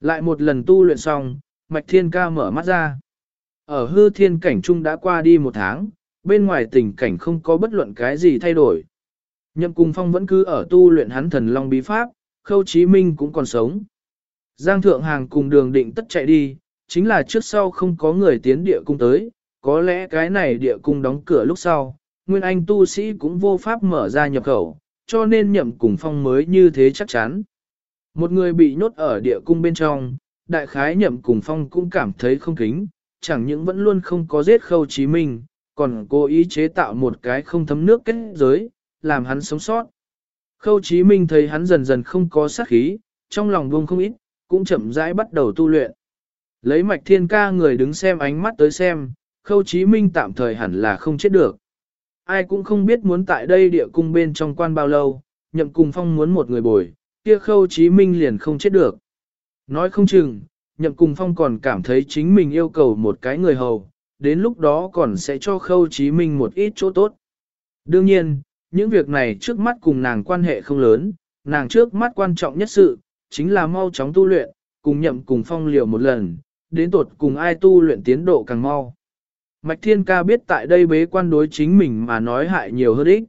Lại một lần tu luyện xong, Mạch Thiên Ca mở mắt ra. Ở hư thiên cảnh trung đã qua đi một tháng, bên ngoài tình cảnh không có bất luận cái gì thay đổi. Nhậm Cung Phong vẫn cứ ở tu luyện hắn thần long bí pháp, Khâu Chí Minh cũng còn sống. Giang Thượng Hàng cùng đường định tất chạy đi, chính là trước sau không có người tiến địa cung tới, có lẽ cái này địa cung đóng cửa lúc sau, Nguyên Anh tu sĩ cũng vô pháp mở ra nhập khẩu, cho nên nhậm cùng phong mới như thế chắc chắn. Một người bị nhốt ở địa cung bên trong, đại khái nhậm cùng phong cũng cảm thấy không kính, chẳng những vẫn luôn không có giết khâu chí minh, còn cố ý chế tạo một cái không thấm nước kết giới, làm hắn sống sót. Khâu chí minh thấy hắn dần dần không có sát khí, trong lòng buông không ít, cũng chậm rãi bắt đầu tu luyện. Lấy mạch thiên ca người đứng xem ánh mắt tới xem, khâu chí minh tạm thời hẳn là không chết được. Ai cũng không biết muốn tại đây địa cung bên trong quan bao lâu, nhậm cùng phong muốn một người bồi, kia khâu chí minh liền không chết được. Nói không chừng, nhậm cùng phong còn cảm thấy chính mình yêu cầu một cái người hầu, đến lúc đó còn sẽ cho khâu chí minh một ít chỗ tốt. Đương nhiên, những việc này trước mắt cùng nàng quan hệ không lớn, nàng trước mắt quan trọng nhất sự, chính là mau chóng tu luyện, cùng nhậm cùng phong liều một lần, đến tột cùng ai tu luyện tiến độ càng mau. Mạch Thiên Ca biết tại đây bế quan đối chính mình mà nói hại nhiều hơn ích.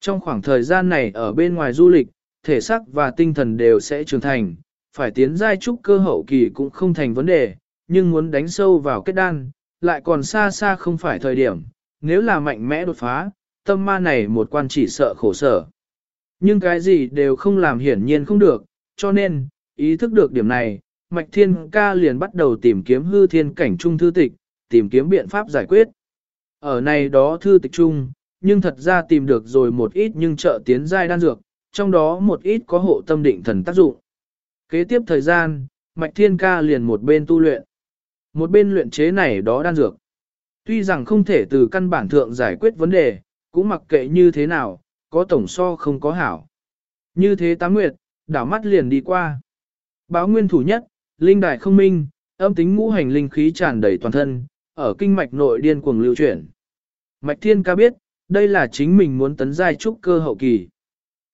Trong khoảng thời gian này ở bên ngoài du lịch, thể xác và tinh thần đều sẽ trưởng thành, phải tiến giai trúc cơ hậu kỳ cũng không thành vấn đề, nhưng muốn đánh sâu vào kết đan, lại còn xa xa không phải thời điểm, nếu là mạnh mẽ đột phá, tâm ma này một quan chỉ sợ khổ sở. Nhưng cái gì đều không làm hiển nhiên không được, cho nên, ý thức được điểm này, Mạch Thiên Ca liền bắt đầu tìm kiếm hư thiên cảnh trung thư tịch, tìm kiếm biện pháp giải quyết. Ở này đó thư tịch trung, nhưng thật ra tìm được rồi một ít nhưng trợ tiến giai đan dược, trong đó một ít có hộ tâm định thần tác dụng. Kế tiếp thời gian, Mạch Thiên Ca liền một bên tu luyện, một bên luyện chế này đó đan dược. Tuy rằng không thể từ căn bản thượng giải quyết vấn đề, cũng mặc kệ như thế nào, có tổng so không có hảo. Như thế tám nguyệt, đảo mắt liền đi qua. Báo nguyên thủ nhất, linh đại không minh, âm tính ngũ hành linh khí tràn đầy toàn thân, ở kinh mạch nội điên cuồng lưu chuyển. Mạch Thiên ca biết, đây là chính mình muốn tấn giai trúc cơ hậu kỳ.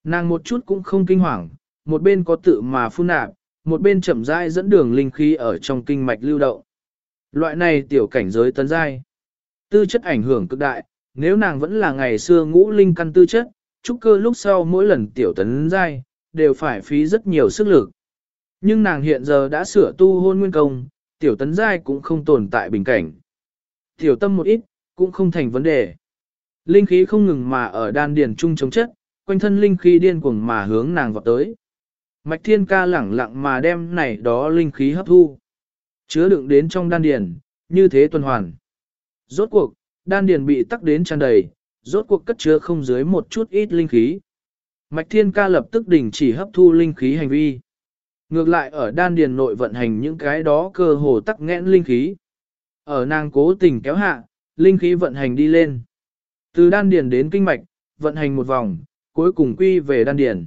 Nàng một chút cũng không kinh hoàng, một bên có tự mà phun nạp, một bên chậm rãi dẫn đường linh khí ở trong kinh mạch lưu động. Loại này tiểu cảnh giới tấn giai. Tư chất ảnh hưởng cực đại, nếu nàng vẫn là ngày xưa ngũ linh căn tư chất, trúc cơ lúc sau mỗi lần tiểu tấn giai, đều phải phí rất nhiều sức lực. Nhưng nàng hiện giờ đã sửa tu hôn nguyên công, tiểu tấn giai cũng không tồn tại bình cảnh. Tiểu tâm một ít, cũng không thành vấn đề. Linh khí không ngừng mà ở đan điền trung chống chất, quanh thân linh khí điên cuồng mà hướng nàng vọt tới. Mạch thiên ca lẳng lặng mà đem này đó linh khí hấp thu. Chứa đựng đến trong đan điền, như thế tuần hoàn. Rốt cuộc, đan điền bị tắc đến tràn đầy, rốt cuộc cất chứa không dưới một chút ít linh khí. Mạch thiên ca lập tức đình chỉ hấp thu linh khí hành vi. Ngược lại ở đan điền nội vận hành những cái đó cơ hồ tắc nghẽn linh khí. Ở nàng cố tình kéo hạ, linh khí vận hành đi lên. Từ đan điền đến kinh mạch, vận hành một vòng, cuối cùng quy về đan điền.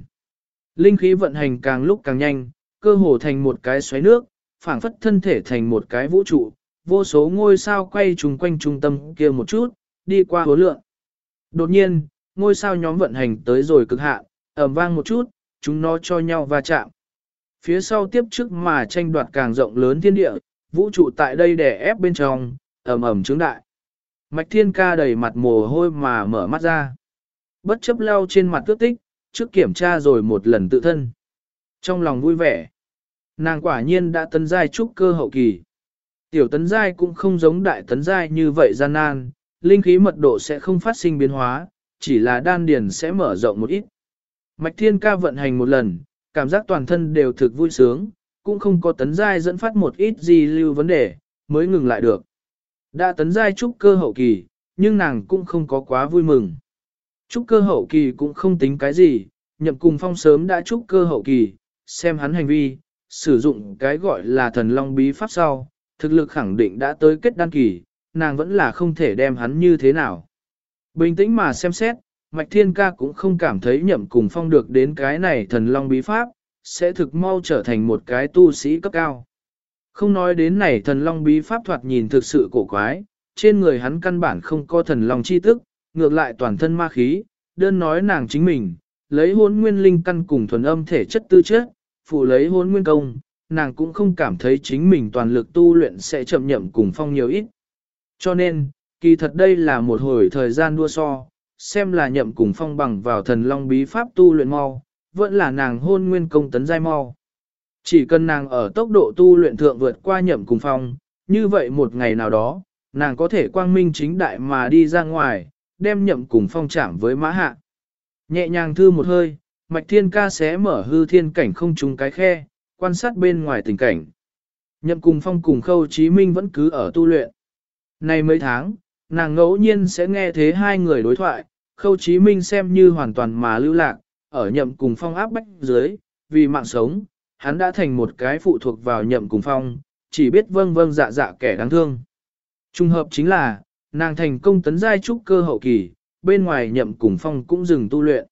Linh khí vận hành càng lúc càng nhanh, cơ hồ thành một cái xoáy nước, phảng phất thân thể thành một cái vũ trụ, vô số ngôi sao quay trùng quanh trung tâm kia một chút, đi qua hố lượng. Đột nhiên, ngôi sao nhóm vận hành tới rồi cực hạn, ầm vang một chút, chúng nó cho nhau va chạm. Phía sau tiếp trước mà tranh đoạt càng rộng lớn thiên địa, vũ trụ tại đây đè ép bên trong, ầm ầm trướng đại. Mạch thiên ca đầy mặt mồ hôi mà mở mắt ra. Bất chấp leo trên mặt tước tích, trước kiểm tra rồi một lần tự thân. Trong lòng vui vẻ, nàng quả nhiên đã tấn giai trúc cơ hậu kỳ. Tiểu tấn giai cũng không giống đại tấn giai như vậy gian nan, linh khí mật độ sẽ không phát sinh biến hóa, chỉ là đan điền sẽ mở rộng một ít. Mạch thiên ca vận hành một lần, cảm giác toàn thân đều thực vui sướng, cũng không có tấn giai dẫn phát một ít gì lưu vấn đề, mới ngừng lại được. Đã tấn giai trúc cơ hậu kỳ, nhưng nàng cũng không có quá vui mừng. Trúc cơ hậu kỳ cũng không tính cái gì, nhậm cùng phong sớm đã trúc cơ hậu kỳ, xem hắn hành vi, sử dụng cái gọi là thần long bí pháp sau, thực lực khẳng định đã tới kết đan kỳ, nàng vẫn là không thể đem hắn như thế nào. Bình tĩnh mà xem xét, Mạch Thiên Ca cũng không cảm thấy nhậm cùng phong được đến cái này thần long bí pháp, sẽ thực mau trở thành một cái tu sĩ cấp cao. Không nói đến này thần long bí pháp thoạt nhìn thực sự cổ quái, trên người hắn căn bản không có thần long chi tức, ngược lại toàn thân ma khí, đơn nói nàng chính mình, lấy hôn nguyên linh căn cùng thuần âm thể chất tư chất, phụ lấy hôn nguyên công, nàng cũng không cảm thấy chính mình toàn lực tu luyện sẽ chậm nhậm cùng phong nhiều ít. Cho nên, kỳ thật đây là một hồi thời gian đua so, xem là nhậm cùng phong bằng vào thần long bí pháp tu luyện mau, vẫn là nàng hôn nguyên công tấn giai mau. Chỉ cần nàng ở tốc độ tu luyện thượng vượt qua nhậm cùng phong, như vậy một ngày nào đó, nàng có thể quang minh chính đại mà đi ra ngoài, đem nhậm cùng phong chạm với mã hạ. Nhẹ nhàng thư một hơi, mạch thiên ca xé mở hư thiên cảnh không trúng cái khe, quan sát bên ngoài tình cảnh. Nhậm cùng phong cùng khâu chí minh vẫn cứ ở tu luyện. Này mấy tháng, nàng ngẫu nhiên sẽ nghe thế hai người đối thoại, khâu chí minh xem như hoàn toàn mà lưu lạc, ở nhậm cùng phong áp bách dưới, vì mạng sống, hắn đã thành một cái phụ thuộc vào nhậm cùng phong, chỉ biết vâng vâng dạ dạ kẻ đáng thương. Trung hợp chính là, nàng thành công tấn giai trúc cơ hậu kỳ, bên ngoài nhậm cùng phong cũng dừng tu luyện.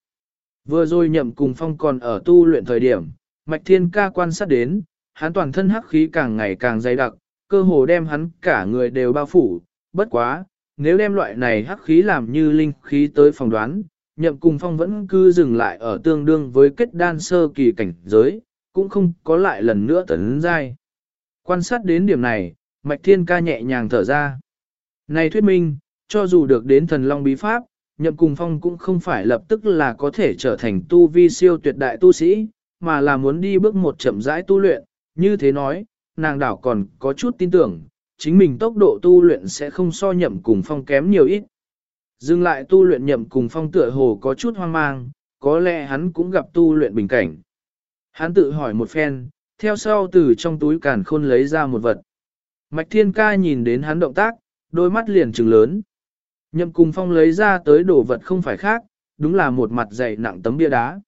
Vừa rồi nhậm cùng phong còn ở tu luyện thời điểm, mạch thiên ca quan sát đến, hắn toàn thân hắc khí càng ngày càng dày đặc, cơ hồ đem hắn cả người đều bao phủ, bất quá, nếu đem loại này hắc khí làm như linh khí tới phòng đoán, nhậm cùng phong vẫn cứ dừng lại ở tương đương với kết đan sơ kỳ cảnh giới, cũng không có lại lần nữa tấn giai. Quan sát đến điểm này, Mạch Thiên ca nhẹ nhàng thở ra. Này thuyết minh, cho dù được đến thần long bí pháp, nhậm cùng phong cũng không phải lập tức là có thể trở thành tu vi siêu tuyệt đại tu sĩ, mà là muốn đi bước một chậm rãi tu luyện, như thế nói, nàng đảo còn có chút tin tưởng, chính mình tốc độ tu luyện sẽ không so nhậm cùng phong kém nhiều ít. Dừng lại tu luyện nhậm cùng phong tựa hồ có chút hoang mang, có lẽ hắn cũng gặp tu luyện bình cảnh. Hắn tự hỏi một phen, theo sau từ trong túi càn khôn lấy ra một vật. Mạch thiên ca nhìn đến hắn động tác, đôi mắt liền trừng lớn. Nhậm cùng phong lấy ra tới đồ vật không phải khác, đúng là một mặt dày nặng tấm bia đá.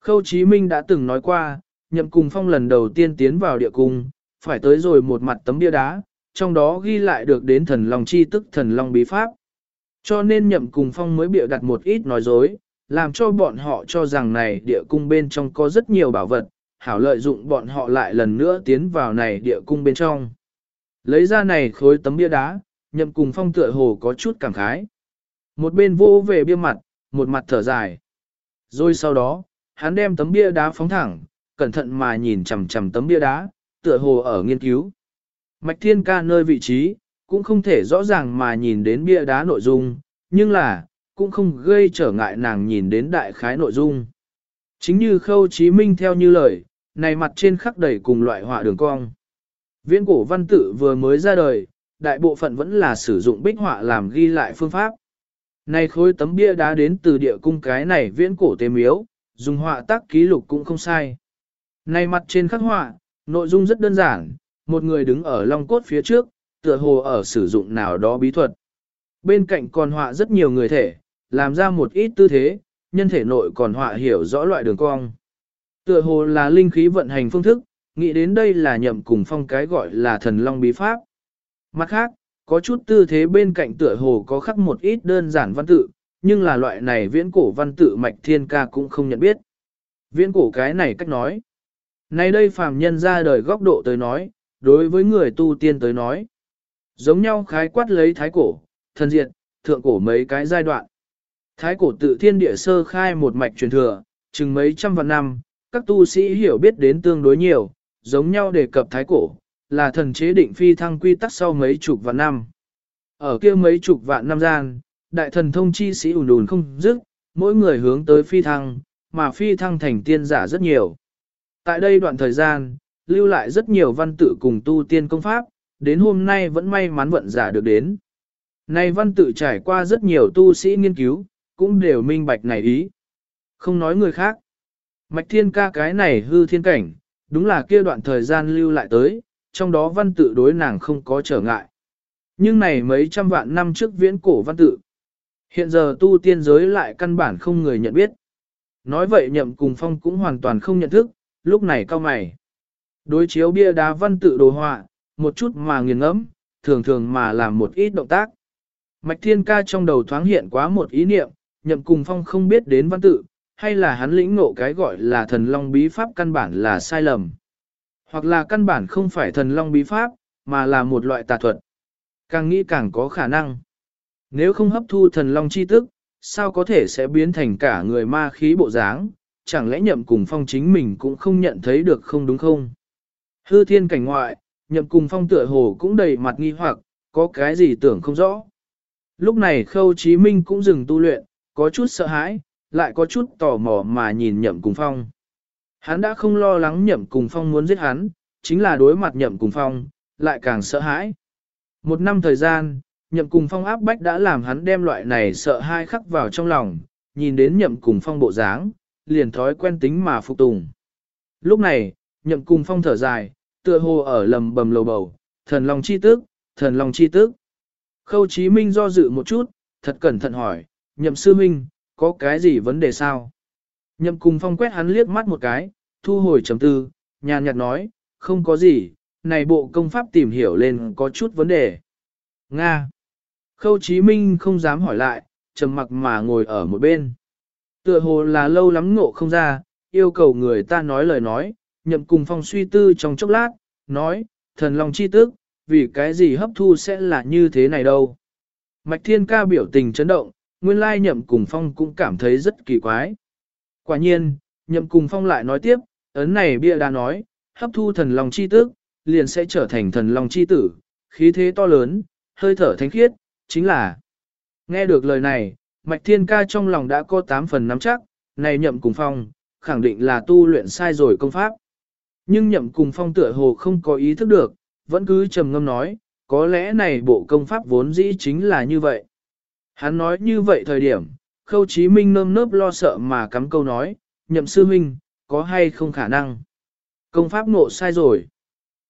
Khâu Chí Minh đã từng nói qua, nhậm cùng phong lần đầu tiên tiến vào địa cung, phải tới rồi một mặt tấm bia đá, trong đó ghi lại được đến thần long chi tức thần long bí pháp. Cho nên nhậm cùng phong mới bịa đặt một ít nói dối, làm cho bọn họ cho rằng này địa cung bên trong có rất nhiều bảo vật, hảo lợi dụng bọn họ lại lần nữa tiến vào này địa cung bên trong. Lấy ra này khối tấm bia đá, nhậm cùng phong tựa hồ có chút cảm khái. Một bên vô về bia mặt, một mặt thở dài. Rồi sau đó, hắn đem tấm bia đá phóng thẳng, cẩn thận mà nhìn chằm chằm tấm bia đá, tựa hồ ở nghiên cứu. Mạch thiên ca nơi vị trí, cũng không thể rõ ràng mà nhìn đến bia đá nội dung, nhưng là, cũng không gây trở ngại nàng nhìn đến đại khái nội dung. Chính như khâu chí minh theo như lời, này mặt trên khắc đầy cùng loại họa đường cong. Viễn cổ văn tự vừa mới ra đời, đại bộ phận vẫn là sử dụng bích họa làm ghi lại phương pháp. Này khối tấm bia đá đến từ địa cung cái này viễn cổ tế miếu, dùng họa tác ký lục cũng không sai. Này mặt trên khắc họa, nội dung rất đơn giản, một người đứng ở long cốt phía trước, tựa hồ ở sử dụng nào đó bí thuật. Bên cạnh còn họa rất nhiều người thể, làm ra một ít tư thế, nhân thể nội còn họa hiểu rõ loại đường cong. Tựa hồ là linh khí vận hành phương thức, nghĩ đến đây là nhậm cùng phong cái gọi là thần long bí pháp. Mặt khác, có chút tư thế bên cạnh tựa hồ có khắc một ít đơn giản văn tự, nhưng là loại này viễn cổ văn tự mạch thiên ca cũng không nhận biết. Viễn cổ cái này cách nói. Này đây phàm nhân ra đời góc độ tới nói, đối với người tu tiên tới nói. Giống nhau khái quát lấy thái cổ, thần diệt, thượng cổ mấy cái giai đoạn. Thái cổ tự thiên địa sơ khai một mạch truyền thừa, chừng mấy trăm vạn năm, các tu sĩ hiểu biết đến tương đối nhiều, giống nhau đề cập thái cổ, là thần chế định phi thăng quy tắc sau mấy chục vạn năm. Ở kia mấy chục vạn năm gian, đại thần thông chi sĩ ùn ùn không dứt, mỗi người hướng tới phi thăng, mà phi thăng thành tiên giả rất nhiều. Tại đây đoạn thời gian, lưu lại rất nhiều văn tự cùng tu tiên công pháp, đến hôm nay vẫn may mắn vận giả được đến. nay văn tự trải qua rất nhiều tu sĩ nghiên cứu, cũng đều minh bạch này ý. Không nói người khác. Mạch thiên ca cái này hư thiên cảnh, đúng là kia đoạn thời gian lưu lại tới, trong đó văn tự đối nàng không có trở ngại. Nhưng này mấy trăm vạn năm trước viễn cổ văn tự. Hiện giờ tu tiên giới lại căn bản không người nhận biết. Nói vậy nhậm cùng phong cũng hoàn toàn không nhận thức, lúc này cao mày. Đối chiếu bia đá văn tự đồ họa, một chút mà nghiền ngẫm, thường thường mà làm một ít động tác. Mạch thiên ca trong đầu thoáng hiện quá một ý niệm, nhậm cùng phong không biết đến văn tự, hay là hắn lĩnh ngộ cái gọi là thần long bí pháp căn bản là sai lầm. Hoặc là căn bản không phải thần long bí pháp, mà là một loại tà thuật. Càng nghĩ càng có khả năng. Nếu không hấp thu thần long chi tức, sao có thể sẽ biến thành cả người ma khí bộ dáng, chẳng lẽ nhậm cùng phong chính mình cũng không nhận thấy được không đúng không? Hư thiên cảnh ngoại, nhậm cùng phong tựa hồ cũng đầy mặt nghi hoặc, có cái gì tưởng không rõ. Lúc này khâu chí minh cũng dừng tu luyện, có chút sợ hãi, lại có chút tò mò mà nhìn nhậm cùng phong. Hắn đã không lo lắng nhậm cùng phong muốn giết hắn, chính là đối mặt nhậm cùng phong, lại càng sợ hãi. Một năm thời gian, nhậm cùng phong áp bách đã làm hắn đem loại này sợ hai khắc vào trong lòng, nhìn đến nhậm cùng phong bộ dáng, liền thói quen tính mà phục tùng. Lúc này, nhậm cùng phong thở dài, tựa hồ ở lầm bầm lầu bầu, thần lòng chi tức, thần lòng chi tức. Khâu Chí Minh do dự một chút, thật cẩn thận hỏi, nhậm sư minh, có cái gì vấn đề sao? Nhậm cùng phong quét hắn liếc mắt một cái, thu hồi chấm tư, nhàn nhạt nói, không có gì, này bộ công pháp tìm hiểu lên có chút vấn đề. Nga. Khâu Chí Minh không dám hỏi lại, trầm mặc mà ngồi ở một bên. Tựa hồ là lâu lắm ngộ không ra, yêu cầu người ta nói lời nói, nhậm cùng phong suy tư trong chốc lát, nói, thần lòng chi tức, vì cái gì hấp thu sẽ là như thế này đâu. Mạch Thiên ca biểu tình chấn động, nguyên lai nhậm cùng phong cũng cảm thấy rất kỳ quái. Quả nhiên, nhậm cùng phong lại nói tiếp, ấn này bia đã nói, hấp thu thần lòng chi tức, liền sẽ trở thành thần lòng chi tử, khí thế to lớn, hơi thở thánh khiết, chính là. Nghe được lời này, Mạch Thiên ca trong lòng đã có 8 phần nắm chắc, này nhậm cùng phong, khẳng định là tu luyện sai rồi công pháp. Nhưng nhậm cùng phong tựa hồ không có ý thức được, vẫn cứ trầm ngâm nói, có lẽ này bộ công pháp vốn dĩ chính là như vậy. Hắn nói như vậy thời điểm, khâu chí minh nơm nớp lo sợ mà cắm câu nói, nhậm sư minh, có hay không khả năng. Công pháp ngộ sai rồi.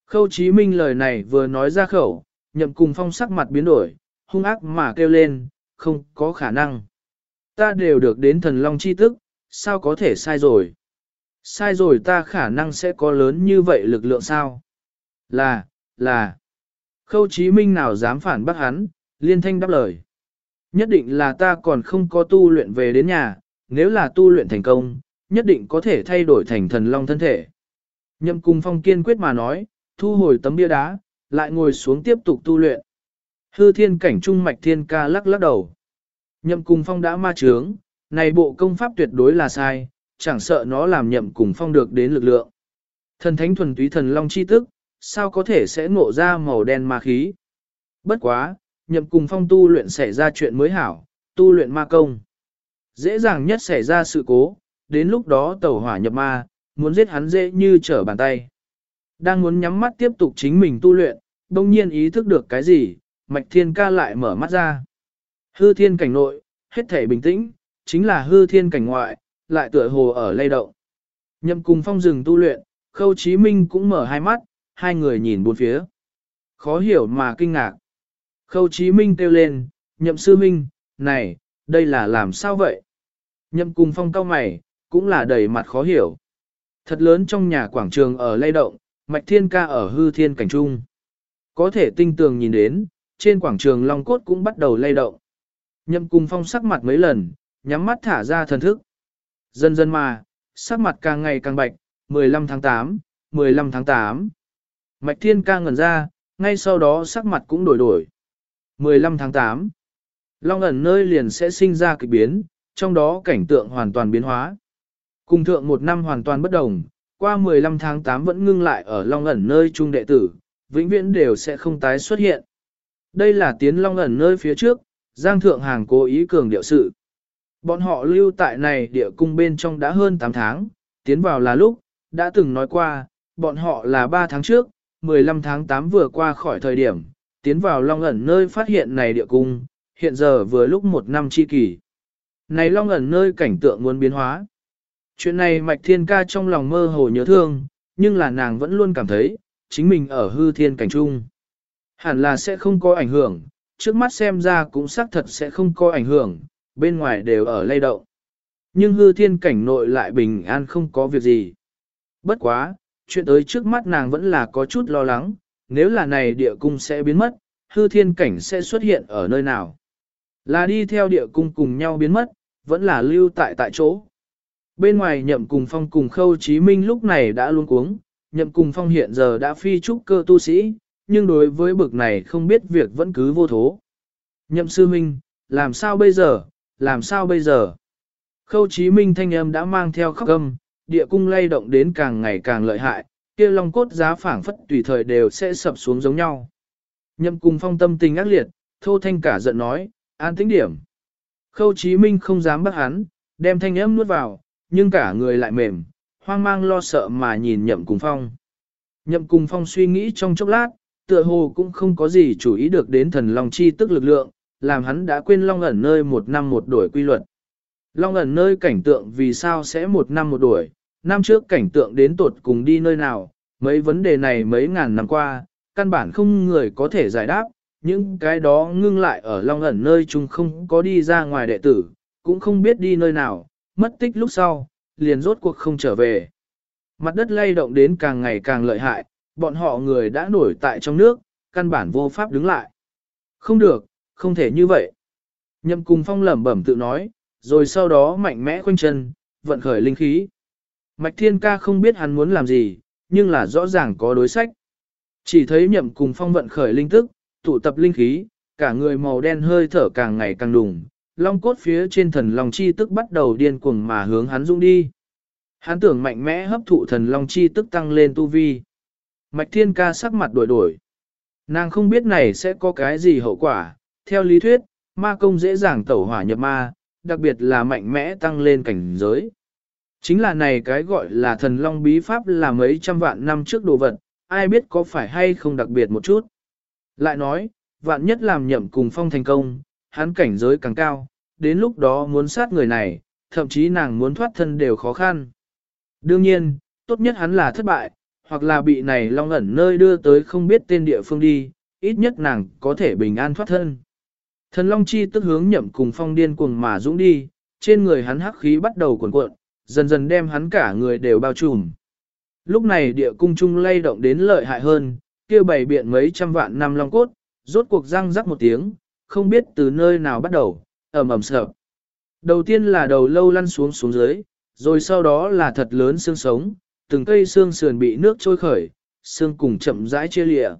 Khâu chí minh lời này vừa nói ra khẩu, nhậm cùng phong sắc mặt biến đổi, hung ác mà kêu lên, không có khả năng. Ta đều được đến thần long chi tức, sao có thể sai rồi? Sai rồi ta khả năng sẽ có lớn như vậy lực lượng sao? Là, là. Khâu Chí Minh nào dám phản bác hắn, liên thanh đáp lời. Nhất định là ta còn không có tu luyện về đến nhà, nếu là tu luyện thành công, nhất định có thể thay đổi thành thần long thân thể. Nhậm cung phong kiên quyết mà nói, thu hồi tấm bia đá, lại ngồi xuống tiếp tục tu luyện. Hư thiên cảnh trung mạch thiên ca lắc lắc đầu. Nhậm cung phong đã ma trướng, này bộ công pháp tuyệt đối là sai, chẳng sợ nó làm nhậm cùng phong được đến lực lượng. Thần thánh thuần túy thần long chi tức, sao có thể sẽ ngộ ra màu đen ma khí. Bất quá, nhậm cùng phong tu luyện xảy ra chuyện mới hảo, tu luyện ma công. Dễ dàng nhất xảy ra sự cố, đến lúc đó tẩu hỏa nhập ma, muốn giết hắn dễ như trở bàn tay. Đang muốn nhắm mắt tiếp tục chính mình tu luyện, đông nhiên ý thức được cái gì, mạch thiên ca lại mở mắt ra. Hư thiên cảnh nội, hết thể bình tĩnh, chính là hư thiên cảnh ngoại, lại tựa hồ ở lay động. Nhậm cùng phong rừng tu luyện, khâu chí minh cũng mở hai mắt, hai người nhìn bốn phía. Khó hiểu mà kinh ngạc. Khâu Chí Minh kêu lên, nhậm sư minh, này, đây là làm sao vậy? Nhậm cùng phong cao mày, cũng là đầy mặt khó hiểu. Thật lớn trong nhà quảng trường ở lay động, mạch thiên ca ở hư thiên cảnh trung. Có thể tinh tường nhìn đến, trên quảng trường long cốt cũng bắt đầu lay động. Nhậm cùng phong sắc mặt mấy lần, nhắm mắt thả ra thần thức. Dần dần mà, sắc mặt càng ngày càng bạch, 15 tháng 8, 15 tháng 8. Mạch Thiên ca ngẩn ra, ngay sau đó sắc mặt cũng đổi đổi. 15 tháng 8. Long ẩn nơi liền sẽ sinh ra kịch biến, trong đó cảnh tượng hoàn toàn biến hóa. Cùng thượng một năm hoàn toàn bất đồng, qua 15 tháng 8 vẫn ngưng lại ở Long ẩn nơi trung đệ tử, vĩnh viễn đều sẽ không tái xuất hiện. Đây là tiến Long ẩn nơi phía trước, Giang Thượng Hàng cố ý cường điệu sự. Bọn họ lưu tại này địa cung bên trong đã hơn 8 tháng, tiến vào là lúc, đã từng nói qua, bọn họ là 3 tháng trước, 15 tháng 8 vừa qua khỏi thời điểm, tiến vào Long ẩn nơi phát hiện này địa cung, hiện giờ vừa lúc một năm chi kỷ Này Long ẩn nơi cảnh tượng muốn biến hóa. Chuyện này Mạch Thiên Ca trong lòng mơ hồ nhớ thương, nhưng là nàng vẫn luôn cảm thấy, chính mình ở hư thiên cảnh trung. Hẳn là sẽ không có ảnh hưởng, trước mắt xem ra cũng xác thật sẽ không có ảnh hưởng, bên ngoài đều ở lay động. Nhưng hư thiên cảnh nội lại bình an không có việc gì. Bất quá, chuyện tới trước mắt nàng vẫn là có chút lo lắng, nếu là này địa cung sẽ biến mất, hư thiên cảnh sẽ xuất hiện ở nơi nào. Là đi theo địa cung cùng nhau biến mất, vẫn là lưu tại tại chỗ. Bên ngoài nhậm cùng phong cùng khâu chí minh lúc này đã luôn cuống, nhậm cùng phong hiện giờ đã phi trúc cơ tu sĩ, nhưng đối với bực này không biết việc vẫn cứ vô thố. Nhậm sư minh, làm sao bây giờ, làm sao bây giờ? Khâu chí minh thanh âm đã mang theo khóc âm, địa cung lay động đến càng ngày càng lợi hại, kia long cốt giá phảng phất tùy thời đều sẽ sập xuống giống nhau. Nhậm cùng phong tâm tình ác liệt, thô thanh cả giận nói, an tĩnh điểm. Khâu Chí Minh không dám bắt hắn, đem thanh âm nuốt vào, nhưng cả người lại mềm, hoang mang lo sợ mà nhìn nhậm cùng phong. Nhậm cùng phong suy nghĩ trong chốc lát, tựa hồ cũng không có gì chủ ý được đến thần long chi tức lực lượng, làm hắn đã quên long ẩn nơi một năm một đổi quy luật. Long ẩn nơi cảnh tượng vì sao sẽ một năm một đổi, năm trước cảnh tượng đến tột cùng đi nơi nào, mấy vấn đề này mấy ngàn năm qua, căn bản không người có thể giải đáp, những cái đó ngưng lại ở long ẩn nơi chúng không có đi ra ngoài đệ tử, cũng không biết đi nơi nào, mất tích lúc sau, liền rốt cuộc không trở về. Mặt đất lay động đến càng ngày càng lợi hại, bọn họ người đã nổi tại trong nước, căn bản vô pháp đứng lại. Không được, không thể như vậy. Nhậm cùng phong lẩm bẩm tự nói, rồi sau đó mạnh mẽ khoanh chân, vận khởi linh khí. Mạch thiên ca không biết hắn muốn làm gì, nhưng là rõ ràng có đối sách. Chỉ thấy nhậm cùng phong vận khởi linh tức, tụ tập linh khí, cả người màu đen hơi thở càng ngày càng đùng, long cốt phía trên thần long chi tức bắt đầu điên cuồng mà hướng hắn dũng đi. Hắn tưởng mạnh mẽ hấp thụ thần long chi tức tăng lên tu vi. Mạch thiên ca sắc mặt đổi đổi. Nàng không biết này sẽ có cái gì hậu quả, theo lý thuyết, ma công dễ dàng tẩu hỏa nhập ma, đặc biệt là mạnh mẽ tăng lên cảnh giới. Chính là này cái gọi là thần long bí pháp là mấy trăm vạn năm trước đồ vật, ai biết có phải hay không đặc biệt một chút. Lại nói, vạn nhất làm nhậm cùng phong thành công, hắn cảnh giới càng cao, đến lúc đó muốn sát người này, thậm chí nàng muốn thoát thân đều khó khăn. Đương nhiên, tốt nhất hắn là thất bại, hoặc là bị này long ẩn nơi đưa tới không biết tên địa phương đi, ít nhất nàng có thể bình an thoát thân. Thần Long Chi tức hướng nhậm cùng phong điên cuồng mà dũng đi, trên người hắn hắc khí bắt đầu cuộn cuộn, dần dần đem hắn cả người đều bao trùm. Lúc này địa cung trung lay động đến lợi hại hơn, kia bày biện mấy trăm vạn năm long cốt, rốt cuộc răng rắc một tiếng, không biết từ nơi nào bắt đầu, ầm ầm sợ. Đầu tiên là đầu lâu lăn xuống xuống dưới, rồi sau đó là thật lớn xương sống, từng cây xương sườn bị nước trôi khởi, xương cùng chậm rãi chia lịa.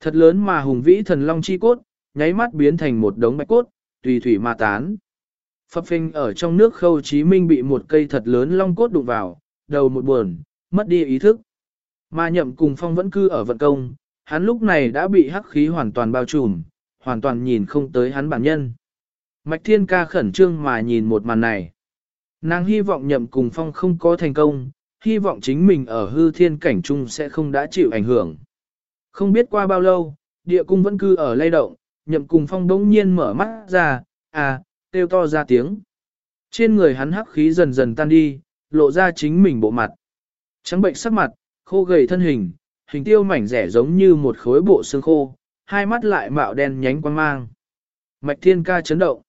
Thật lớn mà hùng vĩ thần long chi cốt, nháy mắt biến thành một đống bạch cốt, tùy thủy mà tán. Phập phình ở trong nước khâu chí minh bị một cây thật lớn long cốt đụng vào, đầu một buồn, mất đi ý thức. Mà nhậm cùng phong vẫn cư ở vận công, hắn lúc này đã bị hắc khí hoàn toàn bao trùm, hoàn toàn nhìn không tới hắn bản nhân. Mạch thiên ca khẩn trương mà nhìn một màn này. Nàng hy vọng nhậm cùng phong không có thành công, hy vọng chính mình ở hư thiên cảnh trung sẽ không đã chịu ảnh hưởng. Không biết qua bao lâu, địa cung vẫn cư ở lay động, nhậm cùng phong đống nhiên mở mắt ra, à, kêu to ra tiếng. Trên người hắn hắc khí dần dần tan đi, lộ ra chính mình bộ mặt. Trắng bệnh sắc mặt, khô gầy thân hình, hình tiêu mảnh rẻ giống như một khối bộ xương khô, hai mắt lại mạo đen nhánh quang mang. Mạch thiên ca chấn động.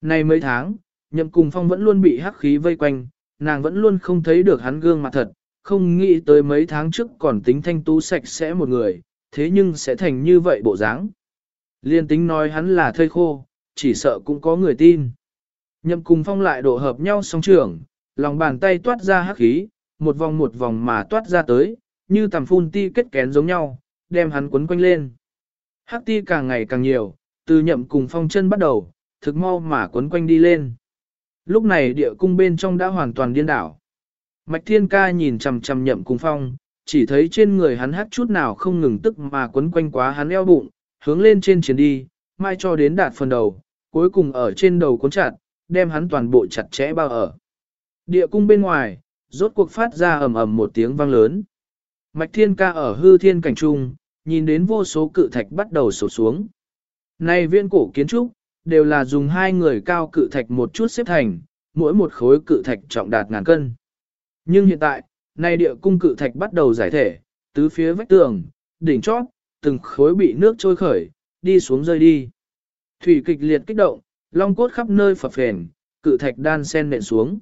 Này mấy tháng, nhậm cùng phong vẫn luôn bị hắc khí vây quanh, nàng vẫn luôn không thấy được hắn gương mặt thật, không nghĩ tới mấy tháng trước còn tính thanh tú sạch sẽ một người, thế nhưng sẽ thành như vậy bộ dáng. Liên tính nói hắn là thây khô, chỉ sợ cũng có người tin. Nhậm cùng phong lại độ hợp nhau song trưởng, lòng bàn tay toát ra hắc khí, một vòng một vòng mà toát ra tới, như tầm phun ti kết kén giống nhau, đem hắn quấn quanh lên. Hắc ti càng ngày càng nhiều, từ nhậm cùng phong chân bắt đầu, thực mau mà quấn quanh đi lên. Lúc này địa cung bên trong đã hoàn toàn điên đảo. Mạch thiên ca nhìn chằm chằm nhậm cùng phong, chỉ thấy trên người hắn hát chút nào không ngừng tức mà quấn quanh quá hắn eo bụng, hướng lên trên chiến đi, mai cho đến đạt phần đầu, cuối cùng ở trên đầu cuốn chặt, đem hắn toàn bộ chặt chẽ bao ở. Địa cung bên ngoài, rốt cuộc phát ra ầm ầm một tiếng vang lớn. Mạch thiên ca ở hư thiên cảnh trung, nhìn đến vô số cự thạch bắt đầu sổ xuống. Này viên cổ kiến trúc, đều là dùng hai người cao cự thạch một chút xếp thành, mỗi một khối cự thạch trọng đạt ngàn cân. Nhưng hiện tại, này địa cung cự thạch bắt đầu giải thể, tứ phía vách tường, đỉnh chót, từng khối bị nước trôi khởi, đi xuống rơi đi. Thủy kịch liệt kích động, long cốt khắp nơi phập phền, cự thạch đan sen nện xuống.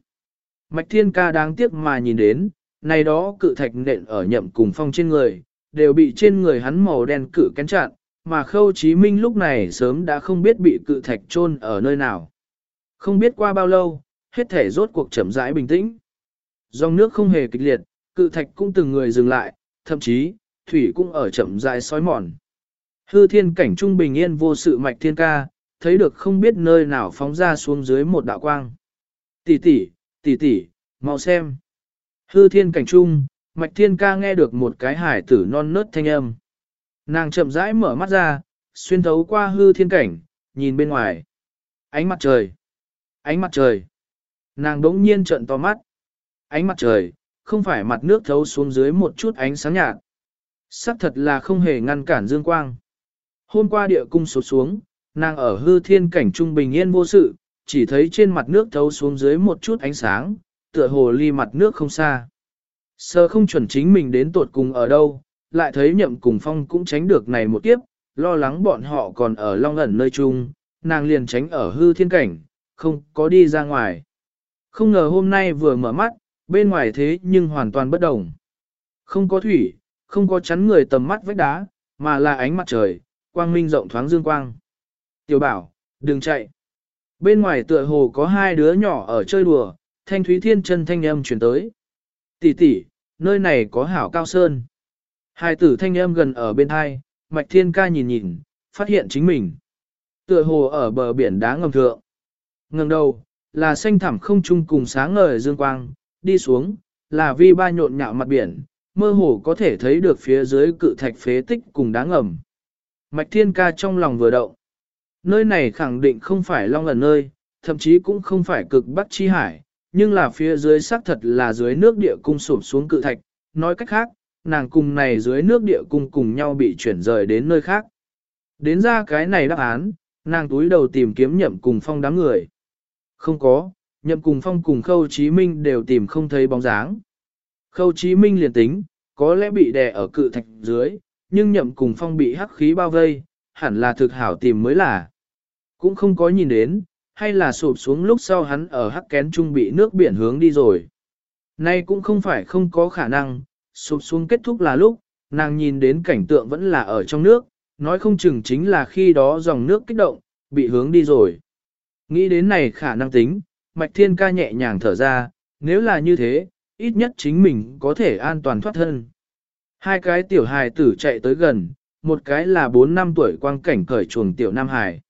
Mạch thiên ca đáng tiếc mà nhìn đến, này đó cự thạch nện ở nhậm cùng phong trên người, đều bị trên người hắn màu đen cự kén chặn, mà khâu chí minh lúc này sớm đã không biết bị cự thạch chôn ở nơi nào. Không biết qua bao lâu, hết thể rốt cuộc chậm rãi bình tĩnh. Dòng nước không hề kịch liệt, cự thạch cũng từng người dừng lại, thậm chí, thủy cũng ở chậm rãi sói mòn. Hư thiên cảnh trung bình yên vô sự mạch thiên ca, thấy được không biết nơi nào phóng ra xuống dưới một đạo quang. Tỷ tỷ, tỷ tỷ, mau xem. Hư thiên cảnh trung, Mạch Thiên Ca nghe được một cái hải tử non nớt thanh âm. Nàng chậm rãi mở mắt ra, xuyên thấu qua hư thiên cảnh, nhìn bên ngoài. Ánh mặt trời. Ánh mặt trời. Nàng đống nhiên trợn to mắt. Ánh mặt trời, không phải mặt nước thấu xuống dưới một chút ánh sáng nhạt. Sắc thật là không hề ngăn cản dương quang. Hôm qua địa cung sụt xuống, nàng ở hư thiên cảnh trung bình yên vô sự, chỉ thấy trên mặt nước thấu xuống dưới một chút ánh sáng, tựa hồ ly mặt nước không xa. Sơ không chuẩn chính mình đến tuột cùng ở đâu, lại thấy nhậm cùng phong cũng tránh được này một kiếp, lo lắng bọn họ còn ở long ẩn nơi chung, nàng liền tránh ở hư thiên cảnh, không có đi ra ngoài. Không ngờ hôm nay vừa mở mắt, bên ngoài thế nhưng hoàn toàn bất đồng. Không có thủy, không có chắn người tầm mắt vách đá, mà là ánh mặt trời, quang minh rộng thoáng dương quang. Tiểu bảo, đừng chạy. Bên ngoài tựa hồ có hai đứa nhỏ ở chơi đùa, thanh thúy thiên chân thanh âm chuyển tới. Tỷ tỷ, nơi này có hảo cao sơn. Hai tử thanh âm gần ở bên hai, mạch thiên ca nhìn nhìn, phát hiện chính mình. Tựa hồ ở bờ biển đá ngầm thượng. Ngầm đầu, là xanh thẳm không trung cùng sáng ngời dương quang, đi xuống, là vi ba nhộn nhạo mặt biển, mơ hồ có thể thấy được phía dưới cự thạch phế tích cùng đá ngầm. Mạch thiên ca trong lòng vừa động. Nơi này khẳng định không phải long ẩn nơi, thậm chí cũng không phải cực bắc chi hải, nhưng là phía dưới xác thật là dưới nước địa cung sụp xuống cự thạch, nói cách khác, nàng cùng này dưới nước địa cung cùng nhau bị chuyển rời đến nơi khác. Đến ra cái này đáp án, nàng túi đầu tìm kiếm nhậm cùng phong đám người. Không có, nhậm cùng phong cùng khâu chí minh đều tìm không thấy bóng dáng. Khâu chí minh liền tính, có lẽ bị đè ở cự thạch dưới, nhưng nhậm cùng phong bị hắc khí bao vây, hẳn là thực hảo tìm mới là. Cũng không có nhìn đến, hay là sụp xuống lúc sau hắn ở hắc kén trung bị nước biển hướng đi rồi. Nay cũng không phải không có khả năng, sụp xuống kết thúc là lúc, nàng nhìn đến cảnh tượng vẫn là ở trong nước, nói không chừng chính là khi đó dòng nước kích động, bị hướng đi rồi. Nghĩ đến này khả năng tính, Mạch Thiên ca nhẹ nhàng thở ra, nếu là như thế, ít nhất chính mình có thể an toàn thoát thân. Hai cái tiểu hài tử chạy tới gần, một cái là 4 năm tuổi quang cảnh cởi chuồng tiểu nam hài.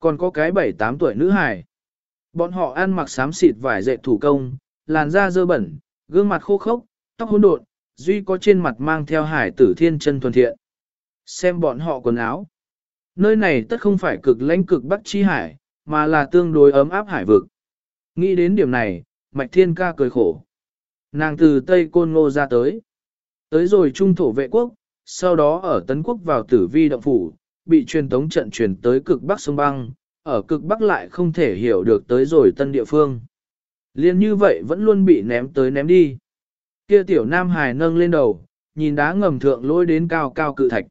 Còn có cái 7-8 tuổi nữ hài. Bọn họ ăn mặc xám xịt vải dệt thủ công, làn da dơ bẩn, gương mặt khô khốc, tóc hỗn độn, duy có trên mặt mang theo hải tử thiên chân thuần thiện. Xem bọn họ quần áo. Nơi này tất không phải cực lãnh cực bắc chi hải, mà là tương đối ấm áp hải vực. Nghĩ đến điểm này, Mạch Thiên ca cười khổ. Nàng từ Tây Côn Ngô ra tới. Tới rồi trung thổ vệ quốc, sau đó ở Tấn Quốc vào tử vi động phủ, bị truyền tống trận truyền tới cực bắc sông băng, ở cực bắc lại không thể hiểu được tới rồi tân địa phương. Liên như vậy vẫn luôn bị ném tới ném đi. Kia tiểu nam hài nâng lên đầu, nhìn đá ngầm thượng lôi đến cao cao cự thạch.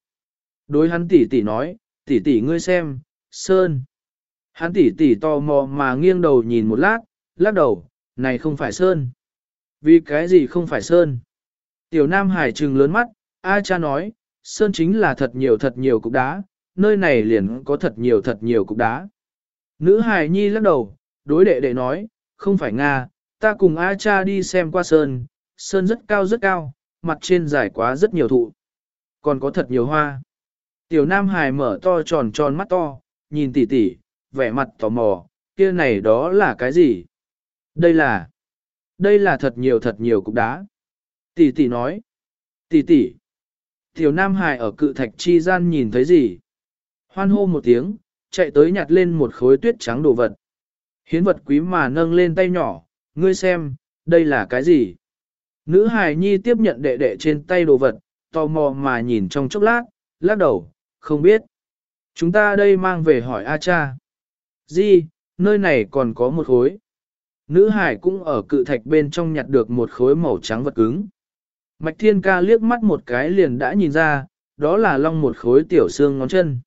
Đối hắn tỷ tỷ nói, tỷ tỷ ngươi xem, sơn. Hắn tỷ tỷ tò mò mà nghiêng đầu nhìn một lát, lắc đầu, này không phải sơn. Vì cái gì không phải sơn? Tiểu nam hải trừng lớn mắt, A cha nói, sơn chính là thật nhiều thật nhiều cục đá, nơi này liền có thật nhiều thật nhiều cục đá. Nữ hải nhi lắc đầu, đối đệ đệ nói, không phải Nga, ta cùng A cha đi xem qua sơn, sơn rất cao rất cao, mặt trên dài quá rất nhiều thụ. Còn có thật nhiều hoa. Tiểu Nam Hải mở to tròn tròn mắt to, nhìn tỉ tỉ, vẻ mặt tò mò, kia này đó là cái gì? Đây là, đây là thật nhiều thật nhiều cục đá. Tỷ tỷ nói, tỷ tỷ. Tiểu Nam Hải ở cự thạch chi gian nhìn thấy gì? Hoan hô một tiếng, chạy tới nhặt lên một khối tuyết trắng đồ vật. Hiến vật quý mà nâng lên tay nhỏ, ngươi xem, đây là cái gì? Nữ hài nhi tiếp nhận đệ đệ trên tay đồ vật, tò mò mà nhìn trong chốc lát, lắc đầu, không biết. Chúng ta đây mang về hỏi A cha. Di, nơi này còn có một khối. Nữ hải cũng ở cự thạch bên trong nhặt được một khối màu trắng vật cứng. Mạch thiên ca liếc mắt một cái liền đã nhìn ra, đó là long một khối tiểu xương ngón chân.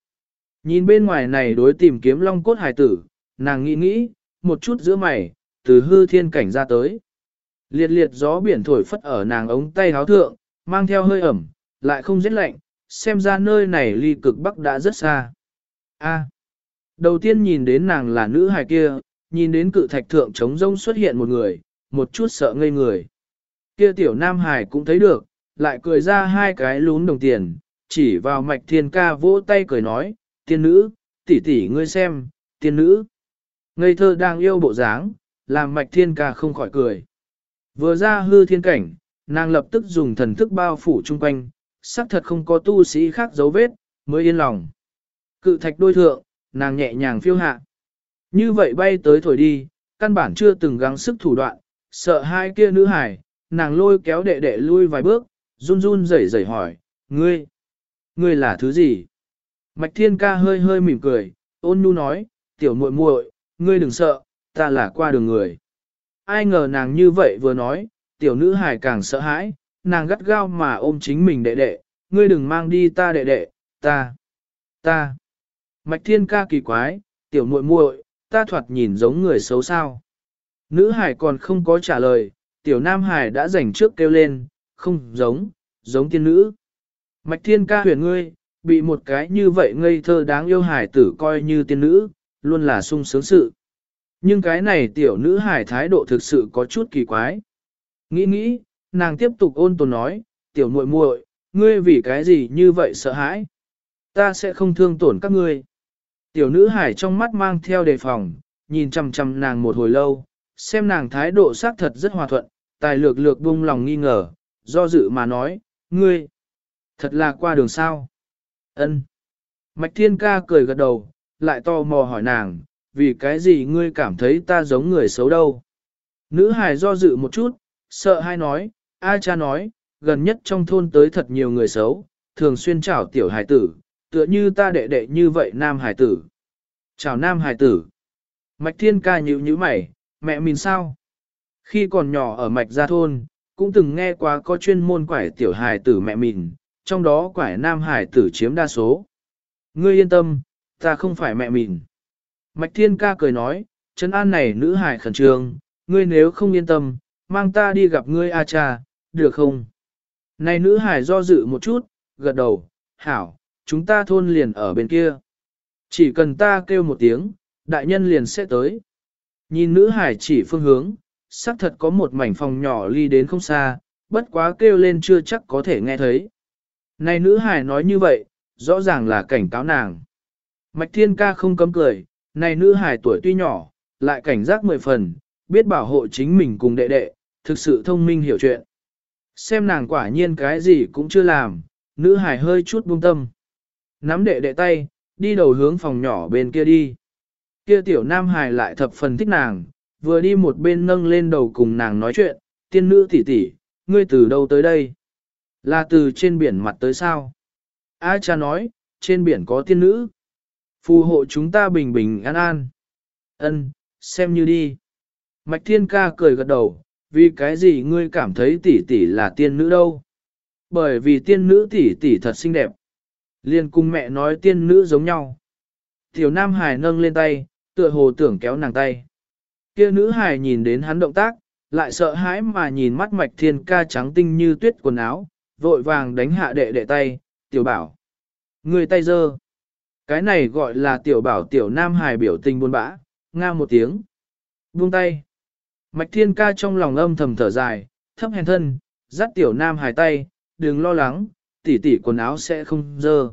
Nhìn bên ngoài này đối tìm kiếm long cốt hải tử, nàng nghĩ nghĩ, một chút giữa mày, từ hư thiên cảnh ra tới. Liệt liệt gió biển thổi phất ở nàng ống tay háo thượng, mang theo hơi ẩm, lại không rét lạnh, xem ra nơi này ly cực bắc đã rất xa. A. đầu tiên nhìn đến nàng là nữ hài kia, nhìn đến cự thạch thượng trống rông xuất hiện một người, một chút sợ ngây người. Kia tiểu nam hải cũng thấy được, lại cười ra hai cái lún đồng tiền, chỉ vào mạch thiên ca vỗ tay cười nói, tiên nữ, tỷ tỷ ngươi xem, tiên nữ. Ngây thơ đang yêu bộ dáng, làm mạch thiên ca không khỏi cười. Vừa ra hư thiên cảnh, nàng lập tức dùng thần thức bao phủ chung quanh, xác thật không có tu sĩ khác dấu vết, mới yên lòng. Cự thạch đôi thượng, nàng nhẹ nhàng phiêu hạ. Như vậy bay tới thổi đi, căn bản chưa từng gắng sức thủ đoạn, sợ hai kia nữ hải, nàng lôi kéo đệ đệ lui vài bước, run run rẩy rẩy hỏi, ngươi, ngươi là thứ gì? Mạch thiên ca hơi hơi mỉm cười, ôn nhu nói, tiểu muội muội, ngươi đừng sợ, ta là qua đường người. Ai ngờ nàng như vậy vừa nói, tiểu nữ hải càng sợ hãi, nàng gắt gao mà ôm chính mình đệ đệ, ngươi đừng mang đi ta đệ đệ, ta, ta. Mạch thiên ca kỳ quái, tiểu muội muội, ta thoạt nhìn giống người xấu sao. Nữ hải còn không có trả lời, tiểu nam hải đã rảnh trước kêu lên, không giống, giống tiên nữ. Mạch thiên ca huyền ngươi, bị một cái như vậy ngây thơ đáng yêu hải tử coi như tiên nữ, luôn là sung sướng sự. Nhưng cái này tiểu nữ hải thái độ thực sự có chút kỳ quái. Nghĩ nghĩ, nàng tiếp tục ôn tồn nói, tiểu muội muội, ngươi vì cái gì như vậy sợ hãi? Ta sẽ không thương tổn các ngươi. Tiểu nữ hải trong mắt mang theo đề phòng, nhìn chằm chằm nàng một hồi lâu, xem nàng thái độ xác thật rất hòa thuận, tài lược lược buông lòng nghi ngờ, do dự mà nói, ngươi, thật là qua đường sao. ân Mạch thiên ca cười gật đầu, lại to mò hỏi nàng, vì cái gì ngươi cảm thấy ta giống người xấu đâu. Nữ hải do dự một chút, sợ hai nói, A cha nói, gần nhất trong thôn tới thật nhiều người xấu, thường xuyên chảo tiểu hải tử, tựa như ta đệ đệ như vậy nam hải tử. Chào nam hải tử. Mạch thiên ca nhíu nhíu mày, mẹ mình sao? Khi còn nhỏ ở mạch gia thôn, cũng từng nghe qua có chuyên môn quải tiểu hải tử mẹ mình, trong đó quải nam hải tử chiếm đa số. Ngươi yên tâm, ta không phải mẹ mình. Mạch thiên ca cười nói, chân an này nữ hải khẩn trương, ngươi nếu không yên tâm, mang ta đi gặp ngươi a cha, được không? Này nữ hải do dự một chút, gật đầu, hảo, chúng ta thôn liền ở bên kia. Chỉ cần ta kêu một tiếng, đại nhân liền sẽ tới. Nhìn nữ hải chỉ phương hướng, xác thật có một mảnh phòng nhỏ ly đến không xa, bất quá kêu lên chưa chắc có thể nghe thấy. Này nữ hải nói như vậy, rõ ràng là cảnh cáo nàng. Mạch thiên ca không cấm cười, này nữ hải tuổi tuy nhỏ, lại cảnh giác mười phần, biết bảo hộ chính mình cùng đệ đệ, thực sự thông minh hiểu chuyện. Xem nàng quả nhiên cái gì cũng chưa làm, nữ hải hơi chút buông tâm. Nắm đệ đệ tay, đi đầu hướng phòng nhỏ bên kia đi. Kia tiểu nam hải lại thập phần thích nàng, vừa đi một bên nâng lên đầu cùng nàng nói chuyện, tiên nữ tỷ tỷ, ngươi từ đâu tới đây? Là từ trên biển mặt tới sao? A cha nói, trên biển có tiên nữ. Phù hộ chúng ta bình bình an an. Ân, xem như đi. Mạch thiên ca cười gật đầu, vì cái gì ngươi cảm thấy tỷ tỷ là tiên nữ đâu? Bởi vì tiên nữ tỷ tỷ thật xinh đẹp. Liên cung mẹ nói tiên nữ giống nhau. Tiểu Nam Hải nâng lên tay, tựa hồ tưởng kéo nàng tay. Kia nữ hài nhìn đến hắn động tác, lại sợ hãi mà nhìn mắt mạch thiên ca trắng tinh như tuyết quần áo, vội vàng đánh hạ đệ đệ tay, tiểu bảo. Người tay dơ. Cái này gọi là tiểu bảo tiểu Nam Hải biểu tình buồn bã, nga một tiếng. Buông tay. Mạch thiên ca trong lòng âm thầm thở dài, thấp hèn thân, dắt tiểu Nam Hải tay, đừng lo lắng, tỷ tỷ quần áo sẽ không dơ.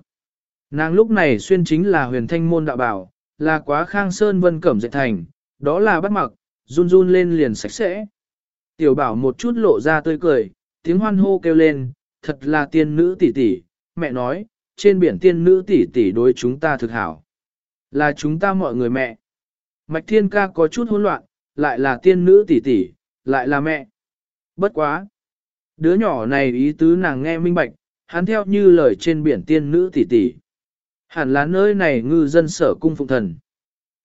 Nàng lúc này xuyên chính là huyền thanh môn đạo bảo, là quá khang sơn vân cẩm dạy thành, đó là bắt mặc, run run lên liền sạch sẽ. Tiểu bảo một chút lộ ra tươi cười, tiếng hoan hô kêu lên, thật là tiên nữ tỷ tỷ, mẹ nói, trên biển tiên nữ tỷ tỷ đối chúng ta thực hảo. Là chúng ta mọi người mẹ. Mạch thiên ca có chút hỗn loạn, lại là tiên nữ tỷ tỷ, lại là mẹ. Bất quá. Đứa nhỏ này ý tứ nàng nghe minh bạch, hắn theo như lời trên biển tiên nữ tỷ tỷ. Hẳn là nơi này ngư dân sở cung phụng thần.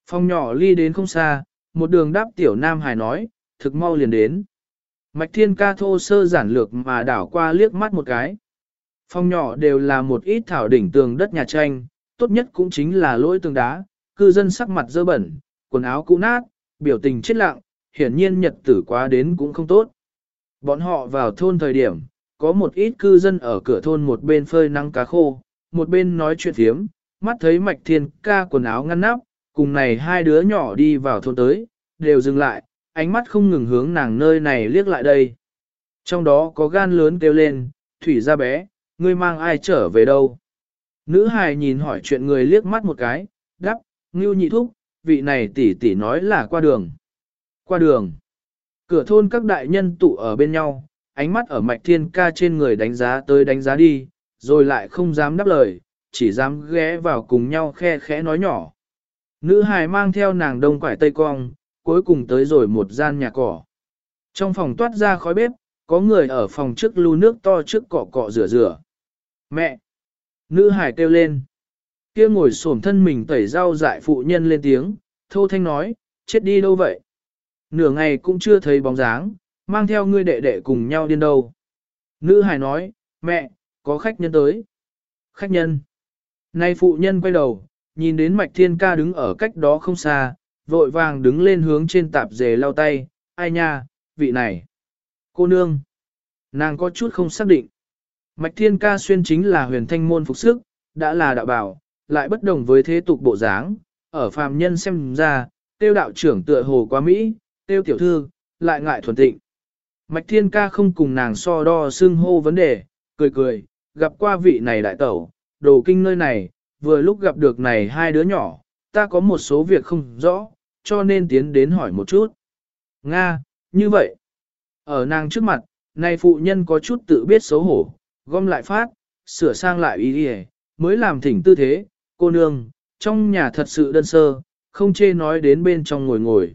Phong nhỏ ly đến không xa, một đường đáp tiểu nam hải nói, thực mau liền đến. Mạch thiên ca thô sơ giản lược mà đảo qua liếc mắt một cái. Phong nhỏ đều là một ít thảo đỉnh tường đất nhà tranh, tốt nhất cũng chính là lỗi tường đá, cư dân sắc mặt dơ bẩn, quần áo cũ nát, biểu tình chết lặng, hiển nhiên nhật tử quá đến cũng không tốt. Bọn họ vào thôn thời điểm, có một ít cư dân ở cửa thôn một bên phơi nắng cá khô, một bên nói chuyện thiếm, mắt thấy mạch thiên ca quần áo ngăn nắp, cùng này hai đứa nhỏ đi vào thôn tới, đều dừng lại, ánh mắt không ngừng hướng nàng nơi này liếc lại đây. Trong đó có gan lớn kêu lên, thủy ra bé, ngươi mang ai trở về đâu? Nữ hài nhìn hỏi chuyện người liếc mắt một cái, đắp, ngưu nhị thúc, vị này tỷ tỷ nói là qua đường. Qua đường. Cửa thôn các đại nhân tụ ở bên nhau, ánh mắt ở mạch thiên ca trên người đánh giá tới đánh giá đi, rồi lại không dám đáp lời, chỉ dám ghé vào cùng nhau khe khẽ nói nhỏ. Nữ hài mang theo nàng đông quải tây cong, cuối cùng tới rồi một gian nhà cỏ. Trong phòng toát ra khói bếp, có người ở phòng trước lưu nước to trước cọ cọ rửa rửa. Mẹ! Nữ hải kêu lên. kia ngồi xổm thân mình tẩy rau dại phụ nhân lên tiếng, thô thanh nói, chết đi đâu vậy? Nửa ngày cũng chưa thấy bóng dáng, mang theo ngươi đệ đệ cùng nhau điên đâu. Nữ hải nói, mẹ, có khách nhân tới. Khách nhân. Nay phụ nhân quay đầu, nhìn đến mạch thiên ca đứng ở cách đó không xa, vội vàng đứng lên hướng trên tạp dề lau tay, ai nha, vị này. Cô nương. Nàng có chút không xác định. Mạch thiên ca xuyên chính là huyền thanh môn phục sức, đã là đạo bảo, lại bất đồng với thế tục bộ dáng, ở phàm nhân xem ra, tiêu đạo trưởng tựa hồ quá Mỹ, tiêu tiểu thư, lại ngại thuần tịnh. Mạch thiên ca không cùng nàng so đo xưng hô vấn đề, cười cười, gặp qua vị này đại tẩu, đồ kinh nơi này, vừa lúc gặp được này hai đứa nhỏ, ta có một số việc không rõ, cho nên tiến đến hỏi một chút. Nga, như vậy. Ở nàng trước mặt, này phụ nhân có chút tự biết xấu hổ, gom lại phát, sửa sang lại ý đi mới làm thỉnh tư thế, cô nương, trong nhà thật sự đơn sơ, không chê nói đến bên trong ngồi ngồi.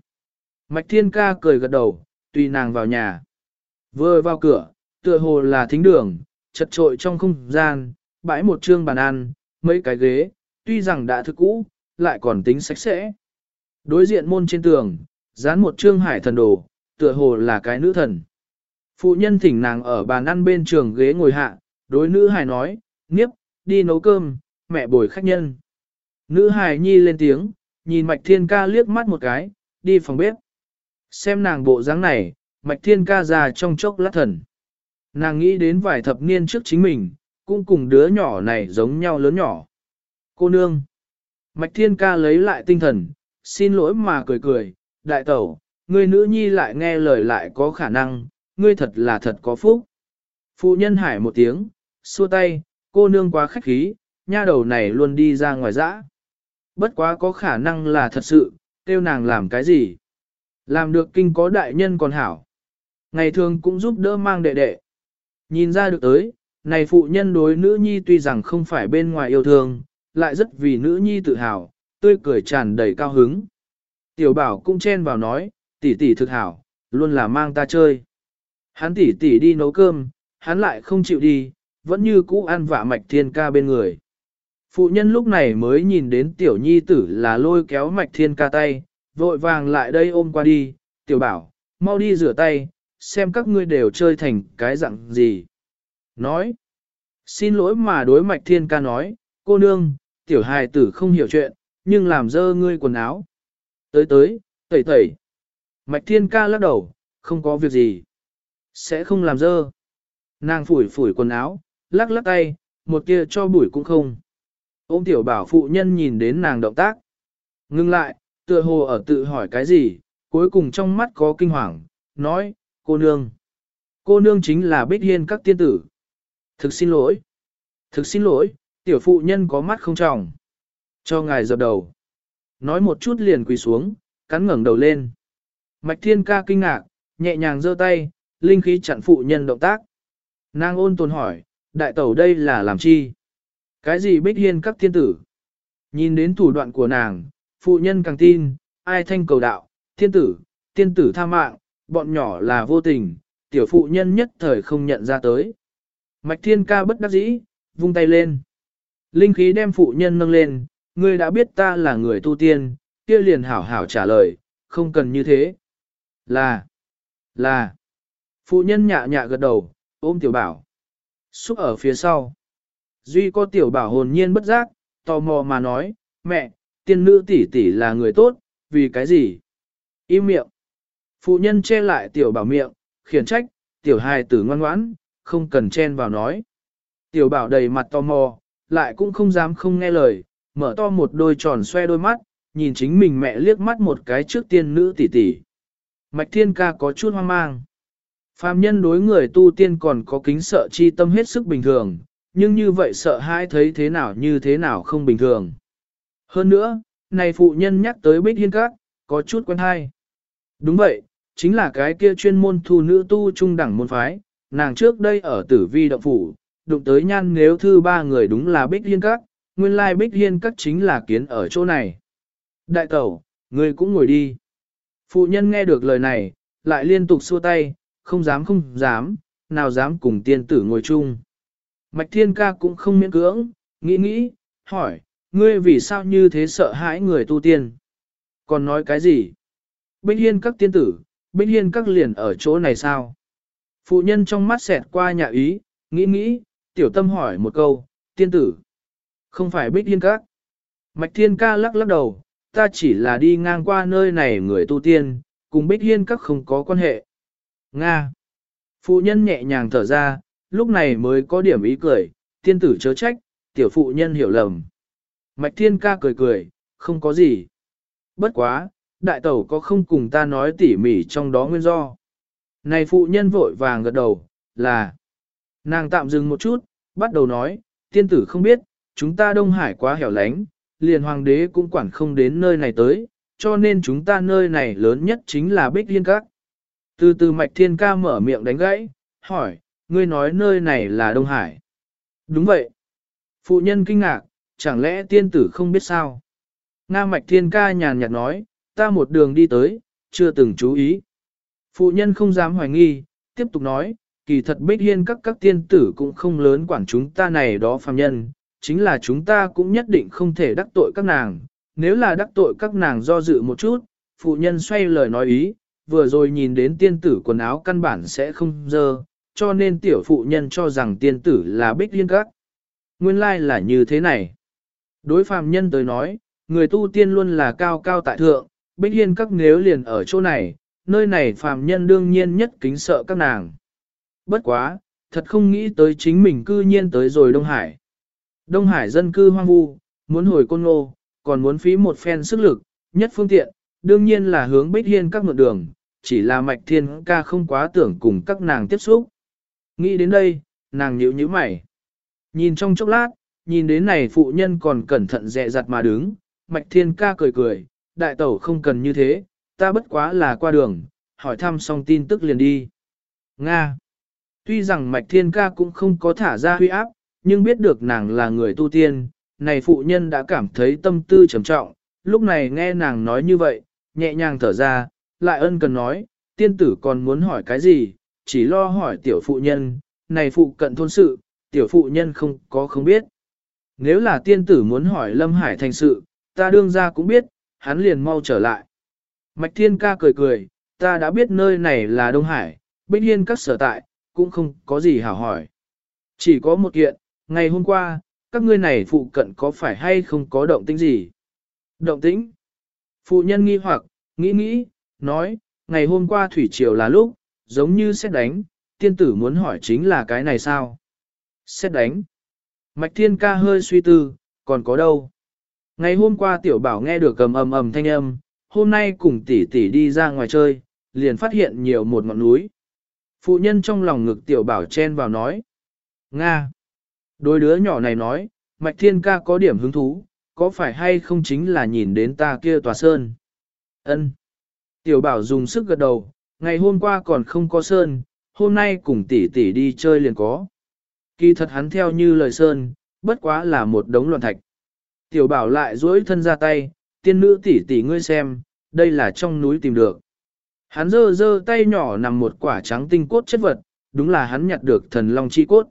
Mạch thiên ca cười gật đầu, tùy nàng vào nhà. Vừa vào cửa, tựa hồ là thính đường, chật trội trong không gian, bãi một trương bàn ăn, mấy cái ghế, tuy rằng đã thức cũ, lại còn tính sạch sẽ. Đối diện môn trên tường, dán một trương hải thần đồ, tựa hồ là cái nữ thần. Phụ nhân thỉnh nàng ở bàn ăn bên trường ghế ngồi hạ, đối nữ hài nói, nghiếp, đi nấu cơm, mẹ bồi khách nhân. Nữ hài nhi lên tiếng, nhìn mạch thiên ca liếc mắt một cái, đi phòng bếp. Xem nàng bộ dáng này, mạch thiên ca già trong chốc lát thần. Nàng nghĩ đến vài thập niên trước chính mình, cũng cùng đứa nhỏ này giống nhau lớn nhỏ. Cô nương. Mạch thiên ca lấy lại tinh thần, xin lỗi mà cười cười, đại tẩu, người nữ nhi lại nghe lời lại có khả năng, ngươi thật là thật có phúc. Phụ nhân hải một tiếng, xua tay, cô nương quá khách khí, nha đầu này luôn đi ra ngoài dã. Bất quá có khả năng là thật sự, tiêu nàng làm cái gì. Làm được kinh có đại nhân còn hảo. Ngày thường cũng giúp đỡ mang đệ đệ. Nhìn ra được tới, này phụ nhân đối nữ nhi tuy rằng không phải bên ngoài yêu thương, lại rất vì nữ nhi tự hào, tươi cười tràn đầy cao hứng. Tiểu bảo cũng chen vào nói, tỷ tỷ thực hảo, luôn là mang ta chơi. Hắn tỷ tỷ đi nấu cơm, hắn lại không chịu đi, vẫn như cũ ăn vạ mạch thiên ca bên người. Phụ nhân lúc này mới nhìn đến tiểu nhi tử là lôi kéo mạch thiên ca tay, vội vàng lại đây ôm qua đi, tiểu bảo, mau đi rửa tay, xem các ngươi đều chơi thành cái dạng gì. Nói, xin lỗi mà đối mạch thiên ca nói, cô nương, tiểu hài tử không hiểu chuyện, nhưng làm dơ ngươi quần áo. Tới tới, tẩy tẩy. Mạch thiên ca lắc đầu, không có việc gì. Sẽ không làm dơ. Nàng phủi phủi quần áo, lắc lắc tay, một kia cho bụi cũng không. Ôm tiểu bảo phụ nhân nhìn đến nàng động tác. Ngưng lại, tựa hồ ở tự hỏi cái gì, cuối cùng trong mắt có kinh hoàng, nói, cô nương. Cô nương chính là Bích Hiên các tiên tử. Thực xin lỗi. Thực xin lỗi, tiểu phụ nhân có mắt không trọng. Cho ngài dập đầu. Nói một chút liền quỳ xuống, cắn ngẩng đầu lên. Mạch thiên ca kinh ngạc, nhẹ nhàng giơ tay, linh khí chặn phụ nhân động tác. Nàng ôn tồn hỏi, đại tẩu đây là làm chi? Cái gì bích hiên các thiên tử? Nhìn đến thủ đoạn của nàng, phụ nhân càng tin, ai thanh cầu đạo, thiên tử, tiên tử tha mạng, bọn nhỏ là vô tình, tiểu phụ nhân nhất thời không nhận ra tới. Mạch thiên ca bất đắc dĩ, vung tay lên. Linh khí đem phụ nhân nâng lên, ngươi đã biết ta là người tu tiên, kia liền hảo hảo trả lời, không cần như thế. Là, là, phụ nhân nhạ nhạ gật đầu, ôm tiểu bảo. Xúc ở phía sau. Duy có tiểu bảo hồn nhiên bất giác, tò mò mà nói, mẹ, tiên nữ tỷ tỷ là người tốt, vì cái gì? Im miệng. Phụ nhân che lại tiểu bảo miệng, khiển trách, tiểu hài tử ngoan ngoãn, không cần chen vào nói. Tiểu bảo đầy mặt tò mò, lại cũng không dám không nghe lời, mở to một đôi tròn xoe đôi mắt, nhìn chính mình mẹ liếc mắt một cái trước tiên nữ tỷ tỷ. Mạch thiên ca có chút hoang mang. Phàm nhân đối người tu tiên còn có kính sợ chi tâm hết sức bình thường, nhưng như vậy sợ hãi thấy thế nào như thế nào không bình thường. Hơn nữa, này phụ nhân nhắc tới Bích Hiên Các, có chút quen hay. Đúng vậy, chính là cái kia chuyên môn thu nữ tu trung đẳng môn phái, nàng trước đây ở tử vi động phủ, đụng tới nhan nếu thư ba người đúng là Bích Hiên Các, nguyên lai Bích Hiên Các chính là kiến ở chỗ này. Đại tẩu, người cũng ngồi đi. Phụ nhân nghe được lời này, lại liên tục xua tay, không dám không dám, nào dám cùng tiên tử ngồi chung. Mạch Thiên Ca cũng không miễn cưỡng, nghĩ nghĩ, hỏi, ngươi vì sao như thế sợ hãi người tu tiên? Còn nói cái gì? Bích Hiên các tiên tử, Bích Hiên các liền ở chỗ này sao? Phụ nhân trong mắt xẹt qua nhà ý, nghĩ nghĩ, tiểu tâm hỏi một câu, tiên tử. Không phải Bích Hiên các. Mạch Thiên Ca lắc lắc đầu, ta chỉ là đi ngang qua nơi này người tu tiên, cùng Bích Hiên các không có quan hệ. Nga. Phụ nhân nhẹ nhàng thở ra, lúc này mới có điểm ý cười, tiên tử chớ trách, tiểu phụ nhân hiểu lầm. Mạch Thiên Ca cười cười, không có gì. Bất quá, đại tẩu có không cùng ta nói tỉ mỉ trong đó nguyên do. Này phụ nhân vội vàng gật đầu, là. Nàng tạm dừng một chút, bắt đầu nói, tiên tử không biết, chúng ta Đông Hải quá hẻo lánh, liền hoàng đế cũng quản không đến nơi này tới, cho nên chúng ta nơi này lớn nhất chính là Bích Liên Các. Từ từ Mạch Thiên Ca mở miệng đánh gãy, hỏi, ngươi nói nơi này là Đông Hải. Đúng vậy. Phụ nhân kinh ngạc, chẳng lẽ tiên tử không biết sao? Nga Mạch Thiên Ca nhàn nhạt nói, ta một đường đi tới, chưa từng chú ý. Phụ nhân không dám hoài nghi, tiếp tục nói, kỳ thật bích hiên các các tiên tử cũng không lớn quản chúng ta này đó phàm nhân, chính là chúng ta cũng nhất định không thể đắc tội các nàng, nếu là đắc tội các nàng do dự một chút, phụ nhân xoay lời nói ý, vừa rồi nhìn đến tiên tử quần áo căn bản sẽ không dơ, cho nên tiểu phụ nhân cho rằng tiên tử là bích hiên các. Nguyên lai like là như thế này. Đối phàm nhân tới nói, người tu tiên luôn là cao cao tại thượng, bích hiên các nếu liền ở chỗ này, nơi này phàm nhân đương nhiên nhất kính sợ các nàng. Bất quá, thật không nghĩ tới chính mình cư nhiên tới rồi Đông Hải. Đông Hải dân cư hoang vu, muốn hồi côn ngô, còn muốn phí một phen sức lực, nhất phương tiện, đương nhiên là hướng bích hiên các mượn đường, chỉ là mạch thiên ca không quá tưởng cùng các nàng tiếp xúc. Nghĩ đến đây, nàng nhíu nhíu mày. Nhìn trong chốc lát, nhìn đến này phụ nhân còn cẩn thận dè dặt mà đứng, mạch thiên ca cười cười, đại tẩu không cần như thế, ta bất quá là qua đường, hỏi thăm xong tin tức liền đi. Nga Tuy rằng mạch thiên ca cũng không có thả ra huy áp, nhưng biết được nàng là người tu tiên, này phụ nhân đã cảm thấy tâm tư trầm trọng, lúc này nghe nàng nói như vậy, nhẹ nhàng thở ra, lại ân cần nói, tiên tử còn muốn hỏi cái gì, chỉ lo hỏi tiểu phụ nhân, này phụ cận thôn sự, tiểu phụ nhân không có không biết. Nếu là tiên tử muốn hỏi Lâm Hải thành sự, ta đương ra cũng biết, hắn liền mau trở lại. Mạch Thiên ca cười cười, ta đã biết nơi này là Đông Hải, Bích Hiên các sở tại, cũng không có gì hảo hỏi. Chỉ có một kiện, ngày hôm qua, các ngươi này phụ cận có phải hay không có động tĩnh gì? Động tĩnh? Phụ nhân nghi hoặc, nghĩ nghĩ, nói, ngày hôm qua thủy triều là lúc, giống như xét đánh, tiên tử muốn hỏi chính là cái này sao? Xét đánh. Mạch thiên ca hơi suy tư, còn có đâu? Ngày hôm qua tiểu bảo nghe được cầm ầm ầm thanh âm, hôm nay cùng tỷ tỷ đi ra ngoài chơi, liền phát hiện nhiều một ngọn núi. Phụ nhân trong lòng ngực tiểu bảo chen vào nói. Nga. Đôi đứa nhỏ này nói, Mạch Thiên ca có điểm hứng thú, có phải hay không chính là nhìn đến ta kia tòa sơn? Ân. Tiểu bảo dùng sức gật đầu, ngày hôm qua còn không có sơn, hôm nay cùng tỷ tỷ đi chơi liền có. Kỳ thật hắn theo như lời sơn, bất quá là một đống loạn thạch. Tiểu bảo lại duỗi thân ra tay, tiên nữ tỷ tỷ ngươi xem, đây là trong núi tìm được. Hắn giơ giơ tay nhỏ nằm một quả trắng tinh cốt chất vật, đúng là hắn nhặt được thần long chi cốt.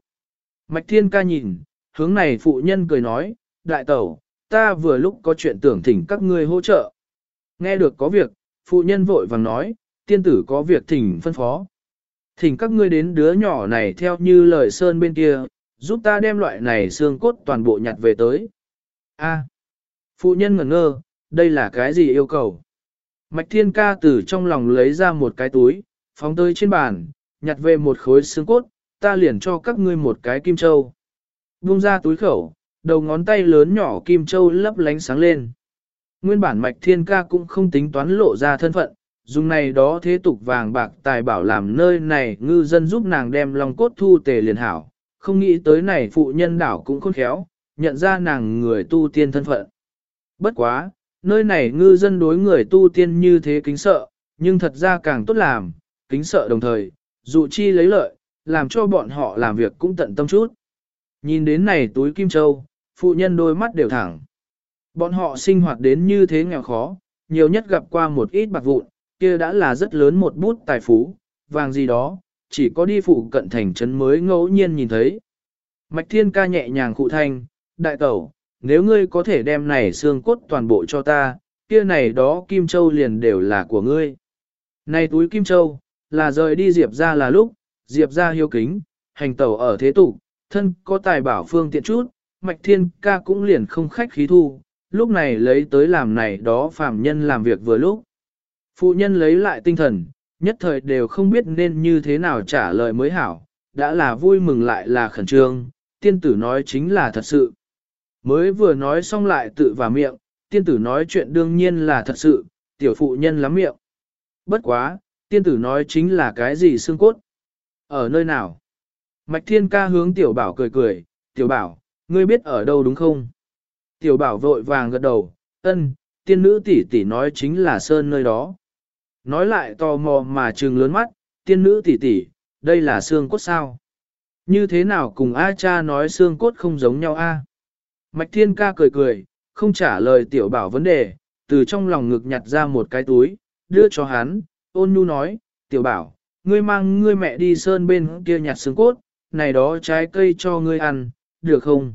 Mạch thiên ca nhìn, hướng này phụ nhân cười nói, đại tẩu, ta vừa lúc có chuyện tưởng thỉnh các ngươi hỗ trợ. Nghe được có việc, phụ nhân vội vàng nói, tiên tử có việc thỉnh phân phó. Thỉnh các ngươi đến đứa nhỏ này theo như lời sơn bên kia, giúp ta đem loại này xương cốt toàn bộ nhặt về tới. A. phụ nhân ngẩn ngơ, đây là cái gì yêu cầu? Mạch thiên ca từ trong lòng lấy ra một cái túi, phóng tới trên bàn, nhặt về một khối xương cốt, ta liền cho các ngươi một cái kim châu. Vung ra túi khẩu, đầu ngón tay lớn nhỏ kim châu lấp lánh sáng lên. Nguyên bản mạch thiên ca cũng không tính toán lộ ra thân phận, dùng này đó thế tục vàng bạc tài bảo làm nơi này ngư dân giúp nàng đem lòng cốt thu tề liền hảo, không nghĩ tới này phụ nhân đảo cũng khôn khéo, nhận ra nàng người tu tiên thân phận. Bất quá, nơi này ngư dân đối người tu tiên như thế kính sợ, nhưng thật ra càng tốt làm, kính sợ đồng thời, dụ chi lấy lợi, làm cho bọn họ làm việc cũng tận tâm chút. Nhìn đến này túi kim châu, phụ nhân đôi mắt đều thẳng. Bọn họ sinh hoạt đến như thế nghèo khó, nhiều nhất gặp qua một ít bạc vụn, kia đã là rất lớn một bút tài phú, vàng gì đó, chỉ có đi phụ cận thành trấn mới ngẫu nhiên nhìn thấy. Mạch Thiên ca nhẹ nhàng cụ thanh, đại tẩu, nếu ngươi có thể đem này xương cốt toàn bộ cho ta, kia này đó Kim Châu liền đều là của ngươi. Này túi Kim Châu, là rời đi Diệp ra là lúc, Diệp ra hiếu kính, hành tẩu ở thế tục, thân có tài bảo phương tiện chút, Mạch Thiên ca cũng liền không khách khí thu, lúc này lấy tới làm này đó phàm nhân làm việc vừa lúc. Phụ nhân lấy lại tinh thần, nhất thời đều không biết nên như thế nào trả lời mới hảo, đã là vui mừng lại là khẩn trương, tiên tử nói chính là thật sự. Mới vừa nói xong lại tự vào miệng, tiên tử nói chuyện đương nhiên là thật sự, tiểu phụ nhân lắm miệng. Bất quá, tiên tử nói chính là cái gì xương cốt? Ở nơi nào? Mạch thiên ca hướng tiểu bảo cười cười, tiểu bảo, ngươi biết ở đâu đúng không? Tiểu bảo vội vàng gật đầu, ân, tiên nữ tỷ tỷ nói chính là sơn nơi đó. Nói lại tò mò mà trừng lớn mắt, tiên nữ tỷ tỷ, đây là xương cốt sao? Như thế nào cùng A cha nói xương cốt không giống nhau a? Mạch thiên ca cười cười, không trả lời tiểu bảo vấn đề, từ trong lòng ngực nhặt ra một cái túi, đưa cho hắn, ôn nhu nói, tiểu bảo, ngươi mang ngươi mẹ đi sơn bên kia nhặt xương cốt, này đó trái cây cho ngươi ăn, được không?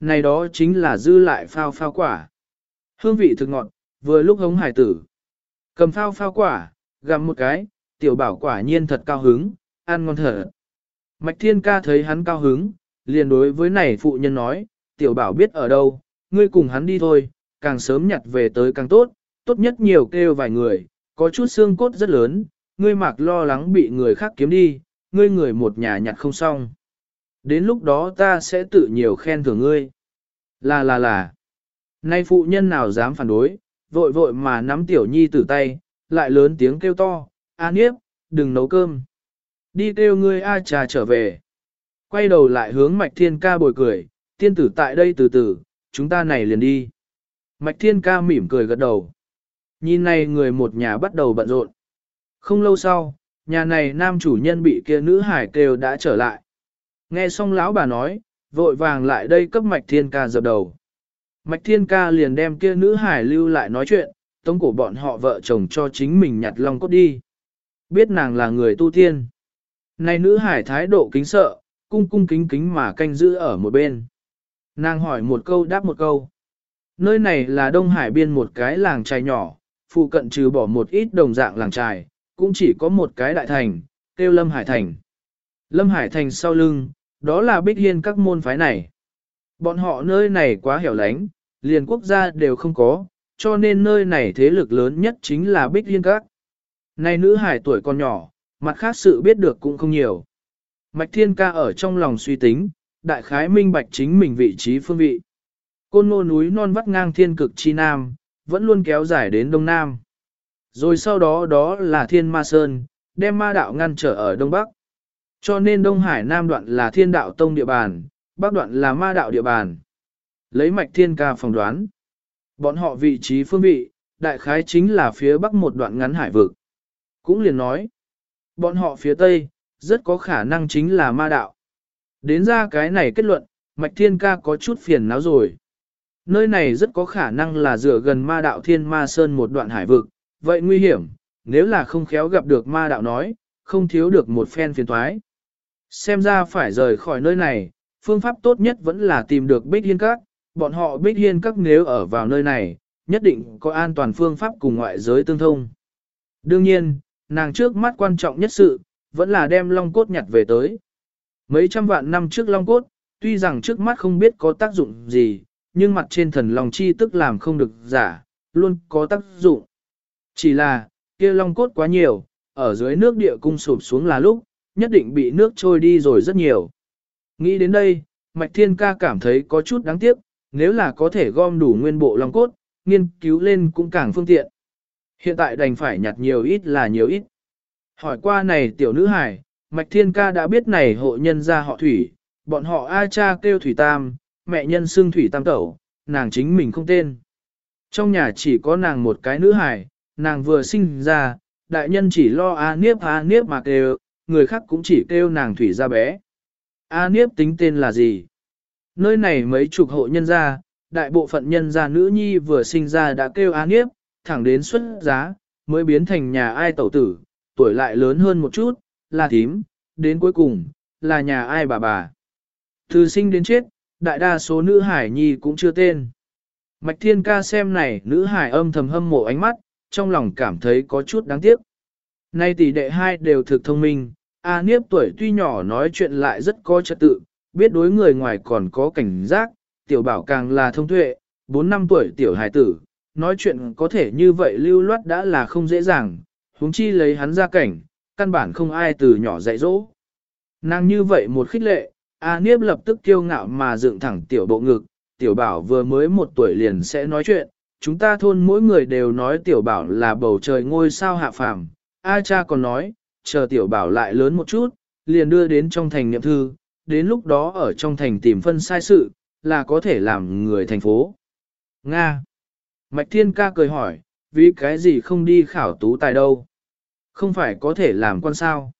Này đó chính là dư lại phao phao quả. Hương vị thực ngọt, vừa lúc hống hải tử. Cầm phao phao quả, gặm một cái, tiểu bảo quả nhiên thật cao hứng, ăn ngon thở. Mạch thiên ca thấy hắn cao hứng, liền đối với này phụ nhân nói, tiểu bảo biết ở đâu, ngươi cùng hắn đi thôi, càng sớm nhặt về tới càng tốt, tốt nhất nhiều kêu vài người, có chút xương cốt rất lớn, ngươi mặc lo lắng bị người khác kiếm đi, ngươi người một nhà nhặt không xong. Đến lúc đó ta sẽ tự nhiều khen thưởng ngươi. Là là là. Nay phụ nhân nào dám phản đối, vội vội mà nắm tiểu nhi tử tay, lại lớn tiếng kêu to, A Niếp, đừng nấu cơm. Đi kêu ngươi A trà trở về. Quay đầu lại hướng Mạch Thiên Ca bồi cười, tiên tử tại đây từ từ, chúng ta này liền đi. Mạch Thiên Ca mỉm cười gật đầu. Nhìn này người một nhà bắt đầu bận rộn. Không lâu sau, nhà này nam chủ nhân bị kia nữ hải kêu đã trở lại. Nghe xong lão bà nói, vội vàng lại đây cấp Mạch Thiên Ca dập đầu. Mạch Thiên Ca liền đem kia nữ hải lưu lại nói chuyện, tống cổ bọn họ vợ chồng cho chính mình nhặt long cốt đi. Biết nàng là người tu tiên. Này nữ hải thái độ kính sợ, cung cung kính kính mà canh giữ ở một bên. Nàng hỏi một câu đáp một câu. Nơi này là Đông Hải biên một cái làng trài nhỏ, phụ cận trừ bỏ một ít đồng dạng làng trài, cũng chỉ có một cái đại thành, tiêu Lâm Hải Thành. Lâm Hải Thành sau lưng, đó là bích hiên các môn phái này. Bọn họ nơi này quá hẻo lánh, liền quốc gia đều không có, cho nên nơi này thế lực lớn nhất chính là bích hiên các. Này nữ hải tuổi còn nhỏ, mặt khác sự biết được cũng không nhiều. Mạch Thiên Ca ở trong lòng suy tính, đại khái minh bạch chính mình vị trí phương vị. Côn ngô núi non vắt ngang thiên cực chi nam, vẫn luôn kéo dài đến đông nam. Rồi sau đó đó là thiên ma sơn, đem ma đạo ngăn trở ở đông bắc. Cho nên Đông Hải Nam đoạn là thiên đạo tông địa bàn, bắc đoạn là ma đạo địa bàn. Lấy mạch thiên ca phỏng đoán. Bọn họ vị trí phương vị, đại khái chính là phía bắc một đoạn ngắn hải vực. Cũng liền nói, bọn họ phía tây, rất có khả năng chính là ma đạo. Đến ra cái này kết luận, Mạch Thiên Ca có chút phiền não rồi. Nơi này rất có khả năng là dựa gần ma đạo thiên ma sơn một đoạn hải vực, vậy nguy hiểm, nếu là không khéo gặp được ma đạo nói, không thiếu được một phen phiền thoái. Xem ra phải rời khỏi nơi này, phương pháp tốt nhất vẫn là tìm được Bích Hiên Các, bọn họ Bích Hiên Các nếu ở vào nơi này, nhất định có an toàn phương pháp cùng ngoại giới tương thông. Đương nhiên, nàng trước mắt quan trọng nhất sự, vẫn là đem long cốt nhặt về tới. Mấy trăm vạn năm trước long cốt, tuy rằng trước mắt không biết có tác dụng gì, nhưng mặt trên thần long chi tức làm không được giả, luôn có tác dụng. Chỉ là, kia long cốt quá nhiều, ở dưới nước địa cung sụp xuống là lúc, nhất định bị nước trôi đi rồi rất nhiều. Nghĩ đến đây, Mạch Thiên Ca cảm thấy có chút đáng tiếc, nếu là có thể gom đủ nguyên bộ long cốt, nghiên cứu lên cũng càng phương tiện. Hiện tại đành phải nhặt nhiều ít là nhiều ít. Hỏi qua này tiểu nữ hải, Mạch Thiên Ca đã biết này hộ nhân gia họ Thủy, bọn họ A cha kêu Thủy Tam, mẹ nhân xưng Thủy Tam Tẩu, nàng chính mình không tên. Trong nhà chỉ có nàng một cái nữ hài, nàng vừa sinh ra, đại nhân chỉ lo A Niếp A Niếp mà kêu, người khác cũng chỉ kêu nàng thủy ra bé. A Niếp tính tên là gì? Nơi này mấy chục hộ nhân gia, đại bộ phận nhân gia nữ nhi vừa sinh ra đã kêu A Niếp, thẳng đến xuất giá, mới biến thành nhà ai tẩu tử, tuổi lại lớn hơn một chút, là thím, đến cuối cùng, là nhà ai bà bà. Từ sinh đến chết, đại đa số nữ hải nhi cũng chưa tên. Mạch Thiên Ca xem này nữ hải âm thầm hâm mộ ánh mắt, trong lòng cảm thấy có chút đáng tiếc. Nay tỷ đệ hai đều thực thông minh, A Niếp tuổi tuy nhỏ nói chuyện lại rất có trật tự, biết đối người ngoài còn có cảnh giác, tiểu bảo càng là thông tuệ, 4 năm tuổi tiểu hài tử, nói chuyện có thể như vậy lưu loát đã là không dễ dàng, huống chi lấy hắn ra cảnh, căn bản không ai từ nhỏ dạy dỗ. Nàng như vậy một khích lệ, A Niếp lập tức kiêu ngạo mà dựng thẳng tiểu bộ ngực, tiểu bảo vừa mới một tuổi liền sẽ nói chuyện, chúng ta thôn mỗi người đều nói tiểu bảo là bầu trời ngôi sao hạ phàm. A cha còn nói, chờ tiểu bảo lại lớn một chút, liền đưa đến trong thành niệm thư, đến lúc đó ở trong thành tìm phân sai sự, là có thể làm người thành phố. Nga. Mạch Thiên Ca cười hỏi, vì cái gì không đi khảo tú tài đâu? Không phải có thể làm quan sao?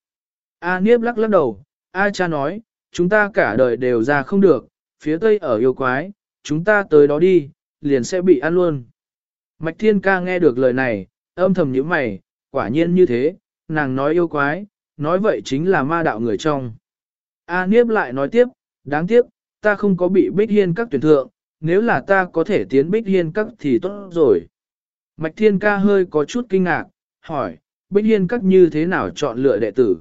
A Niếp lắc lắc đầu, A cha nói, chúng ta cả đời đều ra không được, phía tây ở yêu quái, chúng ta tới đó đi, liền sẽ bị ăn luôn. Mạch Thiên Ca nghe được lời này, âm thầm nhíu mày, quả nhiên như thế, nàng nói yêu quái, nói vậy chính là ma đạo người trong. A Niếp lại nói tiếp, đáng tiếc, ta không có bị bích hiên các tuyển thượng, nếu là ta có thể tiến bích hiên các thì tốt rồi. Mạch Thiên Ca hơi có chút kinh ngạc, hỏi, bích hiên các như thế nào chọn lựa đệ tử?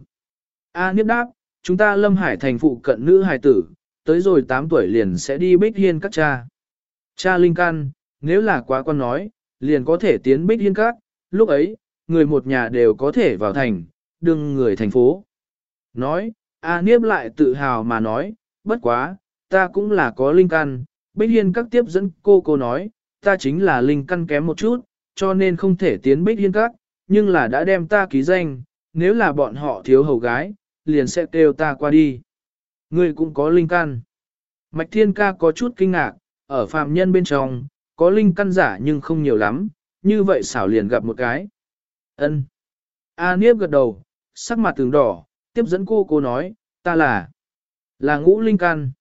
A Niếp đáp, chúng ta lâm hải thành phụ cận nữ hài tử, tới rồi 8 tuổi liền sẽ đi bích hiên các cha. Cha Linh Căn, nếu là quá con nói, liền có thể tiến bích hiên các, lúc ấy, người một nhà đều có thể vào thành, đừng người thành phố. Nói, A Niếp lại tự hào mà nói, bất quá, ta cũng là có linh căn, Bích Hiên các tiếp dẫn cô cô nói, ta chính là linh căn kém một chút, cho nên không thể tiến Bích Hiên các, nhưng là đã đem ta ký danh, nếu là bọn họ thiếu hầu gái, liền sẽ kêu ta qua đi. Ngươi cũng có linh căn. Mạch Thiên Ca có chút kinh ngạc, ở phàm nhân bên trong, có linh căn giả nhưng không nhiều lắm, như vậy xảo liền gặp một cái. Ân. A Niếp gật đầu, sắc mặt tường đỏ, tiếp dẫn cô cô nói, ta là, là ngũ linh căn.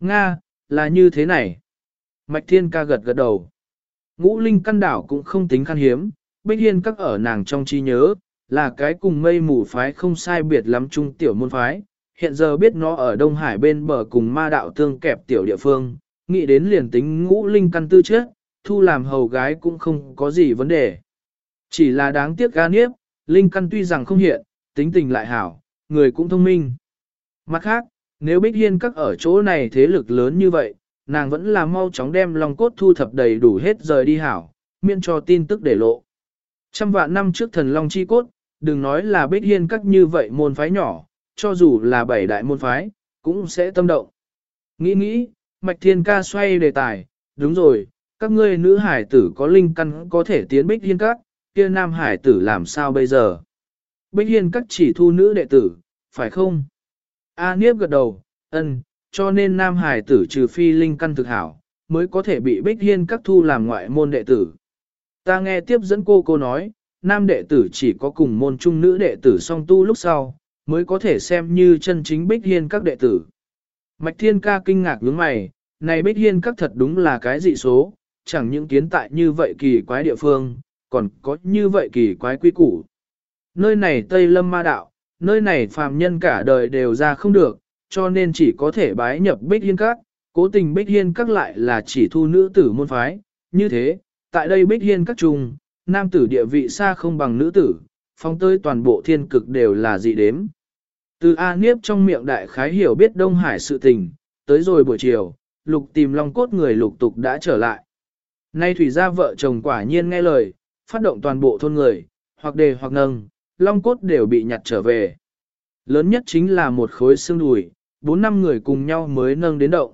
Nga, là như thế này. Mạch Thiên ca gật gật đầu. Ngũ linh căn đảo cũng không tính khan hiếm, Bích Hiên các ở nàng trong trí nhớ, là cái cùng mây mù phái không sai biệt lắm Trung tiểu môn phái. Hiện giờ biết nó ở Đông Hải bên bờ cùng ma đạo tương kẹp tiểu địa phương, nghĩ đến liền tính ngũ linh căn tư chết, thu làm hầu gái cũng không có gì vấn đề. Chỉ là đáng tiếc ga niếp, linh căn tuy rằng không hiện, tính tình lại hảo, người cũng thông minh. Mặt khác, nếu Bích Hiên các ở chỗ này thế lực lớn như vậy, nàng vẫn là mau chóng đem lòng cốt thu thập đầy đủ hết rời đi hảo, miễn cho tin tức để lộ. Trăm vạn năm trước thần Long Chi Cốt, đừng nói là Bích Hiên các như vậy môn phái nhỏ, cho dù là bảy đại môn phái, cũng sẽ tâm động. Nghĩ nghĩ, Mạch Thiên Ca xoay đề tài, đúng rồi, các ngươi nữ hải tử có linh căn có thể tiến Bích Hiên các, kia nam hải tử làm sao bây giờ? Bích Hiên các chỉ thu nữ đệ tử, phải không? A Niếp gật đầu, ân, cho nên nam hải tử trừ phi linh căn thực hảo, mới có thể bị Bích Hiên các thu làm ngoại môn đệ tử. Ta nghe tiếp dẫn cô cô nói, nam đệ tử chỉ có cùng môn trung nữ đệ tử song tu lúc sau, mới có thể xem như chân chính Bích Hiên các đệ tử. Mạch Thiên ca kinh ngạc nhướng mày, này Bích Hiên các thật đúng là cái dị số, chẳng những kiến tại như vậy kỳ quái địa phương, còn có như vậy kỳ quái quy củ. Nơi này Tây Lâm Ma Đạo, nơi này phàm nhân cả đời đều ra không được, cho nên chỉ có thể bái nhập Bích Hiên Các, cố tình Bích Hiên Các lại là chỉ thu nữ tử môn phái, như thế, tại đây Bích Hiên Các trùng, nam tử địa vị xa không bằng nữ tử, phong tới toàn bộ thiên cực đều là dị đếm. Từ A Niếp trong miệng đại khái hiểu biết Đông Hải sự tình, tới rồi buổi chiều, lục tìm long cốt người lục tục đã trở lại. Nay thủy gia vợ chồng quả nhiên nghe lời, phát động toàn bộ thôn người, hoặc đề hoặc nâng, long cốt đều bị nhặt trở về. Lớn nhất chính là một khối xương đùi, bốn năm người cùng nhau mới nâng đến động.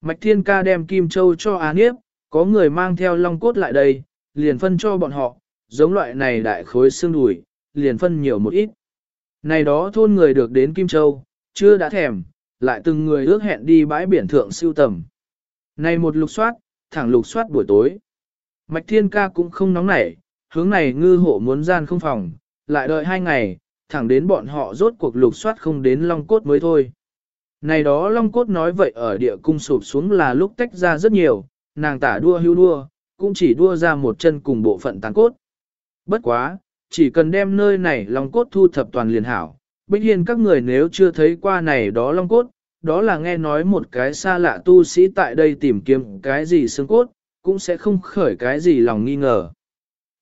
Mạch Thiên Ca đem Kim Châu cho a Niếp, có người mang theo long cốt lại đây, liền phân cho bọn họ, giống loại này đại khối xương đùi, liền phân nhiều một ít. Này đó thôn người được đến Kim Châu, chưa đã thèm, lại từng người ước hẹn đi bãi biển thượng siêu tầm. Này một lục soát, thẳng lục soát buổi tối. Mạch Thiên Ca cũng không nóng nảy, hướng này ngư hộ muốn gian không phòng, lại đợi hai ngày, thẳng đến bọn họ rốt cuộc lục soát không đến long cốt mới thôi. Này đó long cốt nói vậy ở địa cung sụp xuống là lúc tách ra rất nhiều, nàng tả đua hưu đua, cũng chỉ đua ra một chân cùng bộ phận tàn cốt. Bất quá, chỉ cần đem nơi này long cốt thu thập toàn liền hảo. Bích hiên các người nếu chưa thấy qua này đó long cốt, đó là nghe nói một cái xa lạ tu sĩ tại đây tìm kiếm cái gì xương cốt, cũng sẽ không khởi cái gì lòng nghi ngờ.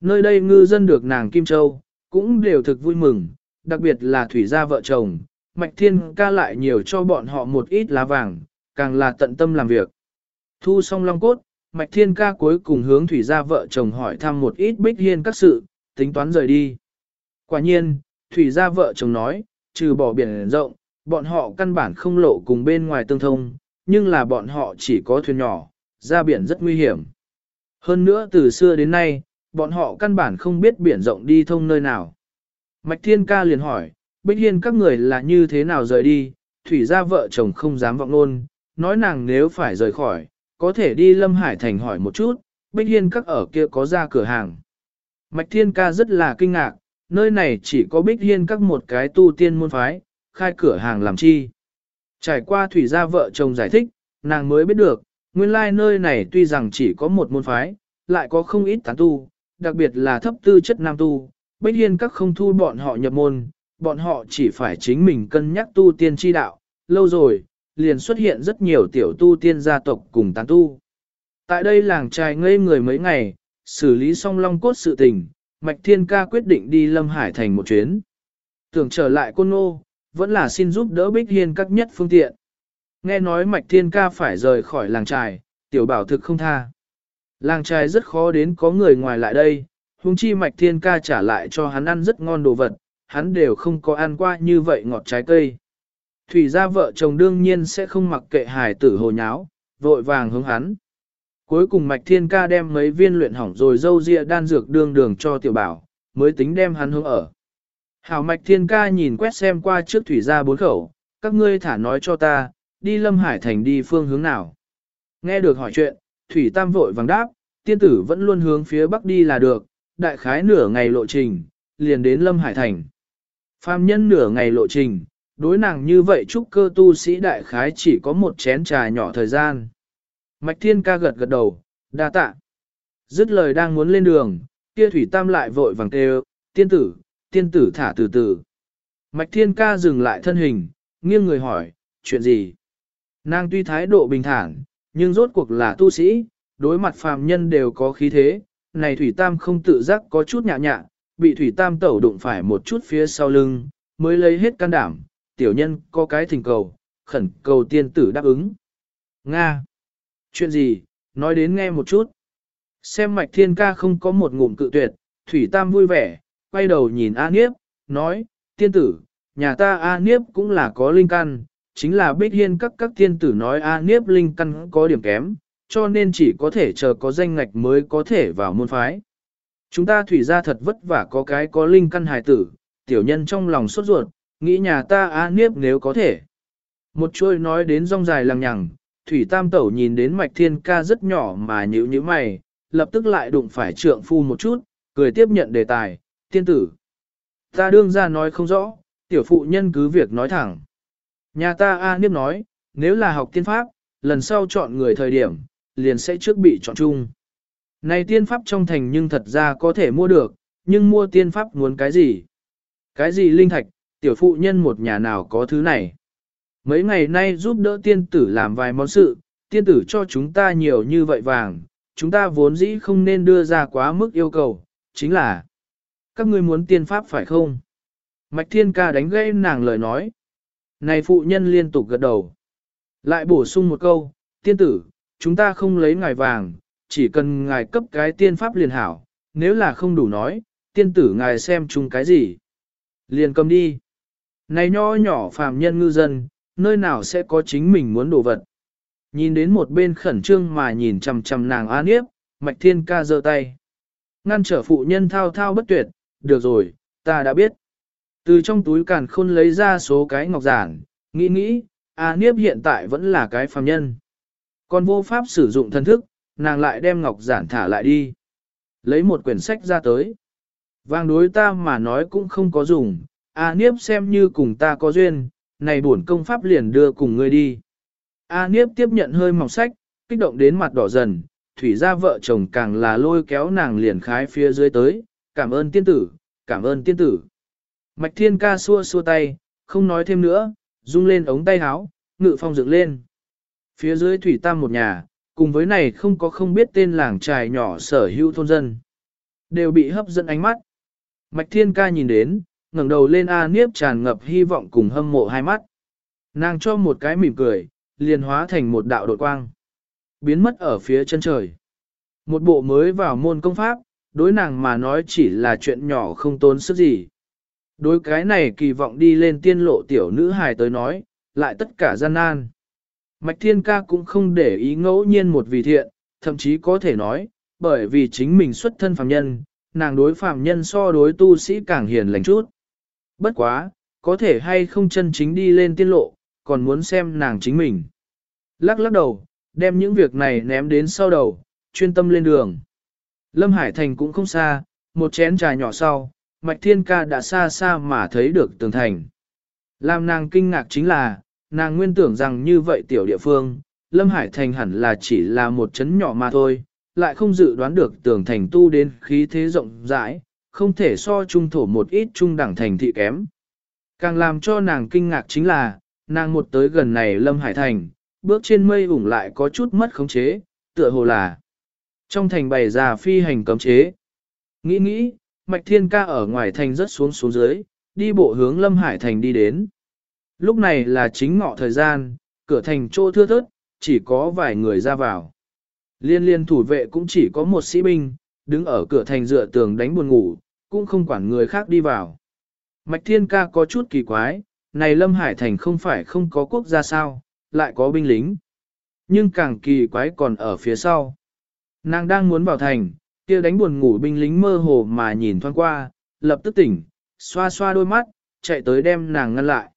Nơi đây ngư dân được nàng Kim Châu, cũng đều thực vui mừng, đặc biệt là thủy gia vợ chồng, Mạch Thiên ca lại nhiều cho bọn họ một ít lá vàng, càng là tận tâm làm việc. Thu xong long cốt, Mạch Thiên ca cuối cùng hướng thủy gia vợ chồng hỏi thăm một ít bích hiên các sự, tính toán rời đi. Quả nhiên, thủy gia vợ chồng nói, trừ bỏ biển rộng, bọn họ căn bản không lộ cùng bên ngoài tương thông, nhưng là bọn họ chỉ có thuyền nhỏ, ra biển rất nguy hiểm. Hơn nữa từ xưa đến nay, bọn họ căn bản không biết biển rộng đi thông nơi nào. Mạch Thiên Ca liền hỏi, Bích Hiên các người là như thế nào rời đi, thủy gia vợ chồng không dám vọng luôn, nói nàng nếu phải rời khỏi, có thể đi Lâm Hải Thành hỏi một chút, Bích Hiên các ở kia có ra cửa hàng. Mạch Thiên Ca rất là kinh ngạc, nơi này chỉ có Bích Hiên các một cái tu tiên môn phái, khai cửa hàng làm chi. Trải qua thủy gia vợ chồng giải thích, nàng mới biết được, nguyên lai nơi này tuy rằng chỉ có một môn phái, lại có không ít tán tu, đặc biệt là thấp tư chất nam tu, Bích Hiên các không thu bọn họ nhập môn, bọn họ chỉ phải chính mình cân nhắc tu tiên chi đạo, lâu rồi, liền xuất hiện rất nhiều tiểu tu tiên gia tộc cùng tán tu. Tại đây làng trai ngây người mấy ngày, xử lý xong long cốt sự tình, Mạch Thiên Ca quyết định đi Lâm Hải thành một chuyến. Tưởng trở lại côn ngô, vẫn là xin giúp đỡ Bích Hiên các nhất phương tiện. Nghe nói Mạch Thiên Ca phải rời khỏi làng trài, tiểu bảo thực không tha. Làng trài rất khó đến có người ngoài lại đây, huống chi Mạch Thiên Ca trả lại cho hắn ăn rất ngon đồ vật, hắn đều không có ăn qua như vậy ngọt trái cây. Thủy gia vợ chồng đương nhiên sẽ không mặc kệ hài tử hồ nháo, vội vàng hướng hắn. Cuối cùng Mạch Thiên Ca đem mấy viên luyện hỏng rồi dâu ria đan dược đương đường cho tiểu bảo, mới tính đem hắn hướng ở. Hảo Mạch Thiên Ca nhìn quét xem qua trước thủy gia bốn khẩu, các ngươi thả nói cho ta, đi Lâm Hải Thành đi phương hướng nào. Nghe được hỏi chuyện, Thủy Tam vội vàng đáp, tiên tử vẫn luôn hướng phía bắc đi là được, đại khái nửa ngày lộ trình, liền đến Lâm Hải Thành. Phàm nhân nửa ngày lộ trình, đối nàng như vậy trúc cơ tu sĩ đại khái chỉ có một chén trà nhỏ thời gian. Mạch Thiên ca gật gật đầu, đa tạ. Dứt lời đang muốn lên đường, kia Thủy Tam lại vội vàng kêu, tiên tử, tiên tử thả từ từ. Mạch Thiên ca dừng lại thân hình, nghiêng người hỏi, chuyện gì? Nàng tuy thái độ bình thản, nhưng rốt cuộc là tu sĩ, đối mặt phàm nhân đều có khí thế, này Thủy Tam không tự giác có chút nhạ nhạ, bị Thủy Tam tẩu đụng phải một chút phía sau lưng, mới lấy hết can đảm, tiểu nhân có cái thỉnh cầu, khẩn cầu tiên tử đáp ứng. Nga! Chuyện gì? Nói đến nghe một chút. Xem mạch thiên ca không có một ngụm cự tuyệt, Thủy Tam vui vẻ, quay đầu nhìn A Niếp, nói, tiên tử, nhà ta A Niếp cũng là có linh căn, chính là Bích Hiên các các tiên tử nói A Niếp linh căn có điểm kém, cho nên chỉ có thể chờ có danh ngạch mới có thể vào môn phái. Chúng ta thủy ra thật vất vả có cái có linh căn hài tử, tiểu nhân trong lòng sốt ruột, nghĩ nhà ta A Niếp nếu có thể. Một chuôi nói đến rong dài lằng nhằng, Thủy Tam Tẩu nhìn đến Mạch Thiên Ca rất nhỏ mà nhíu nhíu mày, lập tức lại đụng phải trượng phu một chút, cười tiếp nhận đề tài, tiên tử. Ta đương ra nói không rõ, tiểu phụ nhân cứ việc nói thẳng. Nhà ta A Niếp nói, nếu là học tiên pháp, lần sau chọn người thời điểm, liền sẽ trước bị chọn chung. Này tiên pháp trong thành nhưng thật ra có thể mua được, nhưng mua tiên pháp muốn cái gì? Cái gì linh thạch, tiểu phụ nhân một nhà nào có thứ này? Mấy ngày nay giúp đỡ tiên tử làm vài món sự, tiên tử cho chúng ta nhiều như vậy vàng, chúng ta vốn dĩ không nên đưa ra quá mức yêu cầu, chính là các ngươi muốn tiên pháp phải không? Mạch Thiên Ca đánh gây nàng lời nói. Này phụ nhân liên tục gật đầu. Lại bổ sung một câu, tiên tử, chúng ta không lấy ngài vàng, chỉ cần ngài cấp cái tiên pháp liền hảo, nếu là không đủ nói, tiên tử ngài xem chung cái gì. Liền cầm đi. Này nho nhỏ phàm nhân ngư dân, nơi nào sẽ có chính mình muốn đồ vật. Nhìn đến một bên khẩn trương mà nhìn chằm chằm nàng an niếp, mạch thiên ca giơ tay. Ngăn trở phụ nhân thao thao bất tuyệt, được rồi, ta đã biết. Từ trong túi càn khôn lấy ra số cái ngọc giản, nghĩ nghĩ, A Niếp hiện tại vẫn là cái phàm nhân. Còn vô pháp sử dụng thân thức, nàng lại đem ngọc giản thả lại đi. Lấy một quyển sách ra tới. Vàng đối ta mà nói cũng không có dùng, A Niếp xem như cùng ta có duyên, này bổn công pháp liền đưa cùng ngươi đi. A Niếp tiếp nhận hơi mỏng sách, kích động đến mặt đỏ dần, thủy ra vợ chồng càng là lôi kéo nàng liền khái phía dưới tới, cảm ơn tiên tử, cảm ơn tiên tử. Mạch thiên ca xua xua tay, không nói thêm nữa, rung lên ống tay áo, ngự phong dựng lên. Phía dưới thủy tam một nhà, cùng với này không có không biết tên làng trài nhỏ sở hữu thôn dân. Đều bị hấp dẫn ánh mắt. Mạch thiên ca nhìn đến, ngẩng đầu lên A Niếp tràn ngập hy vọng cùng hâm mộ hai mắt. Nàng cho một cái mỉm cười, liền hóa thành một đạo đột quang. Biến mất ở phía chân trời. Một bộ mới vào môn công pháp, đối nàng mà nói chỉ là chuyện nhỏ không tốn sức gì. Đối cái này kỳ vọng đi lên tiên lộ tiểu nữ hài tới nói, lại tất cả gian nan. Mạch Thiên Ca cũng không để ý ngẫu nhiên một vì thiện, thậm chí có thể nói, bởi vì chính mình xuất thân phàm nhân, nàng đối phàm nhân so đối tu sĩ càng hiền lành chút. Bất quá, có thể hay không chân chính đi lên tiên lộ, còn muốn xem nàng chính mình. Lắc lắc đầu, đem những việc này ném đến sau đầu, chuyên tâm lên đường. Lâm Hải Thành cũng không xa, một chén trà nhỏ sau, Mạch Thiên Ca đã xa xa mà thấy được tường thành. Làm nàng kinh ngạc chính là, nàng nguyên tưởng rằng như vậy tiểu địa phương, Lâm Hải Thành hẳn là chỉ là một chấn nhỏ mà thôi, lại không dự đoán được tường thành tu đến khí thế rộng rãi, không thể so trung thổ một ít trung đẳng thành thị kém. Càng làm cho nàng kinh ngạc chính là, nàng một tới gần này Lâm Hải Thành, bước trên mây ủng lại có chút mất khống chế, tựa hồ là trong thành bày ra phi hành cấm chế. Nghĩ nghĩ, Mạch Thiên Ca ở ngoài thành rất xuống xuống dưới, đi bộ hướng Lâm Hải Thành đi đến. Lúc này là chính ngọ thời gian, cửa thành chỗ thưa thớt, chỉ có vài người ra vào. Liên liên thủ vệ cũng chỉ có một sĩ binh, đứng ở cửa thành dựa tường đánh buồn ngủ, cũng không quản người khác đi vào. Mạch Thiên Ca có chút kỳ quái, này Lâm Hải Thành không phải không có quốc gia sao, lại có binh lính. Nhưng càng kỳ quái còn ở phía sau. Nàng đang muốn vào thành, kia đánh buồn ngủ binh lính mơ hồ mà nhìn thoáng qua, lập tức tỉnh, xoa xoa đôi mắt, chạy tới đem nàng ngăn lại.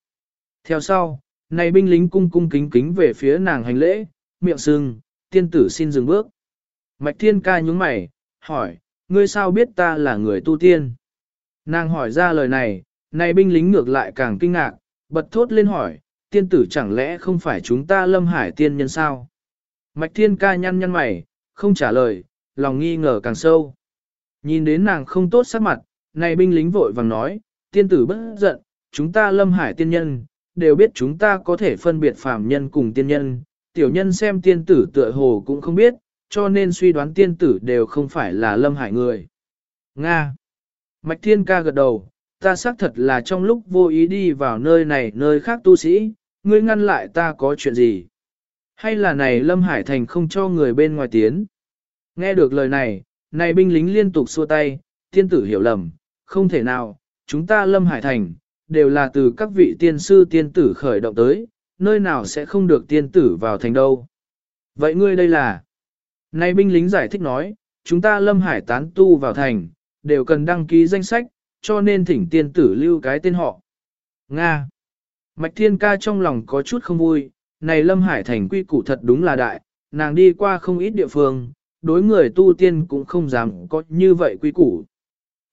Theo sau, này binh lính cung cung kính kính về phía nàng hành lễ, miệng sưng, tiên tử xin dừng bước. Mạch thiên ca nhúng mày, hỏi, ngươi sao biết ta là người tu tiên? Nàng hỏi ra lời này, này binh lính ngược lại càng kinh ngạc, bật thốt lên hỏi, tiên tử chẳng lẽ không phải chúng ta lâm hải tiên nhân sao? Mạch thiên ca nhăn nhăn mày, không trả lời, lòng nghi ngờ càng sâu. Nhìn đến nàng không tốt sắc mặt, này binh lính vội vàng nói, tiên tử bất giận, chúng ta lâm hải tiên nhân, đều biết chúng ta có thể phân biệt phàm nhân cùng tiên nhân, tiểu nhân xem tiên tử tựa hồ cũng không biết, cho nên suy đoán tiên tử đều không phải là lâm hải người. Nga Mạch Thiên ca gật đầu, ta xác thật là trong lúc vô ý đi vào nơi này nơi khác tu sĩ, ngươi ngăn lại ta có chuyện gì? Hay là này Lâm Hải Thành không cho người bên ngoài tiến? Nghe được lời này, này binh lính liên tục xua tay, tiên tử hiểu lầm, không thể nào, chúng ta Lâm Hải Thành, đều là từ các vị tiên sư tiên tử khởi động tới, nơi nào sẽ không được tiên tử vào thành đâu. Vậy ngươi đây là? Này binh lính giải thích nói, chúng ta Lâm Hải tán tu vào thành, đều cần đăng ký danh sách, cho nên thỉnh tiên tử lưu cái tên họ. Nga. Mạch Thiên Ca trong lòng có chút không vui, này Lâm Hải thành quy củ thật đúng là đại, nàng đi qua không ít địa phương, đối người tu tiên cũng không dám có như vậy quy củ.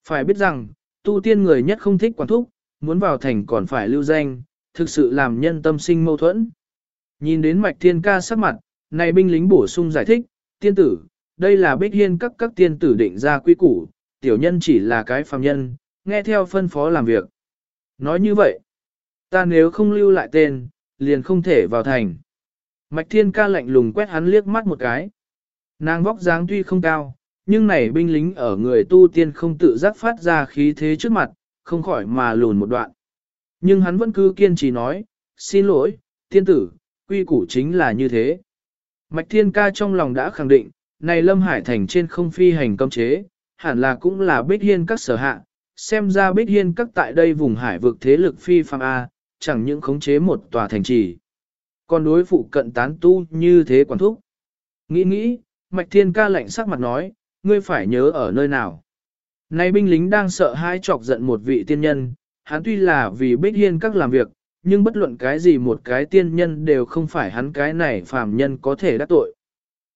Phải biết rằng, tu tiên người nhất không thích quản thúc, muốn vào thành còn phải lưu danh, thực sự làm nhân tâm sinh mâu thuẫn. Nhìn đến Mạch Thiên Ca sắc mặt, này binh lính bổ sung giải thích, tiên tử, đây là bích hiên các các tiên tử định ra quy củ, tiểu nhân chỉ là cái phàm nhân, nghe theo phân phó làm việc. Nói như vậy, ta nếu không lưu lại tên, liền không thể vào thành. Mạch Thiên ca lạnh lùng quét hắn liếc mắt một cái. Nàng vóc dáng tuy không cao, nhưng này binh lính ở người tu tiên không tự giác phát ra khí thế trước mặt, không khỏi mà lùn một đoạn. Nhưng hắn vẫn cứ kiên trì nói, xin lỗi, tiên tử, quy củ chính là như thế. Mạch Thiên ca trong lòng đã khẳng định, này Lâm Hải Thành trên không phi hành cấm chế, hẳn là cũng là bích hiên các sở hạ, xem ra bích hiên các tại đây vùng hải vực thế lực phi phàm A, chẳng những khống chế một tòa thành trì. Còn đối phụ cận tán tu như thế quản thúc. Nghĩ nghĩ, Mạch Thiên ca lạnh sắc mặt nói, ngươi phải nhớ ở nơi nào. Này binh lính đang sợ hai chọc giận một vị tiên nhân, hắn tuy là vì bích hiên các làm việc, nhưng bất luận cái gì một cái tiên nhân đều không phải hắn cái này phàm nhân có thể đắc tội.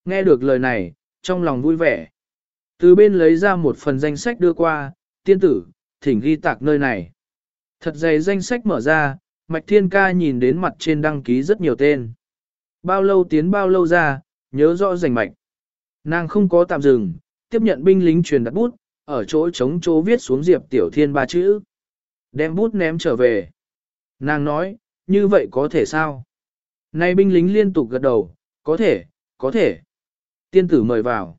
Nghe được lời này, trong lòng vui vẻ. Từ bên lấy ra một phần danh sách đưa qua, tiên tử, thỉnh ghi tạc nơi này. Thật dày danh sách mở ra, Mạch Thiên Ca nhìn đến mặt trên đăng ký rất nhiều tên. Bao lâu tiến bao lâu ra, nhớ rõ rành mạch. Nàng không có tạm dừng, tiếp nhận binh lính truyền đặt bút, ở chỗ chống chỗ viết xuống Diệp Tiểu Thiên ba chữ. Đem bút ném trở về. Nàng nói, như vậy có thể sao? Nay binh lính liên tục gật đầu, có thể, có thể. Tiên tử mời vào.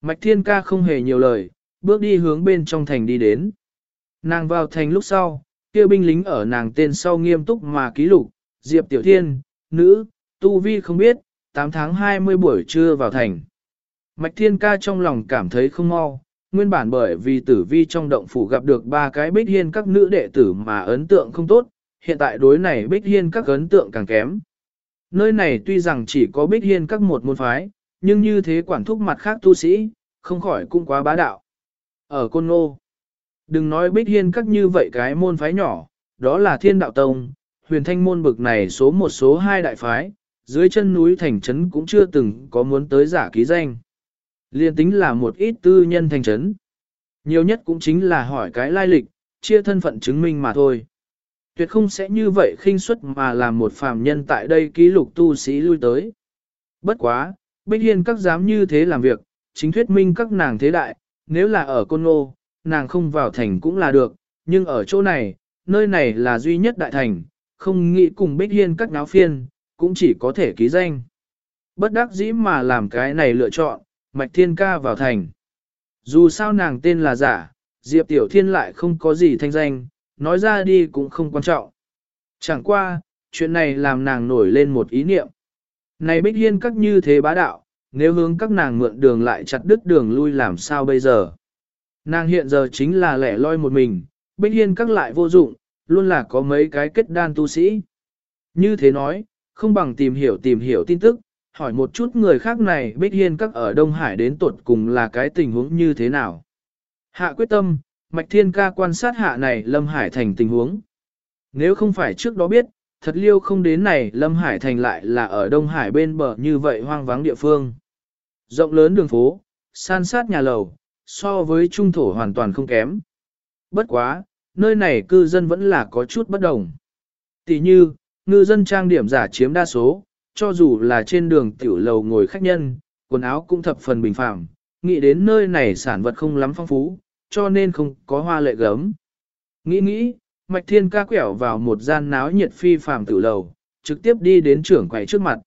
Mạch Thiên Ca không hề nhiều lời, bước đi hướng bên trong thành đi đến. Nàng vào thành lúc sau, kia binh lính ở nàng tên sau nghiêm túc mà ký lục, Diệp Tiểu Thiên, nữ, tu vi không biết, 8 tháng 20 buổi trưa vào thành. Mạch Thiên Ca trong lòng cảm thấy không mau, nguyên bản bởi vì tử vi trong động phủ gặp được ba cái bích hiên các nữ đệ tử mà ấn tượng không tốt, hiện tại đối này bích hiên các ấn tượng càng kém. Nơi này tuy rằng chỉ có bích hiên các một môn phái, nhưng như thế quản thúc mặt khác tu sĩ, không khỏi cũng quá bá đạo. Ở Côn Ngô, đừng nói bích hiên các như vậy cái môn phái nhỏ, đó là thiên đạo tông, huyền thanh môn bực này số một số hai đại phái, dưới chân núi thành trấn cũng chưa từng có muốn tới giả ký danh. Liên tính là một ít tư nhân thành trấn. Nhiều nhất cũng chính là hỏi cái lai lịch, chia thân phận chứng minh mà thôi. Tuyệt không sẽ như vậy khinh suất mà làm một phàm nhân tại đây ký lục tu sĩ lui tới. Bất quá, Bích Hiên các dám như thế làm việc, chính thuyết minh các nàng thế đại, nếu là ở Côn Ngô, nàng không vào thành cũng là được, nhưng ở chỗ này, nơi này là duy nhất đại thành, không nghĩ cùng Bích Hiên các náo phiên, cũng chỉ có thể ký danh. Bất đắc dĩ mà làm cái này lựa chọn, Mạch Thiên Ca vào thành. Dù sao nàng tên là giả, Diệp Tiểu Thiên lại không có gì thanh danh, nói ra đi cũng không quan trọng. Chẳng qua, chuyện này làm nàng nổi lên một ý niệm. Này Bích Hiên các như thế bá đạo, nếu hướng các nàng mượn đường lại chặt đứt đường lui làm sao bây giờ? Nàng hiện giờ chính là lẻ loi một mình, Bích Hiên các lại vô dụng, luôn là có mấy cái kết đan tu sĩ. Như thế nói, không bằng tìm hiểu tìm hiểu tin tức, hỏi một chút người khác này Bích Hiên các ở Đông Hải đến tuột cùng là cái tình huống như thế nào. Hạ quyết tâm, Mạch Thiên ca quan sát hạ này Lâm Hải thành tình huống. Nếu không phải trước đó biết, thật liêu không đến này Lâm Hải thành lại là ở Đông Hải bên bờ như vậy hoang vắng địa phương. Rộng lớn đường phố, san sát nhà lầu, so với trung thổ hoàn toàn không kém. Bất quá, nơi này cư dân vẫn là có chút bất đồng. Tỷ như, ngư dân trang điểm giả chiếm đa số, cho dù là trên đường tiểu lầu ngồi khách nhân, quần áo cũng thập phần bình phạm, nghĩ đến nơi này sản vật không lắm phong phú, cho nên không có hoa lệ gấm. Nghĩ nghĩ, Mạch Thiên ca quẹo vào một gian náo nhiệt phi phàm tử lầu, trực tiếp đi đến trưởng quầy trước mặt.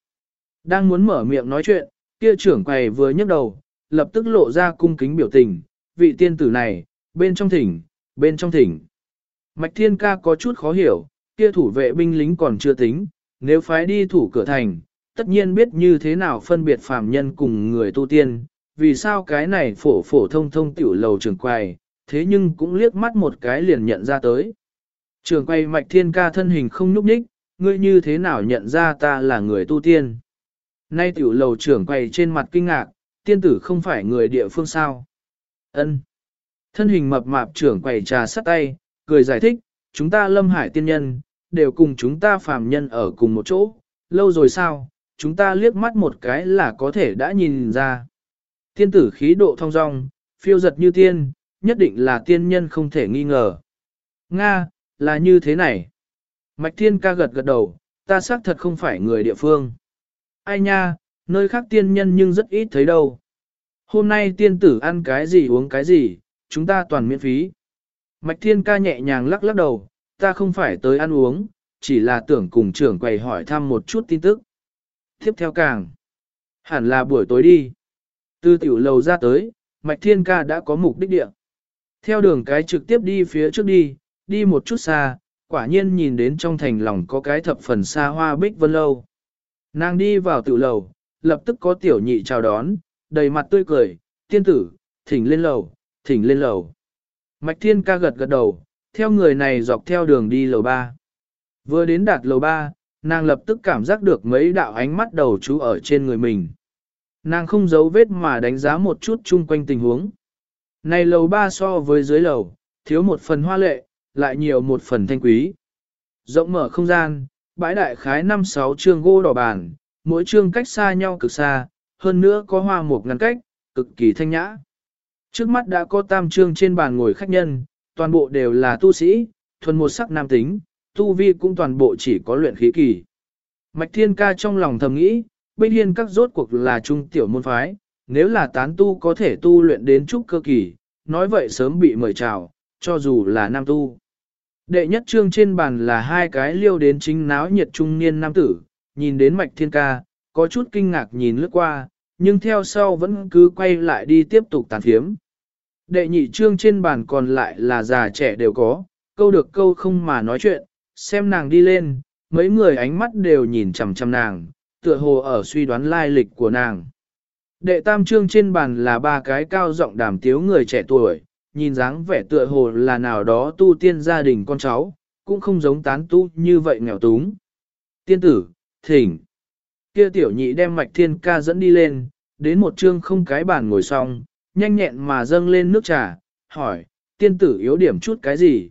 Đang muốn mở miệng nói chuyện, kia trưởng quầy vừa nhấc đầu, lập tức lộ ra cung kính biểu tình, vị tiên tử này, bên trong thỉnh, bên trong thỉnh. Mạch Thiên ca có chút khó hiểu, kia thủ vệ binh lính còn chưa tính, nếu phái đi thủ cửa thành, tất nhiên biết như thế nào phân biệt phàm nhân cùng người tu tiên, vì sao cái này phổ phổ thông thông tiểu lầu trường quầy, thế nhưng cũng liếc mắt một cái liền nhận ra tới. Trường quay mạch thiên ca thân hình không nhúc nhích, ngươi như thế nào nhận ra ta là người tu tiên. Nay tiểu lầu trưởng quay trên mặt kinh ngạc, tiên tử không phải người địa phương sao. ân Thân hình mập mạp trưởng quầy trà sắt tay, cười giải thích, chúng ta lâm hải tiên nhân, đều cùng chúng ta phàm nhân ở cùng một chỗ, lâu rồi sao, chúng ta liếc mắt một cái là có thể đã nhìn ra. Tiên tử khí độ thong dong, phiêu giật như tiên, nhất định là tiên nhân không thể nghi ngờ. Nga, là như thế này. Mạch thiên ca gật gật đầu, ta xác thật không phải người địa phương. Ai nha, nơi khác tiên nhân nhưng rất ít thấy đâu. Hôm nay tiên tử ăn cái gì uống cái gì, chúng ta toàn miễn phí. Mạch thiên ca nhẹ nhàng lắc lắc đầu, ta không phải tới ăn uống, chỉ là tưởng cùng trưởng quầy hỏi thăm một chút tin tức. Tiếp theo càng, hẳn là buổi tối đi. Từ tiểu lầu ra tới, Mạch Thiên Ca đã có mục đích địa. Theo đường cái trực tiếp đi phía trước đi, đi một chút xa, quả nhiên nhìn đến trong thành lòng có cái thập phần xa hoa bích vân lâu. Nàng đi vào tiểu lầu, lập tức có tiểu nhị chào đón, đầy mặt tươi cười, tiên tử, thỉnh lên lầu, thỉnh lên lầu. Mạch Thiên Ca gật gật đầu, theo người này dọc theo đường đi lầu ba. Vừa đến đạt lầu ba, nàng lập tức cảm giác được mấy đạo ánh mắt đầu chú ở trên người mình. Nàng không giấu vết mà đánh giá một chút chung quanh tình huống. Này lầu ba so với dưới lầu, thiếu một phần hoa lệ, lại nhiều một phần thanh quý. Rộng mở không gian, bãi đại khái 5-6 trường gỗ đỏ bàn, mỗi trường cách xa nhau cực xa, hơn nữa có hoa một ngăn cách, cực kỳ thanh nhã. Trước mắt đã có tam trương trên bàn ngồi khách nhân, toàn bộ đều là tu sĩ, thuần một sắc nam tính, tu vi cũng toàn bộ chỉ có luyện khí kỳ. Mạch Thiên Ca trong lòng thầm nghĩ, Bích Hiên các rốt cuộc là trung tiểu môn phái, nếu là tán tu có thể tu luyện đến trúc cơ kỳ, nói vậy sớm bị mời chào, cho dù là nam tu. Đệ nhất trương trên bàn là hai cái liêu đến chính náo nhiệt trung niên nam tử, nhìn đến Mạch Thiên Ca, có chút kinh ngạc nhìn lướt qua, nhưng theo sau vẫn cứ quay lại đi tiếp tục tàn thiếm. Đệ nhị trương trên bàn còn lại là già trẻ đều có, câu được câu không mà nói chuyện, xem nàng đi lên, mấy người ánh mắt đều nhìn chằm chằm nàng, tựa hồ ở suy đoán lai lịch của nàng. Đệ tam trương trên bàn là ba cái cao giọng đàm tiếu người trẻ tuổi, nhìn dáng vẻ tựa hồ là nào đó tu tiên gia đình con cháu, cũng không giống tán tu như vậy nghèo túng. Tiên tử, thỉnh. Kia tiểu nhị đem mạch thiên ca dẫn đi lên, đến một trương không cái bàn ngồi xong, nhanh nhẹn mà dâng lên nước trà, hỏi, tiên tử yếu điểm chút cái gì?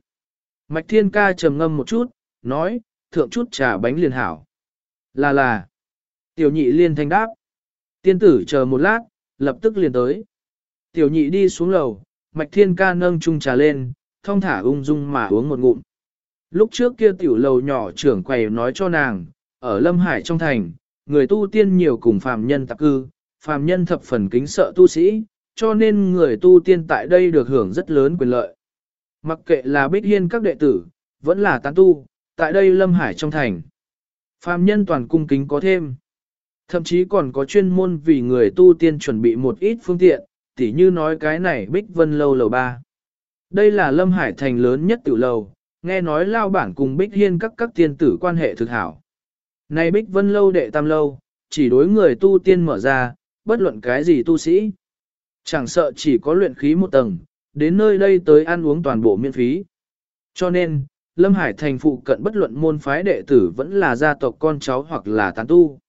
Mạch thiên ca trầm ngâm một chút, nói, thượng chút trà bánh liền hảo. Là là. Tiểu nhị liên thanh đáp. Tiên tử chờ một lát, lập tức liền tới. Tiểu nhị đi xuống lầu, mạch thiên ca nâng chung trà lên, thong thả ung dung mà uống một ngụm. Lúc trước kia tiểu lầu nhỏ trưởng quầy nói cho nàng, ở Lâm Hải trong thành, người tu tiên nhiều cùng phàm nhân tạp cư, phàm nhân thập phần kính sợ tu sĩ, cho nên người tu tiên tại đây được hưởng rất lớn quyền lợi. Mặc kệ là bích hiên các đệ tử, vẫn là tán tu, tại đây Lâm Hải trong thành. Phàm nhân toàn cung kính có thêm. Thậm chí còn có chuyên môn vì người tu tiên chuẩn bị một ít phương tiện, tỉ như nói cái này Bích Vân Lâu lầu ba. Đây là Lâm Hải thành lớn nhất tiểu lầu, nghe nói lao bản cùng Bích Hiên các các tiên tử quan hệ thực hảo. Này Bích Vân Lâu đệ tam lâu, chỉ đối người tu tiên mở ra, bất luận cái gì tu sĩ. Chẳng sợ chỉ có luyện khí một tầng, đến nơi đây tới ăn uống toàn bộ miễn phí. Cho nên, Lâm Hải thành phụ cận bất luận môn phái đệ tử vẫn là gia tộc con cháu hoặc là tán tu.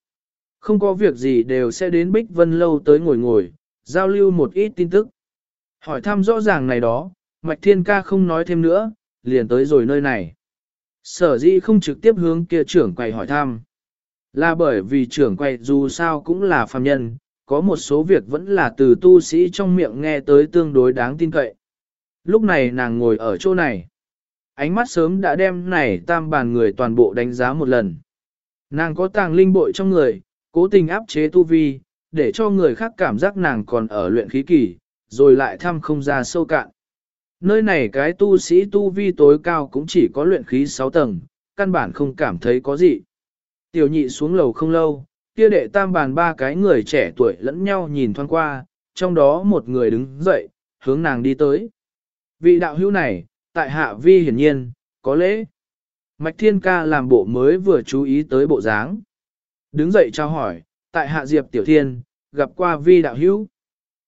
Không có việc gì đều sẽ đến Bích Vân Lâu tới ngồi ngồi, giao lưu một ít tin tức. Hỏi thăm rõ ràng này đó, Mạch Thiên Ca không nói thêm nữa, liền tới rồi nơi này. Sở dĩ không trực tiếp hướng kia trưởng quầy hỏi thăm. Là bởi vì trưởng quầy dù sao cũng là phàm nhân, có một số việc vẫn là từ tu sĩ trong miệng nghe tới tương đối đáng tin cậy. Lúc này nàng ngồi ở chỗ này. Ánh mắt sớm đã đem này tam bàn người toàn bộ đánh giá một lần. Nàng có tàng linh bội trong người, cố tình áp chế tu vi, để cho người khác cảm giác nàng còn ở luyện khí kỳ, rồi lại thăm không ra sâu cạn. Nơi này cái tu sĩ tu vi tối cao cũng chỉ có luyện khí 6 tầng, căn bản không cảm thấy có gì. Tiểu nhị xuống lầu không lâu, kia đệ tam bàn ba cái người trẻ tuổi lẫn nhau nhìn thoáng qua, trong đó một người đứng dậy, hướng nàng đi tới. Vị đạo hữu này, tại hạ vi hiển nhiên, có lễ. Mạch Thiên Ca làm bộ mới vừa chú ý tới bộ dáng. Đứng dậy trao hỏi, tại hạ Diệp Tiểu Thiên, gặp qua vi đạo hữu.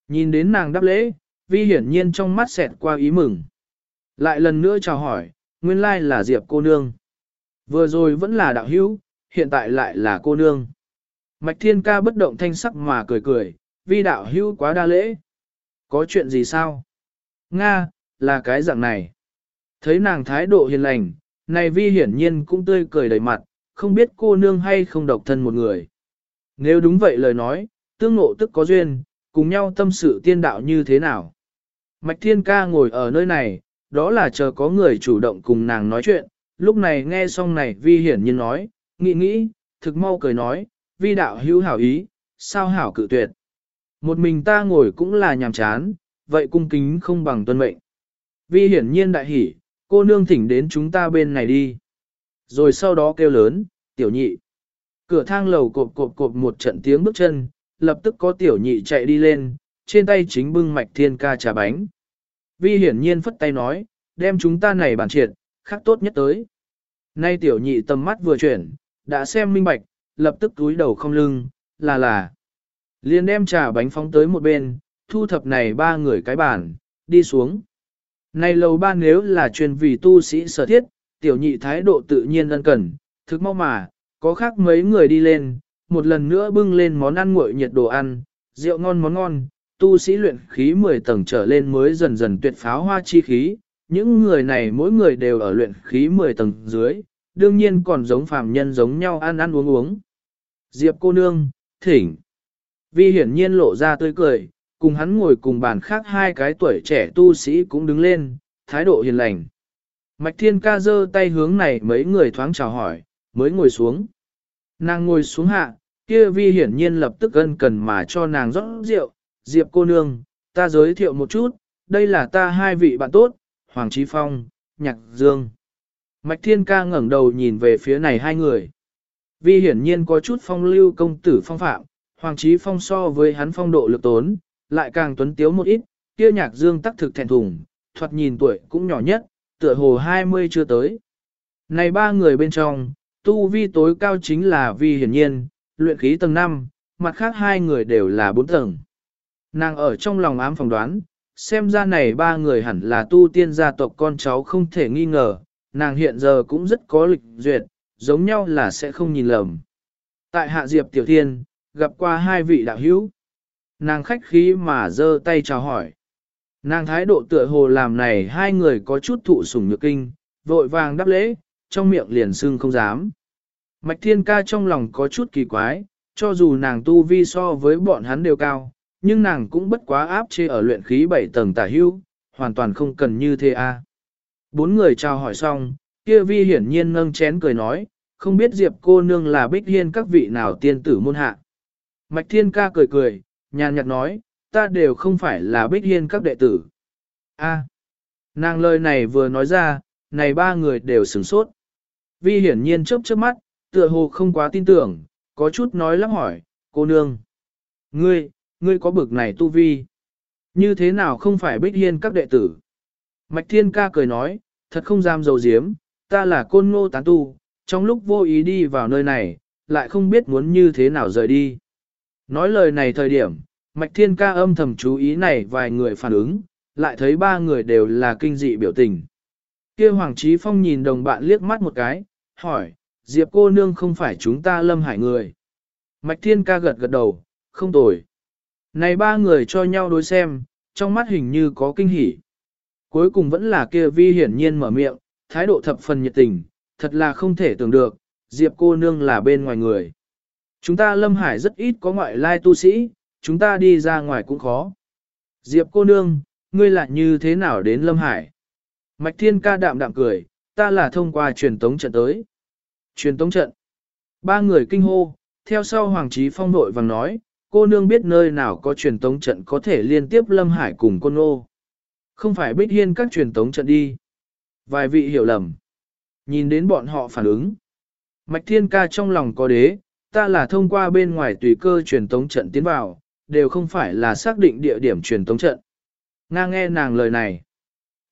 Nhìn đến nàng đáp lễ, vi hiển nhiên trong mắt xẹt qua ý mừng. Lại lần nữa chào hỏi, nguyên lai là Diệp cô nương. Vừa rồi vẫn là đạo hữu, hiện tại lại là cô nương. Mạch Thiên Ca bất động thanh sắc mà cười cười, vi đạo hữu quá đa lễ. Có chuyện gì sao? Nga, là cái dạng này. Thấy nàng thái độ hiền lành, này vi hiển nhiên cũng tươi cười đầy mặt, không biết cô nương hay không độc thân một người. Nếu đúng vậy lời nói, tương ngộ tức có duyên, cùng nhau tâm sự tiên đạo như thế nào. Mạch Thiên Ca ngồi ở nơi này, đó là chờ có người chủ động cùng nàng nói chuyện, lúc này nghe xong này vi hiển nhiên nói, nghĩ nghĩ, thực mau cười nói, vi đạo hữu hảo ý, sao hảo cự tuyệt. Một mình ta ngồi cũng là nhàm chán, vậy cung kính không bằng tuân mệnh. Vi hiển nhiên đại hỉ, cô nương thỉnh đến chúng ta bên này đi. Rồi sau đó kêu lớn, tiểu nhị. Cửa thang lầu cộp cộp cộp một trận tiếng bước chân, lập tức có tiểu nhị chạy đi lên, trên tay chính bưng mạch thiên ca trà bánh. Vi hiển nhiên phất tay nói, đem chúng ta này bàn triệt, khác tốt nhất tới. Nay tiểu nhị tầm mắt vừa chuyển, đã xem minh bạch, lập tức túi đầu không lưng, là là. liền đem trà bánh phóng tới một bên, thu thập này ba người cái bàn, đi xuống. Này lầu ba nếu là truyền vì tu sĩ sở thiết, tiểu nhị thái độ tự nhiên ân cần, thực mau mà, có khác mấy người đi lên, một lần nữa bưng lên món ăn nguội nhiệt đồ ăn, rượu ngon món ngon, tu sĩ luyện khí 10 tầng trở lên mới dần dần tuyệt pháo hoa chi khí, những người này mỗi người đều ở luyện khí 10 tầng dưới, đương nhiên còn giống phàm nhân giống nhau ăn ăn uống uống. Diệp cô nương, thỉnh. Vi hiển nhiên lộ ra tươi cười, cùng hắn ngồi cùng bàn khác hai cái tuổi trẻ tu sĩ cũng đứng lên, thái độ hiền lành. Mạch Thiên ca giơ tay hướng này mấy người thoáng chào hỏi, mới ngồi xuống. Nàng ngồi xuống hạ, kia vi hiển nhiên lập tức ân cần mà cho nàng rót rượu, Diệp cô nương, ta giới thiệu một chút, đây là ta hai vị bạn tốt, Hoàng Trí Phong, Nhạc Dương. Mạch Thiên ca ngẩng đầu nhìn về phía này hai người. Vi hiển nhiên có chút phong lưu công tử phong phạm, Hoàng Trí Phong so với hắn phong độ lực tốn, lại càng tuấn tiếu một ít, kia Nhạc Dương tắc thực thẹn thùng, thoạt nhìn tuổi cũng nhỏ nhất, tựa hồ 20 chưa tới. Này ba người bên trong, tu vi tối cao chính là Vi hiển nhiên, luyện khí tầng 5, mặt khác hai người đều là 4 tầng. Nàng ở trong lòng ám phỏng đoán, xem ra này ba người hẳn là tu tiên gia tộc con cháu không thể nghi ngờ, nàng hiện giờ cũng rất có lịch duyệt, giống nhau là sẽ không nhìn lầm. Tại Hạ Diệp Tiểu Thiên, gặp qua hai vị đạo hữu. Nàng khách khí mà giơ tay chào hỏi. Nàng thái độ tựa hồ làm này hai người có chút thụ sủng nhược kinh, vội vàng đáp lễ, trong miệng liền sưng không dám. Mạch Thiên Ca trong lòng có chút kỳ quái, cho dù nàng tu vi so với bọn hắn đều cao, nhưng nàng cũng bất quá áp chế ở luyện khí 7 tầng tả hưu, hoàn toàn không cần như thế a. Bốn người chào hỏi xong, kia vi hiển nhiên nâng chén cười nói, không biết Diệp cô nương là bích hiên các vị nào tiên tử môn hạ. Mạch Thiên Ca cười cười, nhàn nhạt nói, ta đều không phải là bích hiên các đệ tử. A, nàng lời này vừa nói ra, này ba người đều sửng sốt. Vi hiển nhiên chớp chớp mắt, tựa hồ không quá tin tưởng, có chút nói lắp hỏi, cô nương. Ngươi, ngươi có bực này tu vi. Như thế nào không phải bích hiên các đệ tử? Mạch Thiên Ca cười nói, thật không dám dầu diếm, ta là côn ngô tán tu, trong lúc vô ý đi vào nơi này, lại không biết muốn như thế nào rời đi. Nói lời này thời điểm, Mạch Thiên Ca âm thầm chú ý này vài người phản ứng, lại thấy ba người đều là kinh dị biểu tình. Kia Hoàng Trí Phong nhìn đồng bạn liếc mắt một cái, hỏi, Diệp cô nương không phải chúng ta lâm hải người. Mạch Thiên Ca gật gật đầu, không tồi. Này ba người cho nhau đối xem, trong mắt hình như có kinh hỉ. Cuối cùng vẫn là kia vi hiển nhiên mở miệng, thái độ thập phần nhiệt tình, thật là không thể tưởng được, Diệp cô nương là bên ngoài người. Chúng ta Lâm Hải rất ít có ngoại lai tu sĩ, chúng ta đi ra ngoài cũng khó. Diệp cô nương, ngươi lại như thế nào đến Lâm Hải? Mạch Thiên ca đạm đạm cười, ta là thông qua truyền tống trận tới. Truyền tống trận. Ba người kinh hô, theo sau Hoàng Trí Phong nội vàng nói, cô nương biết nơi nào có truyền tống trận có thể liên tiếp Lâm Hải cùng Côn nô. Không phải Bích Hiên các truyền tống trận đi. Vài vị hiểu lầm. Nhìn đến bọn họ phản ứng. Mạch Thiên ca trong lòng có đế, ta là thông qua bên ngoài tùy cơ truyền tống trận tiến vào, đều không phải là xác định địa điểm truyền tống trận. Nga nghe nàng lời này.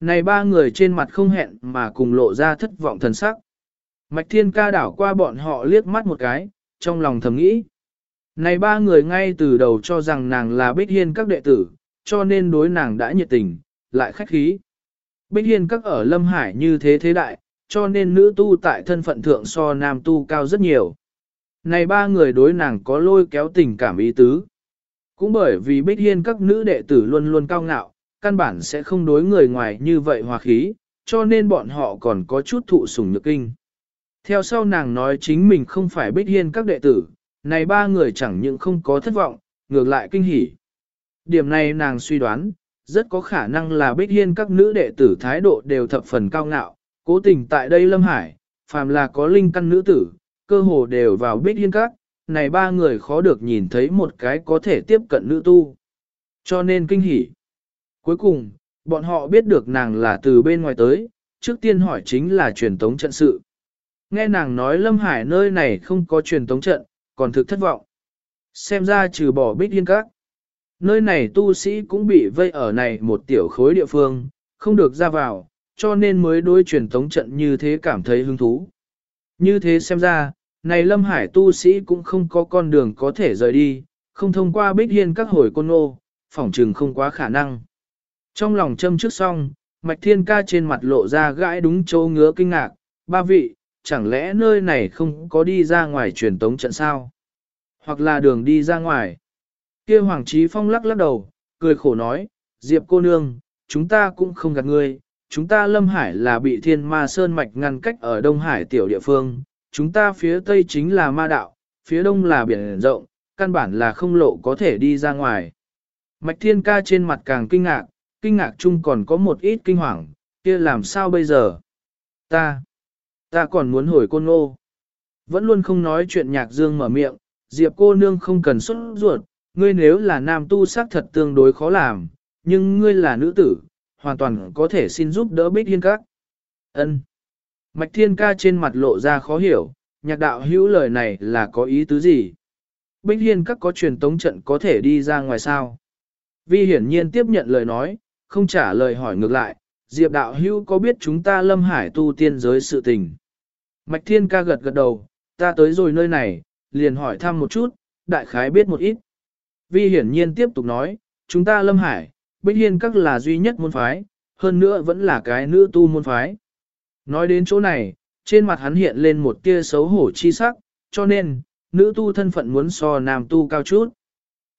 Này ba người trên mặt không hẹn mà cùng lộ ra thất vọng thần sắc. Mạch Thiên ca đảo qua bọn họ liếc mắt một cái, trong lòng thầm nghĩ. Này ba người ngay từ đầu cho rằng nàng là Bích Hiên các đệ tử, cho nên đối nàng đã nhiệt tình, lại khách khí. Bích Hiên các ở Lâm Hải như thế thế đại, cho nên nữ tu tại thân phận thượng so nam tu cao rất nhiều. Này ba người đối nàng có lôi kéo tình cảm ý tứ. Cũng bởi vì Bích Hiên các nữ đệ tử luôn luôn cao ngạo, căn bản sẽ không đối người ngoài như vậy hòa khí, cho nên bọn họ còn có chút thụ sủng nhược kinh. Theo sau nàng nói chính mình không phải Bích Hiên các đệ tử, này ba người chẳng những không có thất vọng, ngược lại kinh hỉ. Điểm này nàng suy đoán, rất có khả năng là Bích Hiên các nữ đệ tử thái độ đều thập phần cao ngạo, cố tình tại đây Lâm Hải, phàm là có linh căn nữ tử, cơ hồ đều vào Bích Hiên các, này ba người khó được nhìn thấy một cái có thể tiếp cận nữ tu. Cho nên kinh hỉ. Cuối cùng, bọn họ biết được nàng là từ bên ngoài tới, trước tiên hỏi chính là truyền tống trận sự. Nghe nàng nói Lâm Hải nơi này không có truyền tống trận, còn thực thất vọng. Xem ra trừ bỏ bích yên các. Nơi này tu sĩ cũng bị vây ở này một tiểu khối địa phương, không được ra vào, cho nên mới đối truyền tống trận như thế cảm thấy hứng thú. Như thế xem ra, này Lâm Hải tu sĩ cũng không có con đường có thể rời đi, không thông qua bích hiên các hồi côn ô, phỏng trừng không quá khả năng. Trong lòng châm trước xong, Mạch Thiên Ca trên mặt lộ ra gãi đúng chỗ ngứa kinh ngạc, ba vị, chẳng lẽ nơi này không có đi ra ngoài truyền tống trận sao? Hoặc là đường đi ra ngoài? kia Hoàng Trí Phong lắc lắc đầu, cười khổ nói, Diệp cô nương, chúng ta cũng không gạt ngươi, chúng ta Lâm Hải là bị thiên ma sơn mạch ngăn cách ở Đông Hải tiểu địa phương, chúng ta phía tây chính là ma đạo, phía đông là biển rộng, căn bản là không lộ có thể đi ra ngoài. Mạch thiên ca trên mặt càng kinh ngạc, kinh ngạc chung còn có một ít kinh hoàng, kia làm sao bây giờ? Ta, ta còn muốn hồi côn ngô. Vẫn luôn không nói chuyện nhạc dương mở miệng, Diệp cô nương không cần xuất ruột, ngươi nếu là nam tu sắc thật tương đối khó làm, nhưng ngươi là nữ tử, hoàn toàn có thể xin giúp đỡ Bích Hiên Các. Ân. Mạch Thiên Ca trên mặt lộ ra khó hiểu, nhạc đạo hữu lời này là có ý tứ gì? Bích Hiên Các có truyền tống trận có thể đi ra ngoài sao? Vi hiển nhiên tiếp nhận lời nói, không trả lời hỏi ngược lại, Diệp đạo hữu có biết chúng ta lâm hải tu tiên giới sự tình? Mạch Thiên Ca gật gật đầu, ta tới rồi nơi này, liền hỏi thăm một chút, đại khái biết một ít. Vi hiển nhiên tiếp tục nói, chúng ta lâm hải, Bích Hiên các là duy nhất môn phái, hơn nữa vẫn là cái nữ tu môn phái. Nói đến chỗ này, trên mặt hắn hiện lên một tia xấu hổ chi sắc, cho nên, nữ tu thân phận muốn so nam tu cao chút.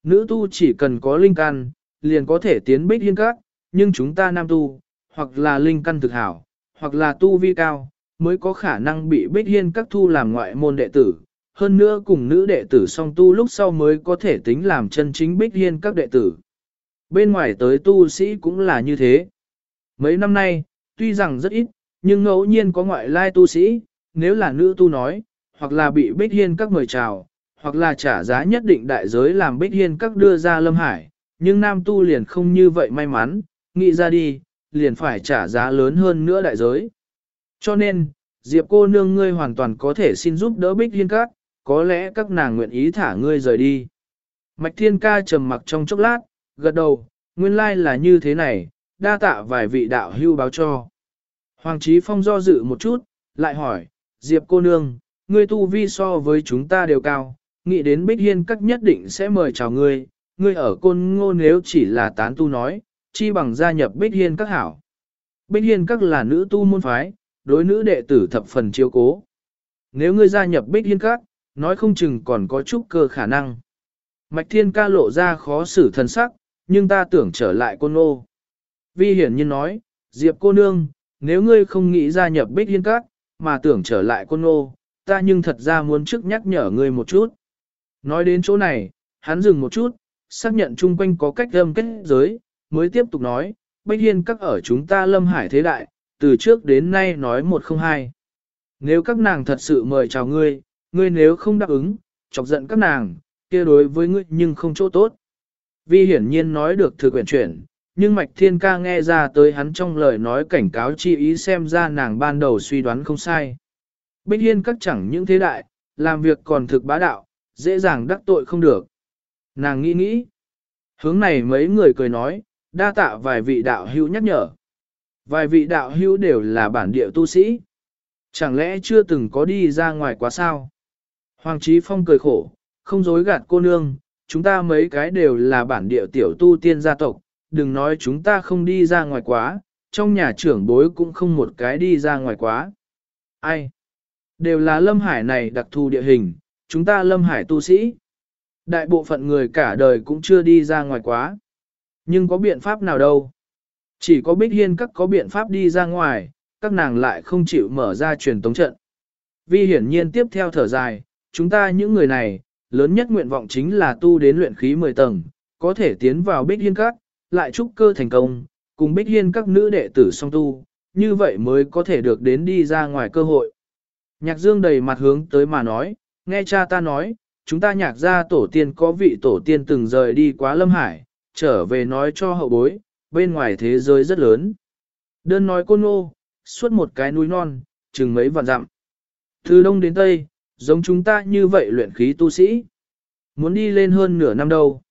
Nữ tu chỉ cần có linh căn, liền có thể tiến Bích Hiên các, nhưng chúng ta nam tu, hoặc là linh căn thực hảo, hoặc là tu vi cao, mới có khả năng bị Bích Hiên các thu làm ngoại môn đệ tử, hơn nữa cùng nữ đệ tử song tu lúc sau mới có thể tính làm chân chính bích hiên các đệ tử. Bên ngoài tới tu sĩ cũng là như thế. Mấy năm nay, tuy rằng rất ít, nhưng ngẫu nhiên có ngoại lai tu sĩ, nếu là nữ tu nói, hoặc là bị bích hiên các mời chào, hoặc là trả giá nhất định đại giới làm bích hiên các đưa ra lâm hải, nhưng nam tu liền không như vậy may mắn, nghĩ ra đi, liền phải trả giá lớn hơn nữa đại giới. Cho nên, Diệp cô nương ngươi hoàn toàn có thể xin giúp đỡ bích hiên các, có lẽ các nàng nguyện ý thả ngươi rời đi. Mạch Thiên Ca trầm mặc trong chốc lát, gật đầu, nguyên lai là như thế này, đa tạ vài vị đạo hưu báo cho. Hoàng Chí Phong do dự một chút, lại hỏi, Diệp cô nương, ngươi tu vi so với chúng ta đều cao, nghĩ đến Bích Hiên các nhất định sẽ mời chào ngươi, ngươi ở côn ngô nếu chỉ là tán tu nói, chi bằng gia nhập Bích Hiên các hảo. Bích Hiên các là nữ tu môn phái, đối nữ đệ tử thập phần chiếu cố. Nếu ngươi gia nhập Bích Hiên các, nói không chừng còn có chút cơ khả năng. Mạch thiên ca lộ ra khó xử thần sắc, nhưng ta tưởng trở lại côn Ngô. Vi hiển nhiên nói, Diệp cô nương, nếu ngươi không nghĩ gia nhập bích hiên các, mà tưởng trở lại côn Ngô, ta nhưng thật ra muốn trước nhắc nhở ngươi một chút. Nói đến chỗ này, hắn dừng một chút, xác nhận chung quanh có cách âm kết giới, mới tiếp tục nói, bích hiên các ở chúng ta lâm hải thế đại, từ trước đến nay nói một không hai. Nếu các nàng thật sự mời chào ngươi, ngươi nếu không đáp ứng, chọc giận các nàng, kia đối với ngươi nhưng không chỗ tốt. Vi hiển nhiên nói được thừa quyển chuyển, nhưng Mạch Thiên Ca nghe ra tới hắn trong lời nói cảnh cáo chi ý xem ra nàng ban đầu suy đoán không sai. Bích Hiên các chẳng những thế đại, làm việc còn thực bá đạo, dễ dàng đắc tội không được. Nàng nghĩ nghĩ. Hướng này mấy người cười nói, đa tạ vài vị đạo hữu nhắc nhở. Vài vị đạo hữu đều là bản địa tu sĩ. Chẳng lẽ chưa từng có đi ra ngoài quá sao? Hoàng Chí Phong cười khổ, không dối gạt cô nương, chúng ta mấy cái đều là bản địa tiểu tu tiên gia tộc, đừng nói chúng ta không đi ra ngoài quá, trong nhà trưởng bối cũng không một cái đi ra ngoài quá. Ai? Đều là lâm hải này đặc thù địa hình, chúng ta lâm hải tu sĩ. Đại bộ phận người cả đời cũng chưa đi ra ngoài quá. Nhưng có biện pháp nào đâu? Chỉ có Bích Hiên các có biện pháp đi ra ngoài, các nàng lại không chịu mở ra truyền tống trận. Vi hiển nhiên tiếp theo thở dài, chúng ta những người này, lớn nhất nguyện vọng chính là tu đến luyện khí 10 tầng, có thể tiến vào bích hiên các, lại trúc cơ thành công, cùng bích hiên các nữ đệ tử song tu, như vậy mới có thể được đến đi ra ngoài cơ hội. Nhạc dương đầy mặt hướng tới mà nói, nghe cha ta nói, chúng ta nhạc ra tổ tiên có vị tổ tiên từng rời đi quá lâm hải, trở về nói cho hậu bối, bên ngoài thế giới rất lớn. Đơn nói cô nô, suốt một cái núi non, chừng mấy vạn dặm. Từ đông đến tây, giống chúng ta như vậy luyện khí tu sĩ. Muốn đi lên hơn nửa năm đâu.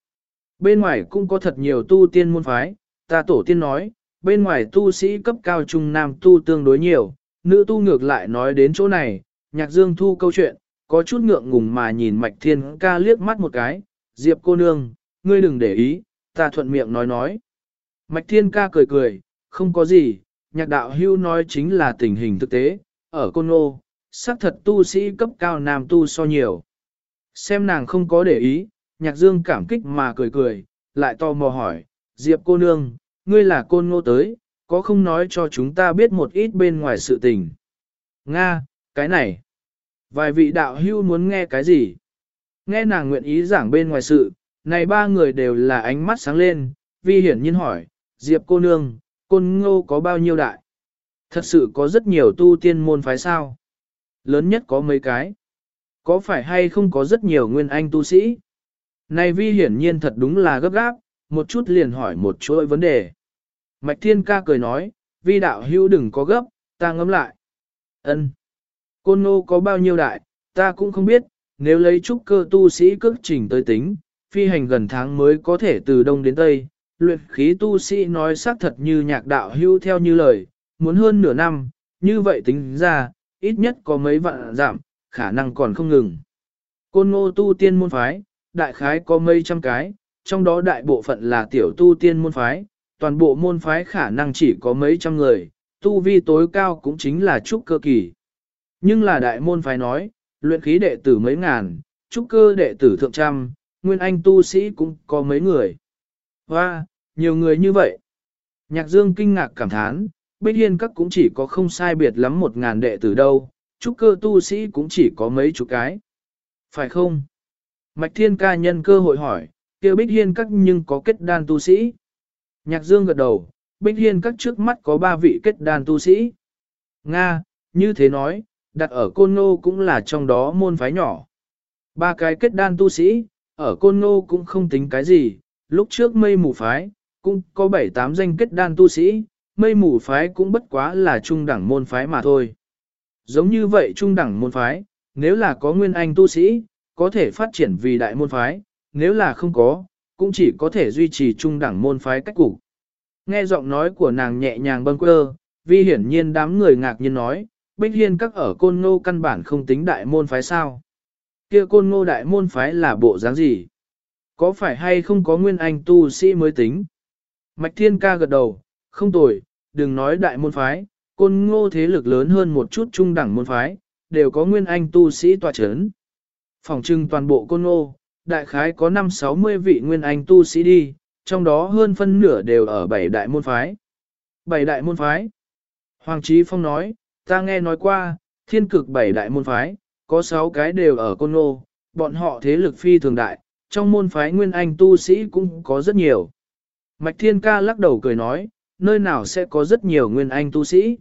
Bên ngoài cũng có thật nhiều tu tiên môn phái, ta tổ tiên nói, bên ngoài tu sĩ cấp cao trung nam tu tương đối nhiều, nữ tu ngược lại nói đến chỗ này, nhạc dương thu câu chuyện, có chút ngượng ngùng mà nhìn mạch thiên ca liếc mắt một cái, diệp cô nương, ngươi đừng để ý, ta thuận miệng nói nói. Mạch thiên ca cười cười, không có gì, nhạc đạo hưu nói chính là tình hình thực tế, ở côn ô, xác thật tu sĩ cấp cao nam tu so nhiều. Xem nàng không có để ý, nhạc dương cảm kích mà cười cười, lại to mò hỏi, Diệp cô nương, ngươi là côn ngô tới, có không nói cho chúng ta biết một ít bên ngoài sự tình. Nga, cái này. Vài vị đạo hưu muốn nghe cái gì? Nghe nàng nguyện ý giảng bên ngoài sự, này ba người đều là ánh mắt sáng lên, vi hiển nhiên hỏi, Diệp cô nương, côn ngô có bao nhiêu đại? Thật sự có rất nhiều tu tiên môn phái sao. Lớn nhất có mấy cái. Có phải hay không có rất nhiều nguyên anh tu sĩ? Này vi hiển nhiên thật đúng là gấp gáp, một chút liền hỏi một chuỗi vấn đề. Mạch Thiên ca cười nói, vi đạo hữu đừng có gấp, ta ngẫm lại. Ân, Côn ngô có bao nhiêu đại, ta cũng không biết, nếu lấy trúc cơ tu sĩ cước trình tới tính, phi hành gần tháng mới có thể từ đông đến tây, luyện khí tu sĩ nói xác thật như nhạc đạo hữu theo như lời, muốn hơn nửa năm, như vậy tính ra, ít nhất có mấy vạn giảm, khả năng còn không ngừng. Côn ngô tu tiên môn phái, đại khái có mấy trăm cái, trong đó đại bộ phận là tiểu tu tiên môn phái, toàn bộ môn phái khả năng chỉ có mấy trăm người, tu vi tối cao cũng chính là trúc cơ kỳ. Nhưng là đại môn phái nói, luyện khí đệ tử mấy ngàn, trúc cơ đệ tử thượng trăm, nguyên anh tu sĩ cũng có mấy người. Hoa, nhiều người như vậy. Nhạc dương kinh ngạc cảm thán, Bích Hiên các cũng chỉ có không sai biệt lắm một ngàn đệ tử đâu, trúc cơ tu sĩ cũng chỉ có mấy chục cái. Phải không? Mạch Thiên ca nhân cơ hội hỏi, kêu Bích Hiên các nhưng có kết đan tu sĩ. Nhạc Dương gật đầu, Bích Hiên các trước mắt có ba vị kết đan tu sĩ. Nga, như thế nói, đặt ở Côn Ngô cũng là trong đó môn phái nhỏ. Ba cái kết đan tu sĩ, ở Côn Ngô cũng không tính cái gì, lúc trước mây mù phái, cũng có bảy tám danh kết đan tu sĩ, mây mù phái cũng bất quá là trung đẳng môn phái mà thôi. Giống như vậy trung đẳng môn phái, nếu là có nguyên anh tu sĩ, có thể phát triển vì đại môn phái, nếu là không có, cũng chỉ có thể duy trì trung đẳng môn phái cách cục. Nghe giọng nói của nàng nhẹ nhàng bâng quơ, vi hiển nhiên đám người ngạc nhiên nói, Bích Hiên các ở côn ngô căn bản không tính đại môn phái sao. kia côn ngô đại môn phái là bộ dáng gì? Có phải hay không có nguyên anh tu sĩ mới tính? Mạch Thiên ca gật đầu, không tồi, đừng nói đại môn phái, côn ngô thế lực lớn hơn một chút trung đẳng môn phái, đều có nguyên anh tu sĩ tòa chấn. Phòng trưng toàn bộ côn ngô, đại khái có 5-60 vị nguyên anh tu sĩ đi, trong đó hơn phân nửa đều ở bảy đại môn phái. Bảy đại môn phái. Hoàng Trí Phong nói, ta nghe nói qua, thiên cực bảy đại môn phái, có 6 cái đều ở côn ngô, bọn họ thế lực phi thường đại, trong môn phái nguyên anh tu sĩ cũng có rất nhiều. Mạch Thiên Ca lắc đầu cười nói, nơi nào sẽ có rất nhiều nguyên anh tu sĩ.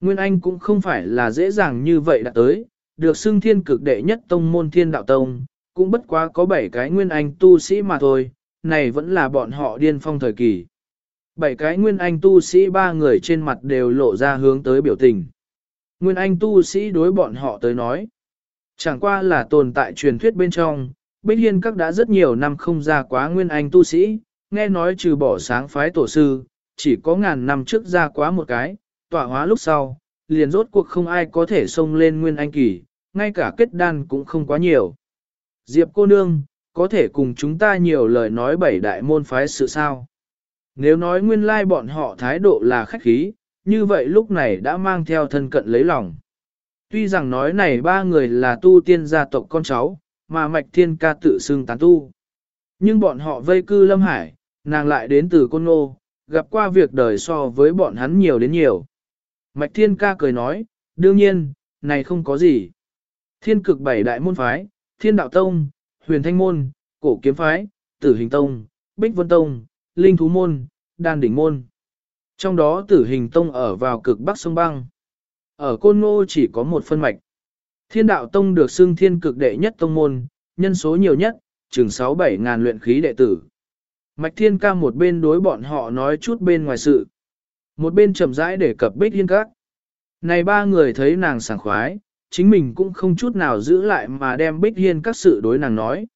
Nguyên anh cũng không phải là dễ dàng như vậy đã tới, được xưng thiên cực đệ nhất tông môn thiên đạo tông, cũng bất quá có 7 cái nguyên anh tu sĩ mà thôi, này vẫn là bọn họ điên phong thời kỳ. Bảy cái nguyên anh tu sĩ ba người trên mặt đều lộ ra hướng tới biểu tình. Nguyên anh tu sĩ đối bọn họ tới nói. Chẳng qua là tồn tại truyền thuyết bên trong, Bích Hiên các đã rất nhiều năm không ra quá nguyên anh tu sĩ, nghe nói trừ bỏ sáng phái tổ sư, chỉ có ngàn năm trước ra quá một cái, tỏa hóa lúc sau, liền rốt cuộc không ai có thể xông lên nguyên anh kỳ, ngay cả kết đan cũng không quá nhiều. Diệp cô nương, có thể cùng chúng ta nhiều lời nói bảy đại môn phái sự sao. Nếu nói nguyên lai bọn họ thái độ là khách khí, như vậy lúc này đã mang theo thân cận lấy lòng. Tuy rằng nói này ba người là tu tiên gia tộc con cháu, mà mạch thiên ca tự xưng tán tu. Nhưng bọn họ vây cư Lâm Hải, nàng lại đến từ Côn Ngô, gặp qua việc đời so với bọn hắn nhiều đến nhiều. Mạch thiên ca cười nói, đương nhiên, này không có gì. Thiên cực bảy đại môn phái, thiên đạo tông, huyền thanh môn, cổ kiếm phái, tử hình tông, bích vân tông, linh thú môn, đan đỉnh môn. Trong đó tử hình tông ở vào cực bắc sông băng. Ở Côn Ngô chỉ có một phân mạch. Thiên đạo tông được xưng thiên cực đệ nhất tông môn, nhân số nhiều nhất, chừng 6-7 ngàn luyện khí đệ tử. Mạch thiên ca một bên đối bọn họ nói chút bên ngoài sự. Một bên chậm rãi để cập bích hiên các. Này ba người thấy nàng sảng khoái, chính mình cũng không chút nào giữ lại mà đem bích hiên các sự đối nàng nói.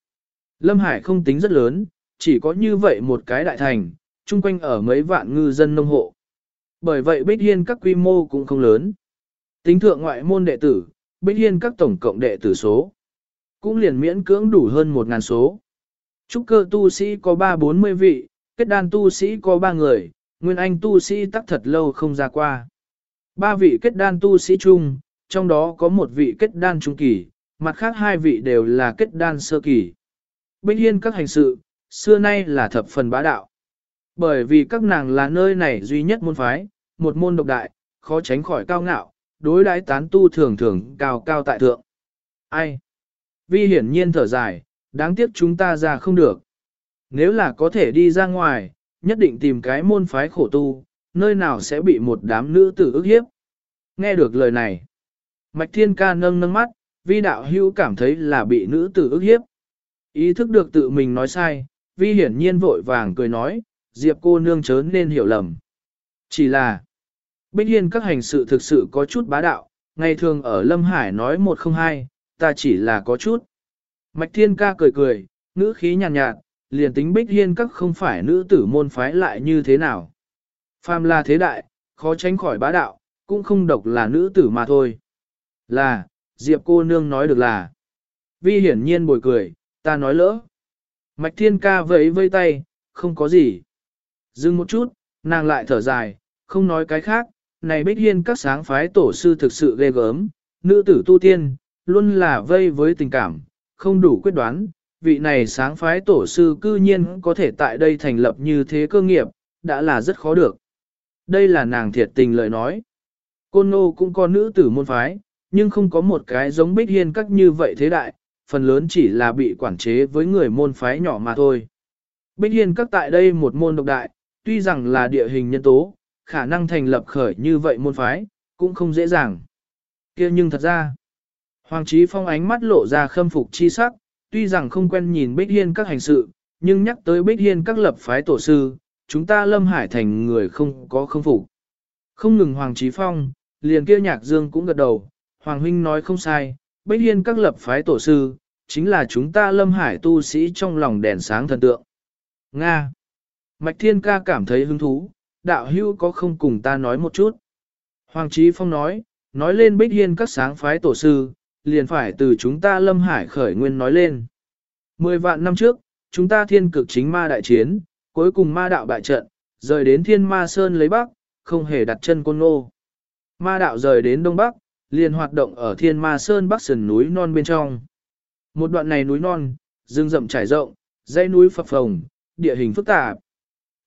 Lâm Hải không tính rất lớn, chỉ có như vậy một cái đại thành, chung quanh ở mấy vạn ngư dân nông hộ. Bởi vậy Bích Hiên các quy mô cũng không lớn. Tính thượng ngoại môn đệ tử, Bích Hiên các tổng cộng đệ tử số. Cũng liền miễn cưỡng đủ hơn một ngàn số. Trúc cơ tu sĩ có ba bốn mươi vị, kết đan tu sĩ có ba người, nguyên anh tu sĩ tắc thật lâu không ra qua. Ba vị kết đan tu sĩ chung, trong đó có một vị kết đan trung kỳ, mặt khác hai vị đều là kết đan sơ kỳ. Bích Hiên các hành sự, xưa nay là thập phần bá đạo. Bởi vì các nàng là nơi này duy nhất môn phái, một môn độc đại, khó tránh khỏi cao ngạo, đối đãi tán tu thường thường cao cao tại thượng. Ai? Vi hiển nhiên thở dài, đáng tiếc chúng ta ra không được. Nếu là có thể đi ra ngoài, nhất định tìm cái môn phái khổ tu, nơi nào sẽ bị một đám nữ tử ức hiếp. Nghe được lời này, Mạch Thiên Ca nâng nâng mắt, vi đạo hữu cảm thấy là bị nữ tử ức hiếp. Ý thức được tự mình nói sai, vi hiển nhiên vội vàng cười nói, Diệp cô nương chớ nên hiểu lầm. Chỉ là, Bích Hiên các hành sự thực sự có chút bá đạo, ngày thường ở Lâm Hải nói một không hai, ta chỉ là có chút. Mạch Thiên Ca cười cười, ngữ khí nhàn nhạt, nhạt, liền tính Bích Hiên các không phải nữ tử môn phái lại như thế nào. Phàm là thế đại, khó tránh khỏi bá đạo, cũng không độc là nữ tử mà thôi. Là, Diệp cô nương nói được là. Vi hiển nhiên bồi cười, ta nói lỡ. Mạch Thiên Ca vẫy vây tay, không có gì. Dừng một chút, nàng lại thở dài, không nói cái khác, này Bích Hiên các sáng phái tổ sư thực sự ghê gớm, nữ tử tu tiên, luôn là vây với tình cảm, không đủ quyết đoán, vị này sáng phái tổ sư cư nhiên có thể tại đây thành lập như thế cơ nghiệp, đã là rất khó được. Đây là nàng thiệt tình lời nói. Côn Nô cũng có nữ tử môn phái, nhưng không có một cái giống Bích Hiên các như vậy thế đại, phần lớn chỉ là bị quản chế với người môn phái nhỏ mà thôi. Bích Hiên các tại đây một môn độc đại, tuy rằng là địa hình nhân tố, khả năng thành lập khởi như vậy môn phái, cũng không dễ dàng. kia nhưng thật ra, Hoàng Chí Phong ánh mắt lộ ra khâm phục chi sắc, tuy rằng không quen nhìn Bích Hiên các hành sự, nhưng nhắc tới Bích Hiên các lập phái tổ sư, chúng ta Lâm Hải thành người không có khâm phục. Không ngừng Hoàng Chí Phong, liền kia nhạc dương cũng gật đầu, Hoàng Huynh nói không sai, Bích Hiên các lập phái tổ sư, chính là chúng ta Lâm Hải tu sĩ trong lòng đèn sáng thần tượng. Nga. Mạch Thiên Ca cảm thấy hứng thú, đạo hưu có không cùng ta nói một chút. Hoàng Chí Phong nói, nói lên Bích Hiên các sáng phái tổ sư, liền phải từ chúng ta Lâm Hải khởi nguyên nói lên. Mười vạn năm trước, chúng ta thiên cực chính ma đại chiến, cuối cùng ma đạo bại trận, rời đến thiên ma sơn lấy bắc, không hề đặt chân côn ngô. Ma đạo rời đến đông bắc, liền hoạt động ở thiên ma sơn bắc sườn núi non bên trong. Một đoạn này núi non, rừng rậm trải rộng, dãy núi phập phồng, địa hình phức tạp.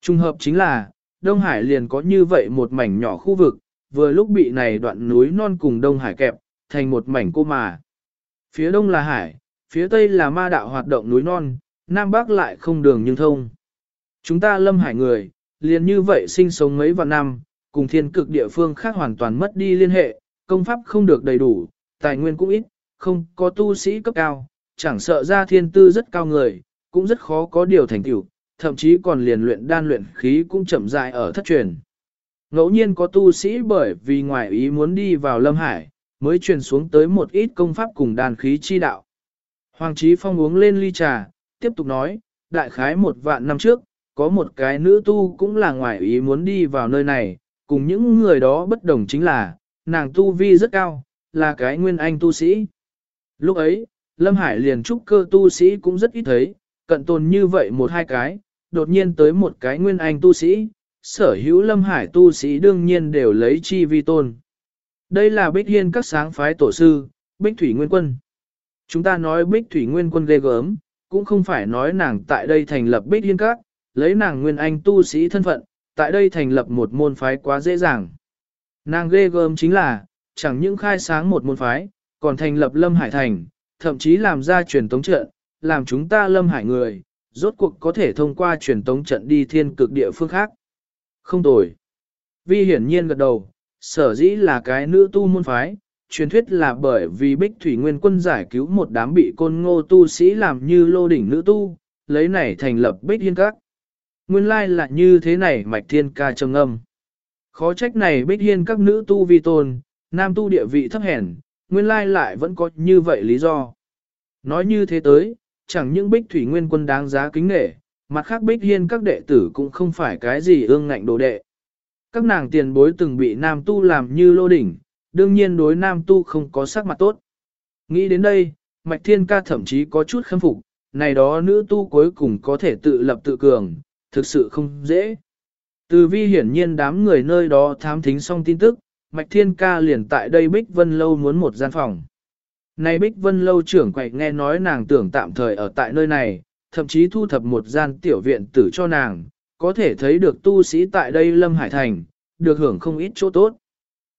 Trung hợp chính là, Đông Hải liền có như vậy một mảnh nhỏ khu vực, vừa lúc bị này đoạn núi non cùng Đông Hải kẹp, thành một mảnh cô mà. Phía đông là hải, phía tây là ma đạo hoạt động núi non, nam bắc lại không đường nhưng thông. Chúng ta lâm hải người, liền như vậy sinh sống mấy vạn năm, cùng thiên cực địa phương khác hoàn toàn mất đi liên hệ, công pháp không được đầy đủ, tài nguyên cũng ít, không có tu sĩ cấp cao, chẳng sợ ra thiên tư rất cao người, cũng rất khó có điều thành tựu, thậm chí còn liền luyện đan luyện khí cũng chậm rãi ở thất truyền. Ngẫu nhiên có tu sĩ bởi vì ngoài ý muốn đi vào lâm hải, mới truyền xuống tới một ít công pháp cùng đàn khí chi đạo. Hoàng Chí Phong uống lên ly trà, tiếp tục nói, đại khái một vạn năm trước, có một cái nữ tu cũng là ngoài ý muốn đi vào nơi này, cùng những người đó bất đồng chính là, nàng tu vi rất cao, là cái nguyên anh tu sĩ. Lúc ấy, Lâm Hải liền trúc cơ tu sĩ cũng rất ít thấy, cận tồn như vậy một hai cái, đột nhiên tới một cái nguyên anh tu sĩ, sở hữu Lâm Hải tu sĩ đương nhiên đều lấy chi vi tôn. Đây là Bích Hiên các sáng phái tổ sư, Bích Thủy Nguyên Quân. Chúng ta nói Bích Thủy Nguyên Quân ghê gớm, cũng không phải nói nàng tại đây thành lập Bích Hiên các, lấy nàng nguyên anh tu sĩ thân phận, tại đây thành lập một môn phái quá dễ dàng. Nàng ghê gớm chính là, chẳng những khai sáng một môn phái, còn thành lập Lâm Hải Thành, thậm chí làm ra truyền tống trận, làm chúng ta Lâm Hải người, rốt cuộc có thể thông qua truyền tống trận đi thiên cực địa phương khác. Không tồi. Vi hiển nhiên gật đầu, sở dĩ là cái nữ tu môn phái, truyền thuyết là bởi vì Bích Thủy Nguyên Quân giải cứu một đám bị côn ngô tu sĩ làm như lô đỉnh nữ tu, lấy này thành lập Bích Hiên Các. Nguyên lai là như thế này mạch thiên ca trầm âm. Khó trách này Bích Hiên các nữ tu vi tôn, nam tu địa vị thấp hèn, nguyên lai lại vẫn có như vậy lý do. Nói như thế tới, chẳng những Bích Thủy Nguyên Quân đáng giá kính nghệ, mặt khác Bích Hiên các đệ tử cũng không phải cái gì ương ngạnh đồ đệ các nàng tiền bối từng bị nam tu làm như lô đỉnh, đương nhiên đối nam tu không có sắc mặt tốt. Nghĩ đến đây, Mạch Thiên Ca thậm chí có chút khâm phục, này đó nữ tu cuối cùng có thể tự lập tự cường, thực sự không dễ. Từ vi hiển nhiên đám người nơi đó thám thính xong tin tức, Mạch Thiên Ca liền tại đây Bích Vân Lâu muốn một gian phòng. Này Bích Vân Lâu trưởng quậy nghe nói nàng tưởng tạm thời ở tại nơi này, thậm chí thu thập một gian tiểu viện tử cho nàng, có thể thấy được tu sĩ tại đây Lâm Hải Thành, được hưởng không ít chỗ tốt.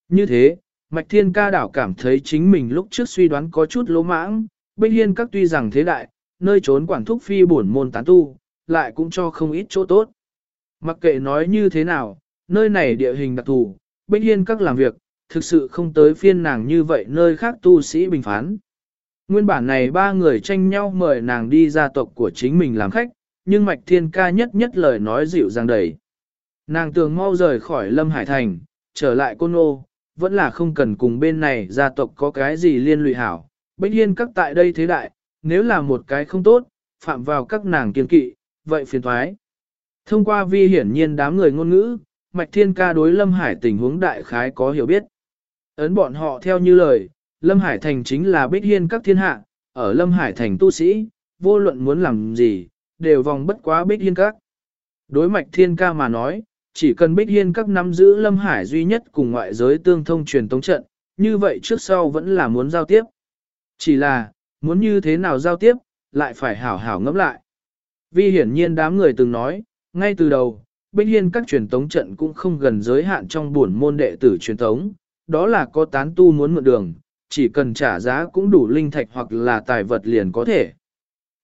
Như thế, Mạch Thiên ca đảo cảm thấy chính mình lúc trước suy đoán có chút lỗ mãng, Bích Hiên các tuy rằng thế đại, nơi trốn quản thúc phi bổn môn tán tu, lại cũng cho không ít chỗ tốt. Mặc kệ nói như thế nào, nơi này địa hình đặc thù, Bích Hiên các làm việc, thực sự không tới phiên nàng như vậy nơi khác tu sĩ bình phán. Nguyên bản này ba người tranh nhau mời nàng đi gia tộc của chính mình làm khách, nhưng Mạch Thiên Ca nhất nhất lời nói dịu dàng đầy. Nàng tường mau rời khỏi Lâm Hải Thành, trở lại Côn Ô, vẫn là không cần cùng bên này gia tộc có cái gì liên lụy hảo. Bích Hiên các tại đây thế đại, nếu là một cái không tốt, phạm vào các nàng kiên kỵ, vậy phiền thoái. Thông qua vi hiển nhiên đám người ngôn ngữ, Mạch Thiên Ca đối Lâm Hải tình huống đại khái có hiểu biết. Ấn bọn họ theo như lời, Lâm Hải Thành chính là Bích Hiên các thiên hạ, ở Lâm Hải Thành tu sĩ, vô luận muốn làm gì, đều vòng bất quá Bích Hiên các. Đối Mạch Thiên Ca mà nói, chỉ cần Bích Hiên các nắm giữ Lâm Hải duy nhất cùng ngoại giới tương thông truyền tống trận, như vậy trước sau vẫn là muốn giao tiếp. Chỉ là, muốn như thế nào giao tiếp, lại phải hảo hảo ngẫm lại. Vì hiển nhiên đám người từng nói, ngay từ đầu, Bích Hiên các truyền tống trận cũng không gần giới hạn trong buồn môn đệ tử truyền tống, đó là có tán tu muốn mượn đường, chỉ cần trả giá cũng đủ linh thạch hoặc là tài vật liền có thể.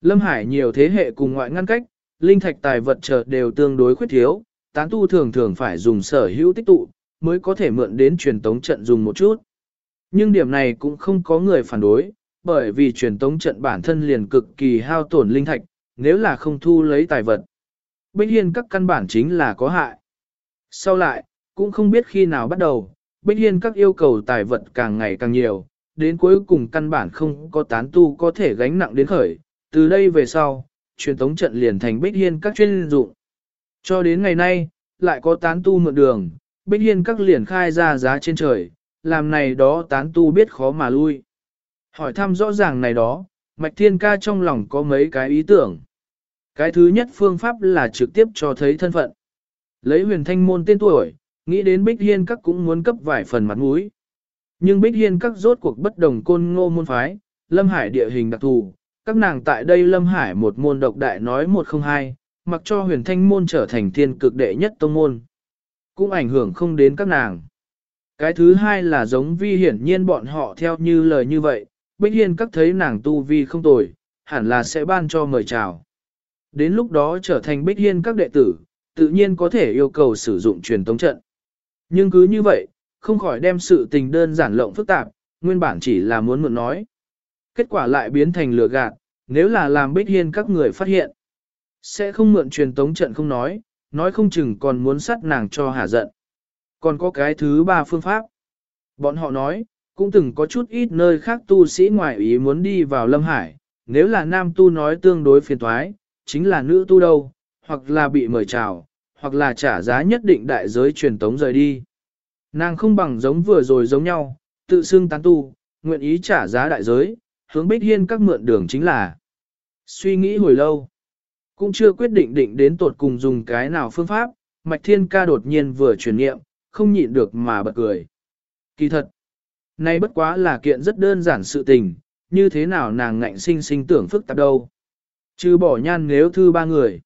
Lâm Hải nhiều thế hệ cùng ngoại ngăn cách, linh thạch tài vật chợt đều tương đối khuyết thiếu, tán tu thường thường phải dùng sở hữu tích tụ, mới có thể mượn đến truyền tống trận dùng một chút. Nhưng điểm này cũng không có người phản đối, bởi vì truyền tống trận bản thân liền cực kỳ hao tổn linh thạch, nếu là không thu lấy tài vật. Bích Hiên các căn bản chính là có hại. Sau lại, cũng không biết khi nào bắt đầu, Bích Hiên các yêu cầu tài vật càng ngày càng nhiều, đến cuối cùng căn bản không có tán tu có thể gánh nặng đến khởi. Từ đây về sau, truyền tống trận liền thành Bích Hiên các chuyên dụng. Cho đến ngày nay, lại có tán tu mượn đường, Bích Hiên các liền khai ra giá trên trời, làm này đó tán tu biết khó mà lui. Hỏi thăm rõ ràng này đó, Mạch Thiên Ca trong lòng có mấy cái ý tưởng. Cái thứ nhất phương pháp là trực tiếp cho thấy thân phận. Lấy huyền thanh môn tên tuổi, nghĩ đến Bích Hiên các cũng muốn cấp vài phần mặt mũi. Nhưng Bích Hiên các rốt cuộc bất đồng côn ngô môn phái, Lâm Hải địa hình đặc thù, các nàng tại đây Lâm Hải một môn độc đại nói một không hai, mặc cho huyền thanh môn trở thành thiên cực đệ nhất tông môn. Cũng ảnh hưởng không đến các nàng. Cái thứ hai là giống vi hiển nhiên bọn họ theo như lời như vậy, Bích Hiên các thấy nàng tu vi không tồi, hẳn là sẽ ban cho mời chào. Đến lúc đó trở thành Bích Hiên các đệ tử, tự nhiên có thể yêu cầu sử dụng truyền tống trận. Nhưng cứ như vậy, không khỏi đem sự tình đơn giản lộng phức tạp, nguyên bản chỉ là muốn mượn nói. Kết quả lại biến thành lừa gạt, nếu là làm Bích Hiên các người phát hiện. Sẽ không mượn truyền tống trận không nói, nói không chừng còn muốn sát nàng cho hả giận. Còn có cái thứ ba phương pháp. Bọn họ nói, cũng từng có chút ít nơi khác tu sĩ ngoại ý muốn đi vào Lâm Hải, nếu là nam tu nói tương đối phiền thoái, chính là nữ tu đâu, hoặc là bị mời chào, hoặc là trả giá nhất định đại giới truyền tống rời đi. Nàng không bằng giống vừa rồi giống nhau, tự xưng tán tu, nguyện ý trả giá đại giới, hướng Bích Hiên các mượn đường chính là. Suy nghĩ hồi lâu, cũng chưa quyết định định đến tột cùng dùng cái nào phương pháp, Mạch Thiên Ca đột nhiên vừa chuyển niệm, không nhịn được mà bật cười. Kỳ thật, nay bất quá là kiện rất đơn giản sự tình, như thế nào nàng ngạnh sinh sinh tưởng phức tạp đâu. Chứ bỏ nhan nếu thư ba người.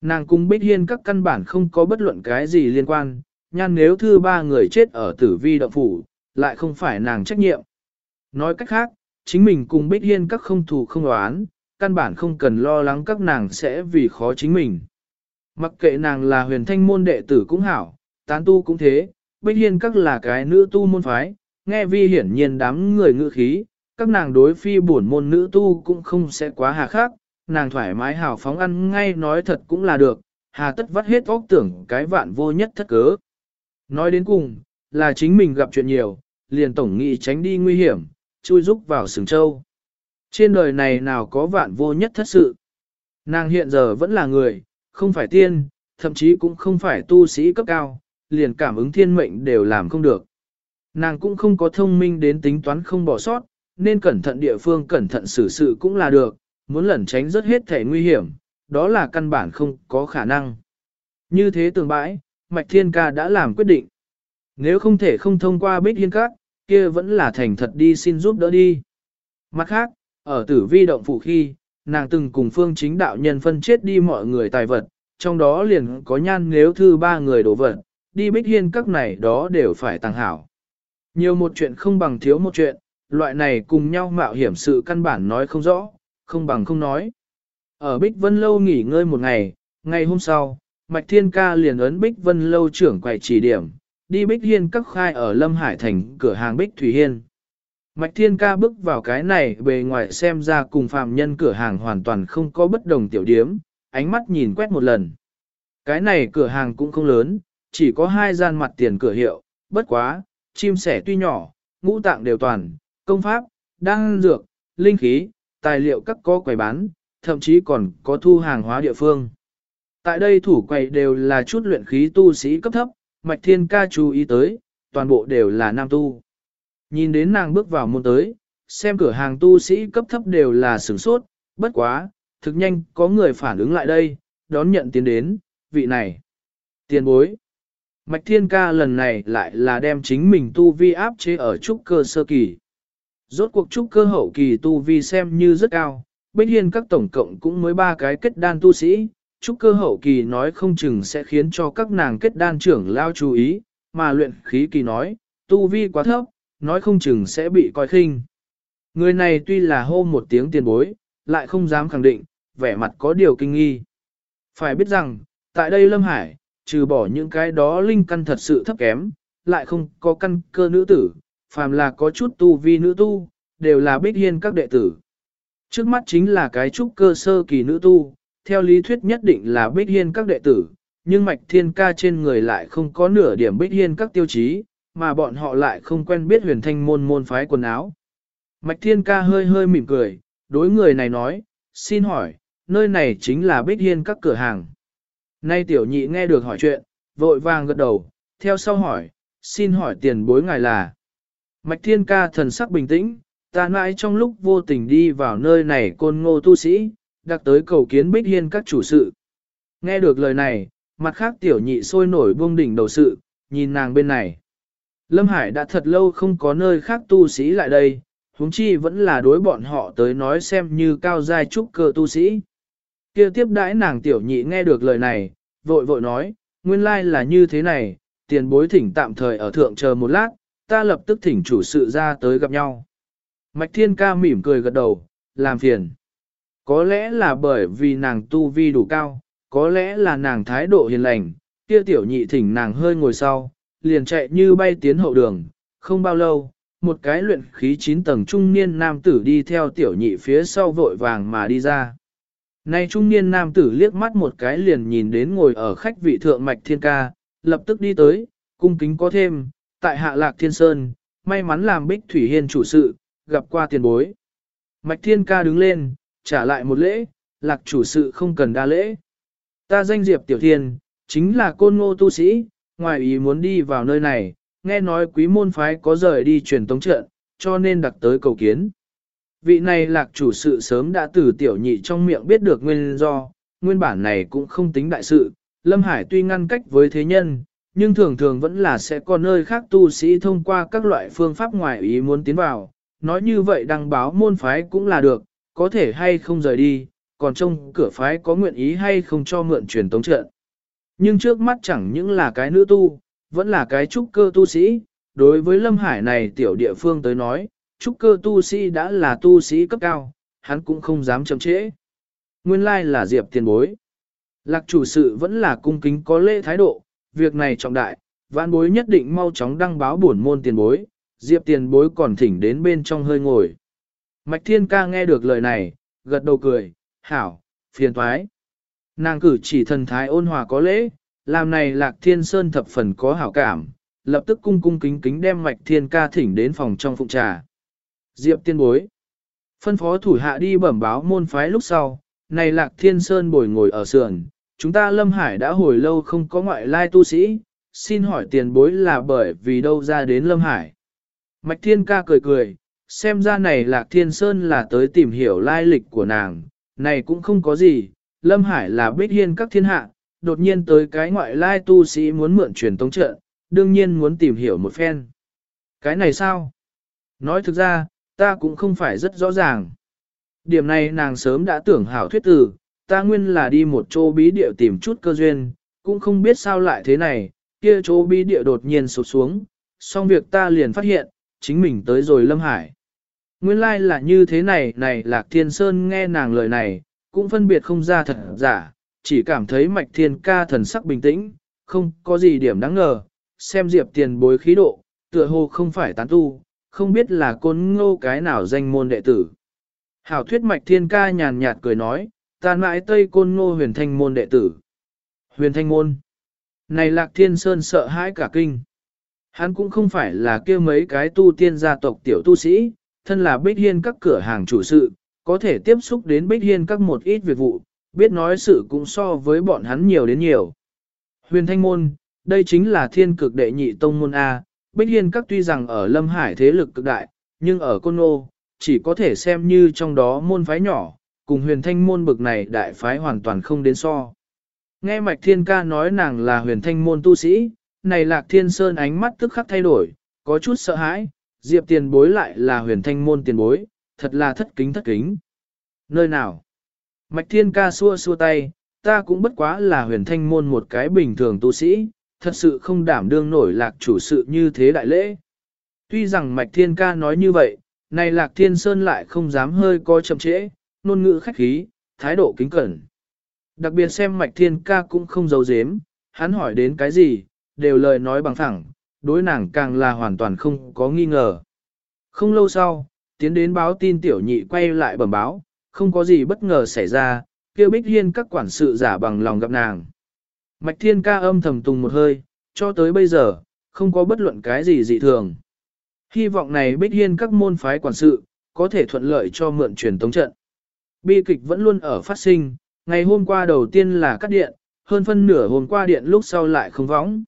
Nàng cung Bích Hiên các căn bản không có bất luận cái gì liên quan, nhan nếu thư ba người chết ở tử vi động phủ, lại không phải nàng trách nhiệm. Nói cách khác, chính mình cùng Bích Hiên các không thù không đoán, căn bản không cần lo lắng các nàng sẽ vì khó chính mình. Mặc kệ nàng là huyền thanh môn đệ tử cũng hảo, tán tu cũng thế, Bích Hiên các là cái nữ tu môn phái, nghe vi hiển nhiên đám người ngữ khí, các nàng đối phi bổn môn nữ tu cũng không sẽ quá hà khắc, nàng thoải mái hào phóng ăn ngay nói thật cũng là được, hà tất vắt hết óc tưởng cái vạn vô nhất thất cớ. Nói đến cùng, là chính mình gặp chuyện nhiều, liền tổng nghị tránh đi nguy hiểm, chui rúc vào sừng châu. Trên đời này nào có vạn vô nhất thất sự. Nàng hiện giờ vẫn là người, không phải tiên, thậm chí cũng không phải tu sĩ cấp cao, liền cảm ứng thiên mệnh đều làm không được. Nàng cũng không có thông minh đến tính toán không bỏ sót, nên cẩn thận địa phương cẩn thận xử sự cũng là được, muốn lẩn tránh rất hết thể nguy hiểm, đó là căn bản không có khả năng. Như thế tường bãi, Mạch Thiên Ca đã làm quyết định. Nếu không thể không thông qua Bích Hiên Các, kia vẫn là thành thật đi xin giúp đỡ đi. Mặt khác, ở tử vi động phủ khi, nàng từng cùng phương chính đạo nhân phân chết đi mọi người tài vật, trong đó liền có nhan nếu thư ba người đổ vật, đi Bích Hiên Các này đó đều phải tăng hảo. Nhiều một chuyện không bằng thiếu một chuyện, loại này cùng nhau mạo hiểm sự căn bản nói không rõ, không bằng không nói. Ở Bích Vân Lâu nghỉ ngơi một ngày, ngày hôm sau, Mạch Thiên Ca liền ấn Bích Vân Lâu trưởng quầy chỉ điểm, đi Bích Hiên các khai ở Lâm Hải Thành cửa hàng Bích Thủy Hiên. Mạch Thiên Ca bước vào cái này bề ngoài xem ra cùng phạm nhân cửa hàng hoàn toàn không có bất đồng tiểu điếm, ánh mắt nhìn quét một lần. Cái này cửa hàng cũng không lớn, chỉ có hai gian mặt tiền cửa hiệu, bất quá, chim sẻ tuy nhỏ, ngũ tạng đều toàn, công pháp, đăng dược, linh khí, tài liệu các có quầy bán, thậm chí còn có thu hàng hóa địa phương. Tại đây thủ quầy đều là chút luyện khí tu sĩ cấp thấp, Mạch Thiên Ca chú ý tới, toàn bộ đều là nam tu. Nhìn đến nàng bước vào môn tới, xem cửa hàng tu sĩ cấp thấp đều là sửng sốt, bất quá, thực nhanh có người phản ứng lại đây, đón nhận tiến đến, vị này. Tiền bối. Mạch Thiên Ca lần này lại là đem chính mình tu vi áp chế ở trúc cơ sơ kỳ. Rốt cuộc trúc cơ hậu kỳ tu vi xem như rất cao, Bích Hiên các tổng cộng cũng mới ba cái kết đan tu sĩ, trúc cơ hậu kỳ nói không chừng sẽ khiến cho các nàng kết đan trưởng lao chú ý, mà luyện khí kỳ nói, tu vi quá thấp, nói không chừng sẽ bị coi khinh. Người này tuy là hô một tiếng tiền bối, lại không dám khẳng định, vẻ mặt có điều kinh nghi. Phải biết rằng, tại đây Lâm Hải, trừ bỏ những cái đó linh căn thật sự thấp kém, lại không có căn cơ nữ tử, phàm là có chút tu vi nữ tu, đều là bích hiên các đệ tử. Trước mắt chính là cái trúc cơ sơ kỳ nữ tu, theo lý thuyết nhất định là bích hiên các đệ tử, nhưng mạch thiên ca trên người lại không có nửa điểm bích hiên các tiêu chí, mà bọn họ lại không quen biết huyền thanh môn môn phái quần áo. Mạch thiên ca hơi hơi mỉm cười, đối người này nói, xin hỏi, nơi này chính là bích hiên các cửa hàng. Nay tiểu nhị nghe được hỏi chuyện, vội vàng gật đầu, theo sau hỏi, xin hỏi tiền bối ngài là. Mạch thiên ca thần sắc bình tĩnh, ta mãi trong lúc vô tình đi vào nơi này côn ngô tu sĩ, đặc tới cầu kiến bích hiên các chủ sự. Nghe được lời này, mặt khác tiểu nhị sôi nổi buông đỉnh đầu sự, nhìn nàng bên này. Lâm Hải đã thật lâu không có nơi khác tu sĩ lại đây, huống chi vẫn là đối bọn họ tới nói xem như cao giai trúc cơ tu sĩ. Kia tiếp đãi nàng tiểu nhị nghe được lời này, vội vội nói, nguyên lai là như thế này, tiền bối thỉnh tạm thời ở thượng chờ một lát, ta lập tức thỉnh chủ sự ra tới gặp nhau. Mạch Thiên Ca mỉm cười gật đầu, làm phiền. Có lẽ là bởi vì nàng tu vi đủ cao, có lẽ là nàng thái độ hiền lành, kia tiểu nhị thỉnh nàng hơi ngồi sau, liền chạy như bay tiến hậu đường, không bao lâu, một cái luyện khí 9 tầng trung niên nam tử đi theo tiểu nhị phía sau vội vàng mà đi ra. Nay trung niên nam tử liếc mắt một cái liền nhìn đến ngồi ở khách vị thượng mạch thiên ca, lập tức đi tới, cung kính có thêm, tại hạ lạc thiên sơn, may mắn làm bích thủy hiên chủ sự, gặp qua tiền bối. Mạch thiên ca đứng lên, trả lại một lễ, lạc chủ sự không cần đa lễ. Ta danh diệp tiểu thiên, chính là côn ngô tu sĩ, ngoài ý muốn đi vào nơi này, nghe nói quý môn phái có rời đi truyền tống trận, cho nên đặt tới cầu kiến. Vị này lạc chủ sự sớm đã từ tiểu nhị trong miệng biết được nguyên do, nguyên bản này cũng không tính đại sự, Lâm Hải tuy ngăn cách với thế nhân, nhưng thường thường vẫn là sẽ có nơi khác tu sĩ thông qua các loại phương pháp ngoài ý muốn tiến vào, nói như vậy đăng báo môn phái cũng là được, có thể hay không rời đi, còn trong cửa phái có nguyện ý hay không cho mượn truyền tống trận. Nhưng trước mắt chẳng những là cái nữ tu, vẫn là cái trúc cơ tu sĩ, đối với Lâm Hải này tiểu địa phương tới nói, trúc cơ tu sĩ đã là tu sĩ cấp cao, hắn cũng không dám chậm trễ. Nguyên lai là Diệp tiền bối. Lạc chủ sự vẫn là cung kính có lễ thái độ, việc này trọng đại, vãn bối nhất định mau chóng đăng báo bổn môn tiền bối, Diệp tiền bối còn thỉnh đến bên trong hơi ngồi. Mạch Thiên ca nghe được lời này, gật đầu cười, hảo, phiền thoái. Nàng cử chỉ thần thái ôn hòa có lễ, làm này lạc thiên sơn thập phần có hảo cảm, lập tức cung cung kính kính đem mạch thiên ca thỉnh đến phòng trong phụng trà. Diệp tiên bối. Phân phó thủ hạ đi bẩm báo môn phái lúc sau, này lạc thiên sơn bồi ngồi ở sườn, chúng ta lâm hải đã hồi lâu không có ngoại lai tu sĩ, xin hỏi tiền bối là bởi vì đâu ra đến lâm hải. Mạch thiên ca cười cười, xem ra này lạc thiên sơn là tới tìm hiểu lai lịch của nàng, này cũng không có gì, lâm hải là bích hiên các thiên hạ, đột nhiên tới cái ngoại lai tu sĩ muốn mượn truyền tống trợ, đương nhiên muốn tìm hiểu một phen. Cái này sao? Nói thực ra, ta cũng không phải rất rõ ràng. Điểm này nàng sớm đã tưởng hảo thuyết tử, ta nguyên là đi một chỗ bí địa tìm chút cơ duyên, cũng không biết sao lại thế này, kia chỗ bí địa đột nhiên sụt xuống, xong việc ta liền phát hiện, chính mình tới rồi Lâm Hải. Nguyên lai like là như thế này, này Lạc Thiên Sơn nghe nàng lời này, cũng phân biệt không ra thật giả, chỉ cảm thấy mạch thiên ca thần sắc bình tĩnh, không có gì điểm đáng ngờ, xem diệp tiền bối khí độ, tựa hồ không phải tán tu, không biết là côn ngô cái nào danh môn đệ tử. Hảo thuyết mạch thiên ca nhàn nhạt cười nói, ta mãi tây côn ngô huyền thanh môn đệ tử. Huyền thanh môn. Này lạc thiên sơn sợ hãi cả kinh. Hắn cũng không phải là kia mấy cái tu tiên gia tộc tiểu tu sĩ, thân là bích hiên các cửa hàng chủ sự, có thể tiếp xúc đến bích hiên các một ít việc vụ, biết nói sự cũng so với bọn hắn nhiều đến nhiều. Huyền thanh môn, đây chính là thiên cực đệ nhị tông môn A, bích hiên các tuy rằng ở lâm hải thế lực cực đại, nhưng ở côn Nô, chỉ có thể xem như trong đó môn phái nhỏ, cùng huyền thanh môn bực này đại phái hoàn toàn không đến so. Nghe Mạch Thiên Ca nói nàng là huyền thanh môn tu sĩ, này Lạc Thiên Sơn ánh mắt tức khắc thay đổi, có chút sợ hãi, Diệp tiền bối lại là huyền thanh môn tiền bối, thật là thất kính thất kính. Nơi nào? Mạch Thiên Ca xua xua tay, ta cũng bất quá là huyền thanh môn một cái bình thường tu sĩ, thật sự không đảm đương nổi lạc chủ sự như thế đại lễ. Tuy rằng Mạch Thiên Ca nói như vậy, này Lạc Thiên Sơn lại không dám hơi coi chậm trễ, nôn ngữ khách khí, thái độ kính cẩn. Đặc biệt xem Mạch Thiên Ca cũng không giấu giếm, hắn hỏi đến cái gì, đều lời nói bằng thẳng, đối nàng càng là hoàn toàn không có nghi ngờ. Không lâu sau, tiến đến báo tin tiểu nhị quay lại bẩm báo, không có gì bất ngờ xảy ra, kêu Bích Hiên các quản sự giả bằng lòng gặp nàng. Mạch Thiên Ca âm thầm tùng một hơi, cho tới bây giờ, không có bất luận cái gì dị thường. Hy vọng này Bích Hiên các môn phái quản sự, có thể thuận lợi cho mượn truyền tống trận. Bi kịch vẫn luôn ở phát sinh, ngày hôm qua đầu tiên là cắt điện, hơn phân nửa hôm qua điện lúc sau lại không võng.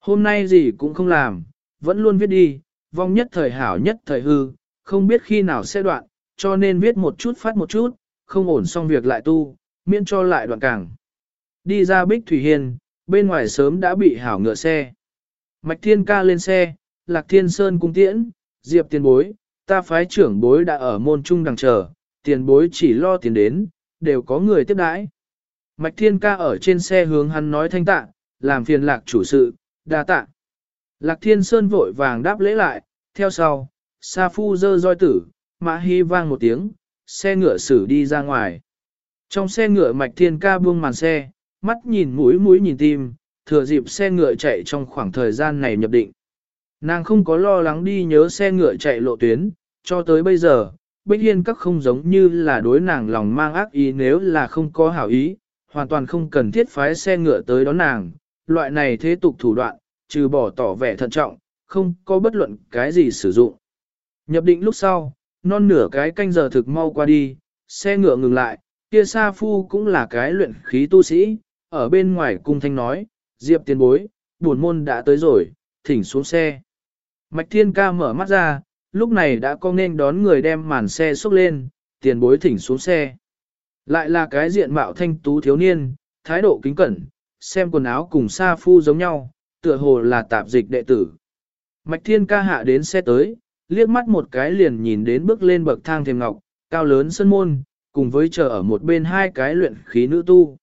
Hôm nay gì cũng không làm, vẫn luôn viết đi, vong nhất thời hảo nhất thời hư, không biết khi nào sẽ đoạn, cho nên viết một chút phát một chút, không ổn xong việc lại tu, miễn cho lại đoạn càng. Đi ra Bích Thủy hiền, bên ngoài sớm đã bị hảo ngựa xe. Mạch Thiên ca lên xe, Lạc Thiên Sơn cung tiễn, Diệp tiền bối, ta phái trưởng bối đã ở môn trung đằng chờ, tiền bối chỉ lo tiền đến, đều có người tiếp đãi. Mạch Thiên ca ở trên xe hướng hắn nói thanh tạ, làm phiền lạc chủ sự, đa tạ. Lạc Thiên Sơn vội vàng đáp lễ lại, theo sau, Sa Phu dơ roi tử, mã hy vang một tiếng, xe ngựa xử đi ra ngoài. Trong xe ngựa Mạch Thiên ca buông màn xe, mắt nhìn mũi mũi nhìn tim, thừa dịp xe ngựa chạy trong khoảng thời gian này nhập định. Nàng không có lo lắng đi nhớ xe ngựa chạy lộ tuyến, cho tới bây giờ, Bích Hiên các không giống như là đối nàng lòng mang ác ý nếu là không có hảo ý, hoàn toàn không cần thiết phái xe ngựa tới đón nàng, loại này thế tục thủ đoạn, trừ bỏ tỏ vẻ thận trọng, không có bất luận cái gì sử dụng. Nhập định lúc sau, non nửa cái canh giờ thực mau qua đi, xe ngựa ngừng lại, kia Sa Phu cũng là cái luyện khí tu sĩ, ở bên ngoài cung thanh nói, Diệp tiền bối, buồn môn đã tới rồi, thỉnh xuống xe. Mạch Thiên Ca mở mắt ra, lúc này đã có nên đón người đem màn xe xúc lên, tiền bối thỉnh xuống xe. Lại là cái diện mạo thanh tú thiếu niên, thái độ kính cẩn, xem quần áo cùng sa phu giống nhau, tựa hồ là tạp dịch đệ tử. Mạch Thiên ca hạ đến xe tới, liếc mắt một cái liền nhìn đến bước lên bậc thang thềm ngọc, cao lớn sân môn, cùng với chờ ở một bên hai cái luyện khí nữ tu.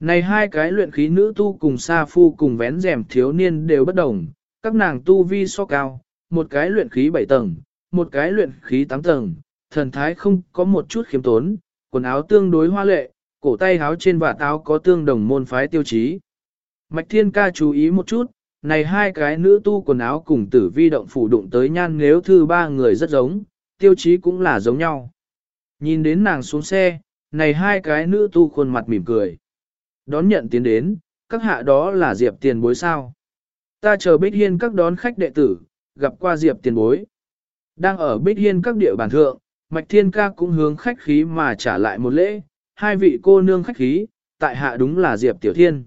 Này hai cái luyện khí nữ tu cùng sa phu cùng vén rèm thiếu niên đều bất đồng, các nàng tu vi so cao, một cái luyện khí 7 tầng, một cái luyện khí 8 tầng, thần thái không có một chút khiếm tốn, quần áo tương đối hoa lệ, cổ tay áo trên và áo có tương đồng môn phái tiêu chí. Mạch Thiên ca chú ý một chút, này hai cái nữ tu quần áo cùng tử vi động phủ đụng tới nhan nếu thư ba người rất giống, tiêu chí cũng là giống nhau. Nhìn đến nàng xuống xe, này hai cái nữ tu khuôn mặt mỉm cười. Đón nhận tiến đến, các hạ đó là Diệp tiền bối sao. Ta chờ Bích Hiên các đón khách đệ tử, gặp qua Diệp tiền bối. Đang ở Bích Hiên các địa bàn thượng, Mạch Thiên ca cũng hướng khách khí mà trả lại một lễ, hai vị cô nương khách khí, tại hạ đúng là Diệp Tiểu Thiên.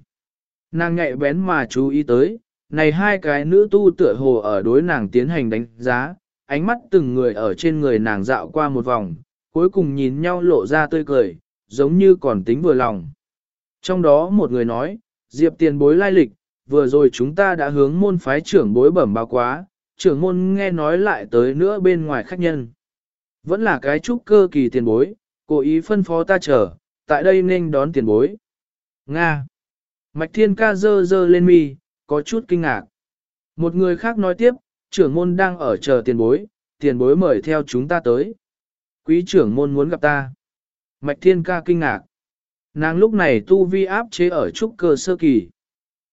Nàng nhạy bén mà chú ý tới, này hai cái nữ tu tựa hồ ở đối nàng tiến hành đánh giá, ánh mắt từng người ở trên người nàng dạo qua một vòng, cuối cùng nhìn nhau lộ ra tươi cười, giống như còn tính vừa lòng. Trong đó một người nói, Diệp tiền bối lai lịch, vừa rồi chúng ta đã hướng môn phái trưởng bối bẩm báo quá, trưởng môn nghe nói lại tới nữa bên ngoài khách nhân. Vẫn là cái trúc cơ kỳ tiền bối, cố ý phân phó ta chờ, tại đây nên đón tiền bối. Nga. Mạch thiên ca dơ dơ lên mi, có chút kinh ngạc. Một người khác nói tiếp, trưởng môn đang ở chờ tiền bối, tiền bối mời theo chúng ta tới. Quý trưởng môn muốn gặp ta. Mạch thiên ca kinh ngạc. Nàng lúc này tu vi áp chế ở trúc cơ sơ kỳ.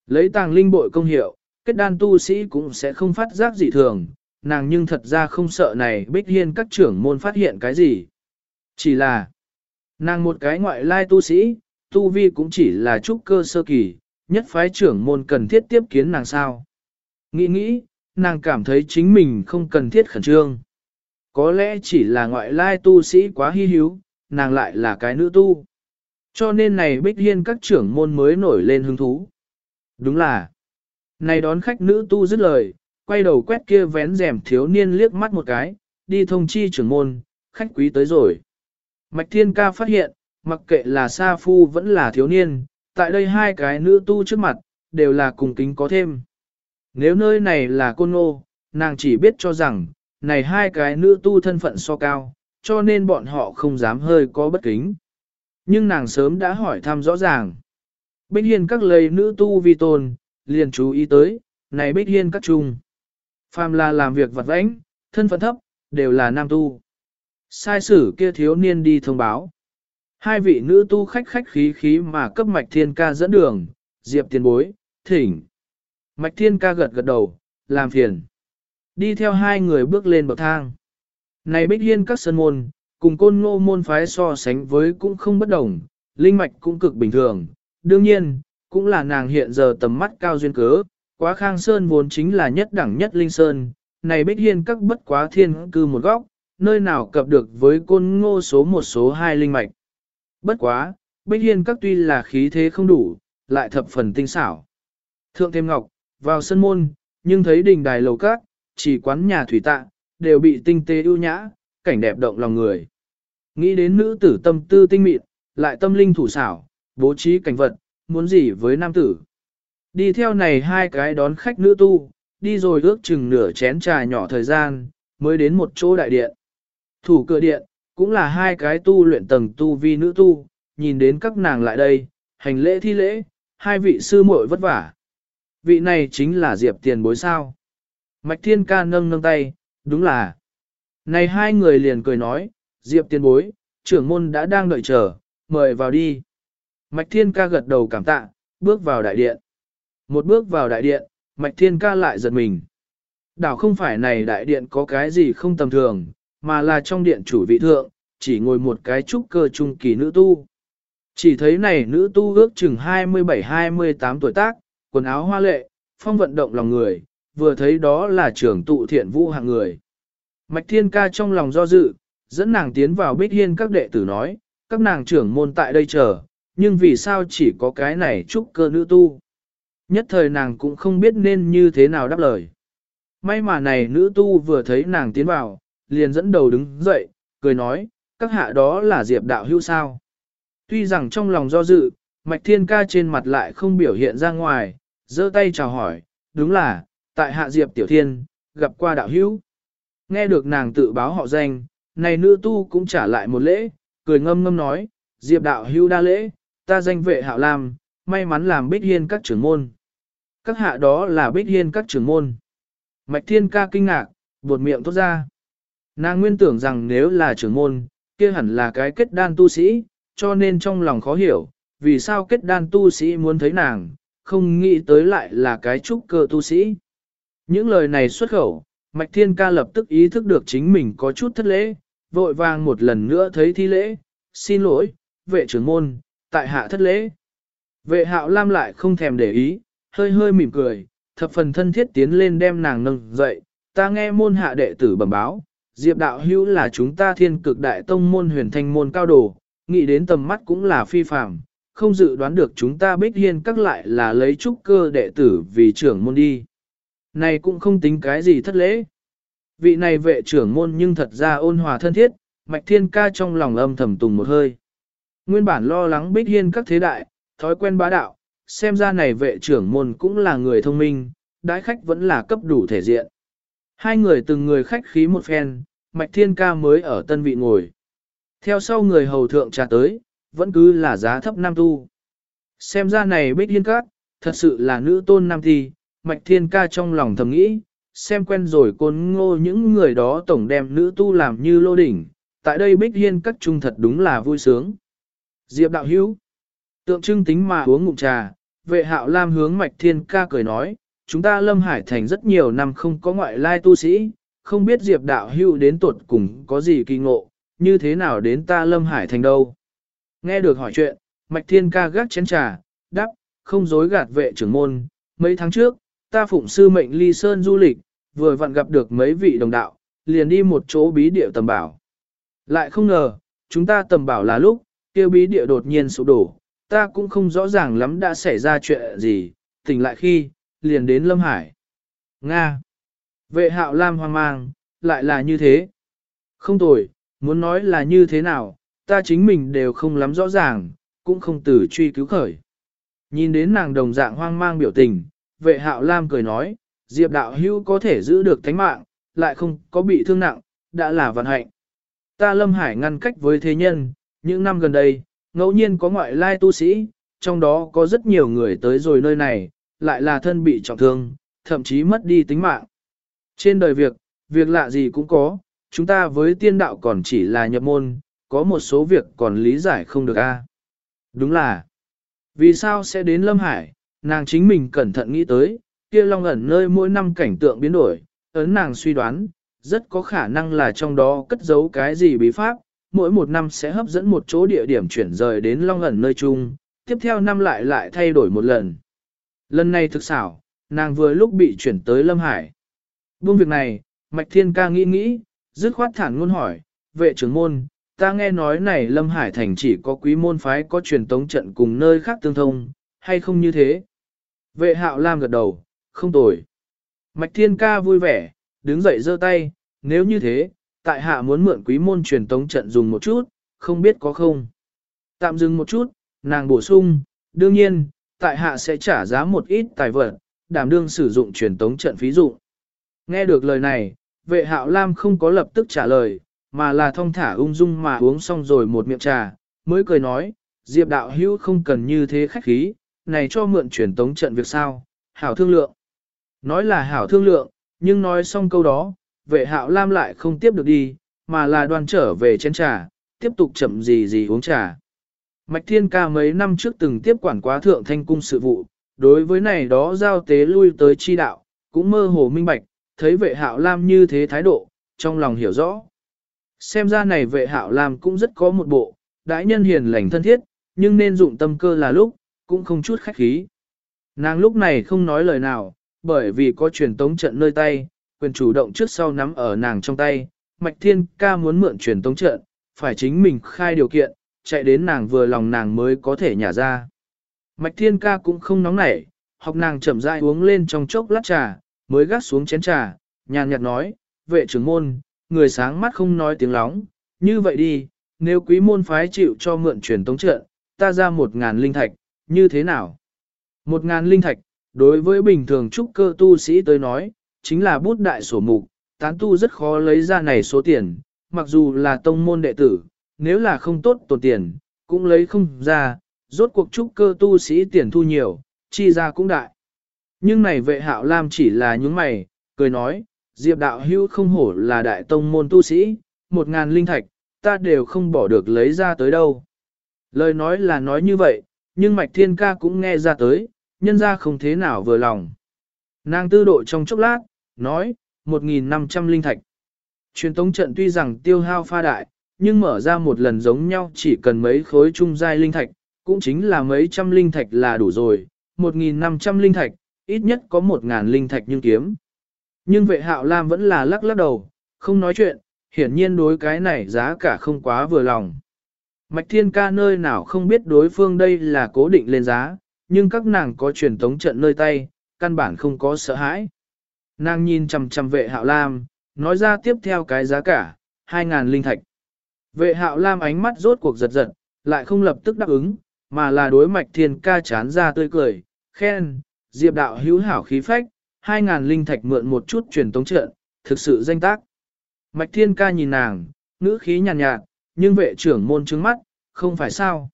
Lấy tàng linh bội công hiệu, kết đan tu sĩ cũng sẽ không phát giác dị thường, nàng nhưng thật ra không sợ này bích hiên các trưởng môn phát hiện cái gì. Chỉ là, nàng một cái ngoại lai tu sĩ, tu vi cũng chỉ là trúc cơ sơ kỳ, nhất phái trưởng môn cần thiết tiếp kiến nàng sao. Nghĩ nghĩ, nàng cảm thấy chính mình không cần thiết khẩn trương. Có lẽ chỉ là ngoại lai tu sĩ quá hy hữu, nàng lại là cái nữ tu. Cho nên này bích hiên các trưởng môn mới nổi lên hứng thú. Đúng là, này đón khách nữ tu dứt lời, quay đầu quét kia vén rèm thiếu niên liếc mắt một cái, đi thông chi trưởng môn, khách quý tới rồi. Mạch Thiên Ca phát hiện, mặc kệ là Sa Phu vẫn là thiếu niên, tại đây hai cái nữ tu trước mặt, đều là cùng kính có thêm. Nếu nơi này là côn ngô, nàng chỉ biết cho rằng, này hai cái nữ tu thân phận so cao, cho nên bọn họ không dám hơi có bất kính. Nhưng nàng sớm đã hỏi thăm rõ ràng. Bích Hiên các lời nữ tu vi tôn, liền chú ý tới, này Bích Hiên các trung. Phàm là làm việc vật vãnh, thân phận thấp, đều là nam tu. Sai sử kia thiếu niên đi thông báo. Hai vị nữ tu khách khách khí khí mà cấp mạch thiên ca dẫn đường, diệp tiền bối, thỉnh. Mạch thiên ca gật gật đầu, làm phiền. Đi theo hai người bước lên bậc thang. Này bích hiên các sân môn, cùng côn ngô môn phái so sánh với cũng không bất đồng, linh mạch cũng cực bình thường. Đương nhiên, cũng là nàng hiện giờ tầm mắt cao duyên cớ, quá khang sơn vốn chính là nhất đẳng nhất linh sơn, này bích hiên các bất quá thiên cư một góc, nơi nào cập được với côn ngô số một số hai linh mạch. Bất quá, bích hiên các tuy là khí thế không đủ, lại thập phần tinh xảo. Thượng thêm ngọc, vào sân môn, nhưng thấy đình đài lầu các, chỉ quán nhà thủy tạ, đều bị tinh tế ưu nhã, cảnh đẹp động lòng người. Nghĩ đến nữ tử tâm tư tinh mịn, lại tâm linh thủ xảo, bố trí cảnh vật, muốn gì với nam tử. Đi theo này hai cái đón khách nữ tu, đi rồi ước chừng nửa chén trà nhỏ thời gian, mới đến một chỗ đại điện. Thủ cửa điện, cũng là hai cái tu luyện tầng tu vi nữ tu, nhìn đến các nàng lại đây, hành lễ thi lễ, hai vị sư muội vất vả. Vị này chính là Diệp tiền bối sao. Mạch Thiên Ca nâng nâng tay, đúng là. Này hai người liền cười nói, Diệp tiền bối, trưởng môn đã đang đợi chờ, mời vào đi. Mạch Thiên Ca gật đầu cảm tạ, bước vào đại điện. Một bước vào đại điện, Mạch Thiên Ca lại giật mình. Đảo không phải này đại điện có cái gì không tầm thường, mà là trong điện chủ vị thượng, chỉ ngồi một cái trúc cơ trung kỳ nữ tu. Chỉ thấy này nữ tu ước chừng 27-28 tuổi tác, quần áo hoa lệ, phong vận động lòng người, vừa thấy đó là trưởng tụ thiện vũ hạng người. Mạch Thiên Ca trong lòng do dự, dẫn nàng tiến vào bích hiên các đệ tử nói, các nàng trưởng môn tại đây chờ, nhưng vì sao chỉ có cái này trúc cơ nữ tu. Nhất thời nàng cũng không biết nên như thế nào đáp lời. May mà này nữ tu vừa thấy nàng tiến vào, liền dẫn đầu đứng dậy, cười nói, các hạ đó là Diệp đạo hữu sao. Tuy rằng trong lòng do dự, Mạch Thiên Ca trên mặt lại không biểu hiện ra ngoài, giơ tay chào hỏi, đúng là, tại hạ Diệp Tiểu Thiên, gặp qua đạo hữu. Nghe được nàng tự báo họ danh, này nữ tu cũng trả lại một lễ, cười ngâm ngâm nói, Diệp đạo hữu đa lễ, ta danh vệ hạo lam, may mắn làm bích hiên các trưởng môn. Các hạ đó là bích hiên các trưởng môn. Mạch Thiên Ca kinh ngạc, buột miệng thốt ra. Nàng nguyên tưởng rằng nếu là trưởng môn, kia hẳn là cái kết đan tu sĩ, cho nên trong lòng khó hiểu, vì sao kết đan tu sĩ muốn thấy nàng, không nghĩ tới lại là cái trúc cơ tu sĩ. Những lời này xuất khẩu, Mạch Thiên Ca lập tức ý thức được chính mình có chút thất lễ, vội vàng một lần nữa thấy thi lễ, xin lỗi, vệ trưởng môn, tại hạ thất lễ. Vệ hạo lam lại không thèm để ý, hơi hơi mỉm cười, thập phần thân thiết tiến lên đem nàng nâng dậy, ta nghe môn hạ đệ tử bẩm báo, Diệp đạo hữu là chúng ta thiên cực đại tông môn huyền thanh môn cao đồ, nghĩ đến tầm mắt cũng là phi phàm, không dự đoán được chúng ta bích hiên các lại là lấy trúc cơ đệ tử vì trưởng môn đi. Này cũng không tính cái gì thất lễ. Vị này vệ trưởng môn nhưng thật ra ôn hòa thân thiết, mạch thiên ca trong lòng âm thầm tùng một hơi. Nguyên bản lo lắng bích hiên các thế đại, thói quen bá đạo, xem ra này vệ trưởng môn cũng là người thông minh, đái khách vẫn là cấp đủ thể diện. Hai người từng người khách khí một phen, Mạch Thiên Ca mới ở tân vị ngồi. Theo sau người hầu thượng trà tới, vẫn cứ là giá thấp nam tu. Xem ra này bích hiên cát, thật sự là nữ tôn nam thi, Mạch Thiên Ca trong lòng thầm nghĩ, xem quen rồi côn ngô những người đó tổng đem nữ tu làm như lô đỉnh, tại đây bích hiên các trung thật đúng là vui sướng. Diệp đạo hữu, tượng trưng tính mà uống ngụm trà, vệ hạo lam hướng Mạch Thiên Ca cười nói, chúng ta Lâm Hải Thành rất nhiều năm không có ngoại lai tu sĩ, không biết Diệp đạo hưu đến tuột cùng có gì kỳ ngộ, như thế nào đến ta Lâm Hải Thành đâu. Nghe được hỏi chuyện, Mạch Thiên ca gác chén trà, đáp, không dối gạt vệ trưởng môn, mấy tháng trước, ta phụng sư mệnh ly sơn du lịch, vừa vặn gặp được mấy vị đồng đạo, liền đi một chỗ bí địa tầm bảo. Lại không ngờ, chúng ta tầm bảo là lúc, kia bí địa đột nhiên sụp đổ, ta cũng không rõ ràng lắm đã xảy ra chuyện gì, tỉnh lại khi, liền đến Lâm Hải. Nga. Vệ hạo lam hoang mang, lại là như thế. Không tồi, muốn nói là như thế nào, ta chính mình đều không lắm rõ ràng, cũng không từ truy cứu khởi. Nhìn đến nàng đồng dạng hoang mang biểu tình, vệ hạo lam cười nói, Diệp đạo hữu có thể giữ được thánh mạng, lại không có bị thương nặng, đã là vận hạnh. Ta Lâm Hải ngăn cách với thế nhân, những năm gần đây, ngẫu nhiên có ngoại lai tu sĩ, trong đó có rất nhiều người tới rồi nơi này, lại là thân bị trọng thương, thậm chí mất đi tính mạng. Trên đời việc, việc lạ gì cũng có, chúng ta với tiên đạo còn chỉ là nhập môn, có một số việc còn lý giải không được a. Đúng là, vì sao sẽ đến Lâm Hải, nàng chính mình cẩn thận nghĩ tới, kia long ẩn nơi mỗi năm cảnh tượng biến đổi, ấn nàng suy đoán, rất có khả năng là trong đó cất giấu cái gì bí pháp, mỗi một năm sẽ hấp dẫn một chỗ địa điểm chuyển rời đến long ẩn nơi chung, tiếp theo năm lại lại thay đổi một lần. Lần này thực xảo, nàng vừa lúc bị chuyển tới Lâm Hải. Buông việc này, Mạch Thiên ca nghĩ nghĩ, dứt khoát thản ngôn hỏi, vệ trưởng môn, ta nghe nói này Lâm Hải thành chỉ có quý môn phái có truyền tống trận cùng nơi khác tương thông, hay không như thế? Vệ hạo lam gật đầu, không tồi. Mạch Thiên ca vui vẻ, đứng dậy giơ tay, nếu như thế, tại hạ muốn mượn quý môn truyền tống trận dùng một chút, không biết có không. Tạm dừng một chút, nàng bổ sung, đương nhiên, tại hạ sẽ trả giá một ít tài vật, đảm đương sử dụng truyền tống trận phí dụng. Nghe được lời này, vệ hạo lam không có lập tức trả lời, mà là thong thả ung dung mà uống xong rồi một miệng trà, mới cười nói, Diệp đạo hữu không cần như thế khách khí, này cho mượn truyền tống trận việc sao, hảo thương lượng. Nói là hảo thương lượng, nhưng nói xong câu đó, vệ hạo lam lại không tiếp được đi, mà là đoan trở về chén trà, tiếp tục chậm gì gì uống trà. Mạch Thiên Ca mấy năm trước từng tiếp quản quá thượng thanh cung sự vụ, đối với này đó giao tế lui tới chi đạo, cũng mơ hồ minh bạch, thấy vệ hạo lam như thế thái độ, trong lòng hiểu rõ. Xem ra này vệ hạo lam cũng rất có một bộ, đãi nhân hiền lành thân thiết, nhưng nên dụng tâm cơ là lúc, cũng không chút khách khí. Nàng lúc này không nói lời nào, bởi vì có truyền tống trận nơi tay, quyền chủ động trước sau nắm ở nàng trong tay, Mạch Thiên ca muốn mượn truyền tống trận, phải chính mình khai điều kiện, chạy đến nàng vừa lòng nàng mới có thể nhả ra. Mạch Thiên ca cũng không nóng nảy, học nàng chậm rãi uống lên trong chốc lát trà, mới gác xuống chén trà, nhàn nhạt nói, vệ trưởng môn, người sáng mắt không nói tiếng lóng, như vậy đi, nếu quý môn phái chịu cho mượn truyền tống trợ, ta ra một ngàn linh thạch, như thế nào? Một ngàn linh thạch, đối với bình thường trúc cơ tu sĩ tới nói, chính là bút đại sổ mục, tán tu rất khó lấy ra này số tiền, mặc dù là tông môn đệ tử, nếu là không tốt tồn tiền, cũng lấy không ra, rốt cuộc trúc cơ tu sĩ tiền thu nhiều, chi ra cũng đại. Nhưng này vệ hạo lam chỉ là những mày, cười nói, diệp đạo hưu không hổ là đại tông môn tu sĩ, một ngàn linh thạch, ta đều không bỏ được lấy ra tới đâu. Lời nói là nói như vậy, nhưng mạch thiên ca cũng nghe ra tới, nhân ra không thế nào vừa lòng. Nàng tư độ trong chốc lát, nói, 1.500 linh thạch. Truyền tống trận tuy rằng tiêu hao pha đại, nhưng mở ra một lần giống nhau chỉ cần mấy khối trung giai linh thạch, cũng chính là mấy trăm linh thạch là đủ rồi, 1.500 linh thạch, ít nhất có 1.000 linh thạch nhưng kiếm. Nhưng vệ hạo lam vẫn là lắc lắc đầu, không nói chuyện, hiển nhiên đối cái này giá cả không quá vừa lòng. Mạch thiên ca nơi nào không biết đối phương đây là cố định lên giá, nhưng các nàng có truyền tống trận nơi tay, căn bản không có sợ hãi. Nàng nhìn chằm chằm vệ hạo lam, nói ra tiếp theo cái giá cả, 2.000 linh thạch. Vệ hạo lam ánh mắt rốt cuộc giật giật, lại không lập tức đáp ứng, mà là đối mạch thiên ca chán ra tươi cười, khen, diệp đạo hữu hảo khí phách, hai ngàn linh thạch mượn một chút truyền tống trận, thực sự danh tác. Mạch thiên ca nhìn nàng, ngữ khí nhàn nhạt, nhạt, nhưng vệ trưởng môn trứng mắt, không phải sao.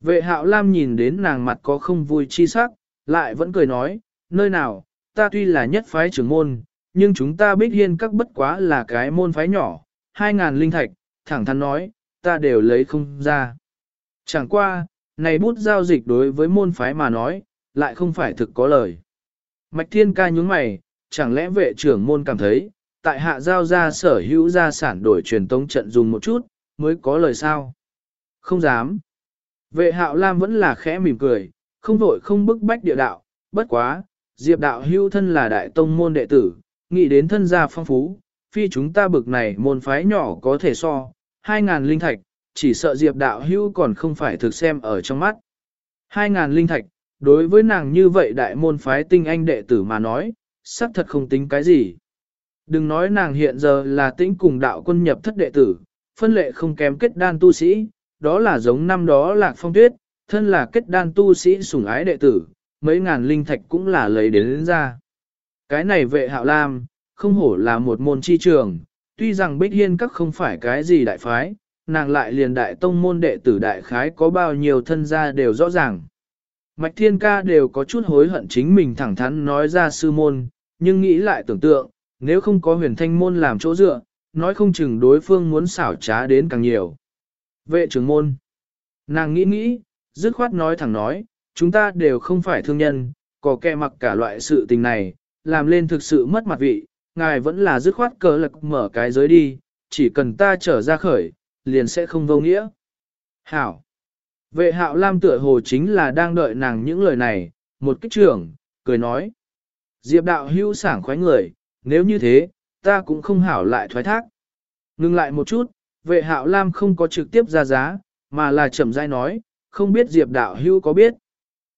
Vệ hạo lam nhìn đến nàng mặt có không vui chi sắc, lại vẫn cười nói, nơi nào, ta tuy là nhất phái trưởng môn, nhưng chúng ta bích hiên các bất quá là cái môn phái nhỏ, hai ngàn linh thạch, thẳng thắn nói, ta đều lấy không ra. Chẳng qua, này bút giao dịch đối với môn phái mà nói, lại không phải thực có lời. Mạch Thiên ca nhúng mày, chẳng lẽ vệ trưởng môn cảm thấy, tại hạ giao ra sở hữu gia sản đổi truyền tống trận dùng một chút, mới có lời sao? Không dám. Vệ hạo lam vẫn là khẽ mỉm cười, không vội không bức bách địa đạo, bất quá, diệp đạo hưu thân là đại tông môn đệ tử, nghĩ đến thân gia phong phú, phi chúng ta bực này môn phái nhỏ có thể so, hai ngàn linh thạch, chỉ sợ diệp đạo hưu còn không phải thực xem ở trong mắt. Hai ngàn linh thạch, đối với nàng như vậy đại môn phái tinh anh đệ tử mà nói, xác thật không tính cái gì. Đừng nói nàng hiện giờ là tĩnh cùng đạo quân nhập thất đệ tử, phân lệ không kém kết đan tu sĩ, đó là giống năm đó lạc phong tuyết, thân là kết đan tu sĩ sủng ái đệ tử, mấy ngàn linh thạch cũng là lấy đến, đến ra. Cái này vệ hạo lam, không hổ là một môn chi trường, tuy rằng bích hiên các không phải cái gì đại phái, nàng lại liền đại tông môn đệ tử đại khái có bao nhiêu thân gia đều rõ ràng. Mạch thiên ca đều có chút hối hận chính mình thẳng thắn nói ra sư môn, nhưng nghĩ lại tưởng tượng, nếu không có huyền thanh môn làm chỗ dựa, nói không chừng đối phương muốn xảo trá đến càng nhiều. Vệ trưởng môn. Nàng nghĩ nghĩ, dứt khoát nói thẳng nói, chúng ta đều không phải thương nhân, có kẻ mặc cả loại sự tình này, làm lên thực sự mất mặt vị, ngài vẫn là dứt khoát cờ lực mở cái giới đi, chỉ cần ta trở ra khởi, liền sẽ không vô nghĩa. Hảo. Vệ hạo lam tựa hồ chính là đang đợi nàng những lời này, một kích trưởng, cười nói. Diệp đạo hưu sảng khoái người, nếu như thế, ta cũng không hảo lại thoái thác. Ngưng lại một chút, vệ hạo lam không có trực tiếp ra giá, mà là chậm rãi nói, không biết Diệp đạo hưu có biết.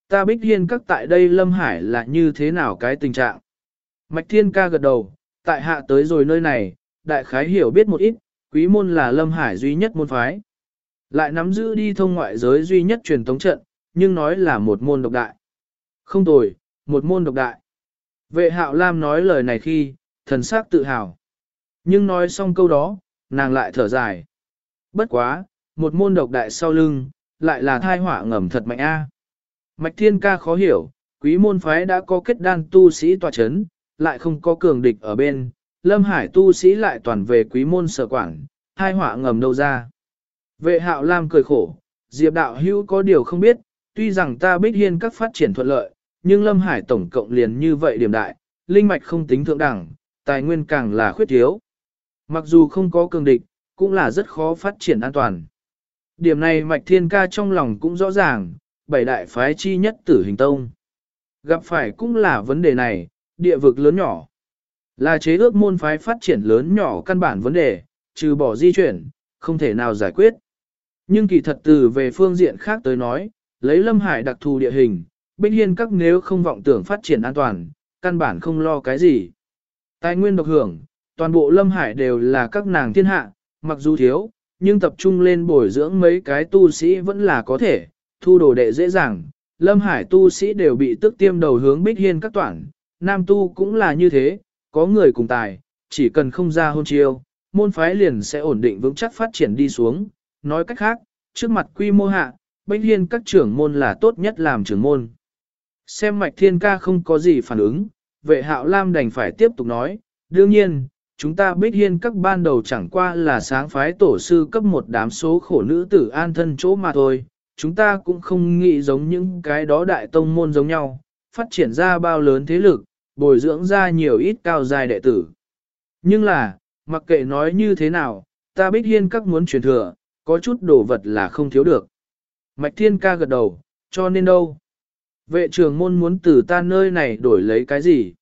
Ta bích hiên các tại đây Lâm Hải là như thế nào cái tình trạng. Mạch thiên ca gật đầu, tại hạ tới rồi nơi này, đại khái hiểu biết một ít, quý môn là Lâm Hải duy nhất môn phái. Lại nắm giữ đi thông ngoại giới duy nhất truyền thống trận, nhưng nói là một môn độc đại. Không tồi, một môn độc đại. Vệ hạo Lam nói lời này khi, thần sắc tự hào. Nhưng nói xong câu đó, nàng lại thở dài. Bất quá, một môn độc đại sau lưng, lại là thai họa ngầm thật mạnh a. Mạch Thiên Ca khó hiểu, quý môn phái đã có kết đan tu sĩ tòa chấn, lại không có cường địch ở bên, Lâm Hải tu sĩ lại toàn về quý môn sở quản, hai họa ngầm đâu ra. Vệ hạo Lam cười khổ, Diệp đạo hữu có điều không biết, tuy rằng ta bích hiên các phát triển thuận lợi, nhưng Lâm Hải tổng cộng liền như vậy điểm đại, linh mạch không tính thượng đẳng, tài nguyên càng là khuyết thiếu. Mặc dù không có cường địch, cũng là rất khó phát triển an toàn. Điểm này Mạch Thiên Ca trong lòng cũng rõ ràng, bảy đại phái chi nhất tử hình tông. Gặp phải cũng là vấn đề này, địa vực lớn nhỏ. Là chế ước môn phái phát triển lớn nhỏ căn bản vấn đề, trừ bỏ di chuyển, không thể nào giải quyết. Nhưng kỳ thật từ về phương diện khác tới nói, lấy Lâm Hải đặc thù địa hình, Bích Hiên các nếu không vọng tưởng phát triển an toàn, căn bản không lo cái gì. Tài nguyên độc hưởng, toàn bộ Lâm Hải đều là các nàng thiên hạ, mặc dù thiếu, nhưng tập trung lên bồi dưỡng mấy cái tu sĩ vẫn là có thể, thu đồ đệ dễ dàng. Lâm Hải tu sĩ đều bị tức tiêm đầu hướng Bích Hiên các toàn, nam tu cũng là như thế, có người cùng tài, chỉ cần không ra hôn chiêu, môn phái liền sẽ ổn định vững chắc phát triển đi xuống. Nói cách khác, trước mặt quy mô hạ, bách Hiên các trưởng môn là tốt nhất làm trưởng môn. Xem mạch thiên ca không có gì phản ứng, vệ hạo lam đành phải tiếp tục nói, đương nhiên, chúng ta bích hiên các ban đầu chẳng qua là sáng phái tổ sư cấp một đám số khổ nữ tử an thân chỗ mà thôi, chúng ta cũng không nghĩ giống những cái đó đại tông môn giống nhau, phát triển ra bao lớn thế lực, bồi dưỡng ra nhiều ít cao dài đệ tử. Nhưng là, mặc kệ nói như thế nào, ta bích hiên các muốn truyền thừa, có chút đồ vật là không thiếu được. Mạch thiên ca gật đầu, cho nên đâu? Vệ trường môn muốn từ ta nơi này đổi lấy cái gì?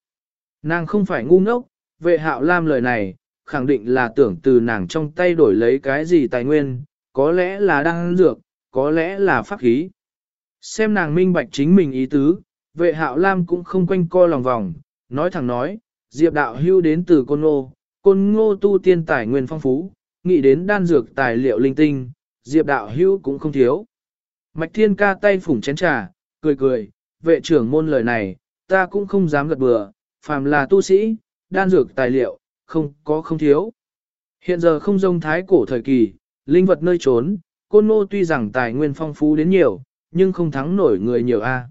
Nàng không phải ngu ngốc, vệ hạo lam lời này, khẳng định là tưởng từ nàng trong tay đổi lấy cái gì tài nguyên, có lẽ là đăng dược, có lẽ là pháp khí. Xem nàng minh bạch chính mình ý tứ, vệ hạo lam cũng không quanh co lòng vòng, nói thẳng nói, diệp đạo hưu đến từ côn ngô, côn ngô tu tiên tài nguyên phong phú, nghĩ đến đan dược tài liệu linh tinh, diệp đạo hưu cũng không thiếu. Mạch thiên ca tay phủng chén trà, cười cười, vệ trưởng môn lời này, ta cũng không dám gật bừa, phàm là tu sĩ, đan dược tài liệu, không có không thiếu. Hiện giờ không dông thái cổ thời kỳ, linh vật nơi trốn, côn ngô tuy rằng tài nguyên phong phú đến nhiều, nhưng không thắng nổi người nhiều a.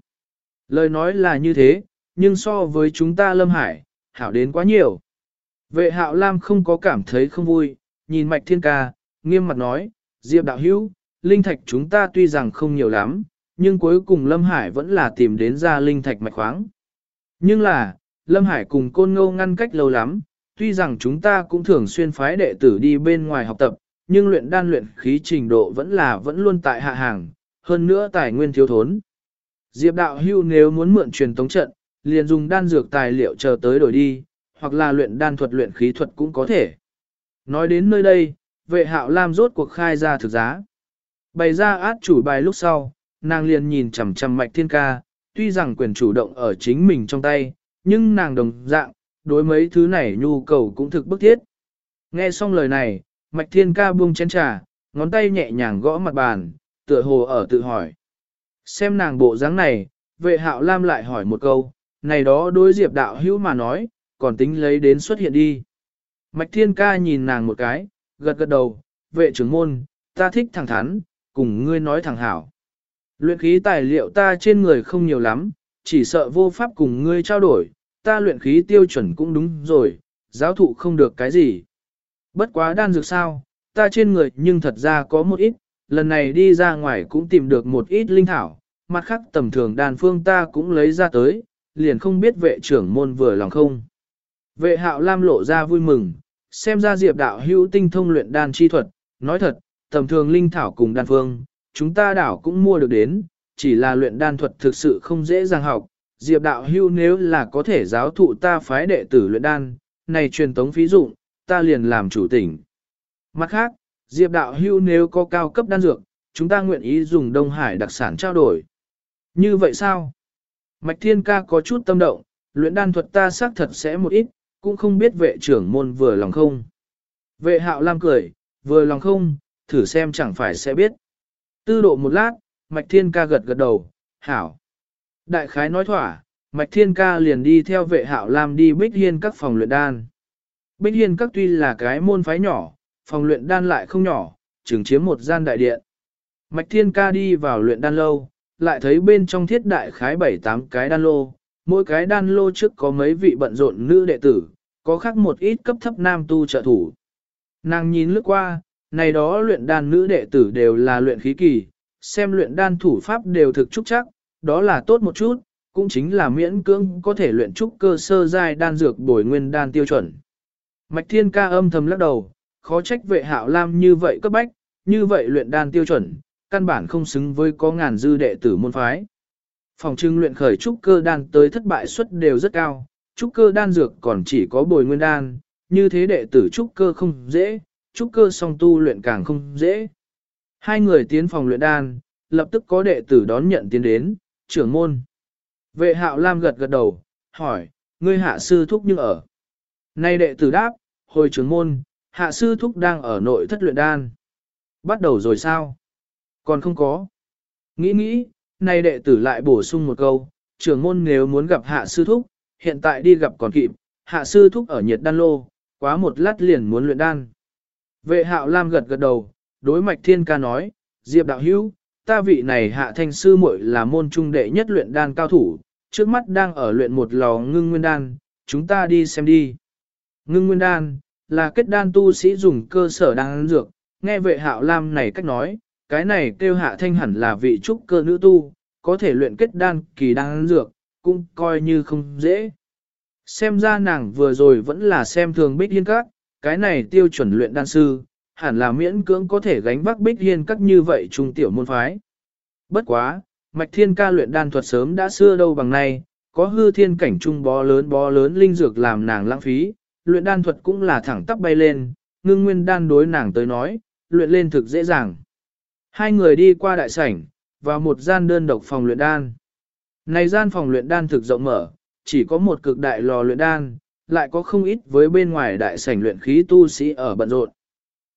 Lời nói là như thế, nhưng so với chúng ta lâm hải, hảo đến quá nhiều. Vệ hạo lam không có cảm thấy không vui, nhìn mạch thiên ca, nghiêm mặt nói, Diệp đạo hữu, linh thạch chúng ta tuy rằng không nhiều lắm, nhưng cuối cùng Lâm Hải vẫn là tìm đến ra linh thạch mạch khoáng. Nhưng là, Lâm Hải cùng Côn Ngô ngăn cách lâu lắm, tuy rằng chúng ta cũng thường xuyên phái đệ tử đi bên ngoài học tập, nhưng luyện đan luyện khí trình độ vẫn là vẫn luôn tại hạ hàng, hơn nữa tài nguyên thiếu thốn. Diệp đạo hưu nếu muốn mượn truyền tống trận, liền dùng đan dược tài liệu chờ tới đổi đi, hoặc là luyện đan thuật luyện khí thuật cũng có thể. Nói đến nơi đây, vệ hạo lam rốt cuộc khai ra thực giá. Bày ra át chủ bài lúc sau, nàng liền nhìn chằm chằm mạch thiên ca, tuy rằng quyền chủ động ở chính mình trong tay, nhưng nàng đồng dạng, đối mấy thứ này nhu cầu cũng thực bức thiết. Nghe xong lời này, mạch thiên ca buông chén trà, ngón tay nhẹ nhàng gõ mặt bàn, tựa hồ ở tự hỏi. Xem nàng bộ dáng này, vệ hạo lam lại hỏi một câu, này đó đối diệp đạo hữu mà nói, còn tính lấy đến xuất hiện đi. Mạch thiên ca nhìn nàng một cái, gật gật đầu, vệ trưởng môn, ta thích thẳng thắn, cùng ngươi nói thẳng hảo. Luyện khí tài liệu ta trên người không nhiều lắm, chỉ sợ vô pháp cùng ngươi trao đổi, ta luyện khí tiêu chuẩn cũng đúng rồi, giáo thụ không được cái gì. Bất quá đan dược sao, ta trên người nhưng thật ra có một ít, lần này đi ra ngoài cũng tìm được một ít linh thảo, mặt khác tầm thường đàn phương ta cũng lấy ra tới, liền không biết vệ trưởng môn vừa lòng không. Vệ hạo lam lộ ra vui mừng, xem ra diệp đạo hữu tinh thông luyện đan chi thuật, nói thật, tầm thường linh thảo cùng đan phương, chúng ta đảo cũng mua được đến, chỉ là luyện đan thuật thực sự không dễ dàng học. Diệp đạo hưu nếu là có thể giáo thụ ta phái đệ tử luyện đan, này truyền tống phí dụng, ta liền làm chủ tỉnh. Mặt khác, Diệp đạo hưu nếu có cao cấp đan dược, chúng ta nguyện ý dùng Đông Hải đặc sản trao đổi. Như vậy sao? Mạch Thiên Ca có chút tâm động, luyện đan thuật ta xác thật sẽ một ít, cũng không biết vệ trưởng môn vừa lòng không. Vệ hạo lam cười, vừa lòng không, thử xem chẳng phải sẽ biết. Tư độ một lát, Mạch Thiên Ca gật gật đầu, hảo. Đại khái nói thỏa, Mạch Thiên Ca liền đi theo vệ hạo lam đi Bích Hiên các phòng luyện đan. Bích Hiên các tuy là cái môn phái nhỏ, phòng luyện đan lại không nhỏ, chừng chiếm một gian đại điện. Mạch Thiên Ca đi vào luyện đan lâu, lại thấy bên trong thiết đại khái bảy tám cái đan lô, mỗi cái đan lô trước có mấy vị bận rộn nữ đệ tử, có khác một ít cấp thấp nam tu trợ thủ. Nàng nhìn lướt qua, này đó luyện đan nữ đệ tử đều là luyện khí kỳ, xem luyện đan thủ pháp đều thực trúc chắc, đó là tốt một chút, cũng chính là miễn cưỡng có thể luyện trúc cơ sơ giai đan dược bồi nguyên đan tiêu chuẩn. Mạch Thiên Ca âm thầm lắc đầu, khó trách vệ hạo lam như vậy cấp bách, như vậy luyện đan tiêu chuẩn, căn bản không xứng với có ngàn dư đệ tử môn phái. Phòng trưng luyện khởi trúc cơ đan tới thất bại suất đều rất cao, trúc cơ đan dược còn chỉ có bồi nguyên đan, như thế đệ tử trúc cơ không dễ, trúc cơ song tu luyện càng không dễ. Hai người tiến phòng luyện đan, lập tức có đệ tử đón nhận tiến đến, trưởng môn. Vệ hạo lam gật gật đầu, hỏi, ngươi hạ sư thúc nhưng ở. Nay đệ tử đáp, hồi trưởng môn, hạ sư thúc đang ở nội thất luyện đan. Bắt đầu rồi sao? Còn không có. Nghĩ nghĩ, nay đệ tử lại bổ sung một câu, trưởng môn nếu muốn gặp hạ sư thúc, hiện tại đi gặp còn kịp, hạ sư thúc ở nhiệt đan lô, quá một lát liền muốn luyện đan. Vệ hạo lam gật gật đầu, đối mạch thiên ca nói, Diệp đạo hữu, ta vị này hạ thanh sư muội là môn trung đệ nhất luyện đan cao thủ, trước mắt đang ở luyện một lò ngưng nguyên đan, chúng ta đi xem đi. Ngưng nguyên đan, là kết đan tu sĩ dùng cơ sở đan dược, nghe vệ hạo lam này cách nói, cái này kêu hạ thanh hẳn là vị trúc cơ nữ tu, có thể luyện kết đan kỳ đan dược, cũng coi như không dễ. Xem ra nàng vừa rồi vẫn là xem thường bích hiên các, cái này tiêu chuẩn luyện đan sư, hẳn là miễn cưỡng có thể gánh vác bích hiên các như vậy trung tiểu môn phái. Bất quá, mạch thiên ca luyện đan thuật sớm đã xưa đâu bằng nay, có hư thiên cảnh trung bó lớn bó lớn linh dược làm nàng lãng phí, luyện đan thuật cũng là thẳng tắp bay lên, ngưng nguyên đan đối nàng tới nói, luyện lên thực dễ dàng. Hai người đi qua đại sảnh, vào một gian đơn độc phòng luyện đan. Này gian phòng luyện đan thực rộng mở, chỉ có một cực đại lò luyện đan, lại có không ít với bên ngoài đại sảnh luyện khí tu sĩ ở bận rộn.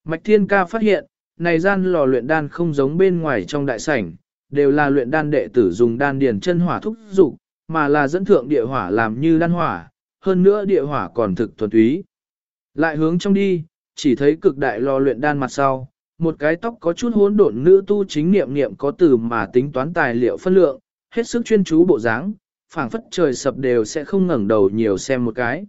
Mạch Thiên Ca phát hiện, này gian lò luyện đan không giống bên ngoài trong đại sảnh, đều là luyện đan đệ tử dùng đan điền chân hỏa thúc dục, mà là dẫn thượng địa hỏa làm như đan hỏa, hơn nữa địa hỏa còn thực thuần túy. Lại hướng trong đi, chỉ thấy cực đại lò luyện đan mặt sau, một cái tóc có chút hỗn độn nữ tu chính niệm niệm có từ mà tính toán tài liệu phân lượng, hết sức chuyên chú bộ dáng, phảng phất trời sập đều sẽ không ngẩng đầu nhiều xem một cái.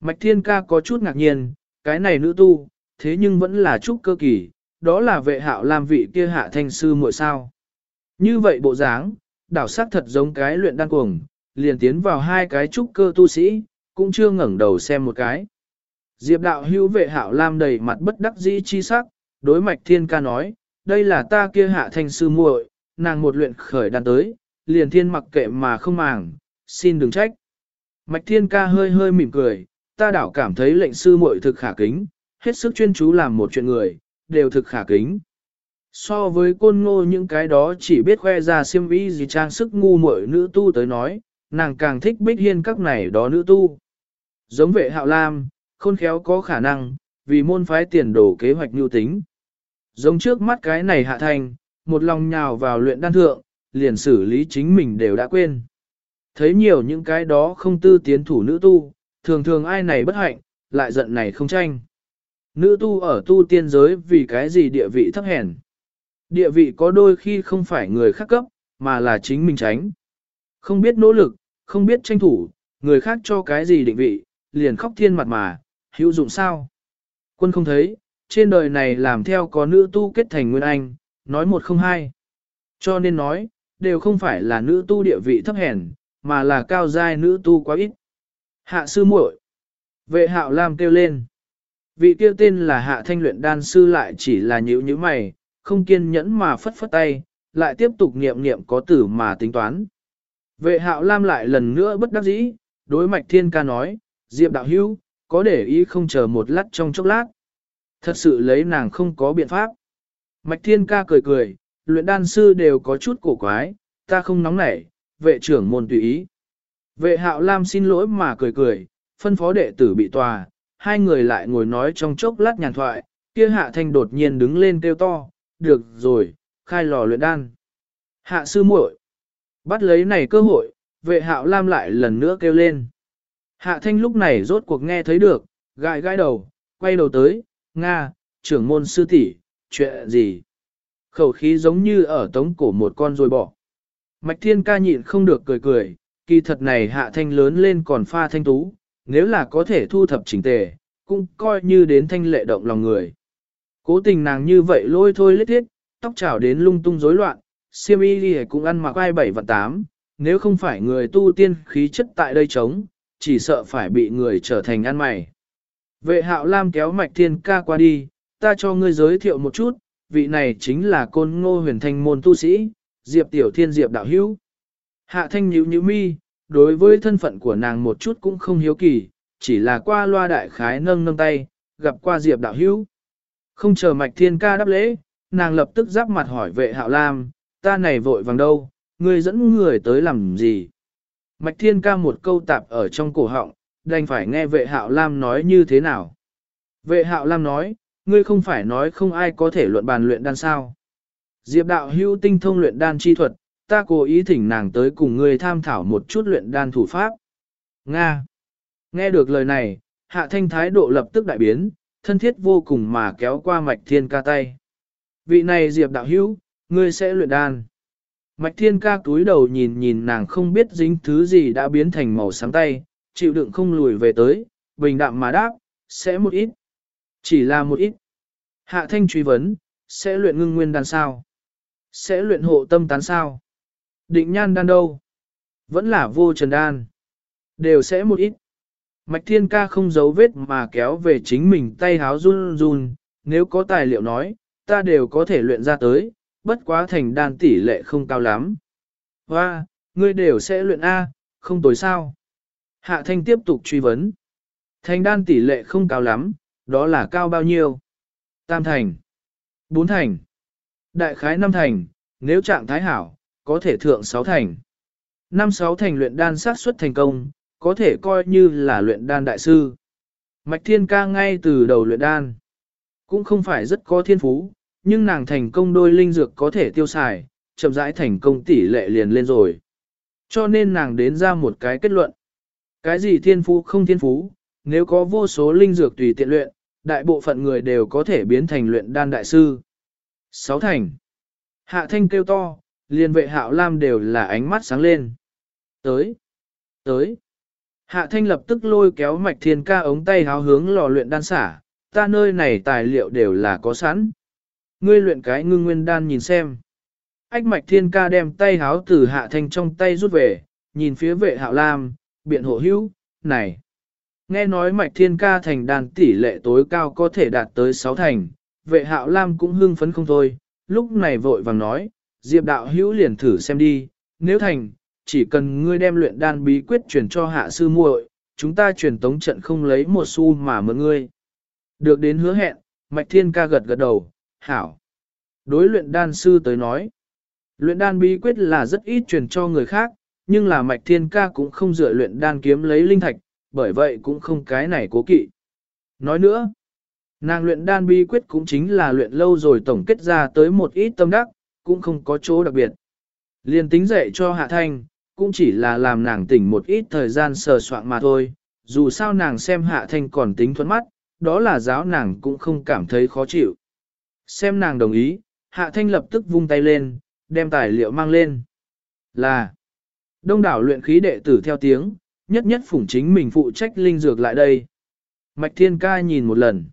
Mạch Thiên Ca có chút ngạc nhiên, cái này nữ tu, thế nhưng vẫn là trúc cơ kỳ, đó là vệ hạo làm vị kia hạ thanh sư muội sao. Như vậy bộ dáng, đảo sắc thật giống cái luyện đan cuồng, liền tiến vào hai cái trúc cơ tu sĩ, cũng chưa ngẩng đầu xem một cái. Diệp đạo hữu vệ hạo lam đầy mặt bất đắc dĩ chi sắc, đối mạch thiên ca nói, đây là ta kia hạ thanh sư muội, nàng một luyện khởi đàn tới, liền thiên mặc kệ mà không màng, xin đừng trách. Mạch thiên ca hơi hơi mỉm cười, ta đảo cảm thấy lệnh sư muội thực khả kính, hết sức chuyên chú làm một chuyện người, đều thực khả kính. So với côn ngô những cái đó chỉ biết khoe ra siêm vĩ gì trang sức ngu muội nữ tu tới nói, nàng càng thích bích hiên các này đó nữ tu. Giống vệ hạo lam, khôn khéo có khả năng, vì môn phái tiền đổ kế hoạch nhu tính. Giống trước mắt cái này hạ thành, một lòng nhào vào luyện đan thượng, liền xử lý chính mình đều đã quên. Thấy nhiều những cái đó không tư tiến thủ nữ tu, thường thường ai này bất hạnh, lại giận này không tranh. Nữ tu ở tu tiên giới vì cái gì địa vị thấp hèn. Địa vị có đôi khi không phải người khác cấp, mà là chính mình tránh. Không biết nỗ lực, không biết tranh thủ, người khác cho cái gì định vị, liền khóc thiên mặt mà, hữu dụng sao? Quân không thấy, trên đời này làm theo có nữ tu kết thành nguyên anh, nói một không hai. Cho nên nói, đều không phải là nữ tu địa vị thấp hèn, mà là cao giai nữ tu quá ít. Hạ sư muội, Vệ hạo lam kêu lên. Vị kia tên là hạ thanh luyện đan sư lại chỉ là nhữ như mày, không kiên nhẫn mà phất phất tay, lại tiếp tục niệm niệm có tử mà tính toán. Vệ hạo lam lại lần nữa bất đắc dĩ, đối mạch thiên ca nói, Diệp đạo hữu, có để ý không chờ một lát trong chốc lát. Thật sự lấy nàng không có biện pháp. Mạch thiên ca cười cười, luyện đan sư đều có chút cổ quái, ta không nóng nảy, vệ trưởng môn tùy ý. Vệ hạo lam xin lỗi mà cười cười, phân phó đệ tử bị tòa, hai người lại ngồi nói trong chốc lát nhàn thoại, kia hạ thanh đột nhiên đứng lên kêu to, được rồi, khai lò luyện đan. Hạ sư muội, bắt lấy này cơ hội, vệ hạo lam lại lần nữa kêu lên. Hạ thanh lúc này rốt cuộc nghe thấy được, gãi gãi đầu, quay đầu tới, Nga, trưởng môn sư tỷ, chuyện gì? Khẩu khí giống như ở tống cổ một con rồi bỏ. Mạch thiên ca nhịn không được cười cười, kỳ thật này hạ thanh lớn lên còn pha thanh tú, nếu là có thể thu thập chỉnh tề, cũng coi như đến thanh lệ động lòng người. Cố tình nàng như vậy lôi thôi lết thiết, tóc trào đến lung tung rối loạn, siêm y đi cũng ăn mặc ai bảy và tám, nếu không phải người tu tiên khí chất tại đây trống, chỉ sợ phải bị người trở thành ăn mày. Vệ hạo lam kéo mạch thiên ca qua đi, ta cho ngươi giới thiệu một chút, vị này chính là côn ngô huyền thanh môn tu sĩ, diệp tiểu thiên diệp đạo hữu. Hạ thanh nhíu nhíu mi, đối với thân phận của nàng một chút cũng không hiếu kỳ, chỉ là qua loa đại khái nâng nâng tay, gặp qua diệp đạo hữu. Không chờ mạch thiên ca đáp lễ, nàng lập tức giáp mặt hỏi vệ hạo lam, ta này vội vàng đâu, ngươi dẫn người tới làm gì? Mạch thiên ca một câu tạp ở trong cổ họng, đành phải nghe vệ hạo lam nói như thế nào. Vệ hạo lam nói, ngươi không phải nói không ai có thể luận bàn luyện đan sao. Diệp đạo hưu tinh thông luyện đan chi thuật, ta cố ý thỉnh nàng tới cùng ngươi tham thảo một chút luyện đan thủ pháp. Nga. Nghe được lời này, hạ thanh thái độ lập tức đại biến, thân thiết vô cùng mà kéo qua mạch thiên ca tay. Vị này Diệp đạo hưu ngươi sẽ luyện đan. Mạch thiên ca túi đầu nhìn nhìn nàng không biết dính thứ gì đã biến thành màu sáng tay, chịu đựng không lùi về tới, bình đạm mà đáp, sẽ một ít. Chỉ là một ít. Hạ thanh truy vấn, sẽ luyện ngưng nguyên đan sao? Sẽ luyện hộ tâm tán sao? Định nhan đan đâu? Vẫn là vô trần đan. Đều sẽ một ít. Mạch thiên ca không giấu vết mà kéo về chính mình tay háo run run, nếu có tài liệu nói, ta đều có thể luyện ra tới, bất quá thành đan tỷ lệ không cao lắm. Hoa, ngươi đều sẽ luyện A, không tối sao. Hạ thanh tiếp tục truy vấn. Thành đan tỷ lệ không cao lắm, đó là cao bao nhiêu? Tam thành. Bốn thành. Đại khái năm thành, nếu trạng thái hảo, có thể thượng sáu thành. Năm sáu thành luyện đan sát xuất thành công, có thể coi như là luyện đan đại sư. Mạch thiên ca ngay từ đầu luyện đan, cũng không phải rất có thiên phú, nhưng nàng thành công đôi linh dược có thể tiêu xài, chậm rãi thành công tỷ lệ liền lên rồi. Cho nên nàng đến ra một cái kết luận. Cái gì thiên phú không thiên phú, nếu có vô số linh dược tùy tiện luyện, đại bộ phận người đều có thể biến thành luyện đan đại sư. Sáu thành. Hạ thanh kêu to, liền vệ hạo lam đều là ánh mắt sáng lên. Tới. Tới. Hạ thanh lập tức lôi kéo mạch thiên ca ống tay háo hướng lò luyện đan xả, ta nơi này tài liệu đều là có sẵn. Ngươi luyện cái ngưng nguyên đan nhìn xem. Ách mạch thiên ca đem tay háo từ hạ thanh trong tay rút về, nhìn phía vệ hạo lam, biện hộ hữu, này. Nghe nói mạch thiên ca thành đàn tỷ lệ tối cao có thể đạt tới 6 thành, vệ hạo lam cũng hưng phấn không thôi, lúc này vội vàng nói, diệp đạo hữu liền thử xem đi, nếu thành, chỉ cần ngươi đem luyện đan bí quyết truyền cho hạ sư muội, chúng ta truyền tống trận không lấy một xu mà mượn ngươi. Được đến hứa hẹn, mạch thiên ca gật gật đầu, hảo. Đối luyện đan sư tới nói, luyện đan bí quyết là rất ít truyền cho người khác, nhưng là mạch thiên ca cũng không dựa luyện đan kiếm lấy linh thạch, bởi vậy cũng không cái này cố kỵ. Nói nữa, nàng luyện đan bí quyết cũng chính là luyện lâu rồi tổng kết ra tới một ít tâm đắc, cũng không có chỗ đặc biệt. Liên tính dạy cho Hạ Thanh, cũng chỉ là làm nàng tỉnh một ít thời gian sờ soạn mà thôi, dù sao nàng xem Hạ Thanh còn tính thuẫn mắt, đó là giáo nàng cũng không cảm thấy khó chịu. Xem nàng đồng ý, Hạ Thanh lập tức vung tay lên, đem tài liệu mang lên. Là, đông đảo luyện khí đệ tử theo tiếng, nhất nhất phủng chính mình phụ trách linh dược lại đây. Mạch Thiên Ca nhìn một lần.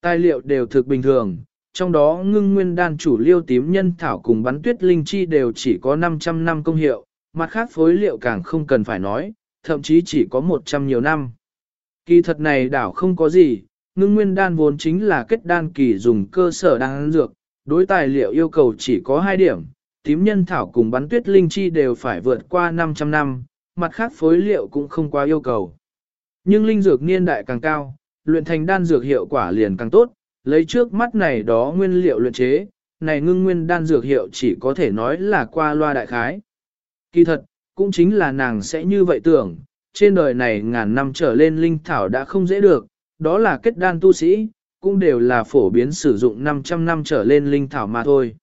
Tài liệu đều thực bình thường, trong đó ngưng nguyên đan chủ liêu tím nhân thảo cùng bắn tuyết linh chi đều chỉ có 500 năm công hiệu, mặt khác phối liệu càng không cần phải nói, thậm chí chỉ có 100 nhiều năm. Kỳ thật này đảo không có gì, ngưng nguyên đan vốn chính là kết đan kỳ dùng cơ sở đan dược, đối tài liệu yêu cầu chỉ có 2 điểm, tím nhân thảo cùng bắn tuyết linh chi đều phải vượt qua 500 năm, mặt khác phối liệu cũng không quá yêu cầu. Nhưng linh dược niên đại càng cao, luyện thành đan dược hiệu quả liền càng tốt, lấy trước mắt này đó nguyên liệu luyện chế, này ngưng nguyên đan dược hiệu chỉ có thể nói là qua loa đại khái. Kỳ thật, cũng chính là nàng sẽ như vậy tưởng, trên đời này ngàn năm trở lên linh thảo đã không dễ được, đó là kết đan tu sĩ, cũng đều là phổ biến sử dụng 500 năm trở lên linh thảo mà thôi.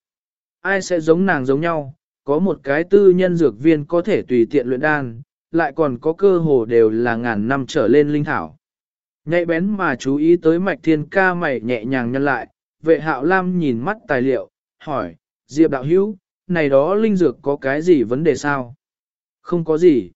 Ai sẽ giống nàng giống nhau, có một cái tư nhân dược viên có thể tùy tiện luyện đan, lại còn có cơ hồ đều là ngàn năm trở lên linh thảo. Nhạy bén mà chú ý tới mạch thiên ca mày nhẹ nhàng nhân lại, vệ hạo lam nhìn mắt tài liệu, hỏi, Diệp đạo hữu, này đó linh dược có cái gì vấn đề sao? Không có gì.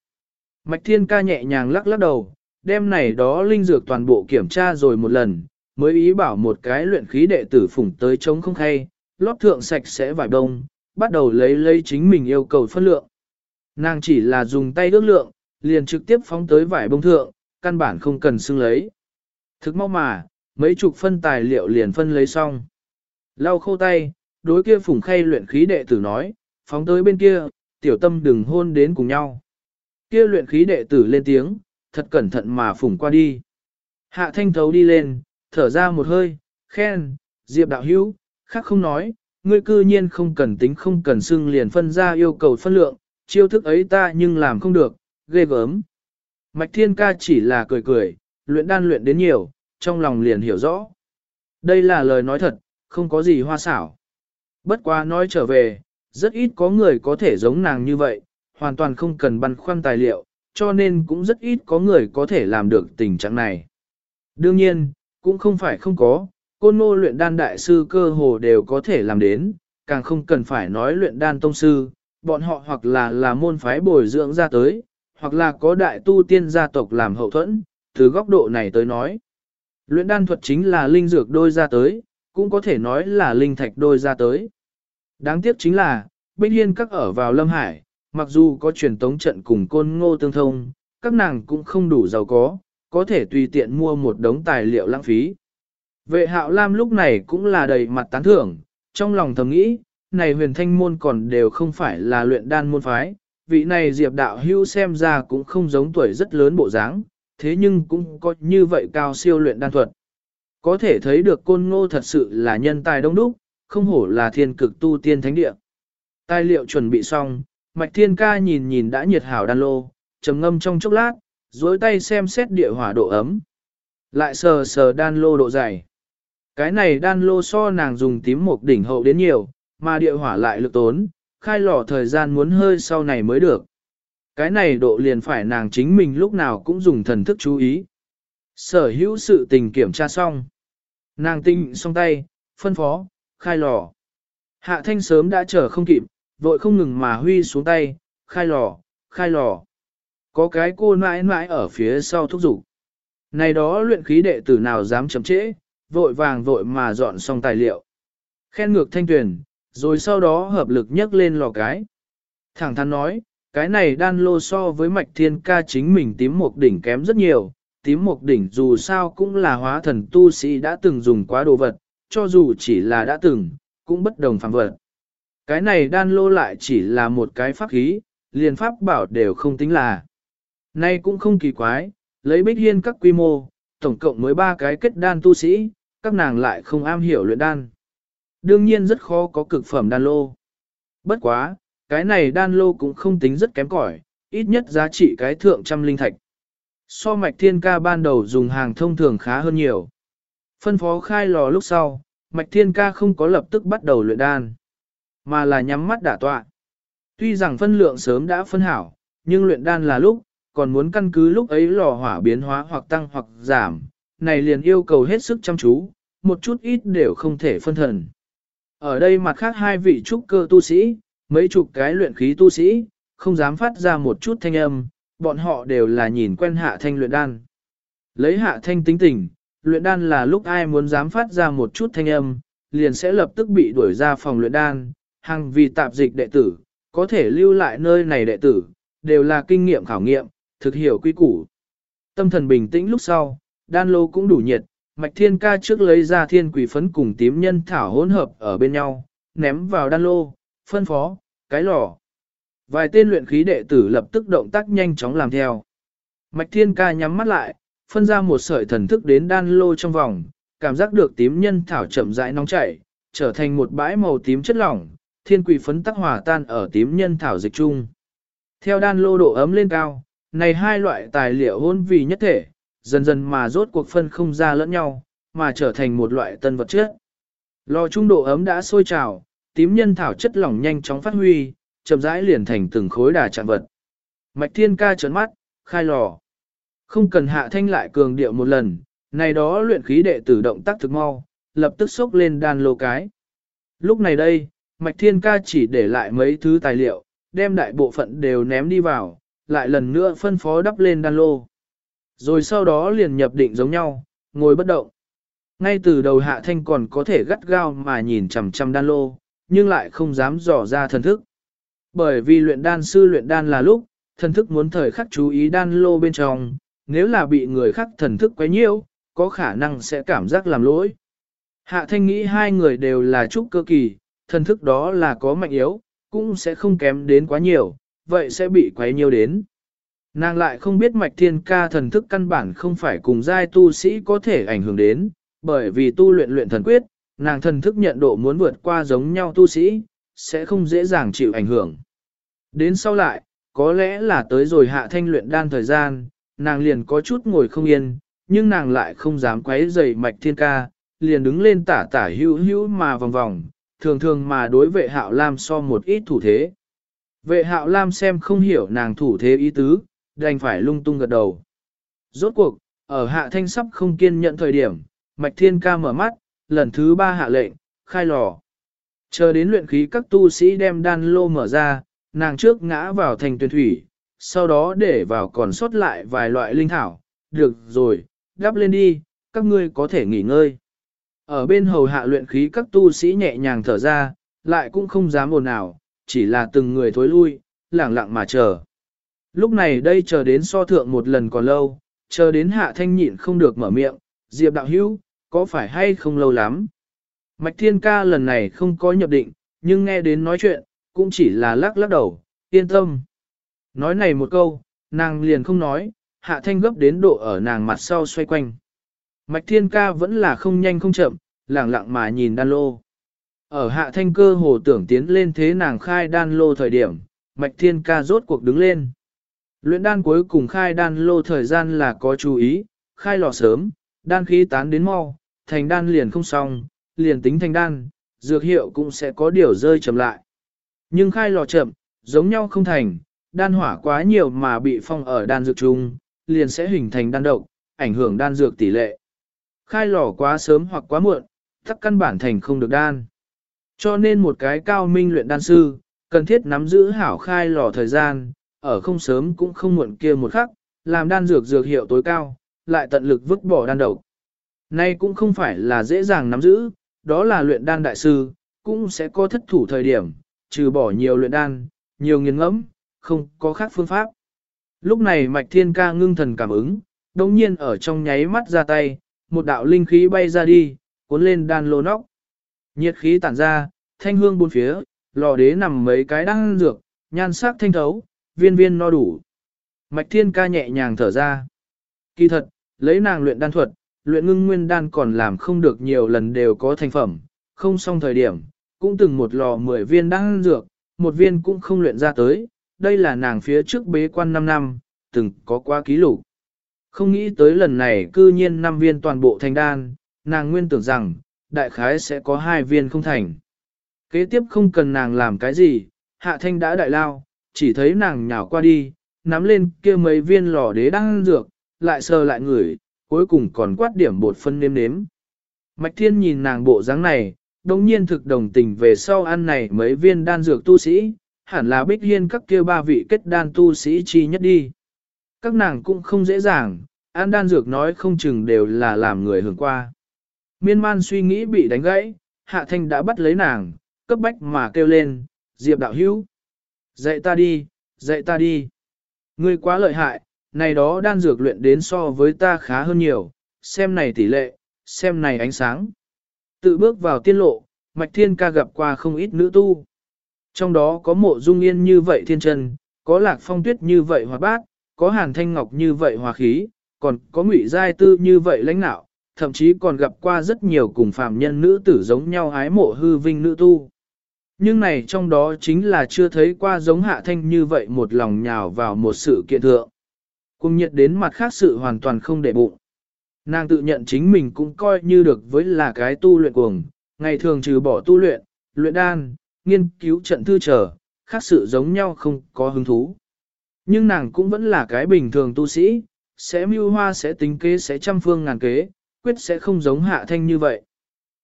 Mạch thiên ca nhẹ nhàng lắc lắc đầu, đem này đó linh dược toàn bộ kiểm tra rồi một lần, mới ý bảo một cái luyện khí đệ tử phủng tới chống không khay, lót thượng sạch sẽ vải đông, bắt đầu lấy lấy chính mình yêu cầu phân lượng. Nàng chỉ là dùng tay ước lượng, liền trực tiếp phóng tới vải bông thượng, căn bản không cần xưng lấy. Thực mau mà, mấy chục phân tài liệu liền phân lấy xong. Lau khô tay, đối kia phủng khay luyện khí đệ tử nói, phóng tới bên kia, tiểu tâm đừng hôn đến cùng nhau. Kia luyện khí đệ tử lên tiếng, thật cẩn thận mà phủng qua đi. Hạ thanh thấu đi lên, thở ra một hơi, khen, Diệp đạo hữu, khác không nói, ngươi cư nhiên không cần tính không cần xưng liền phân ra yêu cầu phân lượng, chiêu thức ấy ta nhưng làm không được, ghê gớm. Mạch thiên ca chỉ là cười cười, luyện đan luyện đến nhiều, trong lòng liền hiểu rõ. Đây là lời nói thật, không có gì hoa xảo. Bất quá nói trở về, rất ít có người có thể giống nàng như vậy, hoàn toàn không cần băn khoăn tài liệu, cho nên cũng rất ít có người có thể làm được tình trạng này. Đương nhiên, cũng không phải không có, côn ngô luyện đan đại sư cơ hồ đều có thể làm đến, càng không cần phải nói luyện đan tông sư, bọn họ hoặc là là môn phái bồi dưỡng ra tới, hoặc là có đại tu tiên gia tộc làm hậu thuẫn, từ góc độ này tới nói. Luyện đan thuật chính là linh dược đôi ra tới, cũng có thể nói là linh thạch đôi ra tới. Đáng tiếc chính là, Bích Hiên các ở vào Lâm Hải, mặc dù có truyền tống trận cùng côn ngô tương thông, các nàng cũng không đủ giàu có, có thể tùy tiện mua một đống tài liệu lãng phí. Vệ hạo lam lúc này cũng là đầy mặt tán thưởng, trong lòng thầm nghĩ, này huyền thanh môn còn đều không phải là luyện đan môn phái, vị này diệp đạo hưu xem ra cũng không giống tuổi rất lớn bộ dáng, thế nhưng cũng có như vậy cao siêu luyện đan thuật. Có thể thấy được côn ngô thật sự là nhân tài đông đúc, không hổ là thiên cực tu tiên thánh địa. Tài liệu chuẩn bị xong, mạch thiên ca nhìn nhìn đã nhiệt hảo đan lô, trầm ngâm trong chốc lát, duỗi tay xem xét địa hỏa độ ấm. Lại sờ sờ đan lô độ dày. Cái này đan lô so nàng dùng tím một đỉnh hậu đến nhiều, mà địa hỏa lại lực tốn, khai lò thời gian muốn hơi sau này mới được. Cái này độ liền phải nàng chính mình lúc nào cũng dùng thần thức chú ý. Sở hữu sự tình kiểm tra xong. Nàng tinh xong tay, phân phó, khai lò. Hạ thanh sớm đã chờ không kịp, vội không ngừng mà huy xuống tay, khai lò, khai lò. Có cái cô mãi mãi ở phía sau thúc giục. Này đó luyện khí đệ tử nào dám chậm trễ, vội vàng vội mà dọn xong tài liệu. Khen ngược thanh tuyển, rồi sau đó hợp lực nhấc lên lò cái. Thẳng thắn nói, Cái này đan lô so với mạch thiên ca chính mình tím một đỉnh kém rất nhiều, tím một đỉnh dù sao cũng là hóa thần tu sĩ đã từng dùng quá đồ vật, cho dù chỉ là đã từng, cũng bất đồng phạm vật. Cái này đan lô lại chỉ là một cái pháp khí, liền pháp bảo đều không tính là. Nay cũng không kỳ quái, lấy bích hiên các quy mô, tổng cộng mới ba cái kết đan tu sĩ, các nàng lại không am hiểu luyện đan. Đương nhiên rất khó có cực phẩm đan lô. Bất quá, cái này đan lô cũng không tính rất kém cỏi, ít nhất giá trị cái thượng trăm linh thạch. So mạch thiên ca ban đầu dùng hàng thông thường khá hơn nhiều. Phân phó khai lò lúc sau, mạch thiên ca không có lập tức bắt đầu luyện đan, mà là nhắm mắt đả tọa. Tuy rằng phân lượng sớm đã phân hảo, nhưng luyện đan là lúc, còn muốn căn cứ lúc ấy lò hỏa biến hóa hoặc tăng hoặc giảm, này liền yêu cầu hết sức chăm chú, một chút ít đều không thể phân thần. Ở đây mặt khác hai vị trúc cơ tu sĩ, mấy chục cái luyện khí tu sĩ, không dám phát ra một chút thanh âm, bọn họ đều là nhìn quen hạ thanh luyện đan. Lấy hạ thanh tính tình, luyện đan là lúc ai muốn dám phát ra một chút thanh âm, liền sẽ lập tức bị đuổi ra phòng luyện đan, hàng vì tạp dịch đệ tử, có thể lưu lại nơi này đệ tử, đều là kinh nghiệm khảo nghiệm, thực hiểu quy củ. Tâm thần bình tĩnh lúc sau, đan lô cũng đủ nhiệt, mạch thiên ca trước lấy ra thiên quỷ phấn cùng tím nhân thảo hỗn hợp ở bên nhau, ném vào đan lô, phân phó, cái lò. Vài tên luyện khí đệ tử lập tức động tác nhanh chóng làm theo. Mạch thiên ca nhắm mắt lại, phân ra một sợi thần thức đến đan lô trong vòng, cảm giác được tím nhân thảo chậm rãi nóng chảy, trở thành một bãi màu tím chất lỏng, thiên quỷ phấn tắc hòa tan ở tím nhân thảo dịch chung. Theo đan lô độ ấm lên cao, này hai loại tài liệu hôn vì nhất thể, dần dần mà rốt cuộc phân không ra lẫn nhau, mà trở thành một loại tân vật chất. Lò trung độ ấm đã sôi trào, tím nhân thảo chất lỏng nhanh chóng phát huy, chậm rãi liền thành từng khối đà trạng vật. Mạch thiên ca trấn mắt, khai lò. Không cần hạ thanh lại cường điệu một lần, này đó luyện khí đệ tử động tác thực mau, lập tức xốc lên đan lô cái. Lúc này đây, Mạch Thiên Ca chỉ để lại mấy thứ tài liệu, đem đại bộ phận đều ném đi vào, lại lần nữa phân phó đắp lên đan lô. Rồi sau đó liền nhập định giống nhau, ngồi bất động. Ngay từ đầu hạ thanh còn có thể gắt gao mà nhìn chằm chằm đan lô, nhưng lại không dám dò ra thần thức. Bởi vì luyện đan sư luyện đan là lúc, thần thức muốn thời khắc chú ý đan lô bên trong, nếu là bị người khác thần thức quấy nhiễu, có khả năng sẽ cảm giác làm lỗi. Hạ thanh nghĩ hai người đều là trúc cơ kỳ, thần thức đó là có mạnh yếu, cũng sẽ không kém đến quá nhiều, vậy sẽ bị quấy nhiều đến. Nàng lại không biết mạch thiên ca thần thức căn bản không phải cùng giai tu sĩ có thể ảnh hưởng đến, bởi vì tu luyện luyện thần quyết, nàng thần thức nhận độ muốn vượt qua giống nhau tu sĩ, sẽ không dễ dàng chịu ảnh hưởng. Đến sau lại, có lẽ là tới rồi hạ thanh luyện đan thời gian, nàng liền có chút ngồi không yên, nhưng nàng lại không dám quấy rầy mạch thiên ca, liền đứng lên tả tả hữu hữu mà vòng vòng, thường thường mà đối vệ hạo lam so một ít thủ thế. Vệ hạo lam xem không hiểu nàng thủ thế ý tứ, đành phải lung tung gật đầu. Rốt cuộc, ở hạ thanh sắp không kiên nhận thời điểm, mạch thiên ca mở mắt, lần thứ ba hạ lệnh, khai lò. Chờ đến luyện khí các tu sĩ đem đan lô mở ra, nàng trước ngã vào thành tuyển thủy, sau đó để vào còn sót lại vài loại linh thảo. Được rồi, đắp lên đi, các ngươi có thể nghỉ ngơi. Ở bên hầu hạ luyện khí các tu sĩ nhẹ nhàng thở ra, lại cũng không dám ồn ào, chỉ là từng người thối lui, lẳng lặng mà chờ. Lúc này đây chờ đến so thượng một lần còn lâu, chờ đến hạ thanh nhịn không được mở miệng, Diệp đạo hữu, có phải hay không lâu lắm? Mạch thiên ca lần này không có nhập định, nhưng nghe đến nói chuyện, cũng chỉ là lắc lắc đầu, yên tâm. Nói này một câu, nàng liền không nói, hạ thanh gấp đến độ ở nàng mặt sau xoay quanh. Mạch thiên ca vẫn là không nhanh không chậm, lẳng lặng mà nhìn đan lô. Ở hạ thanh cơ hồ tưởng tiến lên thế nàng khai đan lô thời điểm, mạch thiên ca rốt cuộc đứng lên. Luyện đan cuối cùng khai đan lô thời gian là có chú ý, khai lò sớm, đan khí tán đến mau, thành đan liền không xong, liền tính thành đan, dược hiệu cũng sẽ có điều rơi chậm lại. Nhưng khai lò chậm, giống nhau không thành, đan hỏa quá nhiều mà bị phong ở đan dược chung, liền sẽ hình thành đan độc, ảnh hưởng đan dược tỷ lệ. Khai lò quá sớm hoặc quá muộn, tắc căn bản thành không được đan. Cho nên một cái cao minh luyện đan sư, cần thiết nắm giữ hảo khai lò thời gian, ở không sớm cũng không muộn kia một khắc, làm đan dược dược hiệu tối cao, lại tận lực vứt bỏ đan độc. Nay cũng không phải là dễ dàng nắm giữ, đó là luyện đan đại sư, cũng sẽ có thất thủ thời điểm, trừ bỏ nhiều luyện đan, nhiều nghiền ngẫm, không có khác phương pháp. Lúc này Mạch Thiên Ca ngưng thần cảm ứng, đồng nhiên ở trong nháy mắt ra tay, một đạo linh khí bay ra đi, cuốn lên đan lô nóc. Nhiệt khí tản ra, thanh hương bốn phía, lò đế nằm mấy cái đan dược, nhan sắc thanh thấu, viên viên no đủ. Mạch Thiên Ca nhẹ nhàng thở ra. Kỳ thật, lấy nàng luyện đan thuật, luyện ngưng nguyên đan còn làm không được nhiều lần đều có thành phẩm, không xong thời điểm, cũng từng một lò 10 viên đan dược, một viên cũng không luyện ra tới, đây là nàng phía trước bế quan 5 năm, từng có qua ký lục. Không nghĩ tới lần này cư nhiên 5 viên toàn bộ thành đan, nàng nguyên tưởng rằng, đại khái sẽ có 2 viên không thành. Kế tiếp không cần nàng làm cái gì, hạ thanh đã đại lao, chỉ thấy nàng nhào qua đi, nắm lên kia mấy viên lò đế đang dược, lại sờ lại ngửi, cuối cùng còn quát điểm bột phân nêm nếm. Mạch thiên nhìn nàng bộ dáng này, đồng nhiên thực đồng tình về sau ăn này mấy viên đan dược tu sĩ, hẳn là bích hiên các kia ba vị kết đan tu sĩ chi nhất đi. Các nàng cũng không dễ dàng, an đan dược nói không chừng đều là làm người hưởng qua. Miên man suy nghĩ bị đánh gãy, hạ thanh đã bắt lấy nàng, cấp bách mà kêu lên, diệp đạo hữu. Dạy ta đi, dạy ta đi. Ngươi quá lợi hại, này đó đan dược luyện đến so với ta khá hơn nhiều, xem này tỷ lệ, xem này ánh sáng. Tự bước vào tiên lộ, Mạch Thiên ca gặp qua không ít nữ tu. Trong đó có mộ dung yên như vậy thiên chân, có lạc phong tuyết như vậy hòa bát, có hàn thanh ngọc như vậy hòa khí, còn có ngụy giai tư như vậy lãnh nạo, thậm chí còn gặp qua rất nhiều cùng phàm nhân nữ tử giống nhau ái mộ hư vinh nữ tu. Nhưng này trong đó chính là chưa thấy qua giống hạ thanh như vậy một lòng nhào vào một sự kiện thượng. Cùng nhiệt đến mặt khác sự hoàn toàn không để bụng. Nàng tự nhận chính mình cũng coi như được với là cái tu luyện cuồng, ngày thường trừ bỏ tu luyện, luyện đan, nghiên cứu trận thư trở, khác sự giống nhau không có hứng thú. Nhưng nàng cũng vẫn là cái bình thường tu sĩ, sẽ mưu hoa sẽ tính kế sẽ trăm phương ngàn kế, quyết sẽ không giống hạ thanh như vậy.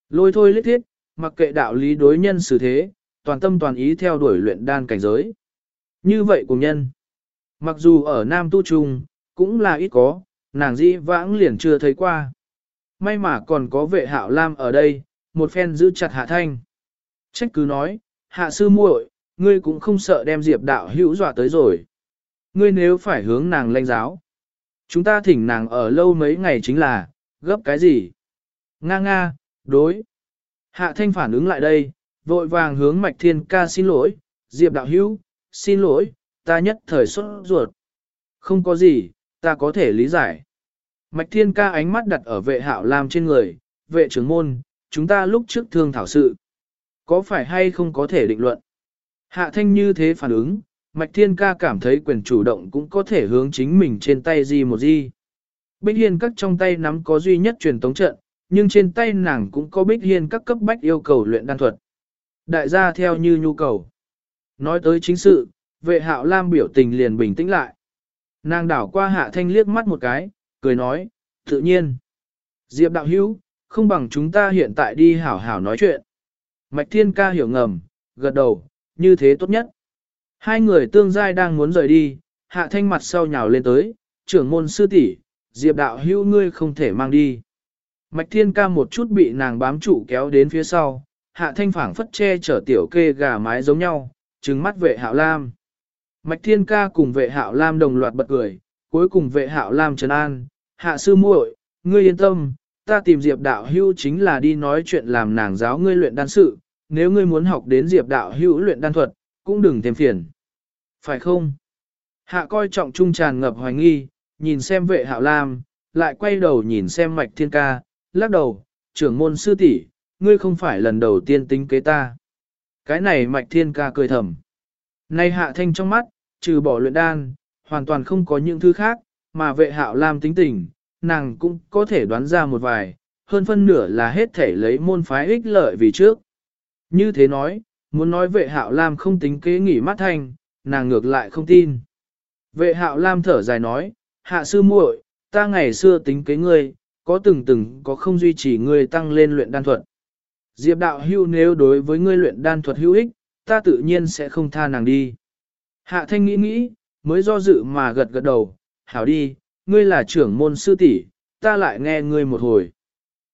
Lôi thôi lít thiết, mặc kệ đạo lý đối nhân xử thế, toàn tâm toàn ý theo đuổi luyện đan cảnh giới. Như vậy cùng nhân, mặc dù ở Nam Tu Trung, cũng là ít có, nàng dĩ vãng liền chưa thấy qua. May mà còn có vệ hạo lam ở đây, một phen giữ chặt hạ thanh. Trách cứ nói, hạ sư muội, ngươi cũng không sợ đem diệp đạo hữu dọa tới rồi. Ngươi nếu phải hướng nàng lanh giáo. Chúng ta thỉnh nàng ở lâu mấy ngày chính là, gấp cái gì? Nga nga, đối. Hạ thanh phản ứng lại đây, vội vàng hướng mạch thiên ca xin lỗi, diệp đạo hữu, xin lỗi, ta nhất thời xuất ruột. Không có gì, ta có thể lý giải. Mạch thiên ca ánh mắt đặt ở vệ hạo làm trên người, vệ trưởng môn, chúng ta lúc trước thương thảo sự. Có phải hay không có thể định luận? Hạ thanh như thế phản ứng, Mạch Thiên Ca cảm thấy quyền chủ động cũng có thể hướng chính mình trên tay gì một gì. Bích Hiên các trong tay nắm có duy nhất truyền tống trận, nhưng trên tay nàng cũng có Bích Hiên các cấp bách yêu cầu luyện đan thuật. Đại gia theo như nhu cầu. Nói tới chính sự, vệ hạo lam biểu tình liền bình tĩnh lại. Nàng đảo qua hạ thanh liếc mắt một cái, cười nói, tự nhiên. Diệp đạo hữu, không bằng chúng ta hiện tại đi hảo hảo nói chuyện. Mạch Thiên Ca hiểu ngầm, gật đầu, như thế tốt nhất. Hai người tương giai đang muốn rời đi, hạ thanh mặt sau nhào lên tới, trưởng môn sư tỷ, diệp đạo hữu ngươi không thể mang đi. Mạch Thiên Ca một chút bị nàng bám trụ kéo đến phía sau, hạ thanh phảng phất che chở tiểu kê gà mái giống nhau, trừng mắt vệ hạo lam. Mạch Thiên Ca cùng vệ hạo lam đồng loạt bật cười, cuối cùng vệ hạo lam trấn an, hạ sư muội, ngươi yên tâm, ta tìm Diệp đạo hữu chính là đi nói chuyện làm nàng giáo ngươi luyện đan sự, nếu ngươi muốn học đến Diệp đạo hữu luyện đan thuật, cũng đừng thêm phiền. Phải không? Hạ coi trọng trung tràn ngập hoài nghi, nhìn xem vệ hạo lam, lại quay đầu nhìn xem mạch thiên ca, lắc đầu, trưởng môn sư tỷ, ngươi không phải lần đầu tiên tính kế ta. Cái này mạch thiên ca cười thầm. Nay hạ thanh trong mắt, trừ bỏ luyện đan, hoàn toàn không có những thứ khác, mà vệ hạo lam tính tình, nàng cũng có thể đoán ra một vài, hơn phân nửa là hết thể lấy môn phái ích lợi vì trước. Như thế nói, muốn nói vệ hạo lam không tính kế nghỉ mắt thanh, nàng ngược lại không tin. Vệ hạo lam thở dài nói, hạ sư muội, ta ngày xưa tính kế ngươi, có từng từng có không duy trì ngươi tăng lên luyện đan thuật. Diệp đạo hưu nếu đối với ngươi luyện đan thuật hữu ích, ta tự nhiên sẽ không tha nàng đi. Hạ thanh nghĩ nghĩ, mới do dự mà gật gật đầu, hảo đi, ngươi là trưởng môn sư tỷ, ta lại nghe ngươi một hồi.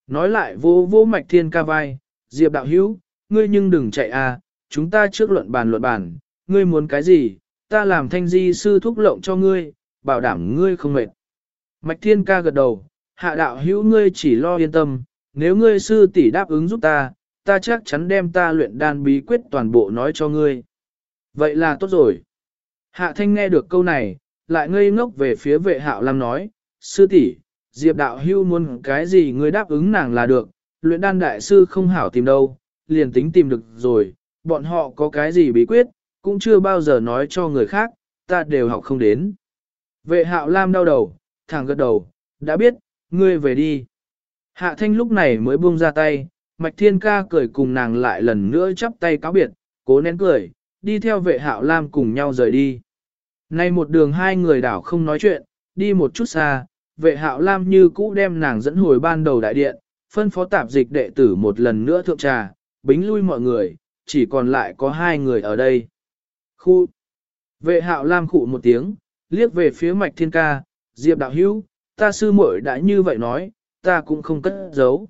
Nói lại vô vô mạch thiên ca vai, Diệp đạo hữu, ngươi nhưng đừng chạy à, chúng ta trước luận bàn luận bàn, ngươi muốn cái gì, ta làm thanh di sư thúc lộng cho ngươi, bảo đảm ngươi không mệt. Mạch thiên ca gật đầu, hạ đạo hữu ngươi chỉ lo yên tâm, nếu ngươi sư tỷ đáp ứng giúp ta, ta chắc chắn đem ta luyện đan bí quyết toàn bộ nói cho ngươi. Vậy là tốt rồi. Hạ thanh nghe được câu này, lại ngây ngốc về phía vệ hạo lam nói, sư tỷ, diệp đạo hưu muốn cái gì ngươi đáp ứng nàng là được, luyện đan đại sư không hảo tìm đâu, liền tính tìm được rồi, bọn họ có cái gì bí quyết, cũng chưa bao giờ nói cho người khác, ta đều học không đến. Vệ hạo lam đau đầu, thẳng gật đầu, đã biết, ngươi về đi. Hạ thanh lúc này mới buông ra tay, mạch thiên ca cười cùng nàng lại lần nữa chắp tay cáo biệt, cố nén cười, đi theo vệ hạo lam cùng nhau rời đi. Nay một đường hai người đảo không nói chuyện, đi một chút xa, vệ hạo lam như cũ đem nàng dẫn hồi ban đầu đại điện, phân phó tạp dịch đệ tử một lần nữa thượng trà, bính lui mọi người, chỉ còn lại có hai người ở đây. Khu! Vệ hạo lam khụ một tiếng, liếc về phía mạch thiên ca, diệp đạo hữu, ta sư muội đã như vậy nói, ta cũng không cất giấu.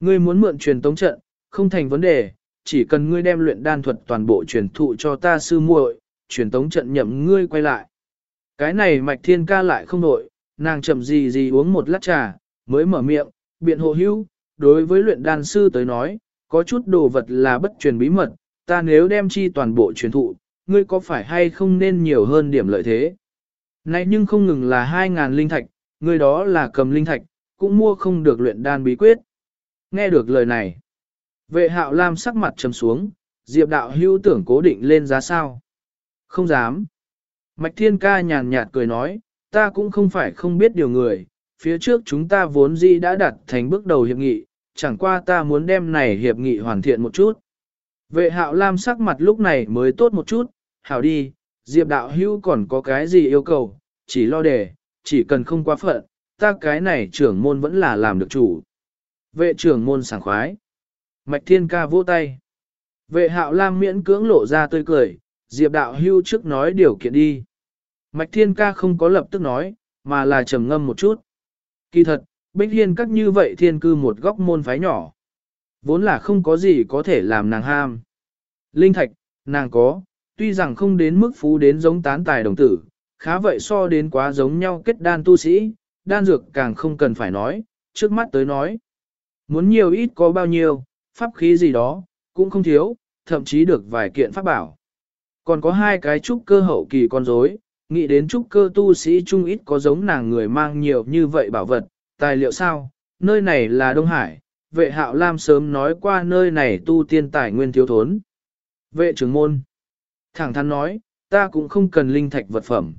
Ngươi muốn mượn truyền tống trận, không thành vấn đề, chỉ cần ngươi đem luyện đan thuật toàn bộ truyền thụ cho ta sư muội, truyền tống trận nhậm ngươi quay lại. Cái này mạch thiên ca lại không nội, nàng chậm gì gì uống một lát trà, mới mở miệng, biện hộ hữu, đối với luyện đan sư tới nói, có chút đồ vật là bất truyền bí mật, ta nếu đem chi toàn bộ truyền thụ, ngươi có phải hay không nên nhiều hơn điểm lợi thế. Này nhưng không ngừng là 2.000 linh thạch, ngươi đó là cầm linh thạch, cũng mua không được luyện đan bí quyết. Nghe được lời này, vệ hạo lam sắc mặt trầm xuống, diệp đạo hưu tưởng cố định lên giá sao. Không dám. Mạch thiên ca nhàn nhạt cười nói, ta cũng không phải không biết điều người, phía trước chúng ta vốn dĩ đã đặt thành bước đầu hiệp nghị, chẳng qua ta muốn đem này hiệp nghị hoàn thiện một chút. Vệ hạo lam sắc mặt lúc này mới tốt một chút, hảo đi, diệp đạo hưu còn có cái gì yêu cầu, chỉ lo để, chỉ cần không quá phận, ta cái này trưởng môn vẫn là làm được chủ. Vệ trưởng môn sảng khoái. Mạch thiên ca vỗ tay. Vệ hạo lam miễn cưỡng lộ ra tươi cười, diệp đạo hưu trước nói điều kiện đi. Mạch thiên ca không có lập tức nói, mà là trầm ngâm một chút. Kỳ thật, Bích Hiên các như vậy thiên cư một góc môn phái nhỏ. Vốn là không có gì có thể làm nàng ham. Linh thạch, nàng có, tuy rằng không đến mức phú đến giống tán tài đồng tử, khá vậy so đến quá giống nhau kết đan tu sĩ, đan dược càng không cần phải nói, trước mắt tới nói. Muốn nhiều ít có bao nhiêu, pháp khí gì đó, cũng không thiếu, thậm chí được vài kiện pháp bảo. Còn có hai cái trúc cơ hậu kỳ con rối, nghĩ đến trúc cơ tu sĩ trung ít có giống nàng người mang nhiều như vậy bảo vật, tài liệu sao, nơi này là Đông Hải, vệ hạo lam sớm nói qua nơi này tu tiên tài nguyên thiếu thốn. Vệ trưởng môn, thẳng thắn nói, ta cũng không cần linh thạch vật phẩm.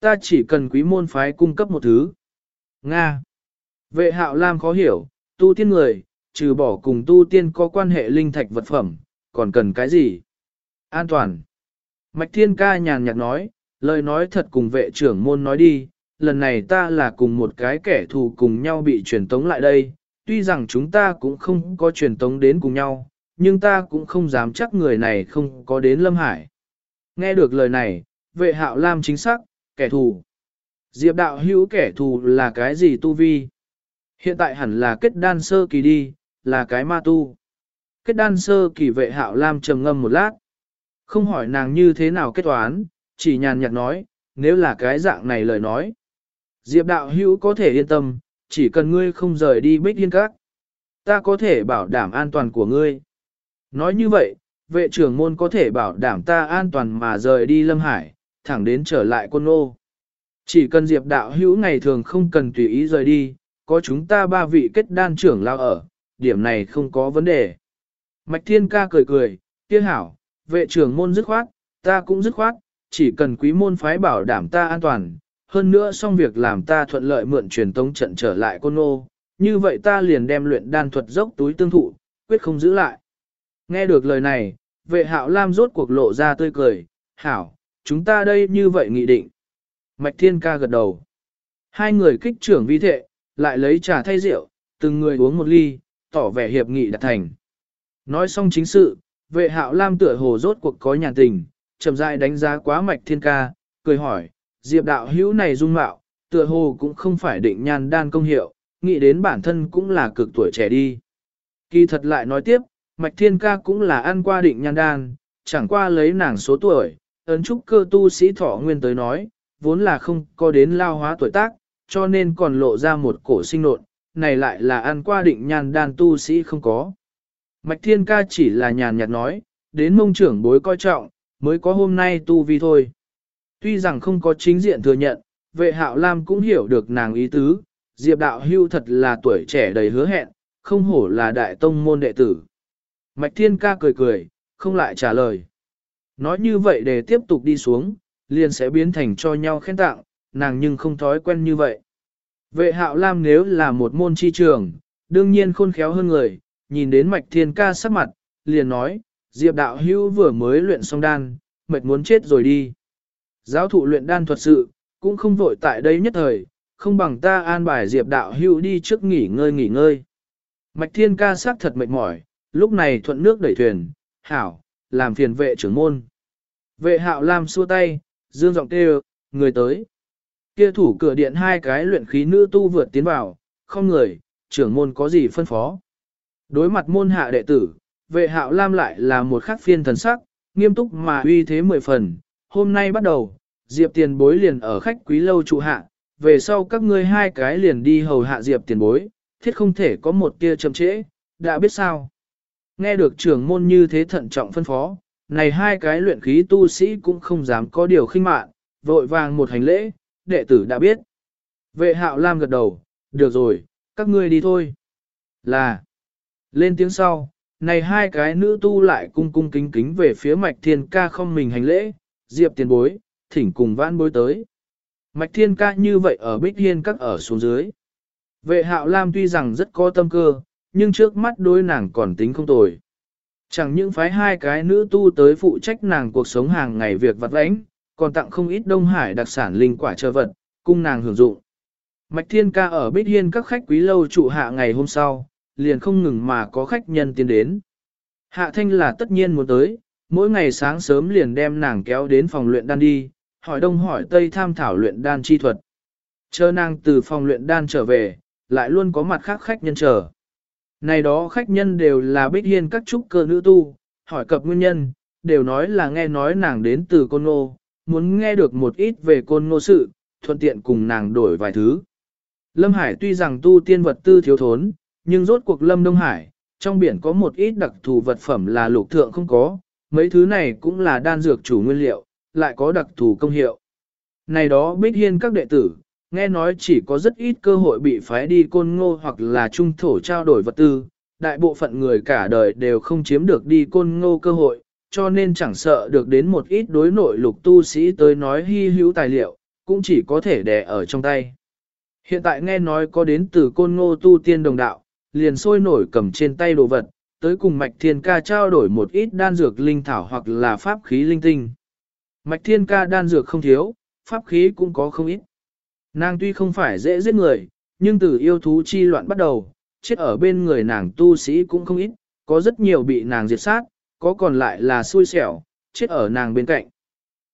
Ta chỉ cần quý môn phái cung cấp một thứ. Nga. Vệ hạo lam khó hiểu, tu tiên người, trừ bỏ cùng tu tiên có quan hệ linh thạch vật phẩm, còn cần cái gì? An toàn. Mạch thiên ca nhàn nhạt nói, lời nói thật cùng vệ trưởng môn nói đi, lần này ta là cùng một cái kẻ thù cùng nhau bị truyền tống lại đây, tuy rằng chúng ta cũng không có truyền tống đến cùng nhau, nhưng ta cũng không dám chắc người này không có đến Lâm Hải. Nghe được lời này, vệ hạo lam chính xác, kẻ thù. Diệp đạo hữu kẻ thù là cái gì tu vi? Hiện tại hẳn là kết đan sơ kỳ đi, là cái ma tu. Kết đan sơ kỳ vệ hạo lam trầm ngâm một lát. Không hỏi nàng như thế nào kết toán, chỉ nhàn nhạt nói, nếu là cái dạng này lời nói. Diệp đạo hữu có thể yên tâm, chỉ cần ngươi không rời đi bích Yên các. Ta có thể bảo đảm an toàn của ngươi. Nói như vậy, vệ trưởng môn có thể bảo đảm ta an toàn mà rời đi Lâm Hải, thẳng đến trở lại quân ô. Chỉ cần Diệp đạo hữu ngày thường không cần tùy ý rời đi, có chúng ta ba vị kết đan trưởng lao ở, điểm này không có vấn đề. Mạch Thiên Ca cười cười, kia hảo, vệ trưởng môn dứt khoát, ta cũng dứt khoát, chỉ cần quý môn phái bảo đảm ta an toàn, hơn nữa xong việc làm ta thuận lợi mượn truyền tống trận trở lại côn nô, như vậy ta liền đem luyện đan thuật dốc túi tương thụ, quyết không giữ lại. Nghe được lời này, vệ hạo lam rốt cuộc lộ ra tươi cười, hảo, chúng ta đây như vậy nghị định. Mạch Thiên Ca gật đầu. Hai người kích trưởng vi thệ, lại lấy trà thay rượu, từng người uống một ly, tỏ vẻ hiệp nghị đạt thành. Nói xong chính sự, vệ hạo lam tựa hồ rốt cuộc có nhàn tình, chậm rãi đánh giá quá Mạch Thiên Ca, cười hỏi, Diệp đạo hữu này dung mạo, tựa hồ cũng không phải định nhan đan công hiệu, nghĩ đến bản thân cũng là cực tuổi trẻ đi. Kỳ thật lại nói tiếp, Mạch Thiên Ca cũng là ăn qua định nhan đan, chẳng qua lấy nàng số tuổi, ấn trúc cơ tu sĩ thọ nguyên tới nói, vốn là không có đến lao hóa tuổi tác, cho nên còn lộ ra một cổ sinh nộn, này lại là ăn qua định nhan đan tu sĩ không có. Mạch Thiên Ca chỉ là nhàn nhạt nói, đến mông trưởng bối coi trọng, mới có hôm nay tu vi thôi. Tuy rằng không có chính diện thừa nhận, vệ hạo Lam cũng hiểu được nàng ý tứ, Diệp đạo hưu thật là tuổi trẻ đầy hứa hẹn, không hổ là đại tông môn đệ tử. Mạch Thiên Ca cười cười, không lại trả lời. Nói như vậy để tiếp tục đi xuống, liền sẽ biến thành cho nhau khen tặng, nàng nhưng không thói quen như vậy. Vệ hạo Lam nếu là một môn chi trường, đương nhiên khôn khéo hơn người, nhìn đến Mạch Thiên Ca sắc mặt, liền nói, Diệp đạo hưu vừa mới luyện xong đan, mệt muốn chết rồi đi. Giáo thụ luyện đan thuật sự, cũng không vội tại đây nhất thời, không bằng ta an bài Diệp đạo hưu đi trước nghỉ ngơi nghỉ ngơi. Mạch Thiên Ca sắc thật mệt mỏi, lúc này thuận nước đẩy thuyền, hảo, làm phiền vệ trưởng môn. Vệ hạo Lam xua tay, dương giọng kêu, người tới. Kia thủ cửa điện hai cái luyện khí nữ tu vượt tiến vào, không người, trưởng môn có gì phân phó. Đối mặt môn hạ đệ tử, vệ hạo Lam lại là một khắc phiên thần sắc, nghiêm túc mà uy thế mười phần. Hôm nay bắt đầu, Diệp tiền bối liền ở khách quý lâu trụ hạ, về sau các ngươi hai cái liền đi hầu hạ Diệp tiền bối, thiết không thể có một tia chậm trễ, đã biết sao. Nghe được trưởng môn như thế thận trọng phân phó, này hai cái luyện khí tu sĩ cũng không dám có điều khinh mạn, vội vàng một hành lễ, đệ tử đã biết. Vệ hạo Lam gật đầu, được rồi, các ngươi đi thôi. Là, lên tiếng sau, này hai cái nữ tu lại cung cung kính kính về phía mạch thiên ca không mình hành lễ, diệp tiền bối, thỉnh cùng vãn bối tới. Mạch thiên ca như vậy ở bích hiên các ở xuống dưới. Vệ hạo Lam tuy rằng rất có tâm cơ, nhưng trước mắt đôi nàng còn tính không tồi. Chẳng những phái hai cái nữ tu tới phụ trách nàng cuộc sống hàng ngày việc vặt lãnh, còn tặng không ít Đông Hải đặc sản linh quả chờ vật, cung nàng hưởng dụng. Mạch Thiên Ca ở Bích Hiên các khách quý lâu trụ hạ ngày hôm sau, liền không ngừng mà có khách nhân tiến đến. Hạ Thanh là tất nhiên muốn tới, mỗi ngày sáng sớm liền đem nàng kéo đến phòng luyện đan đi, hỏi đông hỏi tây tham thảo luyện đan chi thuật. Chờ nàng từ phòng luyện đan trở về, lại luôn có mặt khác khách nhân chờ. Này đó khách nhân đều là bích hiên các trúc cơ nữ tu, hỏi cập nguyên nhân, đều nói là nghe nói nàng đến từ côn ngô, muốn nghe được một ít về côn ngô sự, thuận tiện cùng nàng đổi vài thứ. Lâm Hải tuy rằng tu tiên vật tư thiếu thốn, nhưng rốt cuộc Lâm Đông Hải, trong biển có một ít đặc thù vật phẩm là lục thượng không có, mấy thứ này cũng là đan dược chủ nguyên liệu, lại có đặc thù công hiệu. Này đó bích hiên các đệ tử, nghe nói chỉ có rất ít cơ hội bị phái đi côn ngô hoặc là trung thổ trao đổi vật tư, đại bộ phận người cả đời đều không chiếm được đi côn ngô cơ hội, cho nên chẳng sợ được đến một ít đối nội lục tu sĩ tới nói hy hữu tài liệu, cũng chỉ có thể đè ở trong tay. Hiện tại nghe nói có đến từ côn ngô tu tiên đồng đạo, liền sôi nổi cầm trên tay đồ vật, tới cùng Mạch Thiên Ca trao đổi một ít đan dược linh thảo hoặc là pháp khí linh tinh. Mạch Thiên Ca đan dược không thiếu, pháp khí cũng có không ít. Nàng tuy không phải dễ giết người, nhưng từ yêu thú chi loạn bắt đầu, chết ở bên người nàng tu sĩ cũng không ít, có rất nhiều bị nàng diệt sát, có còn lại là xui xẻo, chết ở nàng bên cạnh.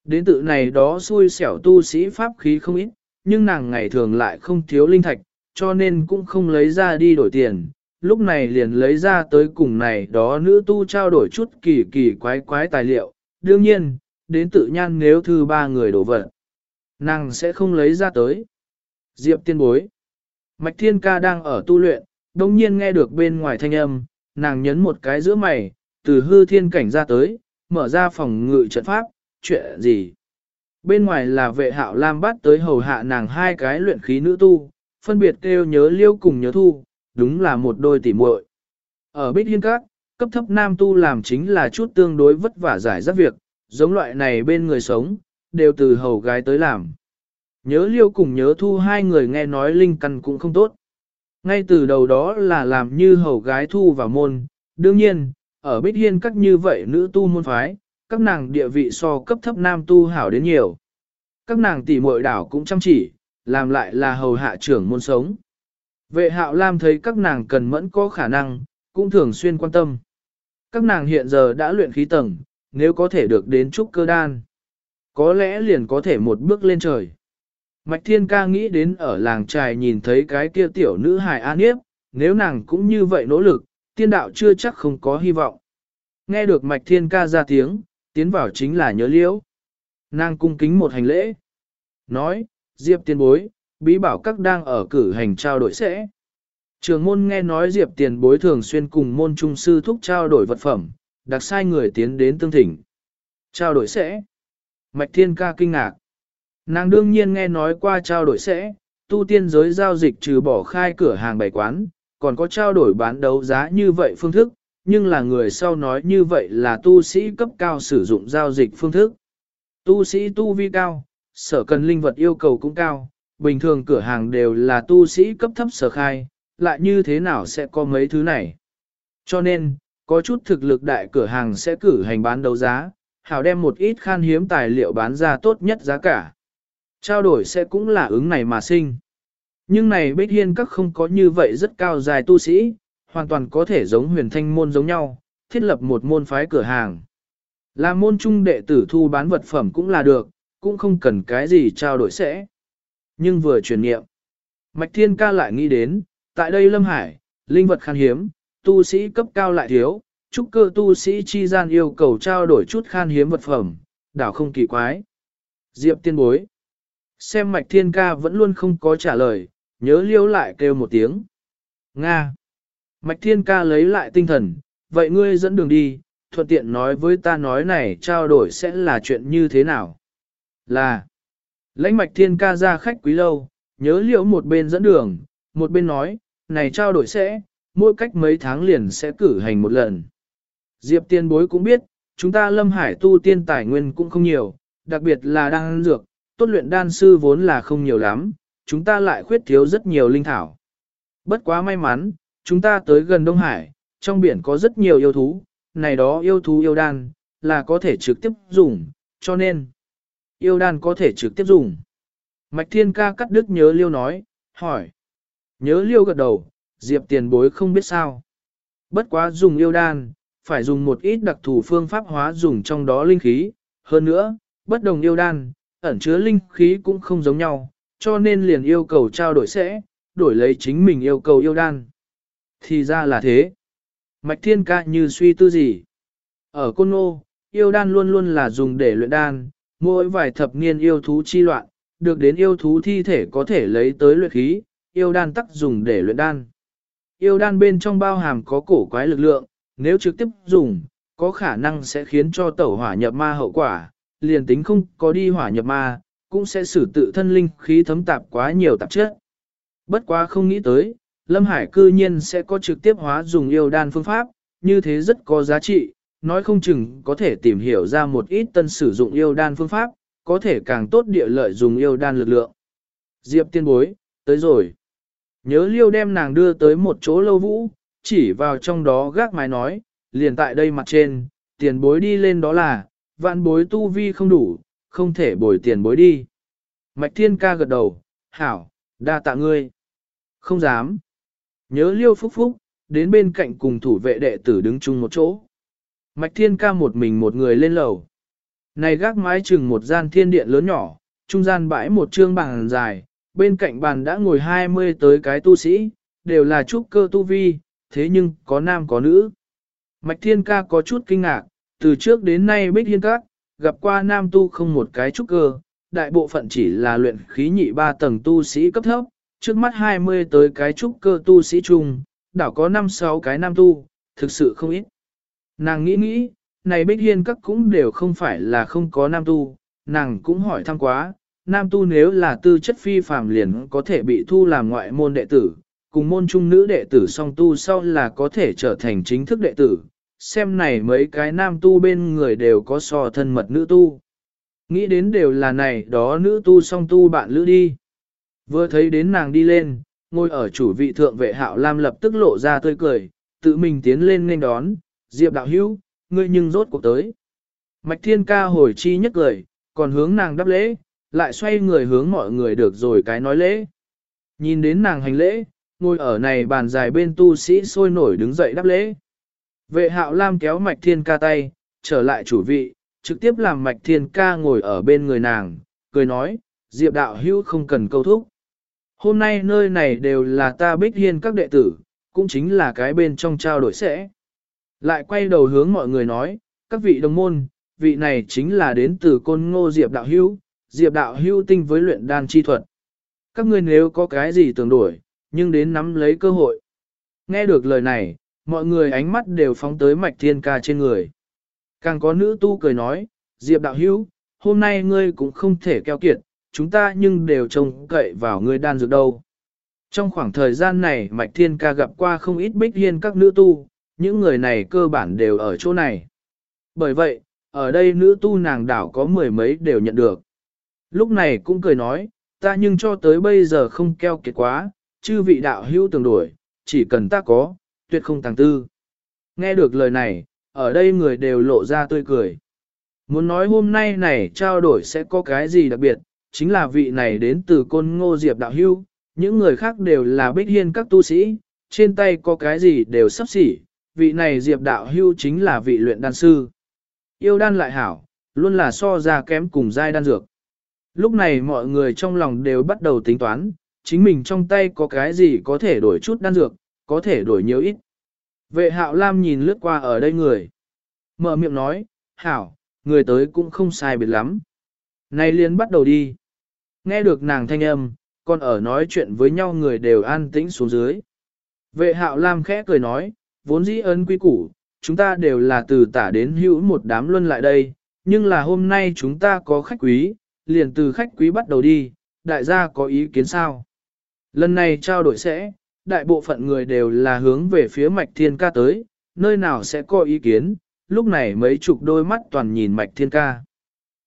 Đến tự này đó xui xẻo tu sĩ pháp khí không ít, nhưng nàng ngày thường lại không thiếu linh thạch, cho nên cũng không lấy ra đi đổi tiền. Lúc này liền lấy ra tới cùng này đó nữ tu trao đổi chút kỳ kỳ quái quái tài liệu. Đương nhiên, đến tự nhan nếu thư ba người đổ vật. Nàng sẽ không lấy ra tới. Diệp tiên bối. Mạch thiên ca đang ở tu luyện, đồng nhiên nghe được bên ngoài thanh âm, nàng nhấn một cái giữa mày, từ hư thiên cảnh ra tới, mở ra phòng ngự trận pháp, chuyện gì? Bên ngoài là vệ hạo lam bắt tới hầu hạ nàng hai cái luyện khí nữ tu, phân biệt kêu nhớ liêu cùng nhớ thu, đúng là một đôi tỉ muội. Ở Bích Hiên Các, cấp thấp nam tu làm chính là chút tương đối vất vả giải rất việc, giống loại này bên người sống, đều từ hầu gái tới làm. Nhớ liêu cùng nhớ thu hai người nghe nói linh căn cũng không tốt. Ngay từ đầu đó là làm như hầu gái thu vào môn, đương nhiên, ở Bích Hiên các như vậy nữ tu môn phái, các nàng địa vị so cấp thấp nam tu hảo đến nhiều. Các nàng tỷ muội đảo cũng chăm chỉ, làm lại là hầu hạ trưởng môn sống. Vệ hạo Lam thấy các nàng cần mẫn có khả năng, cũng thường xuyên quan tâm. Các nàng hiện giờ đã luyện khí tầng, nếu có thể được đến trúc cơ đan. Có lẽ liền có thể một bước lên trời. Mạch Thiên Ca nghĩ đến ở làng trài nhìn thấy cái kia tiểu nữ hài an yếp, nếu nàng cũng như vậy nỗ lực, tiên đạo chưa chắc không có hy vọng. Nghe được Mạch Thiên Ca ra tiếng, tiến vào chính là nhớ liễu. Nàng cung kính một hành lễ. Nói, Diệp tiên bối, bí bảo các đang ở cử hành trao đổi sẽ. Trường môn nghe nói Diệp tiền bối thường xuyên cùng môn trung sư thúc trao đổi vật phẩm, đặc sai người tiến đến tương thỉnh. Trao đổi sẽ. Mạch Thiên ca kinh ngạc. Nàng đương nhiên nghe nói qua trao đổi sẽ, tu tiên giới giao dịch trừ bỏ khai cửa hàng bày quán, còn có trao đổi bán đấu giá như vậy phương thức, nhưng là người sau nói như vậy là tu sĩ cấp cao sử dụng giao dịch phương thức. Tu sĩ tu vi cao, sở cần linh vật yêu cầu cũng cao, bình thường cửa hàng đều là tu sĩ cấp thấp sở khai, lại như thế nào sẽ có mấy thứ này. Cho nên, có chút thực lực đại cửa hàng sẽ cử hành bán đấu giá, hảo đem một ít khan hiếm tài liệu bán ra tốt nhất giá cả. Trao đổi sẽ cũng là ứng này mà sinh. Nhưng này Bích Hiên các không có như vậy rất cao dài tu sĩ, hoàn toàn có thể giống huyền thanh môn giống nhau, thiết lập một môn phái cửa hàng. Là môn trung đệ tử thu bán vật phẩm cũng là được, cũng không cần cái gì trao đổi sẽ. Nhưng vừa truyền nghiệm, Mạch Thiên ca lại nghĩ đến, tại đây Lâm Hải, linh vật khan hiếm, tu sĩ cấp cao lại thiếu, trúc cơ tu sĩ chi gian yêu cầu trao đổi chút khan hiếm vật phẩm, đảo không kỳ quái. Diệp tiên bối. Xem Mạch Thiên ca vẫn luôn không có trả lời, nhớ liêu lại kêu một tiếng. Nga. Mạch Thiên ca lấy lại tinh thần, vậy ngươi dẫn đường đi, thuận tiện nói với ta nói này trao đổi sẽ là chuyện như thế nào. Là, lãnh Mạch Thiên ca ra khách quý lâu, nhớ liễu một bên dẫn đường, một bên nói, này trao đổi sẽ, mỗi cách mấy tháng liền sẽ cử hành một lần. Diệp tiên bối cũng biết, chúng ta lâm hải tu tiên tài nguyên cũng không nhiều, đặc biệt là đan dược, tốt luyện đan sư vốn là không nhiều lắm, chúng ta lại khuyết thiếu rất nhiều linh thảo. Bất quá may mắn, chúng ta tới gần Đông Hải, trong biển có rất nhiều yêu thú, này đó yêu thú yêu đan, là có thể trực tiếp dùng, cho nên, yêu đan có thể trực tiếp dùng. Mạch Thiên Ca cắt đứt nhớ liêu nói, hỏi. Nhớ liêu gật đầu, Diệp tiền bối không biết sao. Bất quá dùng yêu đan, phải dùng một ít đặc thù phương pháp hóa dùng trong đó linh khí. Hơn nữa, bất đồng yêu đan, ẩn chứa linh khí cũng không giống nhau, cho nên liền yêu cầu trao đổi sẽ, đổi lấy chính mình yêu cầu yêu đan. Thì ra là thế. Mạch thiên ca như suy tư gì. Ở Côn Ngô, yêu đan luôn luôn là dùng để luyện đan, mỗi vài thập niên yêu thú chi loạn, được đến yêu thú thi thể có thể lấy tới luyện khí, yêu đan tắc dùng để luyện đan. Yêu đan bên trong bao hàm có cổ quái lực lượng, nếu trực tiếp dùng, có khả năng sẽ khiến cho tẩu hỏa nhập ma hậu quả, liền tính không có đi hỏa nhập ma, cũng sẽ xử tự thân linh khí thấm tạp quá nhiều tạp chất. Bất quá không nghĩ tới, Lâm Hải cư nhiên sẽ có trực tiếp hóa dùng yêu đan phương pháp, như thế rất có giá trị, nói không chừng có thể tìm hiểu ra một ít tân sử dụng yêu đan phương pháp, có thể càng tốt địa lợi dùng yêu đan lực lượng. Diệp tiên bối, tới rồi. Nhớ liêu đem nàng đưa tới một chỗ lâu vũ, chỉ vào trong đó gác mái nói, liền tại đây mặt trên, tiền bối đi lên đó là, vạn bối tu vi không đủ, không thể bồi tiền bối đi. Mạch thiên ca gật đầu, hảo, đa tạ ngươi. Không dám. Nhớ liêu phúc phúc, đến bên cạnh cùng thủ vệ đệ tử đứng chung một chỗ. Mạch thiên ca một mình một người lên lầu. Này gác mái chừng một gian thiên điện lớn nhỏ, trung gian bãi một trương bàn dài, bên cạnh bàn đã ngồi 20 tới cái tu sĩ, đều là trúc cơ tu vi, thế nhưng có nam có nữ. Mạch thiên ca có chút kinh ngạc, từ trước đến nay bích hiên các, gặp qua nam tu không một cái trúc cơ, đại bộ phận chỉ là luyện khí nhị ba tầng tu sĩ cấp thấp, trước mắt 20 tới cái trúc cơ tu sĩ chung, đảo có 5-6 cái nam tu, thực sự không ít. Nàng nghĩ nghĩ, này bích hiên các cũng đều không phải là không có nam tu, nàng cũng hỏi thăm quá, nam tu nếu là tư chất phi phàm liền có thể bị thu làm ngoại môn đệ tử, cùng môn trung nữ đệ tử song tu sau là có thể trở thành chính thức đệ tử, xem này mấy cái nam tu bên người đều có so thân mật nữ tu. Nghĩ đến đều là này đó nữ tu song tu bạn lữ đi. Vừa thấy đến nàng đi lên, ngồi ở chủ vị thượng vệ hạo lam lập tức lộ ra tươi cười, tự mình tiến lên nên đón, diệp đạo hữu, ngươi nhưng rốt cuộc tới. Mạch thiên ca hồi chi nhất cười, còn hướng nàng đáp lễ, lại xoay người hướng mọi người được rồi cái nói lễ. Nhìn đến nàng hành lễ, ngồi ở này bàn dài bên tu sĩ sôi nổi đứng dậy đáp lễ. Vệ hạo lam kéo mạch thiên ca tay, trở lại chủ vị, trực tiếp làm mạch thiên ca ngồi ở bên người nàng, cười nói, diệp đạo hữu không cần câu thúc. Hôm nay nơi này đều là ta bích hiên các đệ tử, cũng chính là cái bên trong trao đổi sẽ. Lại quay đầu hướng mọi người nói, các vị đồng môn, vị này chính là đến từ côn ngô Diệp Đạo Hữu, Diệp Đạo Hữu tinh với luyện đan chi thuật. Các ngươi nếu có cái gì tưởng đổi, nhưng đến nắm lấy cơ hội. Nghe được lời này, mọi người ánh mắt đều phóng tới mạch thiên ca trên người. Càng có nữ tu cười nói, Diệp Đạo Hữu, hôm nay ngươi cũng không thể keo kiệt, chúng ta nhưng đều trông cậy vào ngươi đan dược đâu. Trong khoảng thời gian này Mạch Thiên Ca gặp qua không ít bích hiên các nữ tu, những người này cơ bản đều ở chỗ này. Bởi vậy, ở đây nữ tu nàng đảo có mười mấy đều nhận được. Lúc này cũng cười nói, ta nhưng cho tới bây giờ không keo kiệt quá, chư vị đạo hữu tường đổi, chỉ cần ta có, tuyệt không tàng tư. Nghe được lời này, ở đây người đều lộ ra tươi cười. Muốn nói hôm nay này trao đổi sẽ có cái gì đặc biệt, chính là vị này đến từ côn ngô diệp đạo hưu, những người khác đều là bích hiên các tu sĩ, trên tay có cái gì đều sắp xỉ, vị này diệp đạo hưu chính là vị luyện đan sư. Yêu đan lại hảo, luôn là so ra kém cùng giai đan dược. Lúc này mọi người trong lòng đều bắt đầu tính toán, chính mình trong tay có cái gì có thể đổi chút đan dược, có thể đổi nhiều ít. Vệ hạo lam nhìn lướt qua ở đây người. Mở miệng nói, hảo, người tới cũng không sai biệt lắm. Này liền bắt đầu đi. Nghe được nàng thanh âm, còn ở nói chuyện với nhau người đều an tĩnh xuống dưới. Vệ hạo lam khẽ cười nói, vốn dĩ ấn quy củ, chúng ta đều là từ tả đến hữu một đám luân lại đây, nhưng là hôm nay chúng ta có khách quý, liền từ khách quý bắt đầu đi, đại gia có ý kiến sao? Lần này trao đổi sẽ, đại bộ phận người đều là hướng về phía mạch thiên ca tới, nơi nào sẽ có ý kiến, lúc này mấy chục đôi mắt toàn nhìn mạch thiên ca.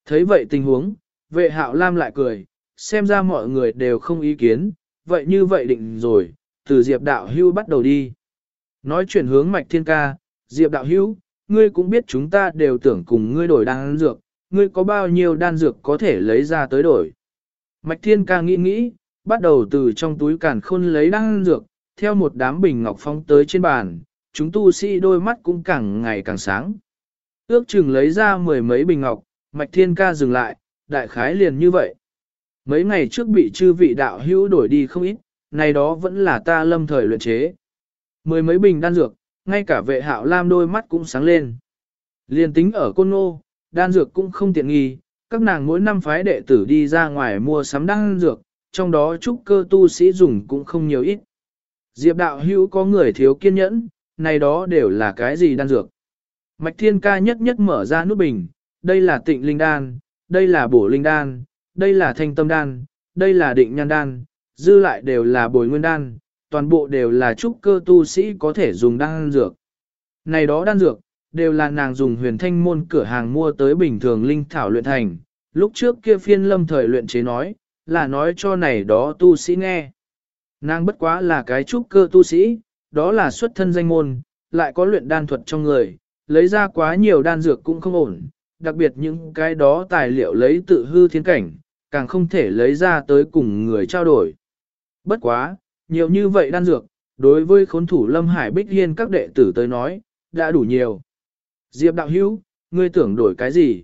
Thấy vậy tình huống, vệ hạo lam lại cười, xem ra mọi người đều không ý kiến, vậy như vậy định rồi, từ diệp đạo hưu bắt đầu đi. Nói chuyển hướng mạch thiên ca, diệp đạo hữu ngươi cũng biết chúng ta đều tưởng cùng ngươi đổi đan dược, ngươi có bao nhiêu đan dược có thể lấy ra tới đổi. Mạch thiên ca nghĩ nghĩ, bắt đầu từ trong túi càn khôn lấy đan dược, theo một đám bình ngọc phong tới trên bàn, chúng tu sĩ đôi mắt cũng càng ngày càng sáng. Ước chừng lấy ra mười mấy bình ngọc, mạch thiên ca dừng lại, đại khái liền như vậy. Mấy ngày trước bị chư vị đạo hữu đổi đi không ít, này đó vẫn là ta lâm thời luyện chế. Mười mấy bình đan dược, ngay cả vệ hạo lam đôi mắt cũng sáng lên. Liên tính ở côn ngô, đan dược cũng không tiện nghi, các nàng mỗi năm phái đệ tử đi ra ngoài mua sắm đan dược, trong đó trúc cơ tu sĩ dùng cũng không nhiều ít. Diệp đạo hữu có người thiếu kiên nhẫn, này đó đều là cái gì đan dược. Mạch thiên ca nhất nhất mở ra nút bình, đây là tịnh linh đan, đây là bổ linh đan, đây là thanh tâm đan, đây là định nhan đan, dư lại đều là bồi nguyên đan, toàn bộ đều là trúc cơ tu sĩ có thể dùng đan dược. Này đó đan dược, đều là nàng dùng huyền thanh môn cửa hàng mua tới bình thường linh thảo luyện thành, lúc trước kia phiên lâm thời luyện chế nói, là nói cho này đó tu sĩ nghe. Nàng bất quá là cái trúc cơ tu sĩ, đó là xuất thân danh môn, lại có luyện đan thuật trong người, lấy ra quá nhiều đan dược cũng không ổn, đặc biệt những cái đó tài liệu lấy tự hư thiên cảnh, càng không thể lấy ra tới cùng người trao đổi. Bất quá, nhiều như vậy đan dược, đối với khốn thủ Lâm Hải Bích Hiên các đệ tử tới nói, đã đủ nhiều. Diệp đạo hữu, ngươi tưởng đổi cái gì?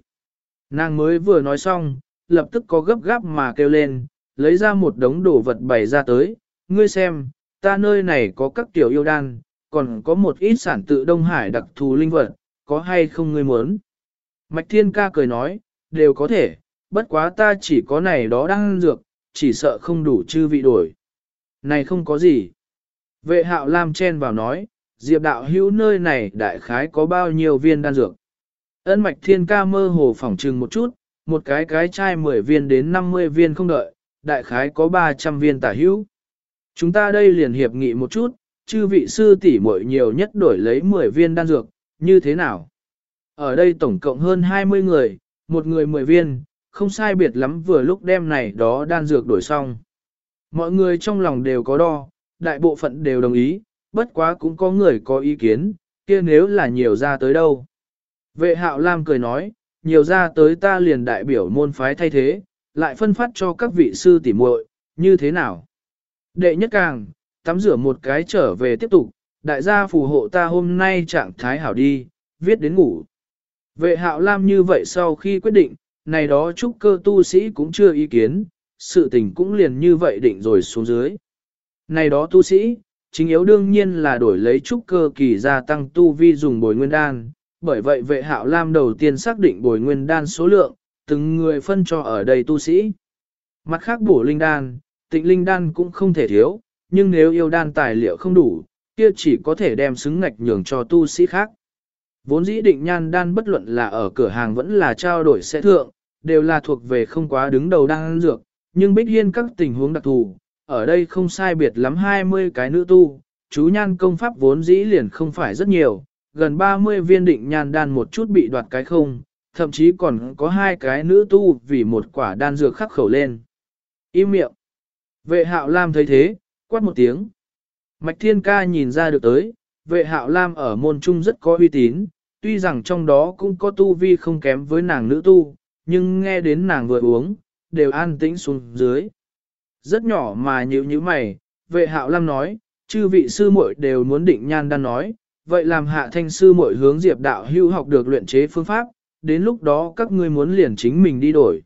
Nàng mới vừa nói xong, lập tức có gấp gáp mà kêu lên, lấy ra một đống đồ vật bày ra tới, ngươi xem, ta nơi này có các tiểu yêu đan, còn có một ít sản tự Đông Hải đặc thù linh vật, có hay không ngươi muốn? Mạch Thiên Ca cười nói, đều có thể, bất quá ta chỉ có này đó đang dược, chỉ sợ không đủ chư vị đổi. Này không có gì. Vệ hạo Lam chen vào nói, Diệp đạo hữu nơi này đại khái có bao nhiêu viên đan dược. Ân Mạch Thiên Ca mơ hồ phỏng trừng một chút, một cái cái chai 10 viên đến 50 viên không đợi, đại khái có 300 viên tả hữu. Chúng ta đây liền hiệp nghị một chút, chư vị sư tỷ muội nhiều nhất đổi lấy 10 viên đan dược, như thế nào? Ở đây tổng cộng hơn 20 người, một người 10 viên, không sai biệt lắm vừa lúc đem này đó đan dược đổi xong. Mọi người trong lòng đều có đo, đại bộ phận đều đồng ý, bất quá cũng có người có ý kiến, kia nếu là nhiều ra tới đâu. Vệ hạo Lam cười nói, nhiều ra tới ta liền đại biểu môn phái thay thế, lại phân phát cho các vị sư tỉ muội, như thế nào? Đệ nhất càng, tắm rửa một cái trở về tiếp tục, đại gia phù hộ ta hôm nay trạng thái hảo đi, viết đến ngủ. Vệ hạo lam như vậy sau khi quyết định, này đó trúc cơ tu sĩ cũng chưa ý kiến, sự tình cũng liền như vậy định rồi xuống dưới. Này đó tu sĩ, chính yếu đương nhiên là đổi lấy trúc cơ kỳ gia tăng tu vi dùng bồi nguyên đan, bởi vậy vệ hạo lam đầu tiên xác định bồi nguyên đan số lượng, từng người phân cho ở đây tu sĩ. Mặt khác bổ linh đan, tịnh linh đan cũng không thể thiếu, nhưng nếu yêu đan tài liệu không đủ, kia chỉ có thể đem xứng ngạch nhường cho tu sĩ khác. Vốn dĩ định nhan đan bất luận là ở cửa hàng vẫn là trao đổi sẽ thượng, đều là thuộc về không quá đứng đầu đan dược, nhưng bích hiên các tình huống đặc thù, ở đây không sai biệt lắm 20 cái nữ tu, chú nhan công pháp vốn dĩ liền không phải rất nhiều, gần 30 viên định nhan đan một chút bị đoạt cái không, thậm chí còn có hai cái nữ tu vì một quả đan dược khắc khẩu lên. Im miệng. Vệ hạo lam thấy thế, quát một tiếng. Mạch thiên ca nhìn ra được tới, vệ hạo lam ở môn trung rất có uy tín, tuy rằng trong đó cũng có tu vi không kém với nàng nữ tu, nhưng nghe đến nàng vừa uống, đều an tĩnh xuống dưới. Rất nhỏ mà nhíu nhíu mày, vệ hạo lam nói, chư vị sư muội đều muốn định nhan đan nói, vậy làm hạ thanh sư muội hướng diệp đạo hưu học được luyện chế phương pháp, đến lúc đó các ngươi muốn liền chính mình đi đổi.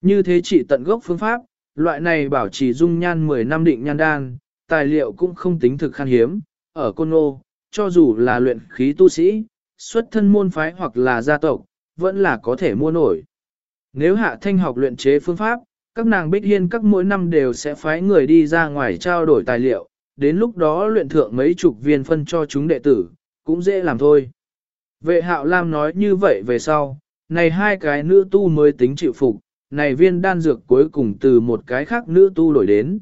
Như thế chỉ tận gốc phương pháp, loại này bảo trì dung nhan 10 năm định nhan đan, tài liệu cũng không tính thực khan hiếm, ở côn ô, cho dù là luyện khí tu sĩ, xuất thân môn phái hoặc là gia tộc, vẫn là có thể mua nổi. Nếu hạ thanh học luyện chế phương pháp, các nàng bích hiên các mỗi năm đều sẽ phái người đi ra ngoài trao đổi tài liệu, đến lúc đó luyện thượng mấy chục viên phân cho chúng đệ tử, cũng dễ làm thôi. Vệ hạo Lam nói như vậy về sau, này hai cái nữ tu mới tính chịu phục, này viên đan dược cuối cùng từ một cái khác nữ tu đổi đến.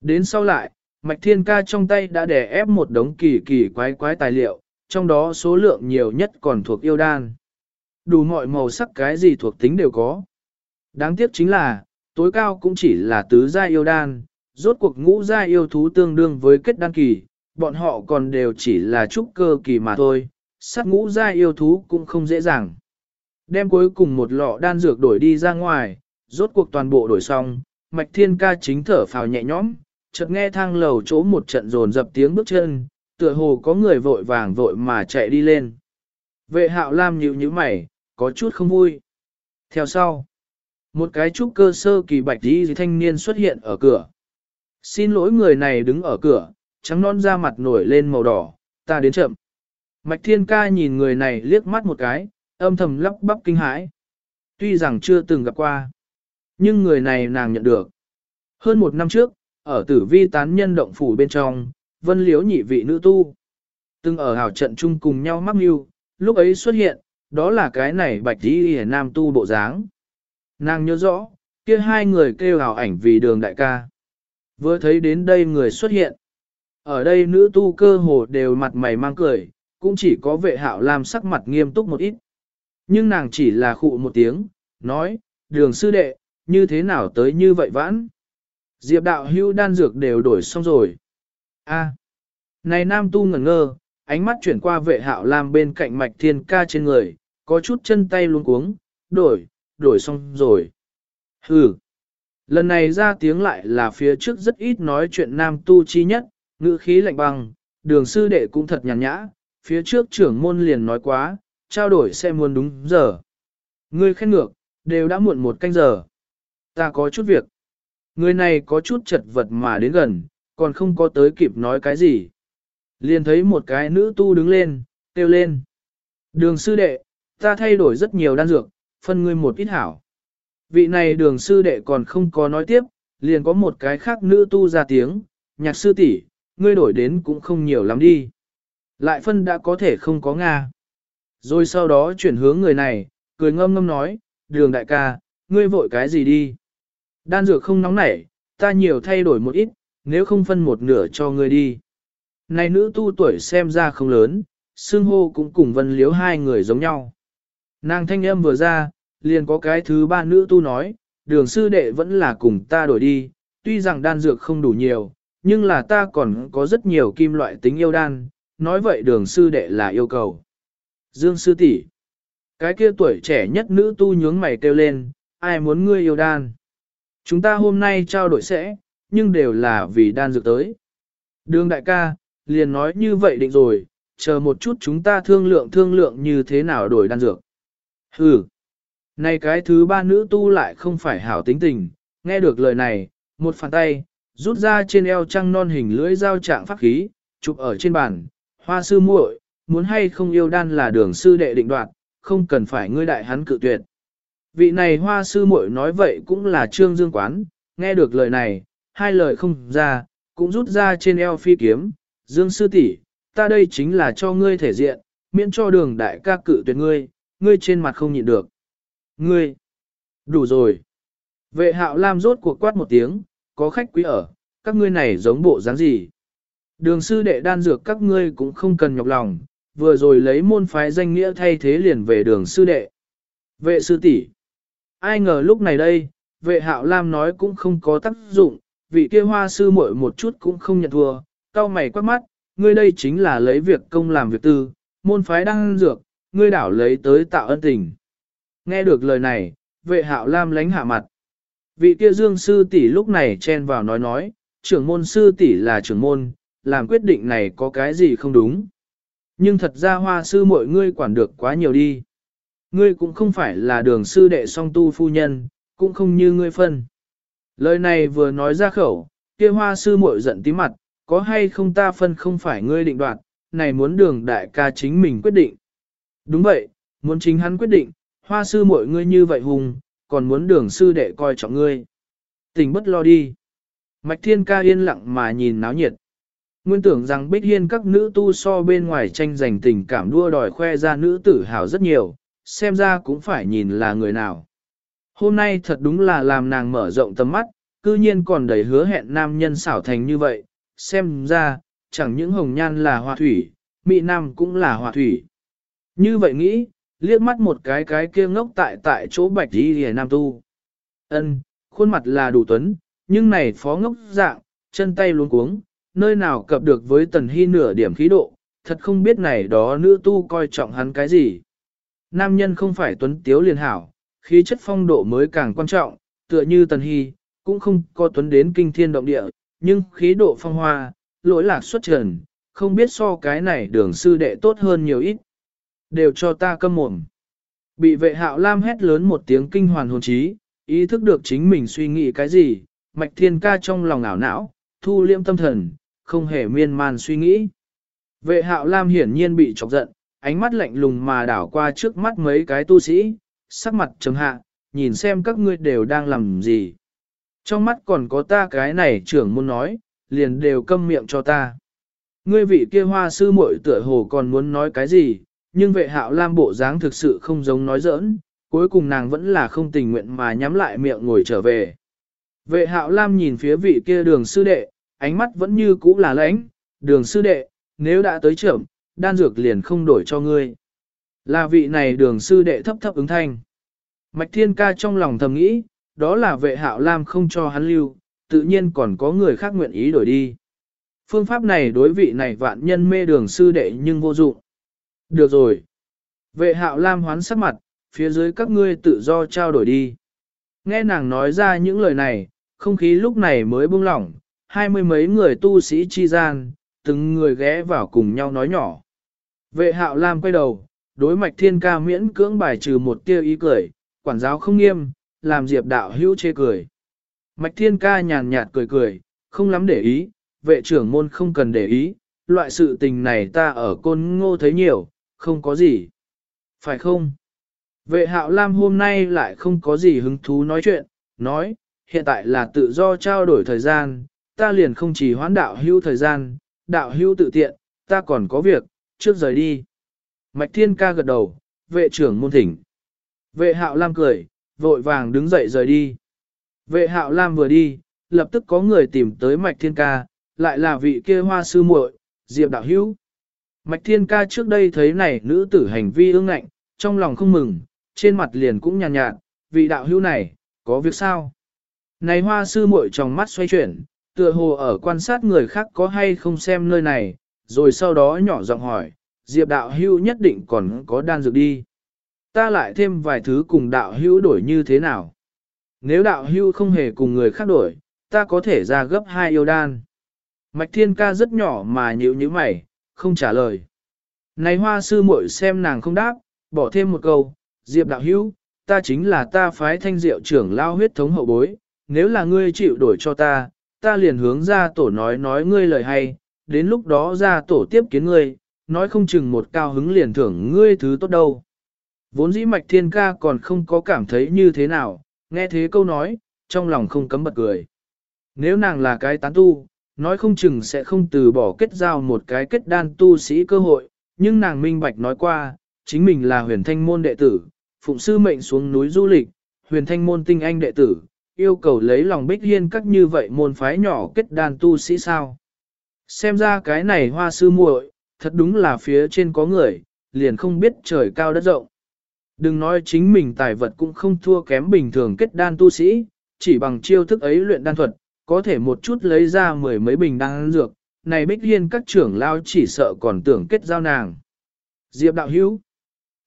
Đến sau lại, Mạch Thiên Ca trong tay đã đè ép một đống kỳ kỳ quái quái tài liệu, trong đó số lượng nhiều nhất còn thuộc yêu đan. Đủ mọi màu sắc cái gì thuộc tính đều có. Đáng tiếc chính là, tối cao cũng chỉ là tứ gia yêu đan, rốt cuộc ngũ gia yêu thú tương đương với kết đan kỳ, bọn họ còn đều chỉ là trúc cơ kỳ mà thôi, sát ngũ gia yêu thú cũng không dễ dàng. Đem cuối cùng một lọ đan dược đổi đi ra ngoài, rốt cuộc toàn bộ đổi xong, mạch thiên ca chính thở phào nhẹ nhõm, chợt nghe thang lầu chỗ một trận rồn dập tiếng bước chân, tựa hồ có người vội vàng vội mà chạy đi lên. Vệ hạo lam nhịu như mày, có chút không vui. Theo sau, một cái trúc cơ sơ kỳ bạch đi thanh niên xuất hiện ở cửa. Xin lỗi người này đứng ở cửa, trắng non da mặt nổi lên màu đỏ, ta đến chậm. Mạch thiên ca nhìn người này liếc mắt một cái, âm thầm lắp bắp kinh hãi. Tuy rằng chưa từng gặp qua, nhưng người này nàng nhận được. Hơn một năm trước, ở tử vi tán nhân động phủ bên trong, vân liếu nhị vị nữ tu. Từng ở hào trận chung cùng nhau mắc mưu, lúc ấy xuất hiện, đó là cái này bạch đi hề nam tu bộ dáng. Nàng nhớ rõ, kia hai người kêu hào ảnh vì đường đại ca. Vừa thấy đến đây người xuất hiện. Ở đây nữ tu cơ hồ đều mặt mày mang cười, cũng chỉ có vệ hạo làm sắc mặt nghiêm túc một ít. Nhưng nàng chỉ là khụ một tiếng, nói, đường sư đệ, như thế nào tới như vậy vãn? Diệp đạo hưu đan dược đều đổi xong rồi. A, à. này nam tu ngẩn ngơ, ánh mắt chuyển qua vệ hạo lam bên cạnh mạch thiên ca trên người, có chút chân tay luống cuống, đổi, đổi xong rồi. Hừ. Lần này ra tiếng lại là phía trước rất ít nói chuyện nam tu chi nhất, ngữ khí lạnh băng, đường sư đệ cũng thật nhàn nhã, phía trước trưởng môn liền nói quá, trao đổi xe muôn đúng giờ. Ngươi khen ngược, đều đã muộn một canh giờ. Ta có chút việc. Người này có chút chật vật mà đến gần, còn không có tới kịp nói cái gì. Liền thấy một cái nữ tu đứng lên, kêu lên. Đường sư đệ, ta thay đổi rất nhiều đan dược, phân ngươi một ít hảo. Vị này đường sư đệ còn không có nói tiếp, liền có một cái khác nữ tu ra tiếng, nhạc sư tỷ, ngươi đổi đến cũng không nhiều lắm đi. Lại phân đã có thể không có Nga. Rồi sau đó chuyển hướng người này, cười ngâm ngâm nói, đường đại ca, ngươi vội cái gì đi. Đan dược không nóng nảy, ta nhiều thay đổi một ít, nếu không phân một nửa cho ngươi đi. Này nữ tu tuổi xem ra không lớn, xương hô cũng cùng vân liếu hai người giống nhau. Nàng thanh âm vừa ra, liền có cái thứ ba nữ tu nói, đường sư đệ vẫn là cùng ta đổi đi, tuy rằng đan dược không đủ nhiều, nhưng là ta còn có rất nhiều kim loại tính yêu đan, nói vậy đường sư đệ là yêu cầu. Dương sư tỷ, cái kia tuổi trẻ nhất nữ tu nhướng mày kêu lên, ai muốn ngươi yêu đan. Chúng ta hôm nay trao đổi sẽ, nhưng đều là vì đan dược tới. Đường đại ca, liền nói như vậy định rồi, chờ một chút chúng ta thương lượng thương lượng như thế nào đổi đan dược. Hừ, này cái thứ ba nữ tu lại không phải hảo tính tình, nghe được lời này, một phản tay, rút ra trên eo trăng non hình lưỡi dao trạng pháp khí, chụp ở trên bàn, hoa sư muội, muốn hay không yêu đan là đường sư đệ định đoạt, không cần phải ngươi đại hắn cự tuyệt. Vị này hoa sư muội nói vậy cũng là trương dương quán, nghe được lời này, hai lời không ra, cũng rút ra trên eo phi kiếm, dương sư tỷ, ta đây chính là cho ngươi thể diện, miễn cho đường đại ca cự tuyệt ngươi, ngươi trên mặt không nhịn được. Ngươi, đủ rồi. Vệ hạo lam rốt cuộc quát một tiếng, có khách quý ở, các ngươi này giống bộ dáng gì. Đường sư đệ đan dược các ngươi cũng không cần nhọc lòng, vừa rồi lấy môn phái danh nghĩa thay thế liền về đường sư đệ. Vệ sư tỷ, ai ngờ lúc này đây, vệ hạo lam nói cũng không có tác dụng, vị kia hoa sư muội một chút cũng không nhận thua, cao mày quát mắt, ngươi đây chính là lấy việc công làm việc tư, môn phái đan dược, ngươi đảo lấy tới tạo ân tình. Nghe được lời này, vệ hạo lam lánh hạ mặt. Vị kia dương sư tỷ lúc này chen vào nói nói, trưởng môn sư tỷ là trưởng môn, làm quyết định này có cái gì không đúng. Nhưng thật ra hoa sư mọi ngươi quản được quá nhiều đi. Ngươi cũng không phải là đường sư đệ song tu phu nhân, cũng không như ngươi phân. Lời này vừa nói ra khẩu, kia hoa sư muội giận tí mặt, có hay không ta phân không phải ngươi định đoạt, này muốn đường đại ca chính mình quyết định. Đúng vậy, muốn chính hắn quyết định, hoa sư muội ngươi như vậy hùng, còn muốn đường sư đệ coi trọng ngươi. Tình bất lo đi. Mạch thiên ca yên lặng mà nhìn náo nhiệt. Nguyên tưởng rằng Bích Hiên các nữ tu so bên ngoài tranh giành tình cảm đua đòi khoe ra nữ tử hào rất nhiều, xem ra cũng phải nhìn là người nào. Hôm nay thật đúng là làm nàng mở rộng tầm mắt, cư nhiên còn đầy hứa hẹn nam nhân xảo thành như vậy, xem ra, chẳng những hồng nhan là hòa thủy, mỹ nam cũng là hòa thủy. Như vậy nghĩ, liếc mắt một cái cái kia ngốc tại tại chỗ bạch đi hề nam tu. ân khuôn mặt là đủ tuấn, nhưng này phó ngốc dạng, chân tay luống cuống, nơi nào cập được với tần hy nửa điểm khí độ, thật không biết này đó nữ tu coi trọng hắn cái gì. Nam nhân không phải tuấn tiếu liền hảo, khí chất phong độ mới càng quan trọng, tựa như tần hy, cũng không có tuấn đến kinh thiên động địa, nhưng khí độ phong hoa, lỗi lạc xuất trần, không biết so cái này đường sư đệ tốt hơn nhiều ít. Đều cho ta câm mồm. Bị vệ hạo lam hét lớn một tiếng kinh hoàn hồn trí, ý thức được chính mình suy nghĩ cái gì, mạch thiên ca trong lòng ảo não, thu liêm tâm thần, không hề miên man suy nghĩ. Vệ hạo lam hiển nhiên bị chọc giận, ánh mắt lạnh lùng mà đảo qua trước mắt mấy cái tu sĩ, sắc mặt trầm hạ, nhìn xem các ngươi đều đang làm gì. Trong mắt còn có ta cái này trưởng muốn nói, liền đều câm miệng cho ta. Ngươi vị kia hoa sư muội tựa hồ còn muốn nói cái gì, nhưng vệ hạo lam bộ dáng thực sự không giống nói giỡn, cuối cùng nàng vẫn là không tình nguyện mà nhắm lại miệng ngồi trở về. Vệ hạo lam nhìn phía vị kia đường sư đệ, ánh mắt vẫn như cũ là lãnh, đường sư đệ, nếu đã tới trưởng, đan dược liền không đổi cho ngươi. Là vị này đường sư đệ thấp thấp ứng thanh. Mạch thiên ca trong lòng thầm nghĩ, đó là vệ hạo lam không cho hắn lưu, tự nhiên còn có người khác nguyện ý đổi đi. Phương pháp này đối vị này vạn nhân mê đường sư đệ nhưng vô dụng. Được rồi. Vệ hạo lam hoán sắc mặt, phía dưới các ngươi tự do trao đổi đi. Nghe nàng nói ra những lời này, không khí lúc này mới buông lỏng, hai mươi mấy người tu sĩ chi gian, từng người ghé vào cùng nhau nói nhỏ. Vệ hạo lam quay đầu, đối mạch thiên ca miễn cưỡng bài trừ một tia ý cười, quản giáo không nghiêm, làm diệp đạo hữu chê cười. Mạch thiên ca nhàn nhạt cười cười, không lắm để ý, vệ trưởng môn không cần để ý, loại sự tình này ta ở côn ngô thấy nhiều, không có gì. Phải không? Vệ hạo lam hôm nay lại không có gì hứng thú nói chuyện, nói, hiện tại là tự do trao đổi thời gian, ta liền không chỉ hoãn đạo hưu thời gian, đạo hưu tự tiện, ta còn có việc, trước rời đi. Mạch thiên ca gật đầu, vệ trưởng môn thỉnh. Vệ hạo lam cười, vội vàng đứng dậy rời đi. Vệ hạo lam vừa đi, lập tức có người tìm tới mạch thiên ca, lại là vị kia hoa sư muội, diệp đạo hưu. Mạch thiên ca trước đây thấy này nữ tử hành vi ương ngạnh, trong lòng không mừng, trên mặt liền cũng nhàn nhạt, nhạt, vị đạo hữu này, có việc sao? Này hoa sư muội trong mắt xoay chuyển, tựa hồ ở quan sát người khác có hay không xem nơi này, rồi sau đó nhỏ giọng hỏi, Diệp đạo hữu nhất định còn có đan dược đi. Ta lại thêm vài thứ cùng đạo hữu đổi như thế nào? Nếu đạo hữu không hề cùng người khác đổi, ta có thể ra gấp hai yêu đan. Mạch thiên ca rất nhỏ mà nhíu như mày, không trả lời. Này hoa sư muội xem nàng không đáp, bỏ thêm một câu, Diệp đạo hữu, ta chính là ta phái thanh diệu trưởng lao huyết thống hậu bối, nếu là ngươi chịu đổi cho ta, ta liền hướng ra tổ nói nói ngươi lời hay, đến lúc đó ra tổ tiếp kiến ngươi, nói không chừng một cao hứng liền thưởng ngươi thứ tốt đâu. Vốn dĩ mạch thiên ca còn không có cảm thấy như thế nào, nghe thế câu nói, trong lòng không cấm bật cười. Nếu nàng là cái tán tu, nói không chừng sẽ không từ bỏ kết giao một cái kết đan tu sĩ cơ hội, nhưng nàng minh bạch nói qua, chính mình là huyền thanh môn đệ tử, phụng sư mệnh xuống núi du lịch, huyền thanh môn tinh anh đệ tử, yêu cầu lấy lòng bích hiên các như vậy môn phái nhỏ kết đan tu sĩ sao. Xem ra cái này hoa sư muội, thật đúng là phía trên có người, liền không biết trời cao đất rộng. Đừng nói chính mình tài vật cũng không thua kém bình thường kết đan tu sĩ, chỉ bằng chiêu thức ấy luyện đan thuật, có thể một chút lấy ra mười mấy bình đan dược, này bích hiên các trưởng lao chỉ sợ còn tưởng kết giao nàng. Diệp đạo hữu,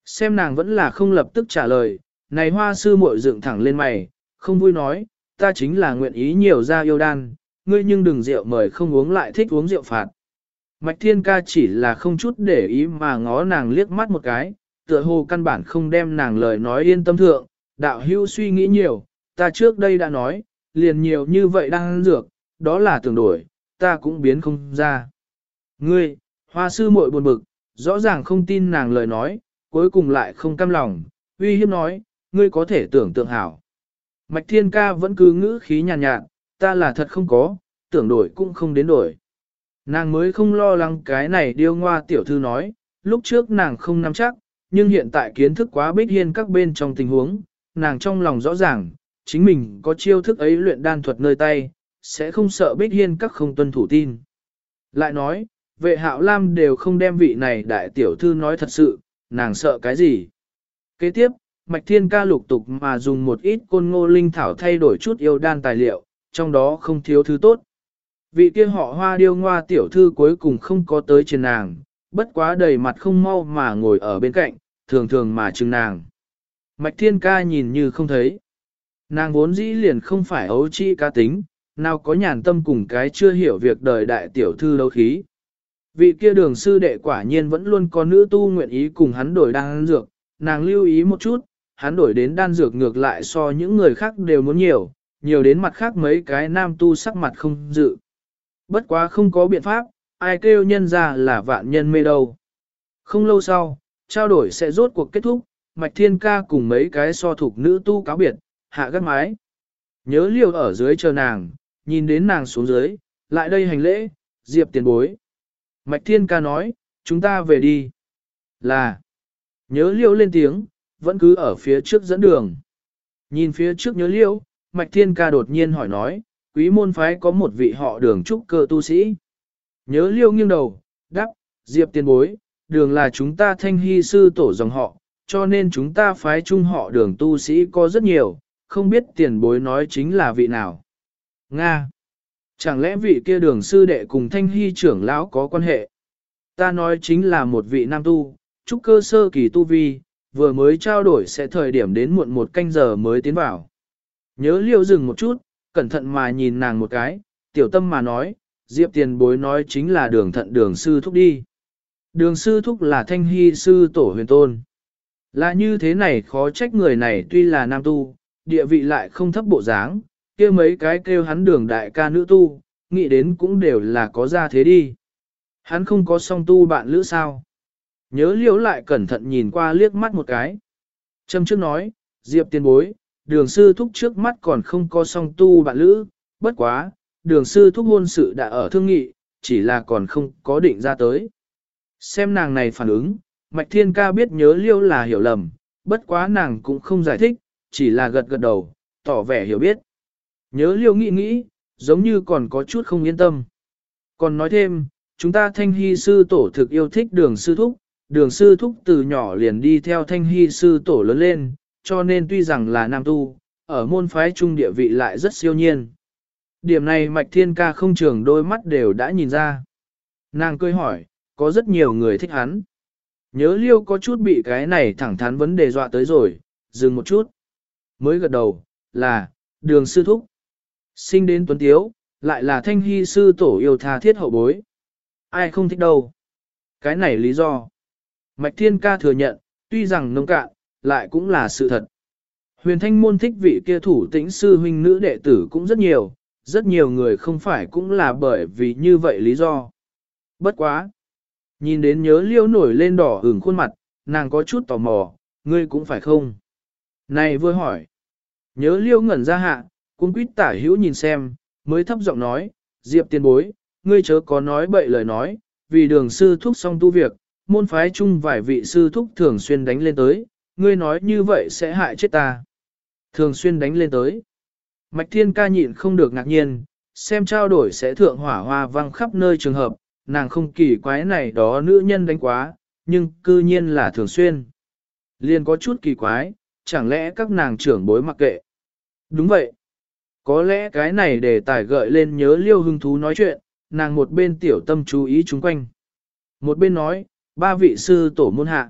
xem nàng vẫn là không lập tức trả lời, này hoa sư muội dựng thẳng lên mày, không vui nói, ta chính là nguyện ý nhiều ra yêu đan, ngươi nhưng đừng rượu mời không uống lại thích uống rượu phạt. Mạch thiên ca chỉ là không chút để ý mà ngó nàng liếc mắt một cái, tựa hồ căn bản không đem nàng lời nói yên tâm thượng, đạo hưu suy nghĩ nhiều, ta trước đây đã nói, liền nhiều như vậy đang dược, đó là tưởng đổi, ta cũng biến không ra. Ngươi, hoa sư muội buồn bực, rõ ràng không tin nàng lời nói, cuối cùng lại không cam lòng, uy hiếp nói, ngươi có thể tưởng tượng hảo. Mạch thiên ca vẫn cứ ngữ khí nhàn nhạt, nhạt, ta là thật không có, tưởng đổi cũng không đến đổi. Nàng mới không lo lắng cái này điêu ngoa tiểu thư nói, lúc trước nàng không nắm chắc, nhưng hiện tại kiến thức quá bích hiên các bên trong tình huống, nàng trong lòng rõ ràng, chính mình có chiêu thức ấy luyện đan thuật nơi tay, sẽ không sợ bích hiên các không tuân thủ tin. Lại nói, vệ hạo lam đều không đem vị này đại tiểu thư nói thật sự, nàng sợ cái gì. Kế tiếp, Mạch Thiên ca lục tục mà dùng một ít côn ngô linh thảo thay đổi chút yêu đan tài liệu, trong đó không thiếu thứ tốt. Vị kia họ hoa điêu ngoa tiểu thư cuối cùng không có tới trên nàng, bất quá đầy mặt không mau mà ngồi ở bên cạnh, thường thường mà chừng nàng. Mạch Thiên ca nhìn như không thấy. Nàng vốn dĩ liền không phải ấu chi ca tính, nào có nhàn tâm cùng cái chưa hiểu việc đời đại tiểu thư đấu khí. Vị kia đường sư đệ quả nhiên vẫn luôn có nữ tu nguyện ý cùng hắn đổi đan dược, nàng lưu ý một chút, hắn đổi đến đan dược ngược lại so những người khác đều muốn nhiều, nhiều đến mặt khác mấy cái nam tu sắc mặt không dự. Bất quá không có biện pháp, ai kêu nhân ra là vạn nhân mê đâu. Không lâu sau, trao đổi sẽ rốt cuộc kết thúc, Mạch Thiên Ca cùng mấy cái so thuộc nữ tu cáo biệt, hạ gắt mái. Nhớ liều ở dưới chờ nàng, nhìn đến nàng xuống dưới, lại đây hành lễ, diệp tiền bối. Mạch Thiên Ca nói, chúng ta về đi. Là, nhớ liêu lên tiếng, vẫn cứ ở phía trước dẫn đường. Nhìn phía trước nhớ liêu, Mạch Thiên Ca đột nhiên hỏi nói, quý môn phái có một vị họ đường trúc cơ tu sĩ. Nhớ liêu nghiêng đầu, đáp, diệp tiền bối, đường là chúng ta thanh hy sư tổ dòng họ, cho nên chúng ta phái chung họ đường tu sĩ có rất nhiều, không biết tiền bối nói chính là vị nào. Nga. Chẳng lẽ vị kia đường sư đệ cùng thanh hy trưởng lão có quan hệ? Ta nói chính là một vị nam tu, trúc cơ sơ kỳ tu vi, vừa mới trao đổi sẽ thời điểm đến muộn một canh giờ mới tiến vào. Nhớ liêu dừng một chút, cẩn thận mà nhìn nàng một cái, tiểu tâm mà nói, diệp tiền bối nói chính là đường thận đường sư thúc đi. Đường sư thúc là thanh hy sư tổ huyền tôn. Là như thế này khó trách người này tuy là nam tu, địa vị lại không thấp bộ dáng, kia mấy cái kêu hắn đường đại ca nữ tu, nghĩ đến cũng đều là có ra thế đi. Hắn không có song tu bạn lữ sao. Nhớ liễu lại cẩn thận nhìn qua liếc mắt một cái. Trâm trước nói, Diệp tiền bối, đường sư thúc trước mắt còn không có song tu bạn lữ, bất quá, đường sư thúc hôn sự đã ở thương nghị, chỉ là còn không có định ra tới. Xem nàng này phản ứng, Mạch Thiên Ca biết nhớ liêu là hiểu lầm, bất quá nàng cũng không giải thích, chỉ là gật gật đầu, tỏ vẻ hiểu biết. Nhớ liêu nghĩ nghĩ, giống như còn có chút không yên tâm. Còn nói thêm, chúng ta thanh hy sư tổ thực yêu thích đường sư thúc, đường sư thúc từ nhỏ liền đi theo thanh hy sư tổ lớn lên, cho nên tuy rằng là nam tu, ở môn phái trung địa vị lại rất siêu nhiên. Điểm này Mạch Thiên Ca không trường đôi mắt đều đã nhìn ra. Nàng cười hỏi, có rất nhiều người thích hắn. Nhớ liêu có chút bị cái này thẳng thắn vấn đề dọa tới rồi, dừng một chút. Mới gật đầu, là, đường sư thúc. Sinh đến tuấn tiếu, lại là thanh hy sư tổ yêu tha thiết hậu bối. Ai không thích đâu. Cái này lý do. Mạch Thiên Ca thừa nhận, tuy rằng nông cạn, lại cũng là sự thật. Huyền Thanh môn thích vị kia thủ tĩnh sư huynh nữ đệ tử cũng rất nhiều, rất nhiều người không phải cũng là bởi vì như vậy lý do. Bất quá. Nhìn đến nhớ liêu nổi lên đỏ ửng khuôn mặt, nàng có chút tò mò, ngươi cũng phải không? Này vừa hỏi. Nhớ liêu ngẩn ra hạ, cung quýt tả hữu nhìn xem, mới thấp giọng nói, Diệp tiền bối, ngươi chớ có nói bậy lời nói, vì đường sư thúc xong tu việc, môn phái chung vài vị sư thúc thường xuyên đánh lên tới, ngươi nói như vậy sẽ hại chết ta. Thường xuyên đánh lên tới. Mạch thiên ca nhịn không được ngạc nhiên, xem trao đổi sẽ thượng hỏa hoa văng khắp nơi trường hợp, nàng không kỳ quái này đó nữ nhân đánh quá, nhưng cư nhiên là thường xuyên. Liền có chút kỳ quái, chẳng lẽ các nàng trưởng bối mặc kệ. Đúng vậy. Có lẽ cái này để tài gợi lên nhớ liêu hưng thú nói chuyện, nàng một bên tiểu tâm chú ý chúng quanh. Một bên nói, ba vị sư tổ môn hạ.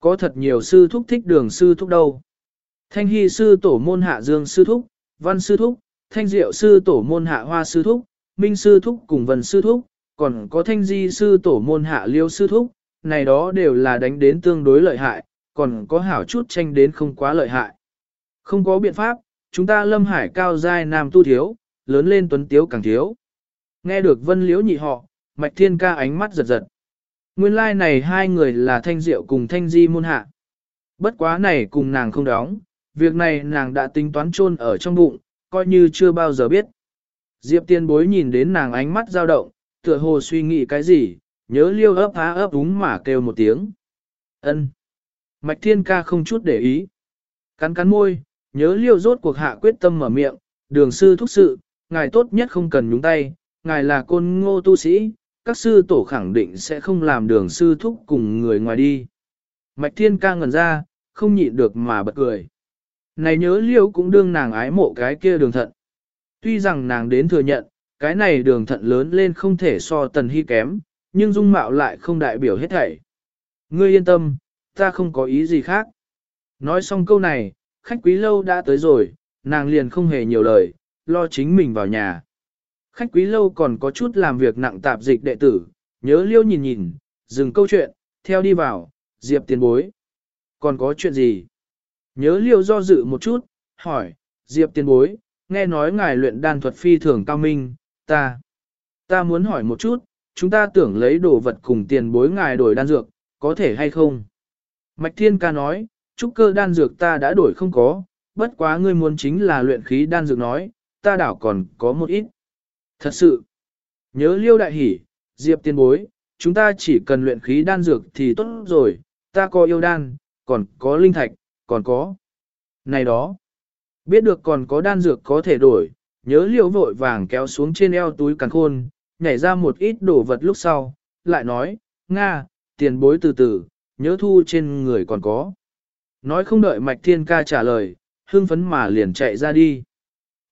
Có thật nhiều sư thúc thích đường sư thúc đâu. Thanh hy sư tổ môn hạ dương sư thúc, văn sư thúc, thanh diệu sư tổ môn hạ hoa sư thúc, minh sư thúc cùng vần sư thúc, còn có thanh di sư tổ môn hạ liêu sư thúc, này đó đều là đánh đến tương đối lợi hại, còn có hảo chút tranh đến không quá lợi hại. Không có biện pháp, chúng ta lâm hải cao giai nam tu thiếu, lớn lên tuấn tiếu càng thiếu. Nghe được vân liễu nhị họ, mạch thiên ca ánh mắt giật giật. Nguyên lai like này hai người là thanh diệu cùng thanh di môn hạ. Bất quá này cùng nàng không đóng, việc này nàng đã tính toán chôn ở trong bụng, coi như chưa bao giờ biết. Diệp tiên bối nhìn đến nàng ánh mắt dao động, tựa hồ suy nghĩ cái gì, nhớ liêu ấp há ấp úng mà kêu một tiếng. ân Mạch thiên ca không chút để ý. Cắn cắn môi, nhớ liêu rốt cuộc hạ quyết tâm mở miệng, đường sư thúc sự, ngài tốt nhất không cần nhúng tay, ngài là côn ngô tu sĩ, các sư tổ khẳng định sẽ không làm đường sư thúc cùng người ngoài đi. Mạch thiên ca ngẩn ra, không nhịn được mà bật cười. Này nhớ liêu cũng đương nàng ái mộ cái kia đường thận. Tuy rằng nàng đến thừa nhận, cái này đường thận lớn lên không thể so tần hy kém, nhưng dung mạo lại không đại biểu hết thảy. Ngươi yên tâm, ta không có ý gì khác. Nói xong câu này, khách quý lâu đã tới rồi, nàng liền không hề nhiều lời, lo chính mình vào nhà. Khách quý lâu còn có chút làm việc nặng tạp dịch đệ tử, nhớ liêu nhìn nhìn, dừng câu chuyện, theo đi vào, diệp tiền bối. Còn có chuyện gì? Nhớ liêu do dự một chút, hỏi, diệp tiền bối, nghe nói ngài luyện đan thuật phi thường cao minh, ta. Ta muốn hỏi một chút, chúng ta tưởng lấy đồ vật cùng tiền bối ngài đổi đan dược, có thể hay không? Mạch Thiên Ca nói, trúc cơ đan dược ta đã đổi không có, bất quá ngươi muốn chính là luyện khí đan dược nói, ta đảo còn có một ít. Thật sự, nhớ liêu đại hỉ, diệp Tiên bối, chúng ta chỉ cần luyện khí đan dược thì tốt rồi, ta có yêu đan, còn có linh thạch, còn có. Này đó, biết được còn có đan dược có thể đổi, nhớ liêu vội vàng kéo xuống trên eo túi càng khôn, nhảy ra một ít đồ vật lúc sau, lại nói, Nga, tiền bối từ từ, nhớ thu trên người còn có. Nói không đợi Mạch Thiên Ca trả lời, hưng phấn mà liền chạy ra đi.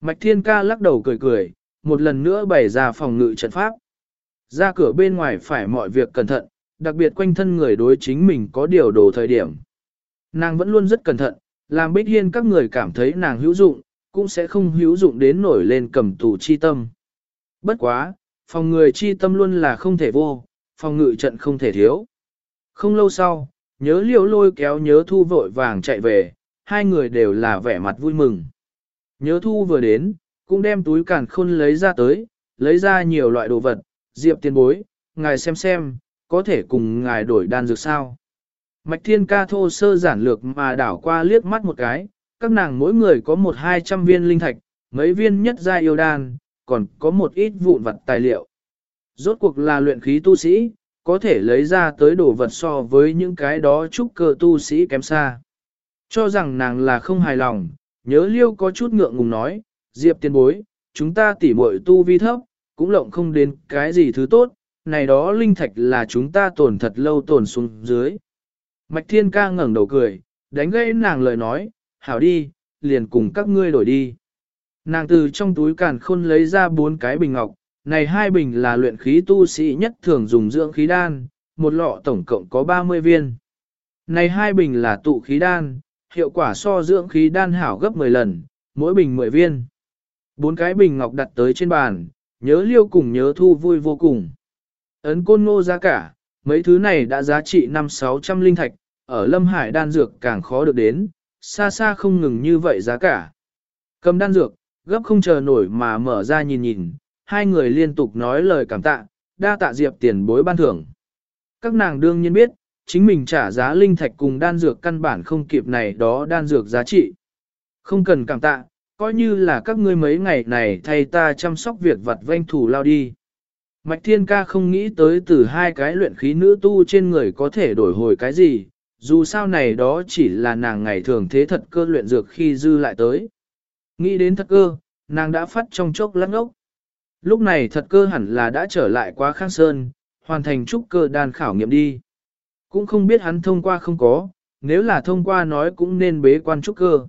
Mạch Thiên Ca lắc đầu cười cười, một lần nữa bày ra phòng ngự trận pháp. Ra cửa bên ngoài phải mọi việc cẩn thận, đặc biệt quanh thân người đối chính mình có điều đồ thời điểm. Nàng vẫn luôn rất cẩn thận, làm bích hiên các người cảm thấy nàng hữu dụng, cũng sẽ không hữu dụng đến nổi lên cầm tù chi tâm. Bất quá, phòng người chi tâm luôn là không thể vô, phòng ngự trận không thể thiếu. Không lâu sau, nhớ liễu lôi kéo nhớ thu vội vàng chạy về, hai người đều là vẻ mặt vui mừng. Nhớ thu vừa đến, cũng đem túi càn khôn lấy ra tới, lấy ra nhiều loại đồ vật, diệp tiền bối, ngài xem xem, có thể cùng ngài đổi đan dược sao. Mạch thiên ca thô sơ giản lược mà đảo qua liếc mắt một cái, các nàng mỗi người có một hai trăm viên linh thạch, mấy viên nhất gia yêu đan, còn có một ít vụn vật tài liệu. Rốt cuộc là luyện khí tu sĩ, có thể lấy ra tới đồ vật so với những cái đó trúc cơ tu sĩ kém xa. Cho rằng nàng là không hài lòng, nhớ liêu có chút ngượng ngùng nói, Diệp tiền bối, chúng ta tỉ muội tu vi thấp, cũng lộng không đến cái gì thứ tốt, này đó linh thạch là chúng ta tổn thật lâu tổn xuống dưới. Mạch Thiên ca ngẩng đầu cười, đánh gây nàng lời nói, hảo đi, liền cùng các ngươi đổi đi. Nàng từ trong túi càn khôn lấy ra bốn cái bình ngọc, này hai bình là luyện khí tu sĩ nhất thường dùng dưỡng khí đan, một lọ tổng cộng có 30 viên. Này hai bình là tụ khí đan, hiệu quả so dưỡng khí đan hảo gấp 10 lần, mỗi bình 10 viên. Bốn cái bình ngọc đặt tới trên bàn, nhớ liêu cùng nhớ thu vui vô cùng. Ấn côn ngô giá cả, mấy thứ này đã giá trị 5-600 linh thạch, ở Lâm Hải đan dược càng khó được đến, xa xa không ngừng như vậy giá cả. Cầm đan dược, gấp không chờ nổi mà mở ra nhìn nhìn, hai người liên tục nói lời cảm tạ, đa tạ Diệp tiền bối ban thưởng. Các nàng đương nhiên biết, chính mình trả giá linh thạch cùng đan dược căn bản không kịp này đó đan dược giá trị. Không cần cảm tạ, coi như là các ngươi mấy ngày này thay ta chăm sóc việc vặt vanh thủ lao đi. Mạch Thiên Ca không nghĩ tới từ hai cái luyện khí nữ tu trên người có thể đổi hồi cái gì, dù sao này đó chỉ là nàng ngày thường thế thật cơ luyện dược khi dư lại tới. Nghĩ đến thật cơ, nàng đã phát trong chốc lắc ốc. Lúc này thật cơ hẳn là đã trở lại quá khang sơn, hoàn thành trúc cơ đan khảo nghiệm đi. Cũng không biết hắn thông qua không có, nếu là thông qua nói cũng nên bế quan trúc cơ.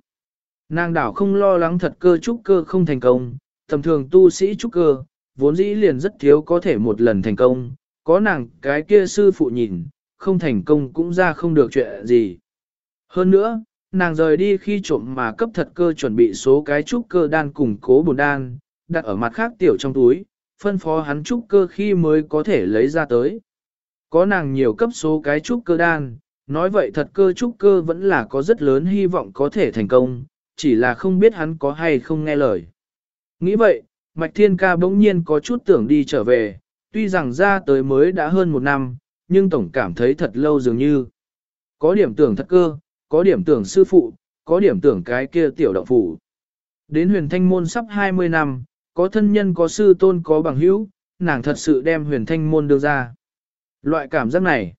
Nàng đảo không lo lắng thật cơ trúc cơ không thành công, tầm thường tu sĩ trúc cơ, vốn dĩ liền rất thiếu có thể một lần thành công, có nàng cái kia sư phụ nhìn, không thành công cũng ra không được chuyện gì. Hơn nữa, nàng rời đi khi trộm mà cấp thật cơ chuẩn bị số cái trúc cơ đan củng cố bồn đan, đặt ở mặt khác tiểu trong túi, phân phó hắn trúc cơ khi mới có thể lấy ra tới. Có nàng nhiều cấp số cái trúc cơ đan, nói vậy thật cơ trúc cơ vẫn là có rất lớn hy vọng có thể thành công, chỉ là không biết hắn có hay không nghe lời. Nghĩ vậy, Mạch Thiên Ca bỗng nhiên có chút tưởng đi trở về, tuy rằng ra tới mới đã hơn một năm, nhưng tổng cảm thấy thật lâu dường như. Có điểm tưởng thật cơ, có điểm tưởng sư phụ, có điểm tưởng cái kia tiểu động phủ. Đến huyền thanh môn sắp 20 năm, có thân nhân có sư tôn có bằng hữu, nàng thật sự đem huyền thanh môn đưa ra. Loại cảm giác này,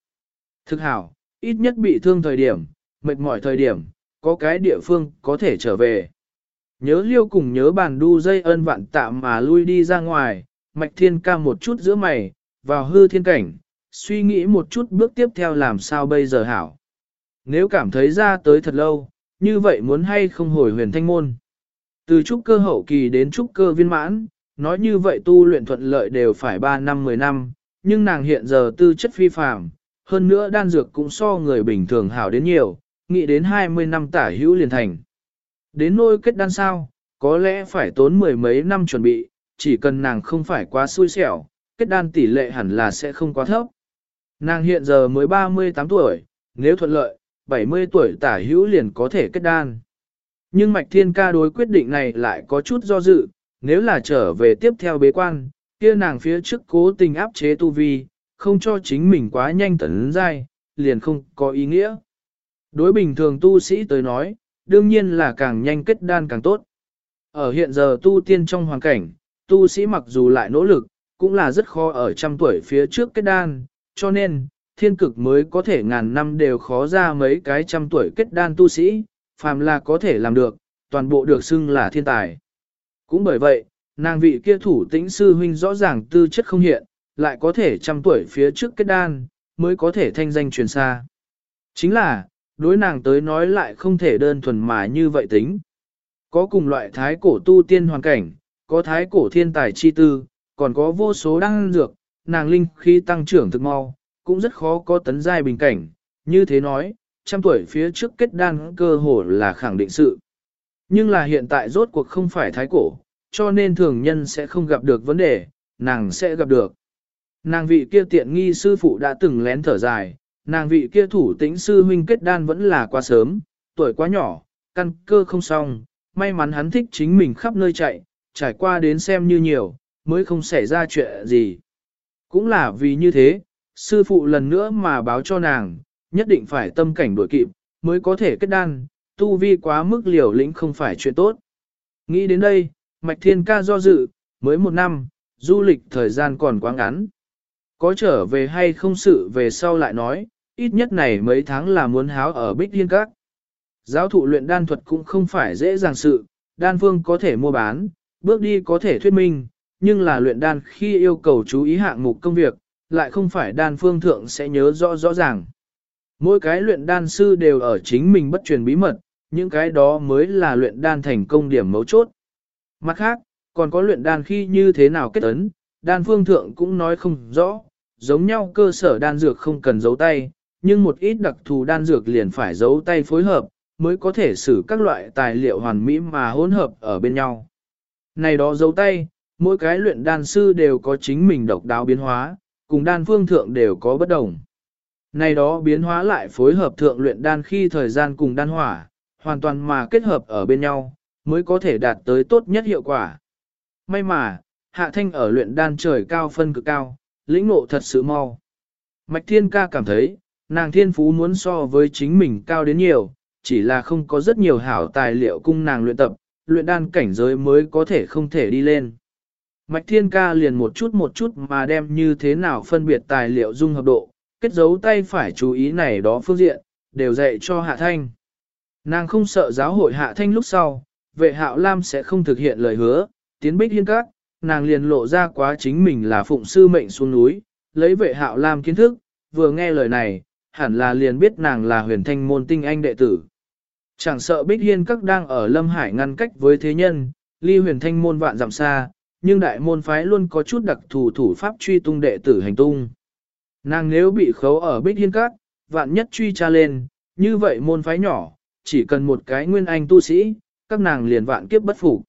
thực hảo, ít nhất bị thương thời điểm, mệt mỏi thời điểm, có cái địa phương có thể trở về. Nhớ liêu cùng nhớ bàn đu dây ân vạn tạm mà lui đi ra ngoài, mạch thiên ca một chút giữa mày, vào hư thiên cảnh, suy nghĩ một chút bước tiếp theo làm sao bây giờ hảo. Nếu cảm thấy ra tới thật lâu, như vậy muốn hay không hồi huyền thanh môn. Từ trúc cơ hậu kỳ đến trúc cơ viên mãn, nói như vậy tu luyện thuận lợi đều phải 3 năm 10 năm, nhưng nàng hiện giờ tư chất phi phàm, hơn nữa đan dược cũng so người bình thường hảo đến nhiều, nghĩ đến 20 năm tả hữu liền thành. Đến nôi kết đan sao, có lẽ phải tốn mười mấy năm chuẩn bị, chỉ cần nàng không phải quá xui xẻo, kết đan tỷ lệ hẳn là sẽ không quá thấp. Nàng hiện giờ mới 38 tuổi, nếu thuận lợi, 70 tuổi tả hữu liền có thể kết đan. Nhưng Mạch Thiên Ca đối quyết định này lại có chút do dự, nếu là trở về tiếp theo bế quan, kia nàng phía trước cố tình áp chế tu vi, không cho chính mình quá nhanh tấn giai, liền không có ý nghĩa. Đối bình thường tu sĩ tới nói, đương nhiên là càng nhanh kết đan càng tốt. Ở hiện giờ tu tiên trong hoàn cảnh, tu sĩ mặc dù lại nỗ lực, cũng là rất khó ở trăm tuổi phía trước kết đan, cho nên, thiên cực mới có thể ngàn năm đều khó ra mấy cái trăm tuổi kết đan tu sĩ, phàm là có thể làm được, toàn bộ được xưng là thiên tài. Cũng bởi vậy, nàng vị kia thủ tĩnh sư huynh rõ ràng tư chất không hiện, lại có thể trăm tuổi phía trước kết đan, mới có thể thanh danh truyền xa. Chính là, đối nàng tới nói lại không thể đơn thuần mà như vậy tính. Có cùng loại thái cổ tu tiên hoàn cảnh, có thái cổ thiên tài chi tư, còn có vô số đăng dược, nàng linh khi tăng trưởng thực mau, cũng rất khó có tấn giai bình cảnh, như thế nói, trăm tuổi phía trước kết đan cơ hồ là khẳng định sự. Nhưng là hiện tại rốt cuộc không phải thái cổ, cho nên thường nhân sẽ không gặp được vấn đề, nàng sẽ gặp được. Nàng vị kia tiện nghi sư phụ đã từng lén thở dài, nàng vị kia thủ tĩnh sư huynh kết đan vẫn là quá sớm, tuổi quá nhỏ, căn cơ không xong, may mắn hắn thích chính mình khắp nơi chạy, trải qua đến xem như nhiều, mới không xảy ra chuyện gì. Cũng là vì như thế, sư phụ lần nữa mà báo cho nàng, nhất định phải tâm cảnh đổi kịp, mới có thể kết đan, tu vi quá mức liều lĩnh không phải chuyện tốt. Nghĩ đến đây, Mạch Thiên Ca do dự, mới một năm, du lịch thời gian còn quá ngắn. Có trở về hay không sự về sau lại nói, ít nhất này mấy tháng là muốn háo ở Bích Thiên Các. Giáo thụ luyện đan thuật cũng không phải dễ dàng sự, đan phương có thể mua bán, bước đi có thể thuyết minh, nhưng là luyện đan khi yêu cầu chú ý hạng mục công việc, lại không phải đan phương thượng sẽ nhớ rõ rõ ràng. Mỗi cái luyện đan sư đều ở chính mình bất truyền bí mật, những cái đó mới là luyện đan thành công điểm mấu chốt. Mặt khác, còn có luyện đan khi như thế nào kết ấn, đan phương thượng cũng nói không rõ, giống nhau cơ sở đan dược không cần giấu tay, nhưng một ít đặc thù đan dược liền phải giấu tay phối hợp, mới có thể xử các loại tài liệu hoàn mỹ mà hỗn hợp ở bên nhau. Này đó giấu tay, mỗi cái luyện đan sư đều có chính mình độc đáo biến hóa, cùng đan phương thượng đều có bất đồng. Này đó biến hóa lại phối hợp thượng luyện đan khi thời gian cùng đan hỏa, hoàn toàn mà kết hợp ở bên nhau, mới có thể đạt tới tốt nhất hiệu quả. May mà, hạ thanh ở luyện đan trời cao phân cực cao, lĩnh ngộ thật sự mau. Mạch Thiên Ca cảm thấy, nàng thiên phú muốn so với chính mình cao đến nhiều, chỉ là không có rất nhiều hảo tài liệu cung nàng luyện tập, luyện đan cảnh giới mới có thể không thể đi lên. Mạch Thiên Ca liền một chút một chút mà đem như thế nào phân biệt tài liệu dung hợp độ, kết dấu tay phải chú ý này đó phương diện, đều dạy cho Hạ Thanh. Nàng không sợ giáo hội Hạ Thanh lúc sau, vệ hạo Lam sẽ không thực hiện lời hứa, tiến bích hiên các, nàng liền lộ ra quá chính mình là phụng sư mệnh xuống núi, lấy vệ hạo Lam kiến thức, vừa nghe lời này, hẳn là liền biết nàng là huyền thanh môn tinh anh đệ tử. Chẳng sợ bích hiên các đang ở Lâm Hải ngăn cách với thế nhân, ly huyền thanh môn vạn dặm xa, nhưng đại môn phái luôn có chút đặc thù thủ pháp truy tung đệ tử hành tung. Nàng nếu bị khấu ở bích hiên các, vạn nhất truy tra lên, như vậy môn phái nhỏ, chỉ cần một cái nguyên anh tu sĩ, các nàng liền vạn kiếp bất phục.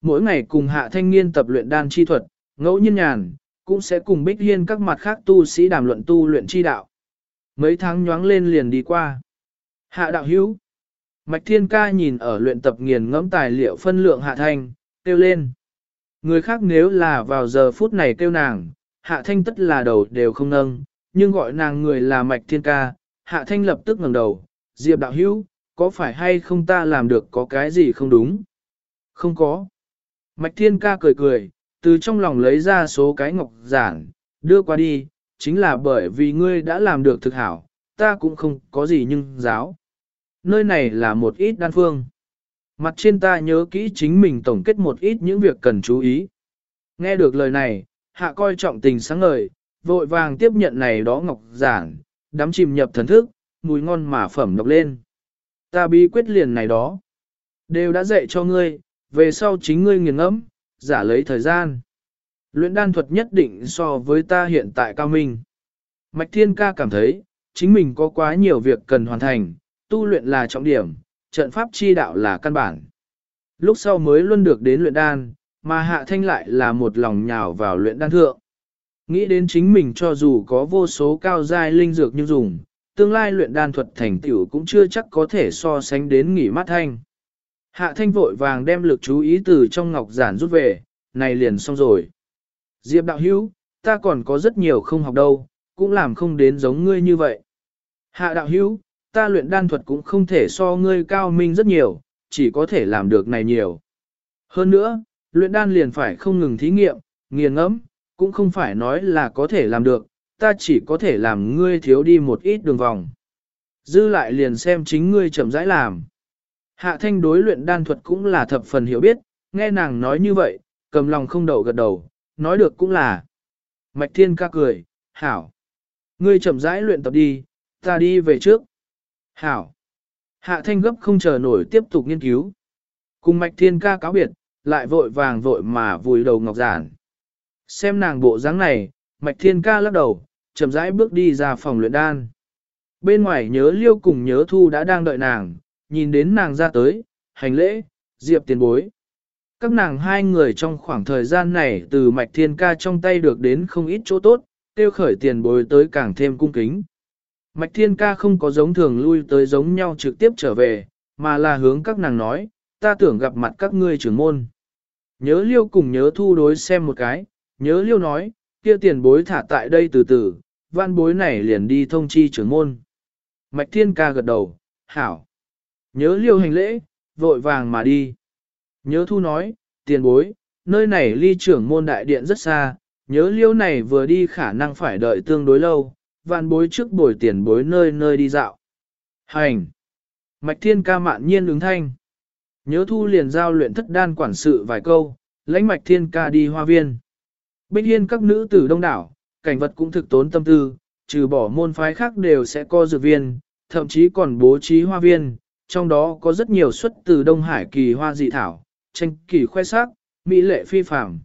Mỗi ngày cùng hạ thanh niên tập luyện đan chi thuật, ngẫu nhiên nhàn, cũng sẽ cùng bích hiên các mặt khác tu sĩ đàm luận tu luyện chi đạo. Mấy tháng nhoáng lên liền đi qua. Hạ đạo hữu. Mạch thiên ca nhìn ở luyện tập nghiền ngẫm tài liệu phân lượng hạ thanh, kêu lên. Người khác nếu là vào giờ phút này kêu nàng, hạ thanh tất là đầu đều không nâng, nhưng gọi nàng người là mạch thiên ca, hạ thanh lập tức ngẩng đầu, diệp đạo hữu, có phải hay không ta làm được có cái gì không đúng? Không có. Mạch thiên ca cười cười, từ trong lòng lấy ra số cái ngọc giản, đưa qua đi, chính là bởi vì ngươi đã làm được thực hảo, ta cũng không có gì nhưng giáo. Nơi này là một ít đan phương. Mặt trên ta nhớ kỹ chính mình tổng kết một ít những việc cần chú ý. Nghe được lời này, hạ coi trọng tình sáng ngời, vội vàng tiếp nhận này đó ngọc giản, đắm chìm nhập thần thức, mùi ngon mà phẩm đọc lên. Ta bí quyết liền này đó. Đều đã dạy cho ngươi, về sau chính ngươi nghiền ngẫm, giả lấy thời gian. Luyện đan thuật nhất định so với ta hiện tại cao minh. Mạch Thiên Ca cảm thấy, chính mình có quá nhiều việc cần hoàn thành, tu luyện là trọng điểm, trận pháp chi đạo là căn bản. Lúc sau mới luôn được đến luyện đan, mà hạ thanh lại là một lòng nhào vào luyện đan thượng. Nghĩ đến chính mình cho dù có vô số cao giai linh dược như dùng, tương lai luyện đan thuật thành tựu cũng chưa chắc có thể so sánh đến nghỉ mắt thanh. Hạ thanh vội vàng đem lực chú ý từ trong ngọc giản rút về, này liền xong rồi. Diệp đạo hữu, ta còn có rất nhiều không học đâu, cũng làm không đến giống ngươi như vậy. Hạ đạo hữu, ta luyện đan thuật cũng không thể so ngươi cao minh rất nhiều, chỉ có thể làm được này nhiều. Hơn nữa, luyện đan liền phải không ngừng thí nghiệm, nghiền ngẫm, cũng không phải nói là có thể làm được, ta chỉ có thể làm ngươi thiếu đi một ít đường vòng. Dư lại liền xem chính ngươi chậm rãi làm. Hạ thanh đối luyện đan thuật cũng là thập phần hiểu biết, nghe nàng nói như vậy, cầm lòng không đậu gật đầu, nói được cũng là. Mạch thiên ca cười, hảo. Ngươi chậm rãi luyện tập đi, ta đi về trước. Hảo. Hạ thanh gấp không chờ nổi tiếp tục nghiên cứu. Cùng mạch thiên ca cáo biệt, lại vội vàng vội mà vùi đầu ngọc giản. Xem nàng bộ dáng này, mạch thiên ca lắc đầu, chậm rãi bước đi ra phòng luyện đan. Bên ngoài nhớ liêu cùng nhớ thu đã đang đợi nàng, nhìn đến nàng ra tới, hành lễ, diệp tiền bối. Các nàng hai người trong khoảng thời gian này từ mạch thiên ca trong tay được đến không ít chỗ tốt, tiêu khởi tiền bối tới càng thêm cung kính. Mạch thiên ca không có giống thường lui tới giống nhau trực tiếp trở về, mà là hướng các nàng nói, ta tưởng gặp mặt các ngươi trưởng môn. Nhớ liêu cùng nhớ thu đối xem một cái, nhớ liêu nói, kia tiền bối thả tại đây từ từ, văn bối này liền đi thông chi trưởng môn. Mạch thiên ca gật đầu, hảo. Nhớ liêu hành lễ, vội vàng mà đi. Nhớ thu nói, tiền bối, nơi này ly trưởng môn đại điện rất xa, nhớ liêu này vừa đi khả năng phải đợi tương đối lâu, văn bối trước bồi tiền bối nơi nơi đi dạo. Hành! Mạch thiên ca mạn nhiên ứng thanh. Nhớ thu liền giao luyện thất đan quản sự vài câu, lãnh mạch thiên ca đi hoa viên. Bích hiên các nữ tử đông đảo, cảnh vật cũng thực tốn tâm tư, trừ bỏ môn phái khác đều sẽ co dược viên, thậm chí còn bố trí hoa viên, trong đó có rất nhiều xuất từ Đông Hải kỳ hoa dị thảo, tranh kỳ khoe sắc, mỹ lệ phi phàm.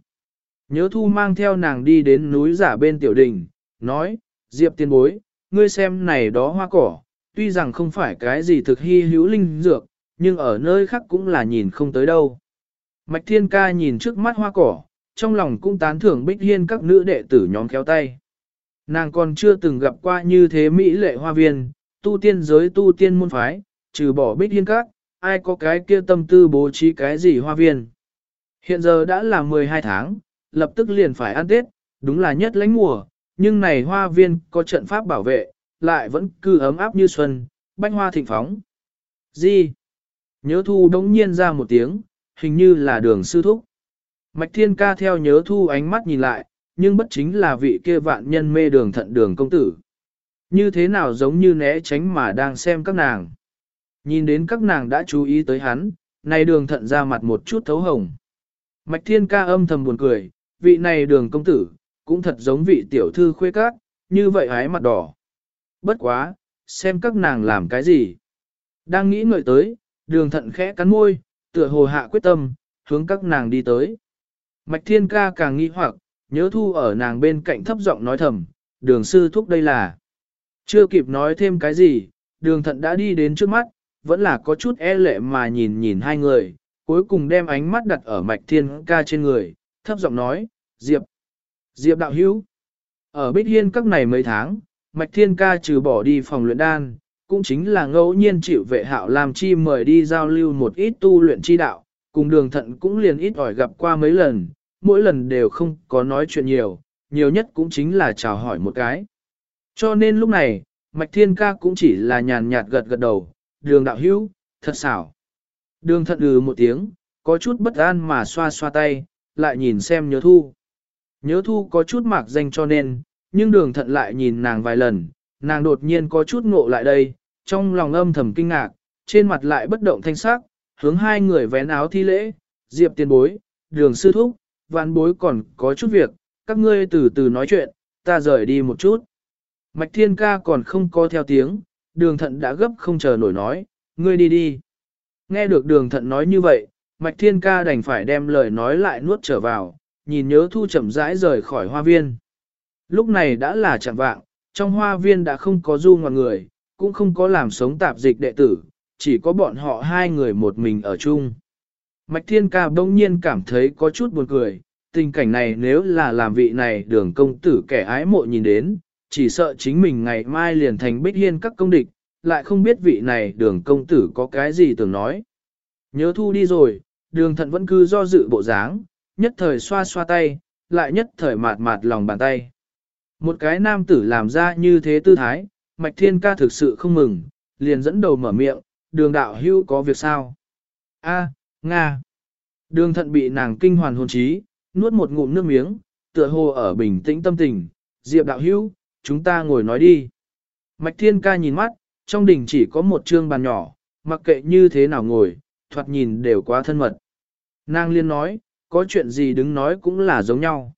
Nhớ thu mang theo nàng đi đến núi giả bên tiểu đình, nói, Diệp tiên bối, ngươi xem này đó hoa cỏ, tuy rằng không phải cái gì thực hy hữu linh dược, nhưng ở nơi khác cũng là nhìn không tới đâu. Mạch Thiên Ca nhìn trước mắt hoa cỏ, trong lòng cũng tán thưởng Bích Hiên các nữ đệ tử nhóm kéo tay. Nàng còn chưa từng gặp qua như thế Mỹ lệ hoa viên, tu tiên giới tu tiên môn phái, trừ bỏ Bích Hiên các, ai có cái kia tâm tư bố trí cái gì hoa viên. Hiện giờ đã là 12 tháng, lập tức liền phải ăn Tết, đúng là nhất lãnh mùa, nhưng này hoa viên có trận pháp bảo vệ, lại vẫn cứ ấm áp như xuân, bánh hoa thịnh phóng. Gì? Nhớ thu đống nhiên ra một tiếng, hình như là đường sư thúc. Mạch thiên ca theo nhớ thu ánh mắt nhìn lại, nhưng bất chính là vị kia vạn nhân mê đường thận đường công tử. Như thế nào giống như né tránh mà đang xem các nàng. Nhìn đến các nàng đã chú ý tới hắn, nay đường thận ra mặt một chút thấu hồng. Mạch thiên ca âm thầm buồn cười, vị này đường công tử, cũng thật giống vị tiểu thư khuê các, như vậy hái mặt đỏ. Bất quá, xem các nàng làm cái gì. Đang nghĩ ngợi tới, đường thận khẽ cắn môi, tựa hồ hạ quyết tâm, hướng các nàng đi tới. Mạch thiên ca càng nghi hoặc, nhớ thu ở nàng bên cạnh thấp giọng nói thầm, đường sư thúc đây là. Chưa kịp nói thêm cái gì, đường thận đã đi đến trước mắt, vẫn là có chút e lệ mà nhìn nhìn hai người, cuối cùng đem ánh mắt đặt ở mạch thiên ca trên người, thấp giọng nói, Diệp, Diệp đạo hữu. Ở Bích Hiên các này mấy tháng, mạch thiên ca trừ bỏ đi phòng luyện đan, cũng chính là ngẫu nhiên chịu vệ hạo làm chi mời đi giao lưu một ít tu luyện chi đạo, cùng đường thận cũng liền ít ỏi gặp qua mấy lần, mỗi lần đều không có nói chuyện nhiều, nhiều nhất cũng chính là chào hỏi một cái. Cho nên lúc này, Mạch Thiên Ca cũng chỉ là nhàn nhạt gật gật đầu, đường đạo hữu, thật xảo. Đường thận ừ một tiếng, có chút bất an mà xoa xoa tay, lại nhìn xem nhớ thu. Nhớ thu có chút mạc danh cho nên, nhưng đường thận lại nhìn nàng vài lần, nàng đột nhiên có chút ngộ lại đây, trong lòng âm thầm kinh ngạc, trên mặt lại bất động thanh sắc, hướng hai người vén áo thi lễ, diệp tiền bối, đường sư thúc, vạn bối còn có chút việc, các ngươi từ từ nói chuyện, ta rời đi một chút. Mạch thiên ca còn không có theo tiếng, đường thận đã gấp không chờ nổi nói, ngươi đi đi. Nghe được đường thận nói như vậy, mạch thiên ca đành phải đem lời nói lại nuốt trở vào, nhìn nhớ thu chậm rãi rời khỏi hoa viên. Lúc này đã là chẳng vạng, trong hoa viên đã không có du ngoạn người, cũng không có làm sống tạp dịch đệ tử, chỉ có bọn họ hai người một mình ở chung. Mạch Thiên Ca bỗng nhiên cảm thấy có chút buồn cười, tình cảnh này nếu là làm vị này đường công tử kẻ ái mộ nhìn đến, chỉ sợ chính mình ngày mai liền thành bích hiên các công địch, lại không biết vị này đường công tử có cái gì tưởng nói. Nhớ thu đi rồi, đường thận vẫn cứ do dự bộ dáng, nhất thời xoa xoa tay, lại nhất thời mạt mạt lòng bàn tay. Một cái nam tử làm ra như thế tư thái, Mạch Thiên Ca thực sự không mừng, liền dẫn đầu mở miệng, đường đạo hưu có việc sao? A, Nga. Đường thận bị nàng kinh hoàn hồn trí, nuốt một ngụm nước miếng, tựa hồ ở bình tĩnh tâm tình, Diệp đạo hưu, chúng ta ngồi nói đi. Mạch Thiên Ca nhìn mắt, trong đỉnh chỉ có một trương bàn nhỏ, mặc kệ như thế nào ngồi, thoạt nhìn đều quá thân mật. Nàng liên nói, có chuyện gì đứng nói cũng là giống nhau.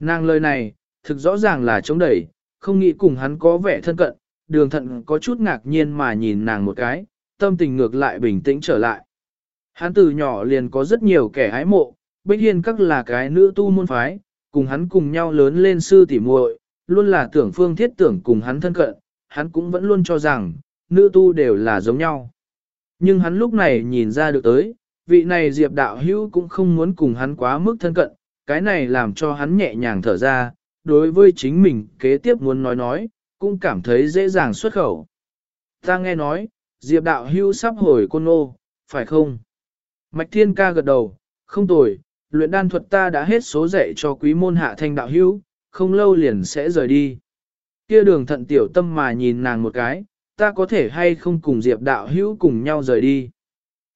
Nàng lời này, thực rõ ràng là chống đẩy, không nghĩ cùng hắn có vẻ thân cận, đường thận có chút ngạc nhiên mà nhìn nàng một cái, tâm tình ngược lại bình tĩnh trở lại. Hắn từ nhỏ liền có rất nhiều kẻ hái mộ, Bích Hiên các là cái nữ tu môn phái, cùng hắn cùng nhau lớn lên sư tỉ muội, luôn là tưởng phương thiết tưởng cùng hắn thân cận, hắn cũng vẫn luôn cho rằng, nữ tu đều là giống nhau. Nhưng hắn lúc này nhìn ra được tới, vị này Diệp đạo hữu cũng không muốn cùng hắn quá mức thân cận, cái này làm cho hắn nhẹ nhàng thở ra, đối với chính mình kế tiếp muốn nói nói, cũng cảm thấy dễ dàng xuất khẩu. Ta nghe nói, Diệp đạo hưu sắp hồi côn ô, phải không? Mạch Thiên ca gật đầu, không tồi, luyện đan thuật ta đã hết số dạy cho quý môn hạ thanh đạo hưu, không lâu liền sẽ rời đi. Kia đường thận tiểu tâm mà nhìn nàng một cái, ta có thể hay không cùng Diệp đạo hưu cùng nhau rời đi.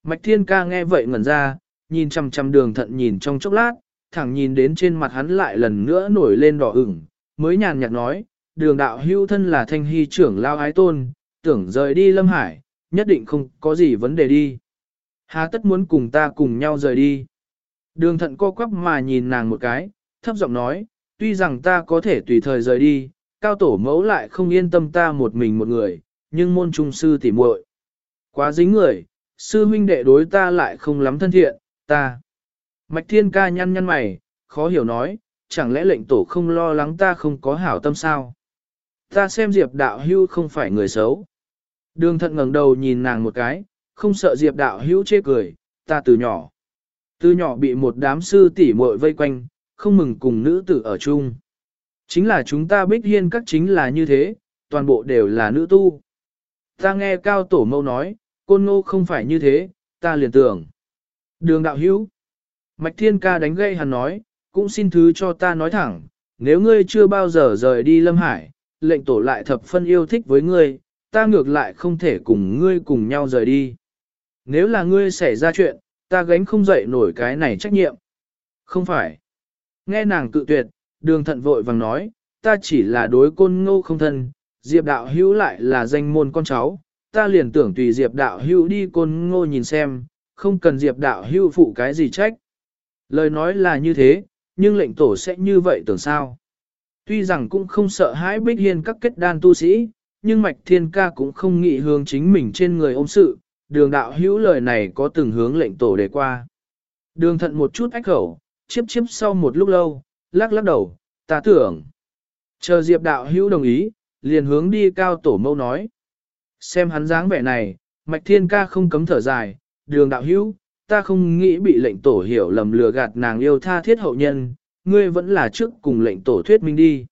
Mạch Thiên ca nghe vậy ngẩn ra, nhìn chăm chăm đường thận nhìn trong chốc lát, thẳng nhìn đến trên mặt hắn lại lần nữa nổi lên đỏ ửng, mới nhàn nhạt nói, đường đạo hưu thân là thanh hy trưởng lao ái tôn, tưởng rời đi Lâm Hải, nhất định không có gì vấn đề đi. Hà tất muốn cùng ta cùng nhau rời đi. Đường thận co quắp mà nhìn nàng một cái, thấp giọng nói, tuy rằng ta có thể tùy thời rời đi, cao tổ mẫu lại không yên tâm ta một mình một người, nhưng môn trung sư tỉ muội Quá dính người, sư huynh đệ đối ta lại không lắm thân thiện, ta. Mạch thiên ca nhăn nhăn mày, khó hiểu nói, chẳng lẽ lệnh tổ không lo lắng ta không có hảo tâm sao? Ta xem Diệp đạo hưu không phải người xấu. Đường thận ngẩng đầu nhìn nàng một cái, không sợ Diệp đạo hưu chê cười, ta từ nhỏ. Từ nhỏ bị một đám sư tỷ muội vây quanh, không mừng cùng nữ tử ở chung. Chính là chúng ta bích hiên các chính là như thế, toàn bộ đều là nữ tu. Ta nghe cao tổ mâu nói, côn ngô không phải như thế, ta liền tưởng. Đường đạo hữu. Mạch thiên ca đánh gây hắn nói, cũng xin thứ cho ta nói thẳng, nếu ngươi chưa bao giờ rời đi Lâm Hải, lệnh tổ lại thập phân yêu thích với ngươi, ta ngược lại không thể cùng ngươi cùng nhau rời đi. Nếu là ngươi xảy ra chuyện, ta gánh không dậy nổi cái này trách nhiệm. Không phải. Nghe nàng cự tuyệt, đường thận vội vàng nói, ta chỉ là đối côn ngô không thân, Diệp đạo hữu lại là danh môn con cháu, ta liền tưởng tùy Diệp đạo hữu đi côn ngô nhìn xem, không cần Diệp đạo hữu phụ cái gì trách. Lời nói là như thế, nhưng lệnh tổ sẽ như vậy tưởng sao? Tuy rằng cũng không sợ hãi bích hiên các kết đan tu sĩ, nhưng mạch thiên ca cũng không nghĩ hướng chính mình trên người ôm sự, đường đạo hữu lời này có từng hướng lệnh tổ đề qua. Đường thận một chút ách khẩu, chiếp chiếp sau một lúc lâu, lắc lắc đầu, ta tưởng. Chờ diệp đạo hữu đồng ý, liền hướng đi cao tổ mâu nói. Xem hắn dáng vẻ này, mạch thiên ca không cấm thở dài, đường đạo hữu, ta không nghĩ bị lệnh tổ hiểu lầm lừa gạt nàng yêu tha thiết hậu nhân, ngươi vẫn là trước cùng lệnh tổ thuyết minh đi.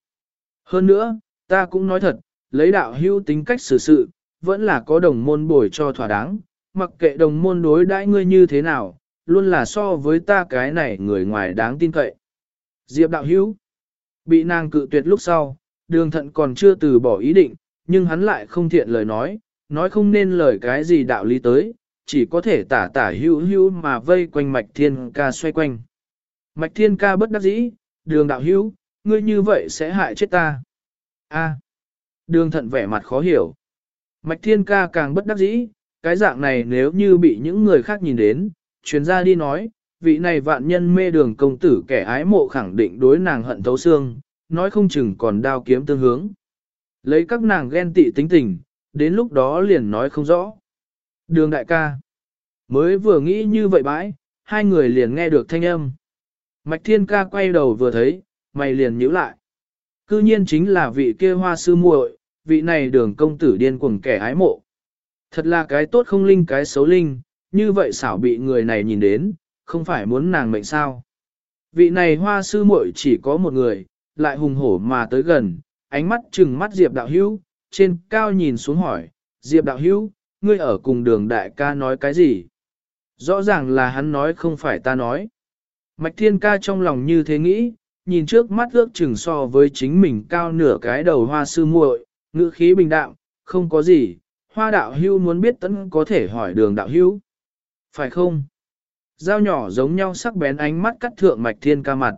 Hơn nữa, ta cũng nói thật, lấy đạo hưu tính cách xử sự, vẫn là có đồng môn bồi cho thỏa đáng, mặc kệ đồng môn đối đãi ngươi như thế nào, luôn là so với ta cái này người ngoài đáng tin cậy. Diệp đạo hữu, bị nàng cự tuyệt lúc sau, đường thận còn chưa từ bỏ ý định, nhưng hắn lại không thiện lời nói, nói không nên lời cái gì đạo lý tới, chỉ có thể tả tả hữu hữu mà vây quanh mạch thiên ca xoay quanh. Mạch thiên ca bất đắc dĩ, đường đạo hữu, ngươi như vậy sẽ hại chết ta. A. đường thận vẻ mặt khó hiểu. Mạch thiên ca càng bất đắc dĩ, cái dạng này nếu như bị những người khác nhìn đến, chuyến ra đi nói, vị này vạn nhân mê đường công tử kẻ ái mộ khẳng định đối nàng hận thấu xương, nói không chừng còn đao kiếm tương hướng. Lấy các nàng ghen tị tính tình, đến lúc đó liền nói không rõ. Đường đại ca. Mới vừa nghĩ như vậy bãi, hai người liền nghe được thanh âm. Mạch thiên ca quay đầu vừa thấy, mày liền nhíu lại. Cư nhiên chính là vị kia hoa sư muội, vị này đường công tử điên cuồng kẻ ái mộ. Thật là cái tốt không linh cái xấu linh, như vậy xảo bị người này nhìn đến, không phải muốn nàng mệnh sao. Vị này hoa sư muội chỉ có một người, lại hùng hổ mà tới gần, ánh mắt chừng mắt Diệp đạo hữu, trên cao nhìn xuống hỏi, Diệp đạo hữu, ngươi ở cùng đường đại ca nói cái gì? Rõ ràng là hắn nói không phải ta nói. Mạch thiên ca trong lòng như thế nghĩ, nhìn trước mắt ước chừng so với chính mình cao nửa cái đầu hoa sư muội, ngữ khí bình đạm, không có gì, hoa đạo hưu muốn biết tấn có thể hỏi đường đạo hưu. Phải không? Dao nhỏ giống nhau sắc bén ánh mắt cắt thượng mạch thiên ca mặt.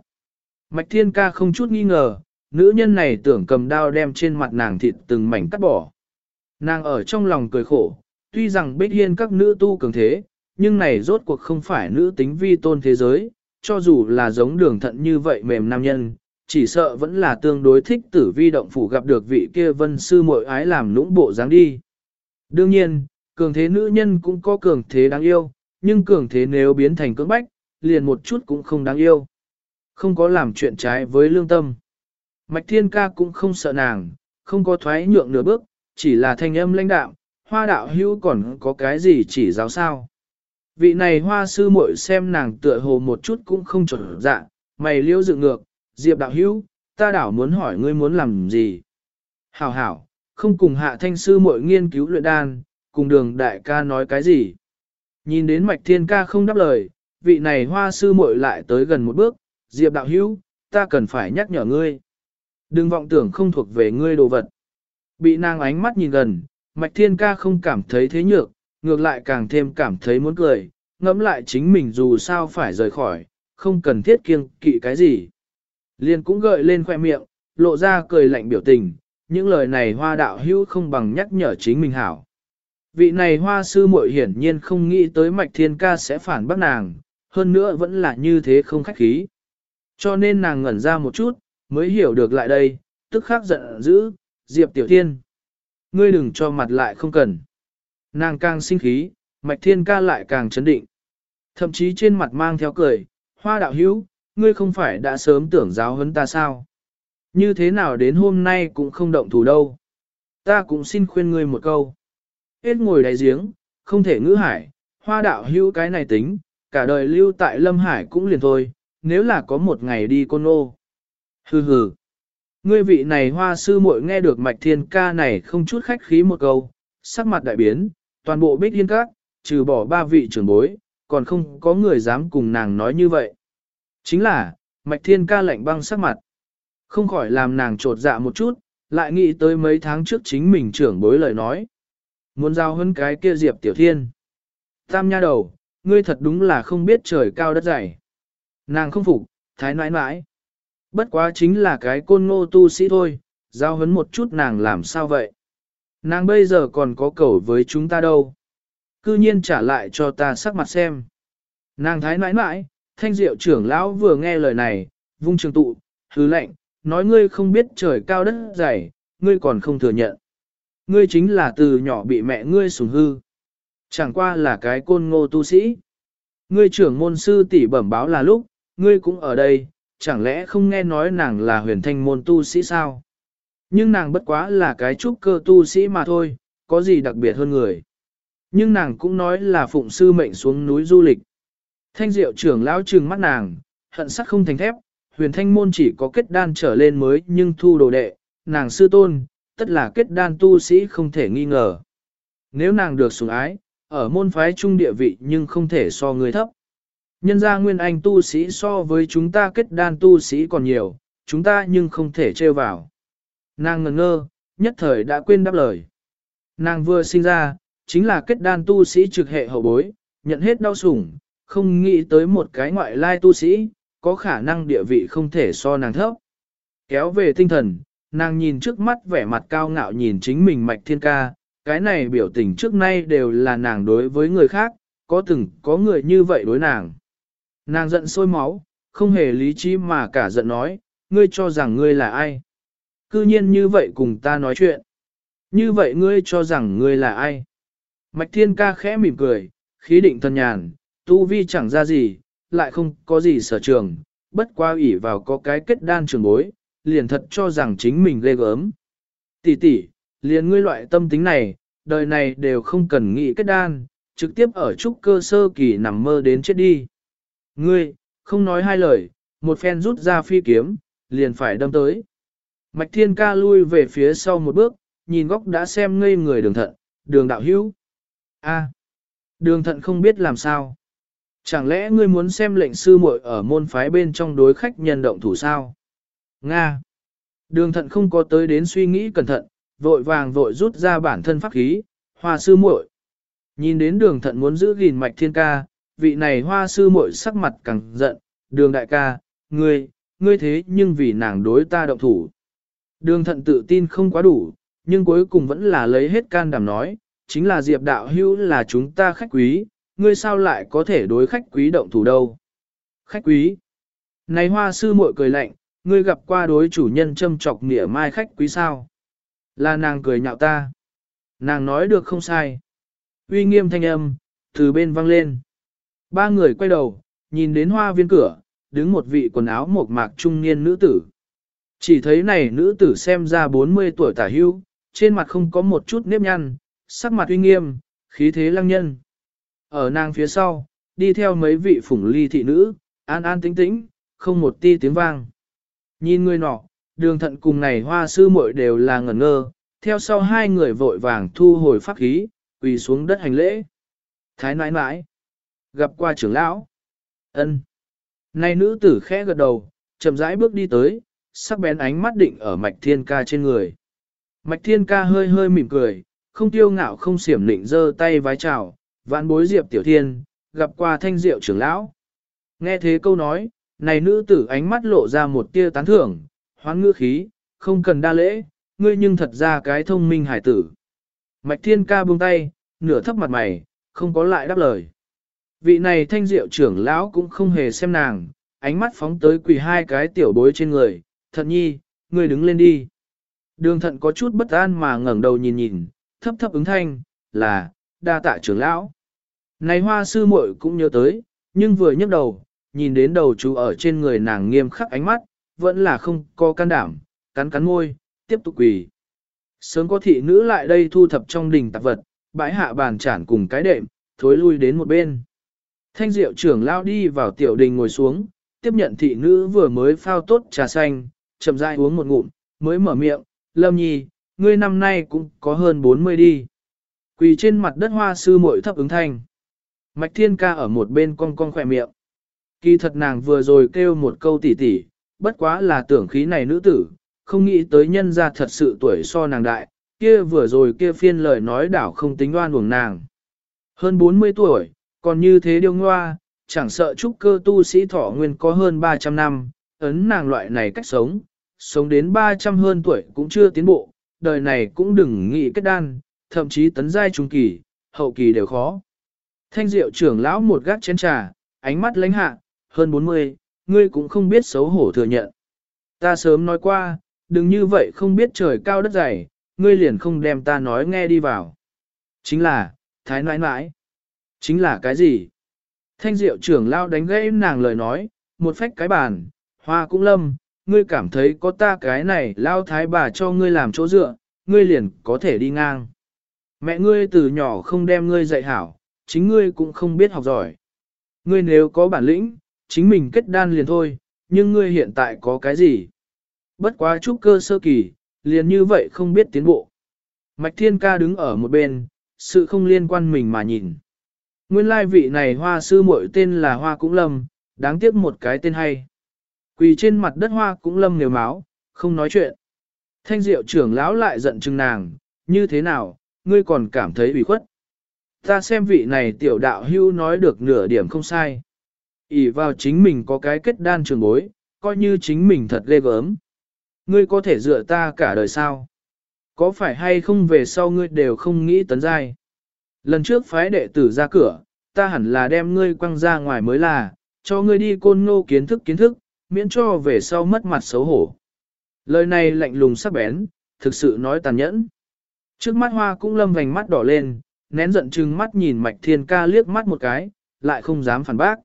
Mạch thiên ca không chút nghi ngờ, nữ nhân này tưởng cầm đao đem trên mặt nàng thịt từng mảnh cắt bỏ. Nàng ở trong lòng cười khổ, tuy rằng bích hiên các nữ tu cường thế, nhưng này rốt cuộc không phải nữ tính vi tôn thế giới, cho dù là giống đường thận như vậy mềm nam nhân, chỉ sợ vẫn là tương đối thích tử vi động phủ gặp được vị kia vân sư muội ái làm nũng bộ dáng đi. Đương nhiên, cường thế nữ nhân cũng có cường thế đáng yêu, nhưng cường thế nếu biến thành cưỡng bách, liền một chút cũng không đáng yêu. Không có làm chuyện trái với lương tâm. Mạch thiên ca cũng không sợ nàng, không có thoái nhượng nửa bước, chỉ là thanh âm lãnh đạo, hoa đạo hữu còn có cái gì chỉ giáo sao. Vị này hoa sư muội xem nàng tựa hồ một chút cũng không chuẩn dạ, mày liêu dựng ngược, diệp đạo hữu, ta đảo muốn hỏi ngươi muốn làm gì. Hảo hảo, không cùng hạ thanh sư muội nghiên cứu luyện đan, cùng đường đại ca nói cái gì. Nhìn đến mạch thiên ca không đáp lời, vị này hoa sư muội lại tới gần một bước, diệp đạo hữu, ta cần phải nhắc nhở ngươi. Đừng vọng tưởng không thuộc về ngươi đồ vật. Bị nàng ánh mắt nhìn gần, mạch thiên ca không cảm thấy thế nhược, ngược lại càng thêm cảm thấy muốn cười, ngẫm lại chính mình dù sao phải rời khỏi, không cần thiết kiêng kỵ cái gì. Liên cũng gợi lên khoe miệng, lộ ra cười lạnh biểu tình, những lời này hoa đạo hữu không bằng nhắc nhở chính mình hảo. Vị này hoa sư muội hiển nhiên không nghĩ tới mạch thiên ca sẽ phản bác nàng, hơn nữa vẫn là như thế không khách khí. Cho nên nàng ngẩn ra một chút, mới hiểu được lại đây, tức khắc giận dữ, Diệp Tiểu Thiên. Ngươi đừng cho mặt lại không cần. Nàng càng sinh khí, mạch thiên ca lại càng chấn định. Thậm chí trên mặt mang theo cười, hoa đạo hữu, ngươi không phải đã sớm tưởng giáo huấn ta sao? Như thế nào đến hôm nay cũng không động thủ đâu. Ta cũng xin khuyên ngươi một câu. Hết ngồi đáy giếng, không thể ngữ hải, hoa đạo hữu cái này tính, cả đời lưu tại Lâm Hải cũng liền thôi, nếu là có một ngày đi côn ô. Hừ hừ. Ngươi vị này hoa sư muội nghe được mạch thiên ca này không chút khách khí một câu, sắc mặt đại biến, toàn bộ bích yên các, trừ bỏ ba vị trưởng bối, còn không có người dám cùng nàng nói như vậy. Chính là, mạch thiên ca lạnh băng sắc mặt. Không khỏi làm nàng trột dạ một chút, lại nghĩ tới mấy tháng trước chính mình trưởng bối lời nói. Muốn giao hơn cái kia Diệp Tiểu Thiên. Tam nha đầu, ngươi thật đúng là không biết trời cao đất dày. Nàng không phục, thái nãi nãi. Bất quá chính là cái côn ngô tu sĩ thôi, giao hấn một chút nàng làm sao vậy. Nàng bây giờ còn có cầu với chúng ta đâu. Cư nhiên trả lại cho ta sắc mặt xem. Nàng thái nãi nãi, thanh diệu trưởng lão vừa nghe lời này, vung trường tụ, hứ lệnh, nói ngươi không biết trời cao đất dày, ngươi còn không thừa nhận. Ngươi chính là từ nhỏ bị mẹ ngươi sủng hư. Chẳng qua là cái côn ngô tu sĩ. Ngươi trưởng môn sư tỷ bẩm báo là lúc, ngươi cũng ở đây, chẳng lẽ không nghe nói nàng là huyền thanh môn tu sĩ sao? Nhưng nàng bất quá là cái trúc cơ tu sĩ mà thôi, có gì đặc biệt hơn người. Nhưng nàng cũng nói là phụng sư mệnh xuống núi du lịch. Thanh diệu trưởng lão trừng mắt nàng, hận sắc không thành thép, huyền thanh môn chỉ có kết đan trở lên mới nhưng thu đồ đệ, nàng sư tôn, tất là kết đan tu sĩ không thể nghi ngờ. Nếu nàng được sủng ái, ở môn phái trung địa vị nhưng không thể so người thấp. Nhân gia nguyên anh tu sĩ so với chúng ta kết đan tu sĩ còn nhiều, chúng ta nhưng không thể trêu vào. Nàng ngần ngơ, nhất thời đã quên đáp lời. Nàng vừa sinh ra, chính là kết đan tu sĩ trực hệ hậu bối, nhận hết đau sủng, không nghĩ tới một cái ngoại lai tu sĩ, có khả năng địa vị không thể so nàng thấp. Kéo về tinh thần, nàng nhìn trước mắt vẻ mặt cao ngạo nhìn chính mình mạch thiên ca, cái này biểu tình trước nay đều là nàng đối với người khác, có từng có người như vậy đối nàng. Nàng giận sôi máu, không hề lý trí mà cả giận nói, ngươi cho rằng ngươi là ai. Cư nhiên như vậy cùng ta nói chuyện. Như vậy ngươi cho rằng ngươi là ai. Mạch thiên ca khẽ mỉm cười, khí định thân nhàn, tu vi chẳng ra gì, lại không có gì sở trường, bất qua ủy vào có cái kết đan trường bối, liền thật cho rằng chính mình ghê gớm. Tỷ tỷ, liền ngươi loại tâm tính này, đời này đều không cần nghĩ kết đan, trực tiếp ở trúc cơ sơ kỳ nằm mơ đến chết đi. Ngươi, không nói hai lời, một phen rút ra phi kiếm, liền phải đâm tới. Mạch thiên ca lui về phía sau một bước, nhìn góc đã xem ngây người đường thận, đường đạo hữu. A, đường thận không biết làm sao. Chẳng lẽ ngươi muốn xem lệnh sư muội ở môn phái bên trong đối khách nhân động thủ sao? Nga. Đường thận không có tới đến suy nghĩ cẩn thận, vội vàng vội rút ra bản thân pháp khí, hoa sư muội. Nhìn đến đường thận muốn giữ gìn mạch thiên ca, vị này hoa sư muội sắc mặt càng giận, đường đại ca, ngươi, ngươi thế nhưng vì nàng đối ta động thủ. Đường thận tự tin không quá đủ, nhưng cuối cùng vẫn là lấy hết can đảm nói, chính là diệp đạo hữu là chúng ta khách quý, ngươi sao lại có thể đối khách quý động thủ đâu. Khách quý. Này hoa sư muội cười lạnh, ngươi gặp qua đối chủ nhân châm chọc nghĩa mai khách quý sao. Là nàng cười nhạo ta. Nàng nói được không sai. Uy nghiêm thanh âm, từ bên vang lên. Ba người quay đầu, nhìn đến hoa viên cửa, đứng một vị quần áo mộc mạc trung niên nữ tử. Chỉ thấy này nữ tử xem ra 40 tuổi tả hưu, trên mặt không có một chút nếp nhăn, sắc mặt uy nghiêm, khí thế lăng nhân. Ở nàng phía sau, đi theo mấy vị phủng ly thị nữ, an an tĩnh tĩnh, không một ti tiếng vang. Nhìn người nọ, đường thận cùng này hoa sư muội đều là ngẩn ngơ, theo sau hai người vội vàng thu hồi pháp khí, quỳ xuống đất hành lễ. Thái nãi nãi, gặp qua trưởng lão. ân nay nữ tử khẽ gật đầu, chậm rãi bước đi tới, sắc bén ánh mắt định ở mạch thiên ca trên người. Mạch thiên ca hơi hơi mỉm cười, không tiêu ngạo không xiểm định giơ tay vái chào, vạn bối diệp tiểu thiên, gặp qua thanh diệu trưởng lão. Nghe thế câu nói, này nữ tử ánh mắt lộ ra một tia tán thưởng, hoán ngữ khí, không cần đa lễ, ngươi nhưng thật ra cái thông minh hải tử. Mạch thiên ca buông tay, nửa thấp mặt mày, không có lại đáp lời. Vị này thanh diệu trưởng lão cũng không hề xem nàng, ánh mắt phóng tới quỳ hai cái tiểu bối trên người, thận nhi, ngươi đứng lên đi. Đường thận có chút bất an mà ngẩng đầu nhìn nhìn, thấp thấp ứng thanh, là, đa tạ trưởng lão. Này hoa sư muội cũng nhớ tới, nhưng vừa nhấc đầu, nhìn đến đầu chú ở trên người nàng nghiêm khắc ánh mắt, vẫn là không có can đảm, cắn cắn môi, tiếp tục quỳ. Sớm có thị nữ lại đây thu thập trong đình tạp vật, bãi hạ bàn chản cùng cái đệm, thối lui đến một bên. Thanh diệu trưởng lao đi vào tiểu đình ngồi xuống, tiếp nhận thị nữ vừa mới phao tốt trà xanh, chậm rãi uống một ngụm, mới mở miệng, lâm nhi, ngươi năm nay cũng có hơn 40 đi. Quỳ trên mặt đất hoa sư muội thấp ứng thanh. Mạch thiên ca ở một bên cong cong khỏe miệng. Kỳ thật nàng vừa rồi kêu một câu tỉ tỉ, bất quá là tưởng khí này nữ tử, không nghĩ tới nhân ra thật sự tuổi so nàng đại, kia vừa rồi kia phiên lời nói đảo không tính oan uổng nàng. Hơn 40 tuổi, còn như thế điêu ngoa, chẳng sợ trúc cơ tu sĩ thọ nguyên có hơn 300 năm, ấn nàng loại này cách sống, sống đến 300 hơn tuổi cũng chưa tiến bộ, đời này cũng đừng nghĩ kết đan, thậm chí tấn giai trung kỳ, hậu kỳ đều khó. Thanh diệu trưởng lão một gác chén trà, ánh mắt lãnh hạ, hơn 40, ngươi cũng không biết xấu hổ thừa nhận. Ta sớm nói qua, đừng như vậy không biết trời cao đất dày, ngươi liền không đem ta nói nghe đi vào. Chính là, thái nãi nãi. Chính là cái gì? Thanh diệu trưởng lao đánh gãy nàng lời nói, một phách cái bàn, hoa cũng lâm, ngươi cảm thấy có ta cái này lao thái bà cho ngươi làm chỗ dựa, ngươi liền có thể đi ngang. Mẹ ngươi từ nhỏ không đem ngươi dạy hảo, chính ngươi cũng không biết học giỏi. Ngươi nếu có bản lĩnh, chính mình kết đan liền thôi, nhưng ngươi hiện tại có cái gì? Bất quá chút cơ sơ kỳ, liền như vậy không biết tiến bộ. Mạch Thiên Ca đứng ở một bên, sự không liên quan mình mà nhìn. Nguyên lai vị này hoa sư muội tên là Hoa Cũng Lâm, đáng tiếc một cái tên hay. Quỳ trên mặt đất Hoa Cũng Lâm nghều máu, không nói chuyện. Thanh diệu trưởng lão lại giận chừng nàng, như thế nào, ngươi còn cảm thấy ủy khuất. Ta xem vị này tiểu đạo hưu nói được nửa điểm không sai. ỉ vào chính mình có cái kết đan trường bối, coi như chính mình thật ghê gớm. Ngươi có thể dựa ta cả đời sao? Có phải hay không về sau ngươi đều không nghĩ tấn giai? Lần trước phái đệ tử ra cửa, ta hẳn là đem ngươi quăng ra ngoài mới là, cho ngươi đi côn ngô kiến thức kiến thức, miễn cho về sau mất mặt xấu hổ. Lời này lạnh lùng sắc bén, thực sự nói tàn nhẫn. Trước mắt hoa cũng lâm vành mắt đỏ lên, nén giận chừng mắt nhìn mạch thiên ca liếc mắt một cái, lại không dám phản bác.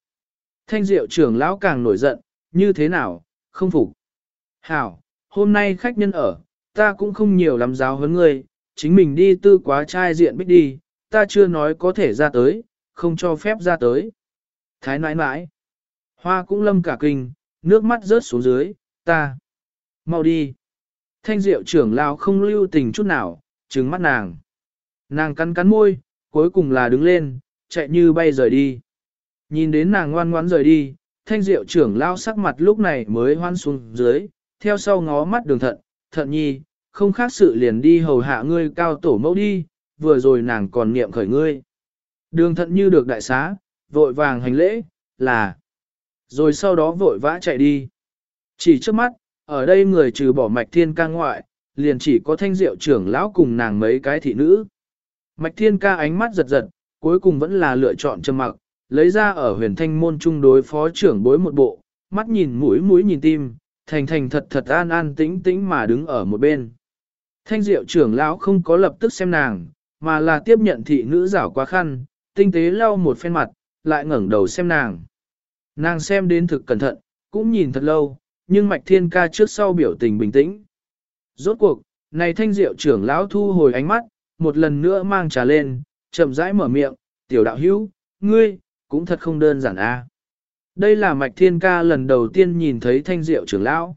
Thanh diệu trưởng lão càng nổi giận, như thế nào, không phục. Hảo, hôm nay khách nhân ở, ta cũng không nhiều lắm giáo huấn ngươi, chính mình đi tư quá trai diện bích đi, ta chưa nói có thể ra tới, không cho phép ra tới. Thái nãi nãi, hoa cũng lâm cả kinh, nước mắt rớt xuống dưới, ta, mau đi. Thanh diệu trưởng lão không lưu tình chút nào, trừng mắt nàng. Nàng cắn cắn môi, cuối cùng là đứng lên, chạy như bay rời đi. Nhìn đến nàng ngoan ngoãn rời đi, thanh diệu trưởng lao sắc mặt lúc này mới hoan xuống dưới, theo sau ngó mắt đường thận, thận nhi, không khác sự liền đi hầu hạ ngươi cao tổ mẫu đi, vừa rồi nàng còn niệm khởi ngươi. Đường thận như được đại xá, vội vàng hành lễ, là, rồi sau đó vội vã chạy đi. Chỉ trước mắt, ở đây người trừ bỏ mạch thiên ca ngoại, liền chỉ có thanh diệu trưởng lão cùng nàng mấy cái thị nữ. Mạch thiên ca ánh mắt giật giật, cuối cùng vẫn là lựa chọn trầm mặc, lấy ra ở huyền thanh môn trung đối phó trưởng bối một bộ, mắt nhìn mũi mũi nhìn tim, thành thành thật thật an an tĩnh tĩnh mà đứng ở một bên. Thanh diệu trưởng lão không có lập tức xem nàng, mà là tiếp nhận thị nữ rảo quá khăn, tinh tế lau một phen mặt, lại ngẩng đầu xem nàng. Nàng xem đến thực cẩn thận, cũng nhìn thật lâu, nhưng mạch thiên ca trước sau biểu tình bình tĩnh. Rốt cuộc, này thanh diệu trưởng lão thu hồi ánh mắt, một lần nữa mang trà lên, chậm rãi mở miệng, tiểu đạo hữu, ngươi, cũng thật không đơn giản a. Đây là mạch thiên ca lần đầu tiên nhìn thấy thanh diệu trưởng lão.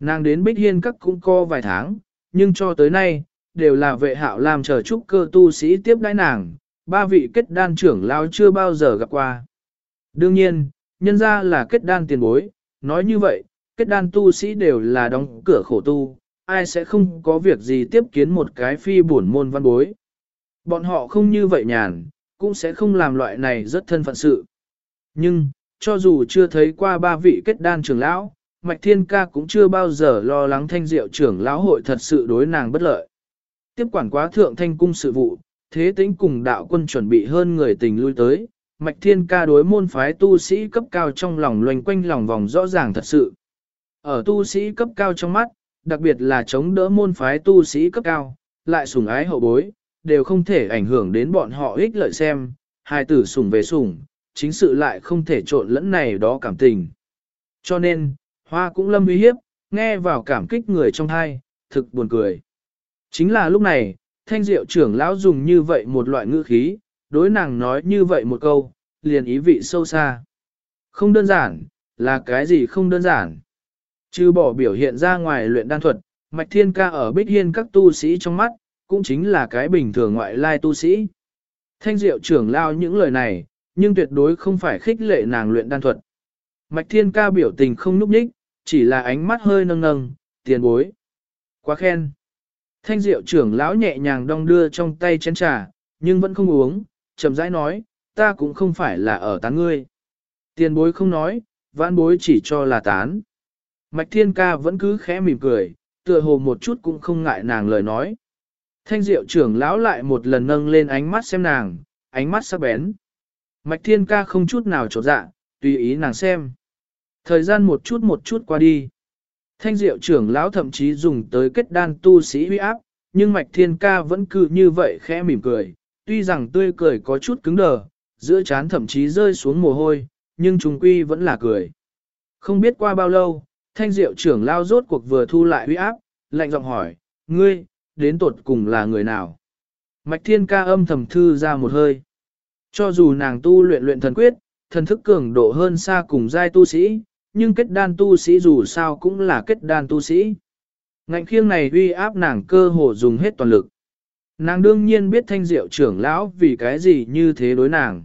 Nàng đến Bích Hiên các cũng co vài tháng, nhưng cho tới nay, đều là vệ hạo làm chờ trúc cơ tu sĩ tiếp đãi nàng, ba vị kết đan trưởng lão chưa bao giờ gặp qua. Đương nhiên, nhân ra là kết đan tiền bối, nói như vậy, kết đan tu sĩ đều là đóng cửa khổ tu, ai sẽ không có việc gì tiếp kiến một cái phi buồn môn văn bối. Bọn họ không như vậy nhàn, cũng sẽ không làm loại này rất thân phận sự. Nhưng, cho dù chưa thấy qua ba vị kết đan trưởng lão, Mạch Thiên Ca cũng chưa bao giờ lo lắng thanh diệu trưởng lão hội thật sự đối nàng bất lợi. Tiếp quản quá thượng thanh cung sự vụ, thế tính cùng đạo quân chuẩn bị hơn người tình lui tới, Mạch Thiên Ca đối môn phái tu sĩ cấp cao trong lòng loanh quanh lòng vòng rõ ràng thật sự. Ở tu sĩ cấp cao trong mắt, đặc biệt là chống đỡ môn phái tu sĩ cấp cao, lại sủng ái hậu bối, đều không thể ảnh hưởng đến bọn họ ích lợi xem, hai tử sủng về sủng, chính sự lại không thể trộn lẫn này đó cảm tình. Cho nên, hoa cũng lâm uy hiếp, nghe vào cảm kích người trong hai, thực buồn cười. Chính là lúc này, thanh diệu trưởng lão dùng như vậy một loại ngữ khí, đối nàng nói như vậy một câu, liền ý vị sâu xa. Không đơn giản, là cái gì không đơn giản. Trừ bỏ biểu hiện ra ngoài luyện đan thuật, Mạch Thiên Ca ở Bích Hiên các tu sĩ trong mắt, cũng chính là cái bình thường ngoại lai tu sĩ. Thanh diệu trưởng lao những lời này, nhưng tuyệt đối không phải khích lệ nàng luyện đan thuật. Mạch Thiên Ca biểu tình không núp nhích, Chỉ là ánh mắt hơi nâng nâng, tiền bối. Quá khen. Thanh diệu trưởng lão nhẹ nhàng đong đưa trong tay chén trà, nhưng vẫn không uống, chậm rãi nói, ta cũng không phải là ở tán ngươi. Tiền bối không nói, vãn bối chỉ cho là tán. Mạch thiên ca vẫn cứ khẽ mỉm cười, tựa hồ một chút cũng không ngại nàng lời nói. Thanh diệu trưởng lão lại một lần nâng lên ánh mắt xem nàng, ánh mắt sắc bén. Mạch thiên ca không chút nào trột dạ, tùy ý nàng xem. Thời gian một chút một chút qua đi. Thanh diệu trưởng lão thậm chí dùng tới kết đan tu sĩ huy áp, nhưng mạch thiên ca vẫn cứ như vậy khẽ mỉm cười, tuy rằng tươi cười có chút cứng đờ, giữa trán thậm chí rơi xuống mồ hôi, nhưng trùng quy vẫn là cười. Không biết qua bao lâu, thanh diệu trưởng lao rốt cuộc vừa thu lại huy áp, lạnh giọng hỏi, ngươi, đến tột cùng là người nào? Mạch thiên ca âm thầm thư ra một hơi. Cho dù nàng tu luyện luyện thần quyết, thần thức cường độ hơn xa cùng giai tu sĩ, nhưng kết đan tu sĩ dù sao cũng là kết đan tu sĩ. Ngạnh khiêng này uy áp nàng cơ hồ dùng hết toàn lực. Nàng đương nhiên biết thanh diệu trưởng lão vì cái gì như thế đối nàng.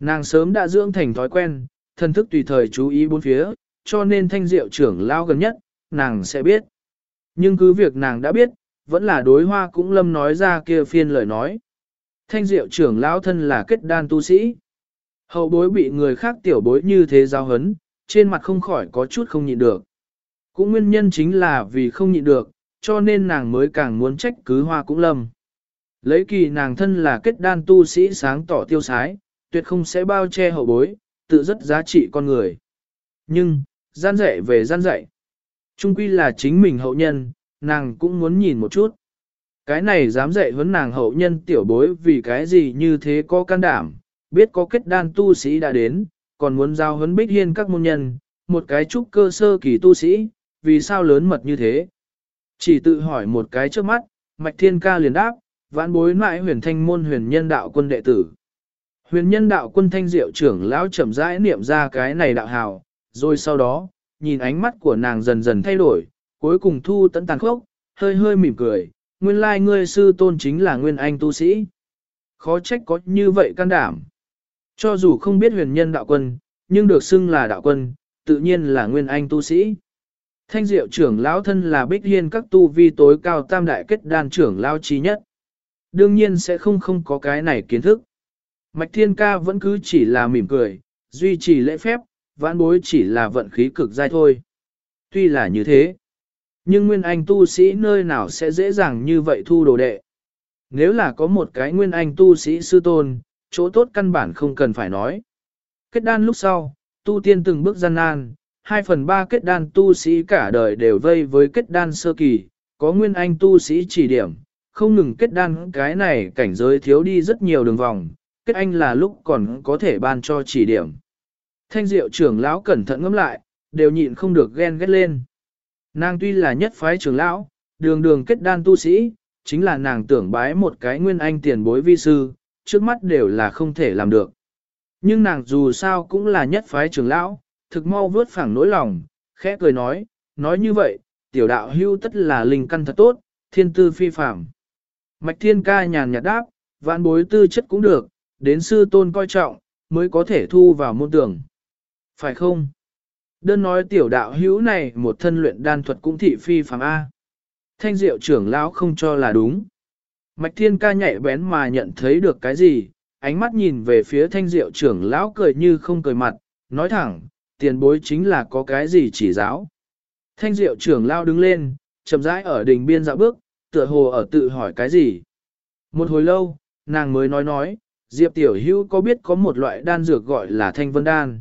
Nàng sớm đã dưỡng thành thói quen, thân thức tùy thời chú ý bốn phía, cho nên thanh diệu trưởng lão gần nhất, nàng sẽ biết. Nhưng cứ việc nàng đã biết, vẫn là đối hoa cũng lâm nói ra kia phiên lời nói. Thanh diệu trưởng lão thân là kết đan tu sĩ. Hậu bối bị người khác tiểu bối như thế giao hấn, trên mặt không khỏi có chút không nhịn được. Cũng nguyên nhân chính là vì không nhịn được, cho nên nàng mới càng muốn trách cứ hoa cũng lâm. Lấy kỳ nàng thân là kết đan tu sĩ sáng tỏ tiêu sái, tuyệt không sẽ bao che hậu bối, tự rất giá trị con người. Nhưng, gian dạy về gian dạy. Trung quy là chính mình hậu nhân, nàng cũng muốn nhìn một chút. Cái này dám dạy vấn nàng hậu nhân tiểu bối vì cái gì như thế có can đảm, biết có kết đan tu sĩ đã đến, còn muốn giao huấn bích hiên các môn nhân, một cái trúc cơ sơ kỳ tu sĩ, vì sao lớn mật như thế? Chỉ tự hỏi một cái trước mắt, Mạch Thiên Ca liền đáp, vãn bối mãi huyền thanh môn huyền nhân đạo quân đệ tử. Huyền nhân đạo quân thanh diệu trưởng lão chậm rãi niệm ra cái này đạo hào, rồi sau đó, nhìn ánh mắt của nàng dần dần thay đổi, cuối cùng thu tận tàn khốc, hơi hơi mỉm cười, nguyên lai ngươi sư tôn chính là nguyên anh tu sĩ. Khó trách có như vậy can đảm. Cho dù không biết huyền nhân đạo quân, nhưng được xưng là đạo quân, tự nhiên là nguyên anh tu sĩ. Thanh diệu trưởng lão thân là bích hiên các tu vi tối cao tam đại kết đan trưởng lão trí nhất. Đương nhiên sẽ không không có cái này kiến thức. Mạch thiên ca vẫn cứ chỉ là mỉm cười, duy trì lễ phép, vãn bối chỉ là vận khí cực dai thôi. Tuy là như thế, nhưng nguyên anh tu sĩ nơi nào sẽ dễ dàng như vậy thu đồ đệ. Nếu là có một cái nguyên anh tu sĩ sư tôn, chỗ tốt căn bản không cần phải nói. Kết đan lúc sau, tu tiên từng bước gian nan, 2 phần 3 kết đan tu sĩ cả đời đều vây với kết đan sơ kỳ, có nguyên anh tu sĩ chỉ điểm, không ngừng kết đan cái này cảnh giới thiếu đi rất nhiều đường vòng, kết anh là lúc còn có thể ban cho chỉ điểm. Thanh diệu trưởng lão cẩn thận ngẫm lại, đều nhịn không được ghen ghét lên. Nàng tuy là nhất phái trưởng lão, đường đường kết đan tu sĩ, chính là nàng tưởng bái một cái nguyên anh tiền bối vi sư, trước mắt đều là không thể làm được. Nhưng nàng dù sao cũng là nhất phái trưởng lão, thực mau vớt phẳng nỗi lòng, khẽ cười nói, nói như vậy, tiểu đạo hưu tất là linh căn thật tốt, thiên tư phi phạm. Mạch thiên ca nhàn nhạt đáp, vạn bối tư chất cũng được, đến sư tôn coi trọng, mới có thể thu vào môn tưởng. Phải không? Đơn nói tiểu đạo hữu này một thân luyện đan thuật cũng thị phi phàm A. Thanh diệu trưởng lão không cho là đúng. Mạch thiên ca nhạy bén mà nhận thấy được cái gì, ánh mắt nhìn về phía thanh diệu trưởng lão cười như không cười mặt, nói thẳng, tiền bối chính là có cái gì chỉ giáo. Thanh diệu trưởng lão đứng lên, chậm rãi ở đỉnh biên dạo bước, tựa hồ ở tự hỏi cái gì. Một hồi lâu, nàng mới nói nói, Diệp Tiểu Hữu có biết có một loại đan dược gọi là thanh vân đan.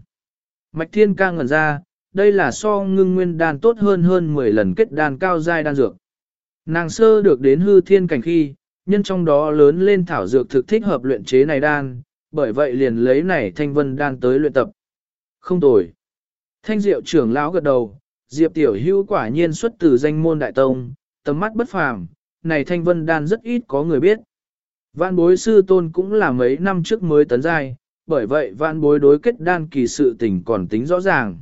Mạch Thiên ca ngẩn ra, đây là so ngưng nguyên đan tốt hơn hơn 10 lần kết đan cao giai đan dược. Nàng sơ được đến hư thiên cảnh khi, nhân trong đó lớn lên thảo dược thực thích hợp luyện chế này đan, bởi vậy liền lấy này thanh vân đan tới luyện tập. Không tồi. Thanh diệu trưởng lão gật đầu, Diệp Tiểu Hữu quả nhiên xuất từ danh môn đại tông, tầm mắt bất phàm, này thanh vân đan rất ít có người biết. Vạn bối sư tôn cũng là mấy năm trước mới tấn giai, bởi vậy vạn bối đối kết đan kỳ sự tình còn tính rõ ràng.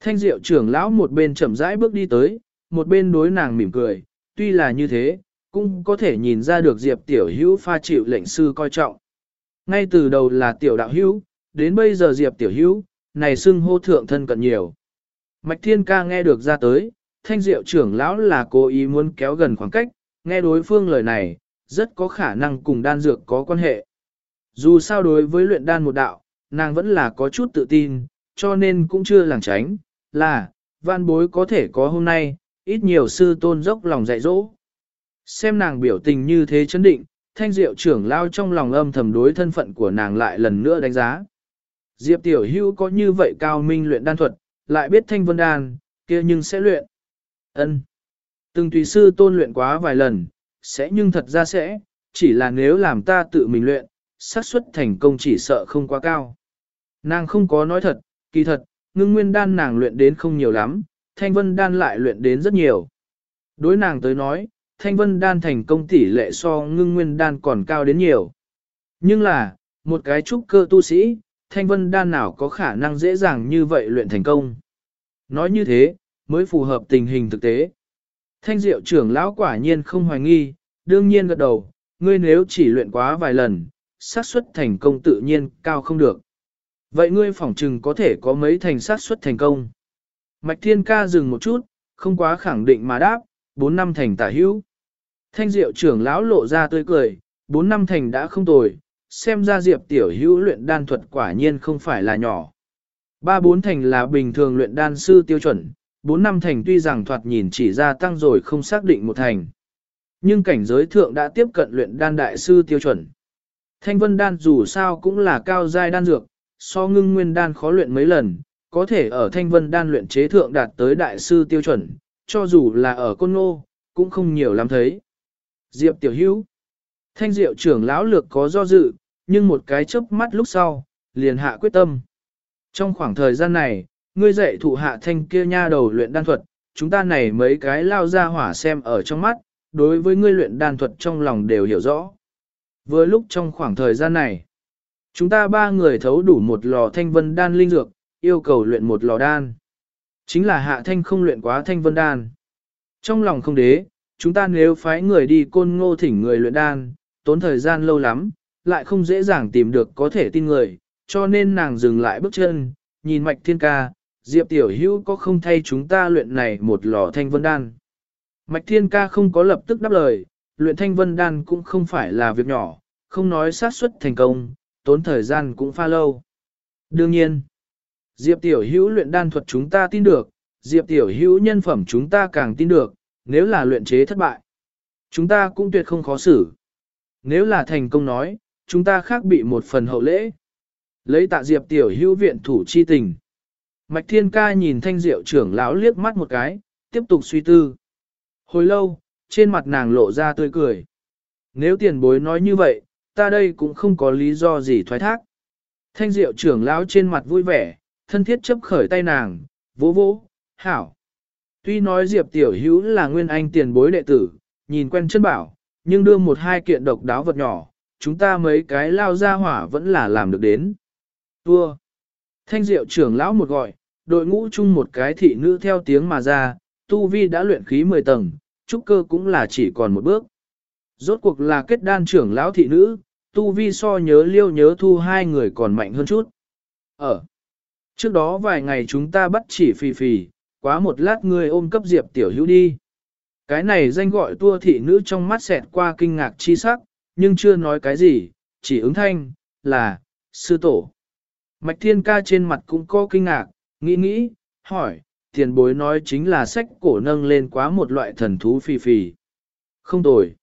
Thanh diệu trưởng lão một bên chậm rãi bước đi tới, một bên đối nàng mỉm cười, tuy là như thế, cũng có thể nhìn ra được Diệp tiểu hữu pha chịu lệnh sư coi trọng. Ngay từ đầu là tiểu đạo hữu, đến bây giờ Diệp tiểu hữu, này xưng hô thượng thân cận nhiều. Mạch Thiên Ca nghe được ra tới, thanh diệu trưởng lão là cố ý muốn kéo gần khoảng cách, nghe đối phương lời này, rất có khả năng cùng đan dược có quan hệ. Dù sao đối với luyện đan một đạo, nàng vẫn là có chút tự tin, cho nên cũng chưa làng tránh, là, văn bối có thể có hôm nay, ít nhiều sư tôn dốc lòng dạy dỗ. Xem nàng biểu tình như thế chấn định, thanh diệu trưởng lao trong lòng âm thầm đối thân phận của nàng lại lần nữa đánh giá. Diệp tiểu hưu có như vậy cao minh luyện đan thuật, lại biết thanh vân đan, kia nhưng sẽ luyện. ân Từng tùy sư tôn luyện quá vài lần, sẽ nhưng thật ra sẽ, chỉ là nếu làm ta tự mình luyện, xác suất thành công chỉ sợ không quá cao. Nàng không có nói thật, kỳ thật, ngưng nguyên đan nàng luyện đến không nhiều lắm, thanh vân đan lại luyện đến rất nhiều. Đối nàng tới nói, thanh vân đan thành công tỷ lệ so ngưng nguyên đan còn cao đến nhiều. Nhưng là, một cái trúc cơ tu sĩ, thanh vân đan nào có khả năng dễ dàng như vậy luyện thành công. Nói như thế, mới phù hợp tình hình thực tế. Thanh diệu trưởng lão quả nhiên không hoài nghi, đương nhiên gật đầu, ngươi nếu chỉ luyện quá vài lần, xác suất thành công tự nhiên cao không được. Vậy ngươi phỏng trừng có thể có mấy thành xác suất thành công. Mạch Thiên Ca dừng một chút, không quá khẳng định mà đáp, 4 năm thành tả hữu. Thanh diệu trưởng lão lộ ra tươi cười, bốn năm thành đã không tồi, xem ra diệp tiểu hữu luyện đan thuật quả nhiên không phải là nhỏ. Ba bốn thành là bình thường luyện đan sư tiêu chuẩn, bốn năm thành tuy rằng thoạt nhìn chỉ ra tăng rồi không xác định một thành. Nhưng cảnh giới thượng đã tiếp cận luyện đan đại sư tiêu chuẩn. Thanh vân đan dù sao cũng là cao giai đan dược, so ngưng nguyên đan khó luyện mấy lần, có thể ở thanh vân đan luyện chế thượng đạt tới đại sư tiêu chuẩn, cho dù là ở côn ngô, cũng không nhiều lắm thấy. Diệp tiểu hữu, thanh diệu trưởng lão lược có do dự, nhưng một cái chớp mắt lúc sau, liền hạ quyết tâm. Trong khoảng thời gian này, ngươi dạy thụ hạ thanh kia nha đầu luyện đan thuật, chúng ta này mấy cái lao ra hỏa xem ở trong mắt, đối với ngươi luyện đan thuật trong lòng đều hiểu rõ. Với lúc trong khoảng thời gian này, chúng ta ba người thấu đủ một lò thanh vân đan linh dược, yêu cầu luyện một lò đan. Chính là hạ thanh không luyện quá thanh vân đan. Trong lòng không đế, chúng ta nếu phái người đi côn ngô thỉnh người luyện đan, tốn thời gian lâu lắm, lại không dễ dàng tìm được có thể tin người, cho nên nàng dừng lại bước chân, nhìn mạch thiên ca, Diệp Tiểu Hữu có không thay chúng ta luyện này một lò thanh vân đan. Mạch thiên ca không có lập tức đáp lời, luyện thanh vân đan cũng không phải là việc nhỏ, không nói sát suất thành công, tốn thời gian cũng pha lâu. Đương nhiên, Diệp Tiểu Hữu luyện đan thuật chúng ta tin được, Diệp Tiểu Hữu nhân phẩm chúng ta càng tin được, nếu là luyện chế thất bại, chúng ta cũng tuyệt không khó xử. Nếu là thành công nói, chúng ta khác bị một phần hậu lễ. Lấy tạ Diệp Tiểu Hữu viện thủ chi tình. Mạch Thiên Ca nhìn thanh diệu trưởng lão liếc mắt một cái, tiếp tục suy tư. Hồi lâu, trên mặt nàng lộ ra tươi cười. Nếu tiền bối nói như vậy, ta đây cũng không có lý do gì thoái thác. Thanh diệu trưởng lão trên mặt vui vẻ, thân thiết chấp khởi tay nàng, vỗ vỗ, hảo. Tuy nói Diệp Tiểu Hữu là nguyên anh tiền bối đệ tử, nhìn quen chân bảo, nhưng đưa một hai kiện độc đáo vật nhỏ, chúng ta mấy cái lao ra hỏa vẫn là làm được đến. Tua. Thanh diệu trưởng lão một gọi, đội ngũ chung một cái thị nữ theo tiếng mà ra, tu vi đã luyện khí 10 tầng, trúc cơ cũng là chỉ còn một bước. Rốt cuộc là kết đan trưởng lão thị nữ, tu vi so nhớ liêu nhớ thu hai người còn mạnh hơn chút. Ở trước đó vài ngày chúng ta bắt chỉ phì phì, quá một lát ngươi ôm cấp diệp tiểu hữu đi. Cái này danh gọi tua thị nữ trong mắt xẹt qua kinh ngạc chi sắc, nhưng chưa nói cái gì, chỉ ứng thanh, là, sư tổ. Mạch thiên ca trên mặt cũng có kinh ngạc, nghĩ nghĩ, hỏi, tiền bối nói chính là sách cổ nâng lên quá một loại thần thú phì phì. Không tồi.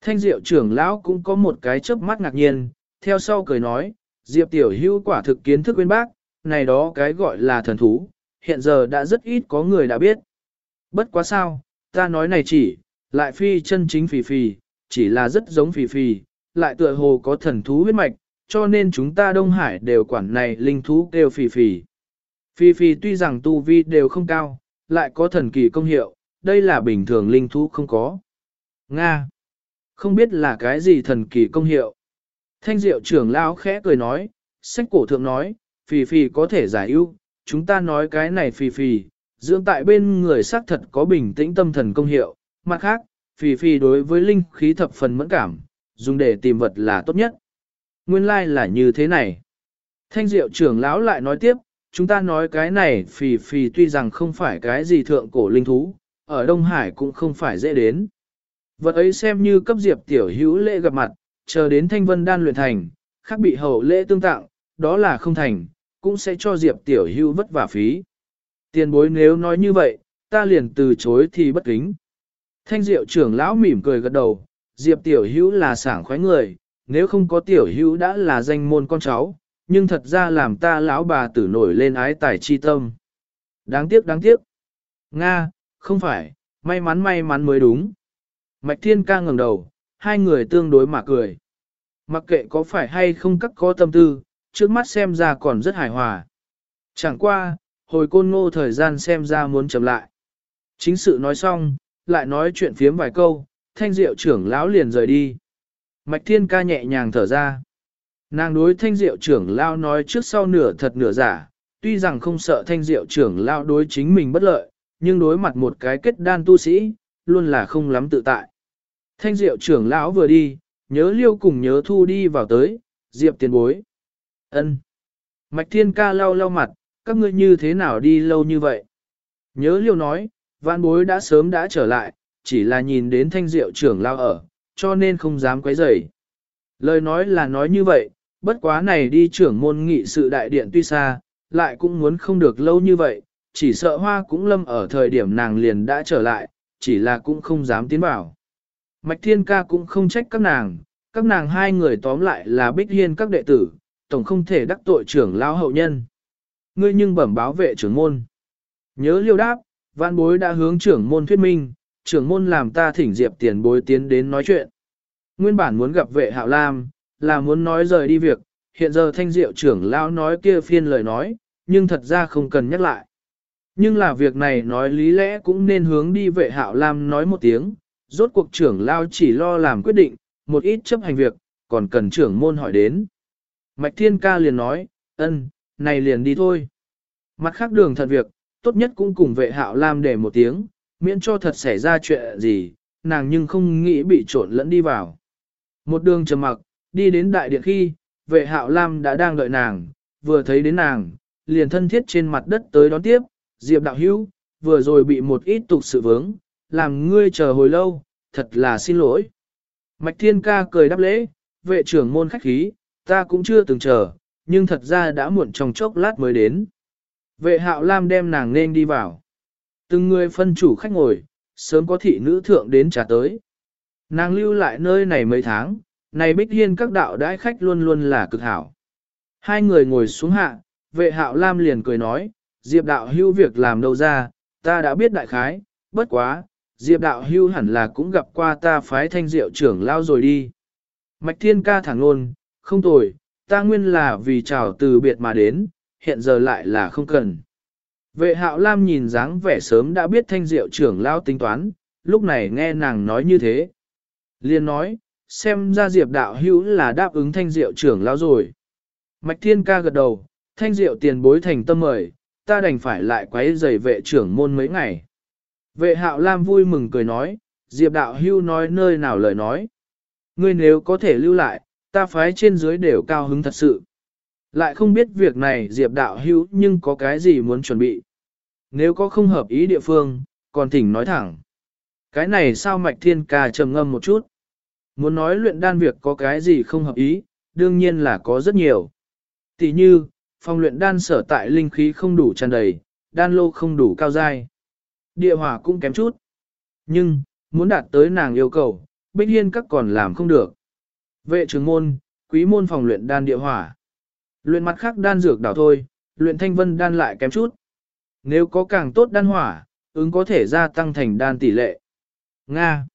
Thanh diệu trưởng lão cũng có một cái chớp mắt ngạc nhiên, theo sau cười nói, diệp tiểu hưu quả thực kiến thức bên bác, này đó cái gọi là thần thú, hiện giờ đã rất ít có người đã biết. Bất quá sao, ta nói này chỉ, lại phi chân chính phì phì, chỉ là rất giống phì phì, lại tựa hồ có thần thú huyết mạch, cho nên chúng ta Đông Hải đều quản này linh thú kêu phì phì. Phì phì tuy rằng tu vi đều không cao, lại có thần kỳ công hiệu, đây là bình thường linh thú không có. Nga. Không biết là cái gì thần kỳ công hiệu. Thanh diệu trưởng lão khẽ cười nói, sách cổ thượng nói, phì phì có thể giải ưu, chúng ta nói cái này phì phì, dưỡng tại bên người xác thật có bình tĩnh tâm thần công hiệu, mặt khác, phì phì đối với linh khí thập phần mẫn cảm, dùng để tìm vật là tốt nhất. Nguyên lai like là như thế này. Thanh diệu trưởng lão lại nói tiếp, chúng ta nói cái này phì phì tuy rằng không phải cái gì thượng cổ linh thú, ở Đông Hải cũng không phải dễ đến. Vật ấy xem như cấp diệp tiểu hữu lễ gặp mặt, chờ đến thanh vân đan luyện thành, khác bị hậu lễ tương tặng, đó là không thành, cũng sẽ cho diệp tiểu hữu vất vả phí. Tiền bối nếu nói như vậy, ta liền từ chối thì bất kính. Thanh diệu trưởng lão mỉm cười gật đầu, diệp tiểu hữu là sảng khoái người, nếu không có tiểu hữu đã là danh môn con cháu, nhưng thật ra làm ta lão bà tử nổi lên ái tài chi tâm. Đáng tiếc đáng tiếc. Nga, không phải, may mắn may mắn mới đúng. Mạch Thiên ca ngẩng đầu, hai người tương đối mà cười. Mặc kệ có phải hay không các có tâm tư, trước mắt xem ra còn rất hài hòa. Chẳng qua, hồi côn ngô thời gian xem ra muốn chậm lại. Chính sự nói xong, lại nói chuyện phiếm vài câu, thanh diệu trưởng lão liền rời đi. Mạch Thiên ca nhẹ nhàng thở ra. Nàng đối thanh diệu trưởng lão nói trước sau nửa thật nửa giả, tuy rằng không sợ thanh diệu trưởng lão đối chính mình bất lợi, nhưng đối mặt một cái kết đan tu sĩ, luôn là không lắm tự tại. Thanh diệu trưởng lão vừa đi, nhớ liêu cùng nhớ thu đi vào tới, diệp tiền bối ân Mạch thiên ca lau lau mặt, các ngươi như thế nào đi lâu như vậy? Nhớ liêu nói, vạn bối đã sớm đã trở lại, chỉ là nhìn đến thanh diệu trưởng lao ở, cho nên không dám quấy rầy. Lời nói là nói như vậy, bất quá này đi trưởng môn nghị sự đại điện tuy xa, lại cũng muốn không được lâu như vậy, chỉ sợ hoa cũng lâm ở thời điểm nàng liền đã trở lại, chỉ là cũng không dám tiến vào. Mạch Thiên Ca cũng không trách các nàng, các nàng hai người tóm lại là bích hiên các đệ tử, tổng không thể đắc tội trưởng lão hậu nhân. Ngươi nhưng bẩm báo vệ trưởng môn. Nhớ liêu đáp, văn bối đã hướng trưởng môn thuyết minh, trưởng môn làm ta thỉnh diệp tiền bối tiến đến nói chuyện. Nguyên bản muốn gặp vệ hạo lam, là muốn nói rời đi việc, hiện giờ thanh diệu trưởng lão nói kia phiên lời nói, nhưng thật ra không cần nhắc lại. Nhưng là việc này nói lý lẽ cũng nên hướng đi vệ hạo lam nói một tiếng, rốt cuộc trưởng lão chỉ lo làm quyết định, một ít chấp hành việc, còn cần trưởng môn hỏi đến. Mạch Thiên Ca liền nói, ân, này liền đi thôi. Mặt khác đường thật việc, tốt nhất cũng cùng vệ hạo lam để một tiếng, miễn cho thật xảy ra chuyện gì, nàng nhưng không nghĩ bị trộn lẫn đi vào. Một đường trầm mặc, đi đến đại điện khi, vệ hạo lam đã đang đợi nàng, vừa thấy đến nàng, liền thân thiết trên mặt đất tới đón tiếp, Diệp đạo hữu, vừa rồi bị một ít tục sự vướng, làm ngươi chờ hồi lâu, thật là xin lỗi. Mạch Thiên Ca cười đáp lễ, vệ trưởng môn khách khí, ta cũng chưa từng chờ, nhưng thật ra đã muộn trong chốc lát mới đến. Vệ hạo lam đem nàng nên đi vào. Từng người phân chủ khách ngồi, sớm có thị nữ thượng đến trả tới. Nàng lưu lại nơi này mấy tháng, này bích hiên các đạo đãi khách luôn luôn là cực hảo. Hai người ngồi xuống hạ, vệ hạo lam liền cười nói, Diệp đạo hưu việc làm đâu ra, ta đã biết đại khái, bất quá, Diệp đạo hưu hẳn là cũng gặp qua ta phái thanh diệu trưởng lao rồi đi. Mạch thiên ca thẳng luôn, không tồi, ta nguyên là vì chào từ biệt mà đến, hiện giờ lại là không cần. Vệ hạo lam nhìn dáng vẻ sớm đã biết thanh diệu trưởng lao tính toán, lúc này nghe nàng nói như thế. Liên nói, xem ra diệp đạo hữu là đáp ứng thanh diệu trưởng lao rồi. Mạch thiên ca gật đầu, thanh diệu tiền bối thành tâm mời, ta đành phải lại quấy giày vệ trưởng môn mấy ngày. Vệ hạo lam vui mừng cười nói, diệp đạo hưu nói nơi nào lời nói. Ngươi nếu có thể lưu lại, ta phái trên dưới đều cao hứng thật sự. Lại không biết việc này diệp đạo hưu nhưng có cái gì muốn chuẩn bị. Nếu có không hợp ý địa phương, còn thỉnh nói thẳng. Cái này sao mạch thiên ca trầm ngâm một chút. Muốn nói luyện đan việc có cái gì không hợp ý, đương nhiên là có rất nhiều. Tỷ như, phòng luyện đan sở tại linh khí không đủ tràn đầy, đan lô không đủ cao dai. Địa hỏa cũng kém chút. Nhưng, muốn đạt tới nàng yêu cầu, Bích Hiên các còn làm không được. Vệ trưởng môn, quý môn phòng luyện đan địa hỏa. Luyện mặt khác đan dược đảo thôi, luyện thanh vân đan lại kém chút. Nếu có càng tốt đan hỏa, ứng có thể gia tăng thành đan tỷ lệ. Nga.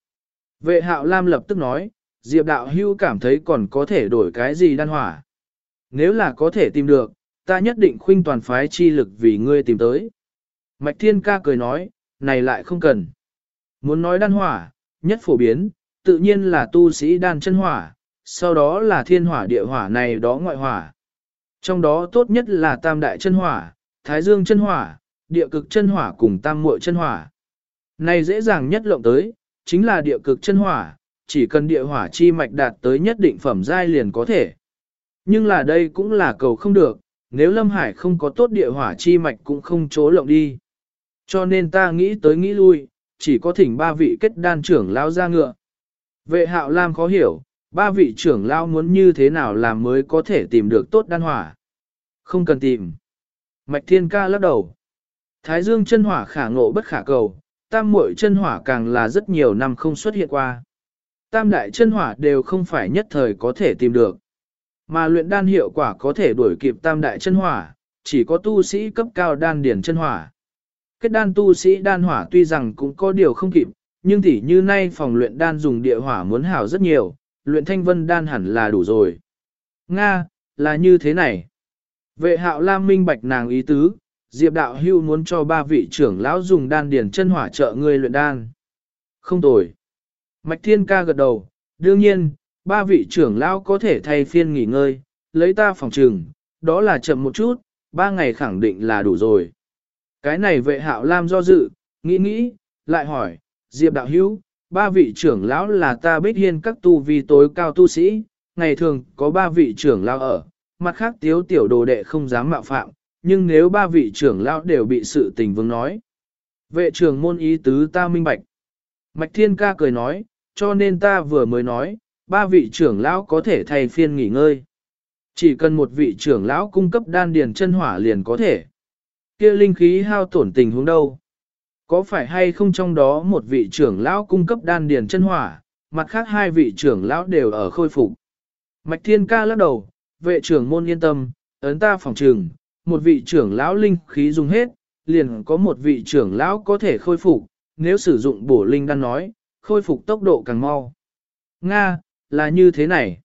Vệ hạo Lam lập tức nói, Diệp đạo hưu cảm thấy còn có thể đổi cái gì đan hỏa. Nếu là có thể tìm được, ta nhất định khuynh toàn phái chi lực vì ngươi tìm tới. Mạch Thiên Ca cười nói, này lại không cần. Muốn nói đan hỏa, nhất phổ biến, tự nhiên là tu sĩ đan chân hỏa, sau đó là thiên hỏa địa hỏa này đó ngoại hỏa. Trong đó tốt nhất là tam đại chân hỏa, thái dương chân hỏa, địa cực chân hỏa cùng tam muội chân hỏa. Này dễ dàng nhất lộng tới, chính là địa cực chân hỏa, chỉ cần địa hỏa chi mạch đạt tới nhất định phẩm giai liền có thể. Nhưng là đây cũng là cầu không được, nếu Lâm Hải không có tốt địa hỏa chi mạch cũng không chỗ lộng đi. Cho nên ta nghĩ tới nghĩ lui, chỉ có thỉnh ba vị kết đan trưởng lao ra ngựa. Vệ hạo Lam khó hiểu, ba vị trưởng lao muốn như thế nào làm mới có thể tìm được tốt đan hỏa. Không cần tìm. Mạch Thiên Ca lắc đầu. Thái Dương chân hỏa khả ngộ bất khả cầu, tam muội chân hỏa càng là rất nhiều năm không xuất hiện qua. Tam đại chân hỏa đều không phải nhất thời có thể tìm được. Mà luyện đan hiệu quả có thể đuổi kịp tam đại chân hỏa, chỉ có tu sĩ cấp cao đan điển chân hỏa. Kết đan tu sĩ đan hỏa tuy rằng cũng có điều không kịp, nhưng tỉ như nay phòng luyện đan dùng địa hỏa muốn hảo rất nhiều, luyện thanh vân đan hẳn là đủ rồi. Nga, là như thế này. Vệ hạo lam minh bạch nàng ý tứ, Diệp đạo hưu muốn cho ba vị trưởng lão dùng đan điển chân hỏa trợ ngươi luyện đan. Không tồi. Mạch thiên ca gật đầu, đương nhiên, ba vị trưởng lão có thể thay phiên nghỉ ngơi, lấy ta phòng trừng, đó là chậm một chút, ba ngày khẳng định là đủ rồi. Cái này vệ hạo lam do dự, nghĩ nghĩ, lại hỏi, Diệp đạo Hưu ba vị trưởng lão là ta Bích hiên các tu vi tối cao tu sĩ, ngày thường có ba vị trưởng lão ở, mặt khác tiếu tiểu đồ đệ không dám mạo phạm, nhưng nếu ba vị trưởng lão đều bị sự tình vương nói. Vệ trưởng môn ý tứ ta minh bạch. Mạch thiên ca cười nói, cho nên ta vừa mới nói, ba vị trưởng lão có thể thay phiên nghỉ ngơi. Chỉ cần một vị trưởng lão cung cấp đan điền chân hỏa liền có thể. Kia linh khí hao tổn tình huống đâu? Có phải hay không trong đó một vị trưởng lão cung cấp đan điền chân hỏa, mặt khác hai vị trưởng lão đều ở khôi phục. Mạch Thiên Ca lắc đầu, vệ trưởng môn yên tâm, ấn ta phòng trường, một vị trưởng lão linh khí dùng hết, liền có một vị trưởng lão có thể khôi phục, nếu sử dụng bổ linh đan nói, khôi phục tốc độ càng mau. Nga, là như thế này.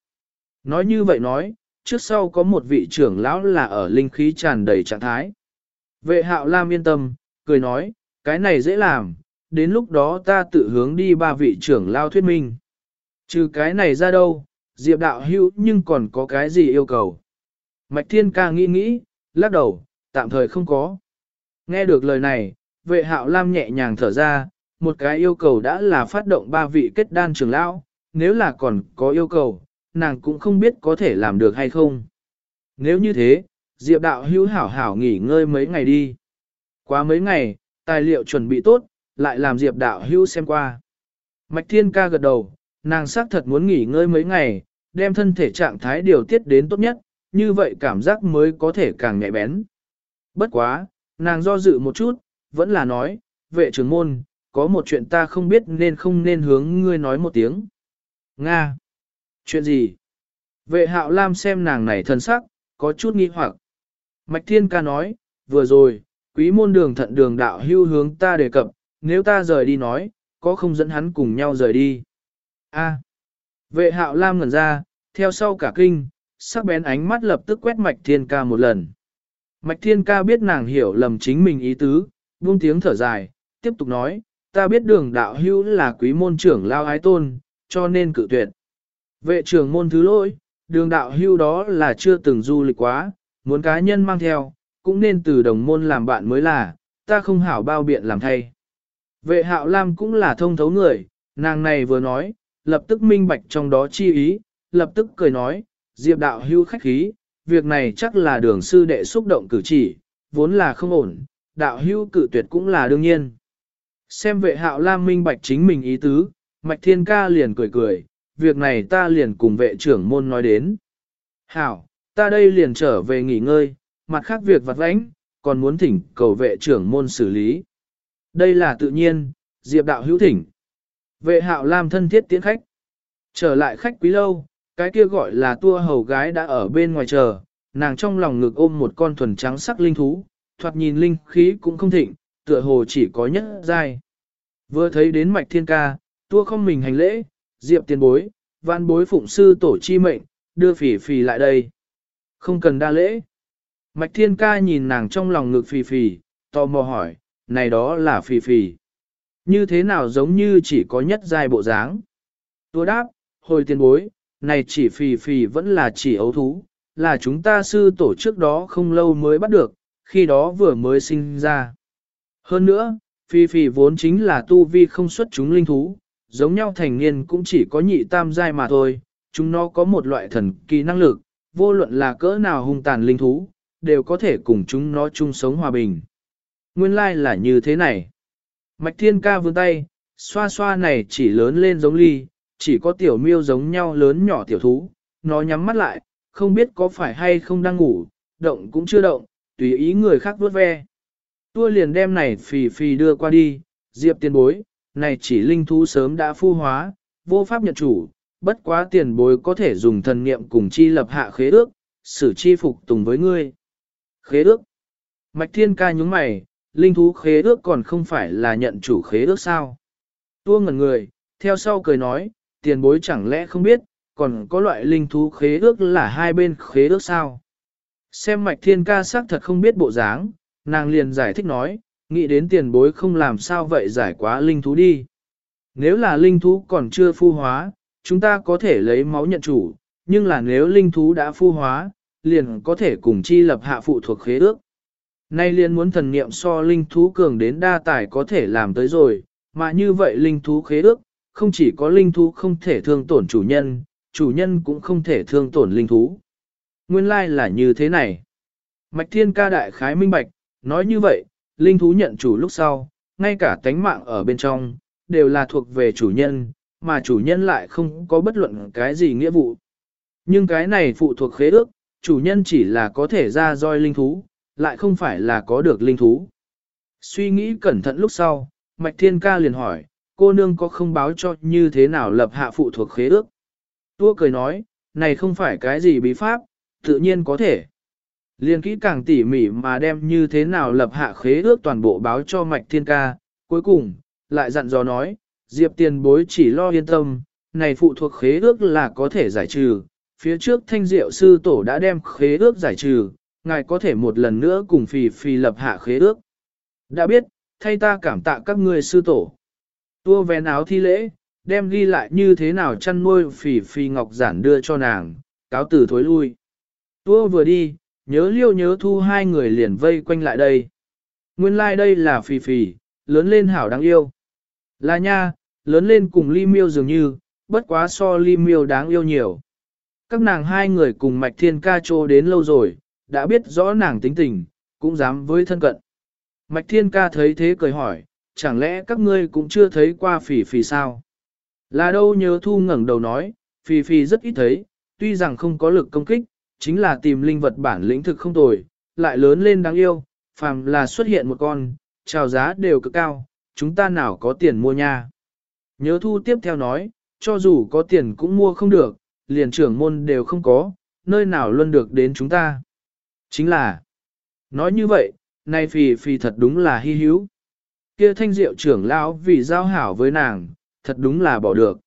Nói như vậy nói, trước sau có một vị trưởng lão là ở linh khí tràn đầy trạng thái. Vệ hạo Lam yên tâm, cười nói, cái này dễ làm, đến lúc đó ta tự hướng đi ba vị trưởng lao thuyết minh. Trừ cái này ra đâu, Diệp đạo hữu nhưng còn có cái gì yêu cầu. Mạch Thiên ca nghĩ nghĩ, lắc đầu, tạm thời không có. Nghe được lời này, vệ hạo Lam nhẹ nhàng thở ra, một cái yêu cầu đã là phát động ba vị kết đan trưởng lão, nếu là còn có yêu cầu, nàng cũng không biết có thể làm được hay không. Nếu như thế, Diệp đạo hữu hảo hảo nghỉ ngơi mấy ngày đi. Quá mấy ngày, tài liệu chuẩn bị tốt, lại làm Diệp đạo hữu xem qua. Mạch Thiên ca gật đầu, nàng xác thật muốn nghỉ ngơi mấy ngày, đem thân thể trạng thái điều tiết đến tốt nhất, như vậy cảm giác mới có thể càng nhạy bén. Bất quá, nàng do dự một chút, vẫn là nói, vệ trưởng môn, có một chuyện ta không biết nên không nên hướng ngươi nói một tiếng. Nga! Chuyện gì? Vệ hạo lam xem nàng này thân sắc, có chút nghi hoặc. Mạch Thiên ca nói, vừa rồi, quý môn đường thận đường đạo hưu hướng ta đề cập, nếu ta rời đi nói, có không dẫn hắn cùng nhau rời đi. A. À. Vệ hạo lam ngẩn ra, theo sau cả kinh, sắc bén ánh mắt lập tức quét mạch thiên ca một lần. Mạch thiên ca biết nàng hiểu lầm chính mình ý tứ, buông tiếng thở dài, tiếp tục nói, ta biết đường đạo hưu là quý môn trưởng lao ái tôn, cho nên cự tuyệt. Vệ trưởng môn thứ lỗi, đường đạo hưu đó là chưa từng du lịch quá, muốn cá nhân mang theo, cũng nên từ đồng môn làm bạn mới là, ta không hảo bao biện làm thay. Vệ hạo lam cũng là thông thấu người, nàng này vừa nói, lập tức minh bạch trong đó chi ý, lập tức cười nói, diệp đạo hưu khách khí, việc này chắc là đường sư đệ xúc động cử chỉ, vốn là không ổn, đạo hưu cử tuyệt cũng là đương nhiên. Xem vệ hạo lam minh bạch chính mình ý tứ, mạch thiên ca liền cười cười, việc này ta liền cùng vệ trưởng môn nói đến. Hảo, ta đây liền trở về nghỉ ngơi, mặt khác việc vặt vãnh, còn muốn thỉnh cầu vệ trưởng môn xử lý. Đây là tự nhiên, Diệp đạo hữu thỉnh. Vệ hạo lam thân thiết tiến khách. Trở lại khách quý lâu, cái kia gọi là tua hầu gái đã ở bên ngoài chờ, nàng trong lòng ngực ôm một con thuần trắng sắc linh thú, thoạt nhìn linh khí cũng không thịnh, tựa hồ chỉ có nhất giai. Vừa thấy đến mạch thiên ca, tua không mình hành lễ, diệp tiền bối, văn bối phụng sư tổ chi mệnh, đưa phỉ phỉ lại đây. Không cần đa lễ. Mạch thiên ca nhìn nàng trong lòng ngực phì phì, tò mò hỏi, này đó là phì phì. Như thế nào giống như chỉ có nhất giai bộ dáng? Tua đáp, hồi tiền bối, này chỉ phì phì vẫn là chỉ ấu thú, là chúng ta sư tổ trước đó không lâu mới bắt được, khi đó vừa mới sinh ra. Hơn nữa, phi phi vốn chính là tu vi không xuất chúng linh thú, giống nhau thành niên cũng chỉ có nhị tam giai mà thôi, chúng nó có một loại thần kỳ năng lực, vô luận là cỡ nào hung tàn linh thú, đều có thể cùng chúng nó chung sống hòa bình. Nguyên lai là như thế này. Mạch thiên ca vươn tay, xoa xoa này chỉ lớn lên giống ly, chỉ có tiểu miêu giống nhau lớn nhỏ tiểu thú, nó nhắm mắt lại, không biết có phải hay không đang ngủ, động cũng chưa động, tùy ý người khác vuốt ve. Tua liền đem này phì phì đưa qua đi, diệp tiền bối, này chỉ linh thú sớm đã phu hóa, vô pháp nhận chủ, bất quá tiền bối có thể dùng thần niệm cùng chi lập hạ khế ước, xử chi phục tùng với ngươi. Khế ước. Mạch thiên ca nhúng mày, linh thú khế ước còn không phải là nhận chủ khế ước sao. Tua ngẩn người, theo sau cười nói, tiền bối chẳng lẽ không biết, còn có loại linh thú khế ước là hai bên khế ước sao. Xem mạch thiên ca xác thật không biết bộ dáng, nàng liền giải thích nói, nghĩ đến tiền bối không làm sao vậy giải quá linh thú đi. Nếu là linh thú còn chưa phu hóa, chúng ta có thể lấy máu nhận chủ, nhưng là nếu linh thú đã phu hóa, liền có thể cùng chi lập hạ phụ thuộc khế ước. Nay liền muốn thần niệm so linh thú cường đến đa tài có thể làm tới rồi, mà như vậy linh thú khế ước, không chỉ có linh thú không thể thương tổn chủ nhân, chủ nhân cũng không thể thương tổn linh thú. Nguyên lai like là như thế này. Mạch thiên ca đại khái minh bạch, nói như vậy, linh thú nhận chủ lúc sau, ngay cả tánh mạng ở bên trong, đều là thuộc về chủ nhân, mà chủ nhân lại không có bất luận cái gì nghĩa vụ. Nhưng cái này phụ thuộc khế ước, chủ nhân chỉ là có thể ra roi linh thú, lại không phải là có được linh thú. Suy nghĩ cẩn thận lúc sau, Mạch Thiên Ca liền hỏi, cô nương có không báo cho như thế nào lập hạ phụ thuộc khế ước? Tua cười nói, này không phải cái gì bí pháp, tự nhiên có thể. Liên kỹ càng tỉ mỉ mà đem như thế nào lập hạ khế ước toàn bộ báo cho Mạch Thiên Ca, cuối cùng, lại dặn dò nói, Diệp tiền bối chỉ lo yên tâm, này phụ thuộc khế ước là có thể giải trừ, phía trước thanh diệu sư tổ đã đem khế ước giải trừ, ngài có thể một lần nữa cùng phì phì lập hạ khế ước. Đã biết, thay ta cảm tạ các ngươi sư tổ. Tua vén áo thi lễ, đem ghi lại như thế nào chăn nuôi phì phì ngọc giản đưa cho nàng, cáo từ thối lui. Tua vừa đi, nhớ liêu nhớ thu hai người liền vây quanh lại đây. Nguyên lai like đây là phì phì, lớn lên hảo đáng yêu. Là nha, lớn lên cùng ly miêu dường như, bất quá so ly miêu đáng yêu nhiều. Các nàng hai người cùng mạch thiên ca trô đến lâu rồi, đã biết rõ nàng tính tình, cũng dám với thân cận. Mạch thiên ca thấy thế cười hỏi, chẳng lẽ các ngươi cũng chưa thấy qua phỉ phỉ sao? Là đâu nhớ thu ngẩng đầu nói, phỉ phỉ rất ít thấy, tuy rằng không có lực công kích, chính là tìm linh vật bản lĩnh thực không tồi, lại lớn lên đáng yêu, phàm là xuất hiện một con, chào giá đều cực cao, chúng ta nào có tiền mua nha. Nhớ thu tiếp theo nói, cho dù có tiền cũng mua không được, liền trưởng môn đều không có, nơi nào luôn được đến chúng ta. Chính là, nói như vậy, nay phì phì thật đúng là hy hữu. Kia thanh diệu trưởng lão vì giao hảo với nàng, thật đúng là bỏ được.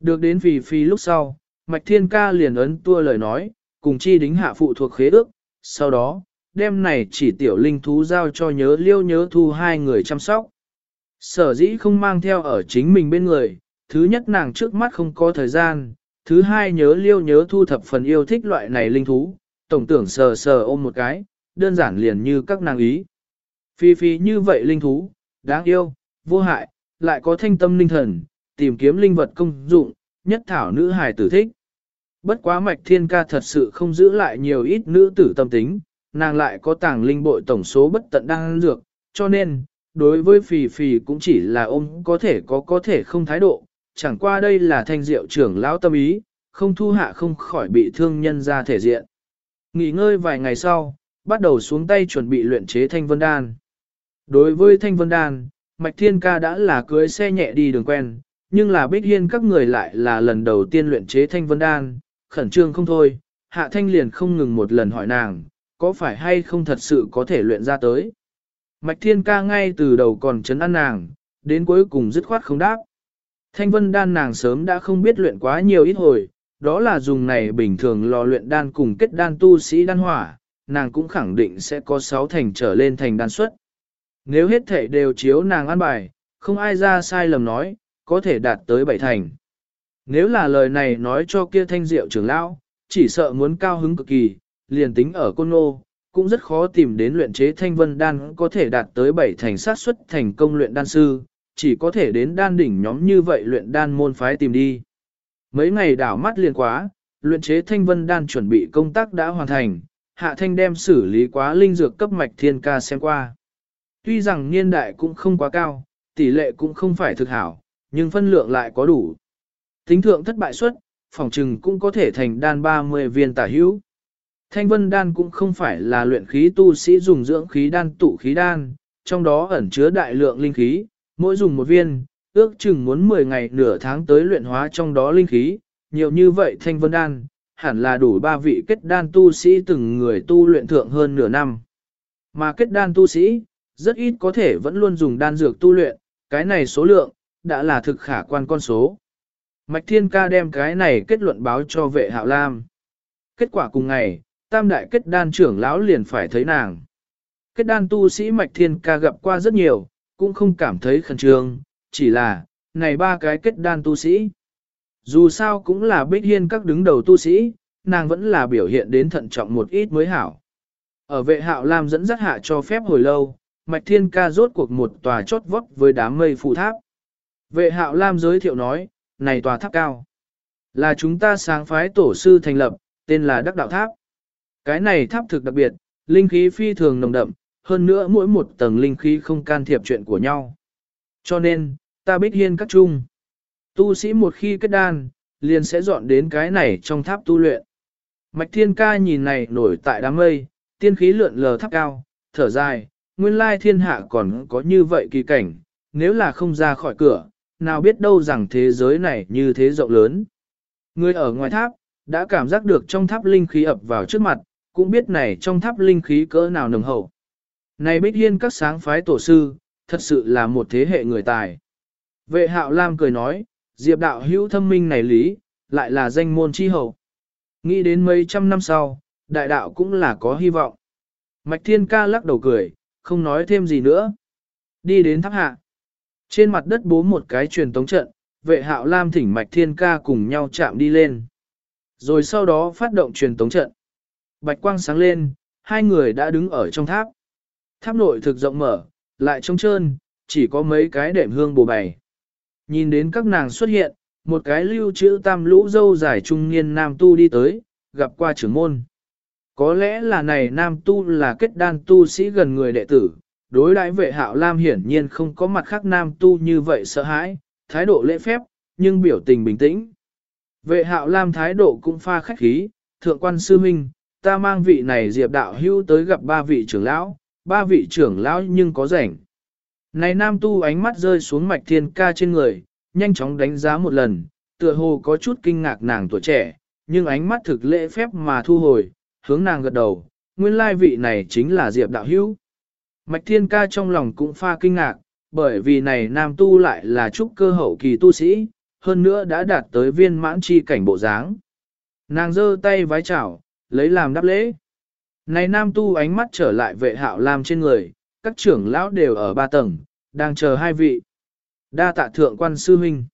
Được đến phì phì lúc sau, Mạch Thiên Ca liền ấn tua lời nói, cùng chi đính hạ phụ thuộc khế ước, sau đó, đêm này chỉ tiểu linh thú giao cho nhớ liêu nhớ thu hai người chăm sóc. Sở dĩ không mang theo ở chính mình bên người, thứ nhất nàng trước mắt không có thời gian, thứ hai nhớ liêu nhớ thu thập phần yêu thích loại này linh thú, tổng tưởng sờ sờ ôm một cái, đơn giản liền như các nàng ý. Phi phi như vậy linh thú, đáng yêu, vô hại, lại có thanh tâm linh thần, tìm kiếm linh vật công dụng, nhất thảo nữ hài tử thích. Bất quá mạch thiên ca thật sự không giữ lại nhiều ít nữ tử tâm tính, nàng lại có tàng linh bội tổng số bất tận đang dược, cho nên, đối với phì phì cũng chỉ là ôm có thể có có thể không thái độ, chẳng qua đây là thanh diệu trưởng lão tâm ý, không thu hạ không khỏi bị thương nhân ra thể diện. Nghỉ ngơi vài ngày sau, bắt đầu xuống tay chuẩn bị luyện chế thanh vân đan. Đối với thanh vân đan, Mạch Thiên Ca đã là cưới xe nhẹ đi đường quen, nhưng là Bích Hiên các người lại là lần đầu tiên luyện chế thanh vân đan, khẩn trương không thôi, Hạ Thanh liền không ngừng một lần hỏi nàng, có phải hay không thật sự có thể luyện ra tới. Mạch Thiên Ca ngay từ đầu còn chấn an nàng, đến cuối cùng dứt khoát không đáp. Thanh vân đan nàng sớm đã không biết luyện quá nhiều ít hồi, đó là dùng này bình thường lò luyện đan cùng kết đan tu sĩ đan hỏa, nàng cũng khẳng định sẽ có sáu thành trở lên thành đan xuất. Nếu hết thể đều chiếu nàng ăn bài, không ai ra sai lầm nói, có thể đạt tới bảy thành. Nếu là lời này nói cho kia thanh diệu trưởng lão, chỉ sợ muốn cao hứng cực kỳ, liền tính ở côn nô, cũng rất khó tìm đến luyện chế thanh vân đan có thể đạt tới bảy thành sát xuất thành công luyện đan sư, chỉ có thể đến đan đỉnh nhóm như vậy luyện đan môn phái tìm đi. Mấy ngày đảo mắt liền quá, luyện chế thanh vân đan chuẩn bị công tác đã hoàn thành, hạ thanh đem xử lý quá linh dược cấp mạch thiên ca xem qua. Tuy rằng niên đại cũng không quá cao, tỷ lệ cũng không phải thực hảo, nhưng phân lượng lại có đủ. Tính thượng thất bại suất, phòng trừng cũng có thể thành đan 30 viên tả hữu. Thanh vân đan cũng không phải là luyện khí tu sĩ dùng dưỡng khí đan tụ khí đan, trong đó ẩn chứa đại lượng linh khí, mỗi dùng một viên, ước chừng muốn 10 ngày nửa tháng tới luyện hóa trong đó linh khí, nhiều như vậy thanh vân đan, hẳn là đủ ba vị kết đan tu sĩ từng người tu luyện thượng hơn nửa năm. Mà kết đan tu sĩ, rất ít có thể vẫn luôn dùng đan dược tu luyện, cái này số lượng, đã là thực khả quan con số. Mạch Thiên Ca đem cái này kết luận báo cho vệ hạo lam. Kết quả cùng ngày, tam đại kết đan trưởng lão liền phải thấy nàng. Kết đan tu sĩ Mạch Thiên Ca gặp qua rất nhiều, cũng không cảm thấy khẩn trương, chỉ là, này ba cái kết đan tu sĩ. Dù sao cũng là bích hiên các đứng đầu tu sĩ, nàng vẫn là biểu hiện đến thận trọng một ít mới hảo. Ở vệ hạo Lam dẫn dắt hạ cho phép hồi lâu, Mạch Thiên Ca rốt cuộc một tòa chót vót với đám mây phụ tháp. Vệ hạo Lam giới thiệu nói, này tòa tháp cao. Là chúng ta sáng phái tổ sư thành lập, tên là Đắc Đạo Tháp. Cái này tháp thực đặc biệt, linh khí phi thường nồng đậm, hơn nữa mỗi một tầng linh khí không can thiệp chuyện của nhau. Cho nên, ta bích hiên các chung. Tu sĩ một khi kết đan, liền sẽ dọn đến cái này trong tháp tu luyện. Mạch thiên ca nhìn này nổi tại đám mây, tiên khí lượn lờ tháp cao, thở dài, nguyên lai thiên hạ còn có như vậy kỳ cảnh, nếu là không ra khỏi cửa, nào biết đâu rằng thế giới này như thế rộng lớn. Người ở ngoài tháp, đã cảm giác được trong tháp linh khí ập vào trước mặt, cũng biết này trong tháp linh khí cỡ nào nồng hậu. Này bích hiên các sáng phái tổ sư, thật sự là một thế hệ người tài. Vệ hạo Lam cười nói, diệp đạo hữu thâm minh này lý, lại là danh môn chi hậu. Nghĩ đến mấy trăm năm sau, đại đạo cũng là có hy vọng. Mạch thiên ca lắc đầu cười, không nói thêm gì nữa. Đi đến tháp hạ. Trên mặt đất bố một cái truyền tống trận, vệ hạo lam thỉnh mạch thiên ca cùng nhau chạm đi lên. Rồi sau đó phát động truyền tống trận. Bạch quang sáng lên, hai người đã đứng ở trong tháp. Tháp nội thực rộng mở, lại trông trơn, chỉ có mấy cái đệm hương bồ bày. Nhìn đến các nàng xuất hiện, một cái lưu trữ tam lũ dâu dài trung niên nam tu đi tới, gặp qua trưởng môn. Có lẽ là này nam tu là kết đan tu sĩ gần người đệ tử, đối đãi vệ hạo lam hiển nhiên không có mặt khác nam tu như vậy sợ hãi, thái độ lễ phép, nhưng biểu tình bình tĩnh. Vệ hạo lam thái độ cũng pha khách khí, thượng quan sư minh, ta mang vị này diệp đạo hưu tới gặp ba vị trưởng lão, ba vị trưởng lão nhưng có rảnh. Này nam tu ánh mắt rơi xuống mạch thiên ca trên người, nhanh chóng đánh giá một lần, tựa hồ có chút kinh ngạc nàng tuổi trẻ, nhưng ánh mắt thực lễ phép mà thu hồi, hướng nàng gật đầu, nguyên lai vị này chính là Diệp đạo hữu. Mạch thiên ca trong lòng cũng pha kinh ngạc, bởi vì này nam tu lại là trúc cơ hậu kỳ tu sĩ, hơn nữa đã đạt tới viên mãn chi cảnh bộ dáng. Nàng giơ tay vái chào, lấy làm đáp lễ. Này nam tu ánh mắt trở lại vệ hạo lam trên người, các trưởng lão đều ở ba tầng, đang chờ hai vị. Đa tạ thượng quan sư huynh.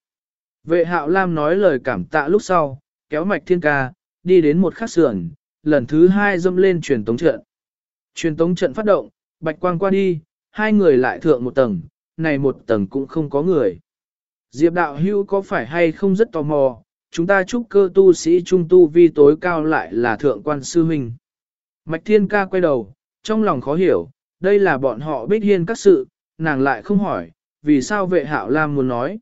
Vệ hạo lam nói lời cảm tạ lúc sau, kéo mạch thiên ca, đi đến một khắc sườn, lần thứ hai dâm lên truyền tống trận. Truyền tống trận phát động, bạch quang qua đi, hai người lại thượng một tầng, này một tầng cũng không có người. Diệp đạo hưu có phải hay không rất tò mò, chúng ta chúc cơ tu sĩ trung tu vi tối cao lại là thượng quan sư huynh. Mạch thiên ca quay đầu, trong lòng khó hiểu, đây là bọn họ bích hiên các sự, nàng lại không hỏi, vì sao vệ hạo lam muốn nói.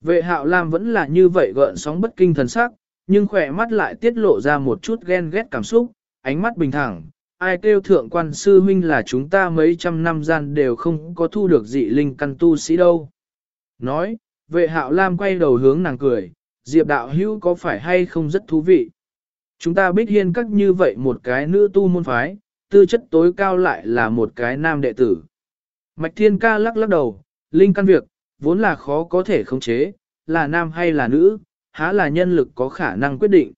Vệ hạo lam vẫn là như vậy gợn sóng bất kinh thần sắc, nhưng khỏe mắt lại tiết lộ ra một chút ghen ghét cảm xúc, ánh mắt bình thẳng. Ai kêu thượng quan sư huynh là chúng ta mấy trăm năm gian đều không có thu được dị linh căn tu sĩ đâu. Nói, vệ hạo lam quay đầu hướng nàng cười, diệp đạo hữu có phải hay không rất thú vị. Chúng ta bích hiên các như vậy một cái nữ tu môn phái, tư chất tối cao lại là một cái nam đệ tử. Mạch thiên ca lắc lắc đầu, linh căn việc, vốn là khó có thể khống chế, là nam hay là nữ, há là nhân lực có khả năng quyết định.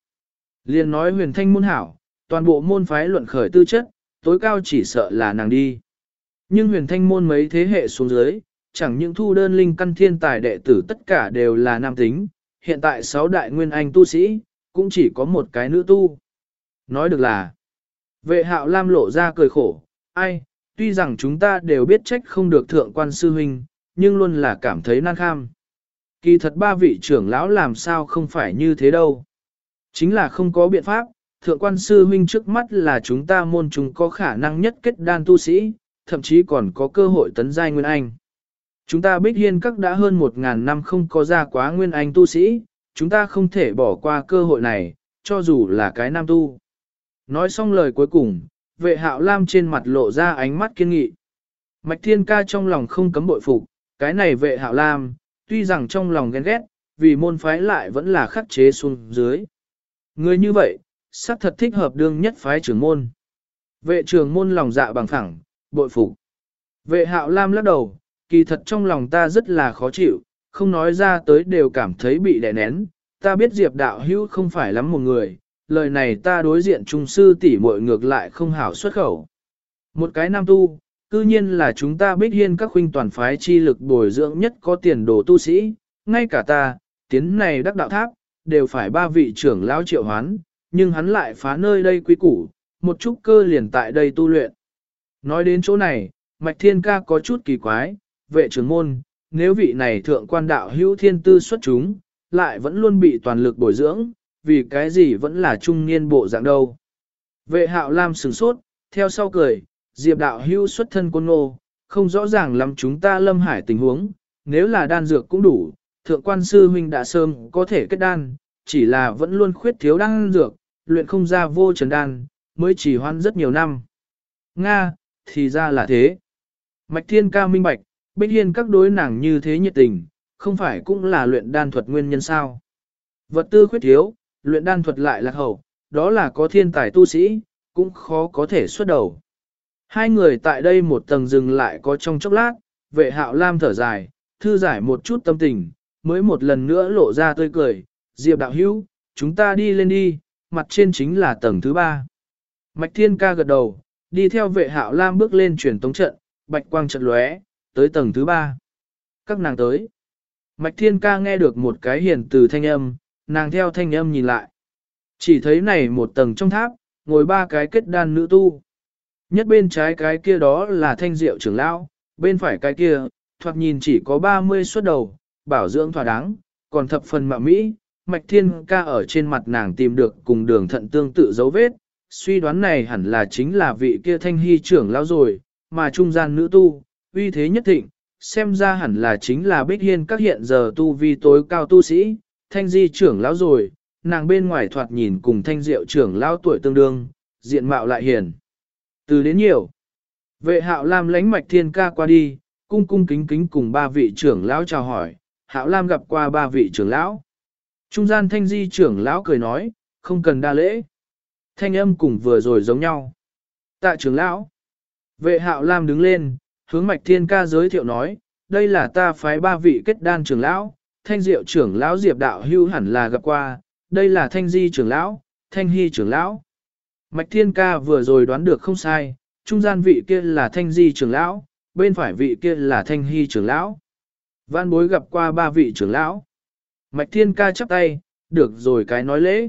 Liên nói huyền thanh môn hảo, toàn bộ môn phái luận khởi tư chất, tối cao chỉ sợ là nàng đi. Nhưng huyền thanh môn mấy thế hệ xuống dưới, chẳng những thu đơn linh căn thiên tài đệ tử tất cả đều là nam tính, hiện tại sáu đại nguyên anh tu sĩ, cũng chỉ có một cái nữ tu. Nói được là, vệ hạo lam lộ ra cười khổ, ai, tuy rằng chúng ta đều biết trách không được thượng quan sư huynh, nhưng luôn là cảm thấy nan kham. Kỳ thật ba vị trưởng lão làm sao không phải như thế đâu. Chính là không có biện pháp, thượng quan sư huynh trước mắt là chúng ta môn chúng có khả năng nhất kết đan tu sĩ, thậm chí còn có cơ hội tấn giai Nguyên Anh. Chúng ta bích hiên các đã hơn một ngàn năm không có ra quá Nguyên Anh tu sĩ, chúng ta không thể bỏ qua cơ hội này, cho dù là cái nam tu. Nói xong lời cuối cùng, vệ hạo lam trên mặt lộ ra ánh mắt kiên nghị. Mạch thiên ca trong lòng không cấm bội phục, cái này vệ hạo lam, tuy rằng trong lòng ghen ghét, vì môn phái lại vẫn là khắc chế xuống dưới. Người như vậy, xác thật thích hợp đương nhất phái trưởng môn. Vệ trưởng môn lòng dạ bằng phẳng, bội phục. Vệ hạo lam lắc đầu, kỳ thật trong lòng ta rất là khó chịu, không nói ra tới đều cảm thấy bị đè nén. Ta biết Diệp đạo hữu không phải lắm một người, lời này ta đối diện trung sư tỷ muội ngược lại không hảo xuất khẩu. Một cái nam tu, cư nhiên là chúng ta bích hiên các huynh toàn phái chi lực bồi dưỡng nhất có tiền đồ tu sĩ, ngay cả ta, tiến này đắc đạo tháp, đều phải ba vị trưởng lão triệu hoán, nhưng hắn lại phá nơi đây quý củ, một chút cơ liền tại đây tu luyện. Nói đến chỗ này, Mạch Thiên Ca có chút kỳ quái, vệ trưởng môn, nếu vị này thượng quan đạo hữu thiên tư xuất chúng, lại vẫn luôn bị toàn lực bồi dưỡng, vì cái gì vẫn là trung niên bộ dạng đâu. Vệ hạo lam sửng sốt, theo sau cười, diệp đạo hữu xuất thân quân ngô, không rõ ràng lắm chúng ta lâm hải tình huống, nếu là đan dược cũng đủ, thượng quan sư huynh đã sớm có thể kết đan, chỉ là vẫn luôn khuyết thiếu đan dược, luyện không ra vô trần đan, mới chỉ hoan rất nhiều năm. Nga, thì ra là thế. Mạch thiên ca minh bạch, bích hiên các đối nàng như thế nhiệt tình, không phải cũng là luyện đan thuật nguyên nhân sao. Vật tư khuyết thiếu, luyện đan thuật lại lạc hậu, đó là có thiên tài tu sĩ, cũng khó có thể xuất đầu. Hai người tại đây một tầng dừng lại có trong chốc lát, vệ hạo lam thở dài, thư giải một chút tâm tình, mới một lần nữa lộ ra tươi cười, Diệp đạo hữu, chúng ta đi lên đi, mặt trên chính là tầng thứ ba. Mạch thiên ca gật đầu, đi theo vệ hạo lam bước lên truyền tống trận, bạch quang trận lóe, tới tầng thứ ba. Các nàng tới. Mạch thiên ca nghe được một cái hiền từ thanh âm, nàng theo thanh âm nhìn lại. Chỉ thấy này một tầng trong tháp, ngồi ba cái kết đan nữ tu. Nhất bên trái cái kia đó là thanh diệu trưởng lão, bên phải cái kia, thoạt nhìn chỉ có 30 suốt đầu, bảo dưỡng thỏa đáng, còn thập phần mạ mỹ, mạch thiên ca ở trên mặt nàng tìm được cùng đường thận tương tự dấu vết, suy đoán này hẳn là chính là vị kia thanh hy trưởng lão rồi, mà trung gian nữ tu, uy thế nhất thịnh, xem ra hẳn là chính là bích hiên các hiện giờ tu vi tối cao tu sĩ, thanh di trưởng lão rồi, nàng bên ngoài thoạt nhìn cùng thanh diệu trưởng lão tuổi tương đương, diện mạo lại hiền. Từ đến nhiều, vệ hạo lam lánh mạch thiên ca qua đi, cung cung kính kính cùng ba vị trưởng lão chào hỏi, hạo lam gặp qua ba vị trưởng lão. Trung gian thanh di trưởng lão cười nói, không cần đa lễ. Thanh âm cùng vừa rồi giống nhau. Tạ trưởng lão. Vệ hạo lam đứng lên, hướng mạch thiên ca giới thiệu nói, đây là ta phái ba vị kết đan trưởng lão, thanh diệu trưởng lão diệp đạo hưu hẳn là gặp qua, đây là thanh di trưởng lão, thanh hy trưởng lão. Mạch thiên ca vừa rồi đoán được không sai, trung gian vị kia là thanh di trưởng lão, bên phải vị kia là thanh hy trưởng lão. Văn bối gặp qua ba vị trưởng lão. Mạch thiên ca chắp tay, được rồi cái nói lễ.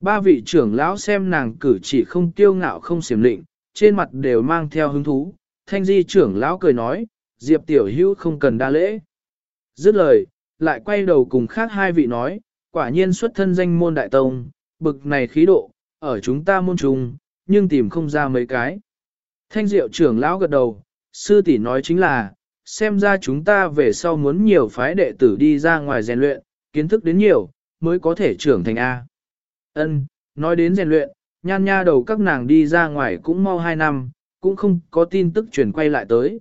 Ba vị trưởng lão xem nàng cử chỉ không tiêu ngạo không xiểm lịnh, trên mặt đều mang theo hứng thú. Thanh di trưởng lão cười nói, Diệp tiểu hữu không cần đa lễ. Dứt lời, lại quay đầu cùng khác hai vị nói, quả nhiên xuất thân danh môn đại tông, bực này khí độ, ở chúng ta môn trùng, nhưng tìm không ra mấy cái. Thanh diệu trưởng lão gật đầu, sư tỷ nói chính là, xem ra chúng ta về sau muốn nhiều phái đệ tử đi ra ngoài rèn luyện, kiến thức đến nhiều, mới có thể trưởng thành A. Ân, nói đến rèn luyện, nhan nha đầu các nàng đi ra ngoài cũng mau hai năm, cũng không có tin tức chuyển quay lại tới.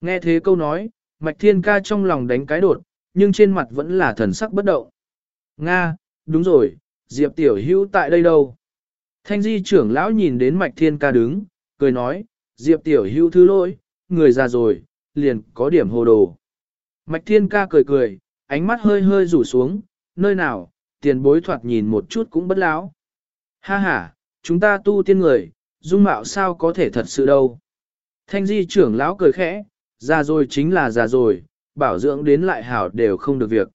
Nghe thế câu nói, Mạch Thiên Ca trong lòng đánh cái đột, nhưng trên mặt vẫn là thần sắc bất động. Nga, đúng rồi, Diệp Tiểu Hữu tại đây đâu? Thanh di trưởng lão nhìn đến Mạch Thiên Ca đứng, cười nói, Diệp Tiểu Hữu thứ lỗi, người già rồi, liền có điểm hồ đồ. Mạch Thiên Ca cười cười, ánh mắt hơi hơi rủ xuống, nơi nào, tiền bối thoạt nhìn một chút cũng bất lão. Ha ha, chúng ta tu tiên người, dung mạo sao có thể thật sự đâu. Thanh di trưởng lão cười khẽ, già rồi chính là già rồi, bảo dưỡng đến lại hảo đều không được việc.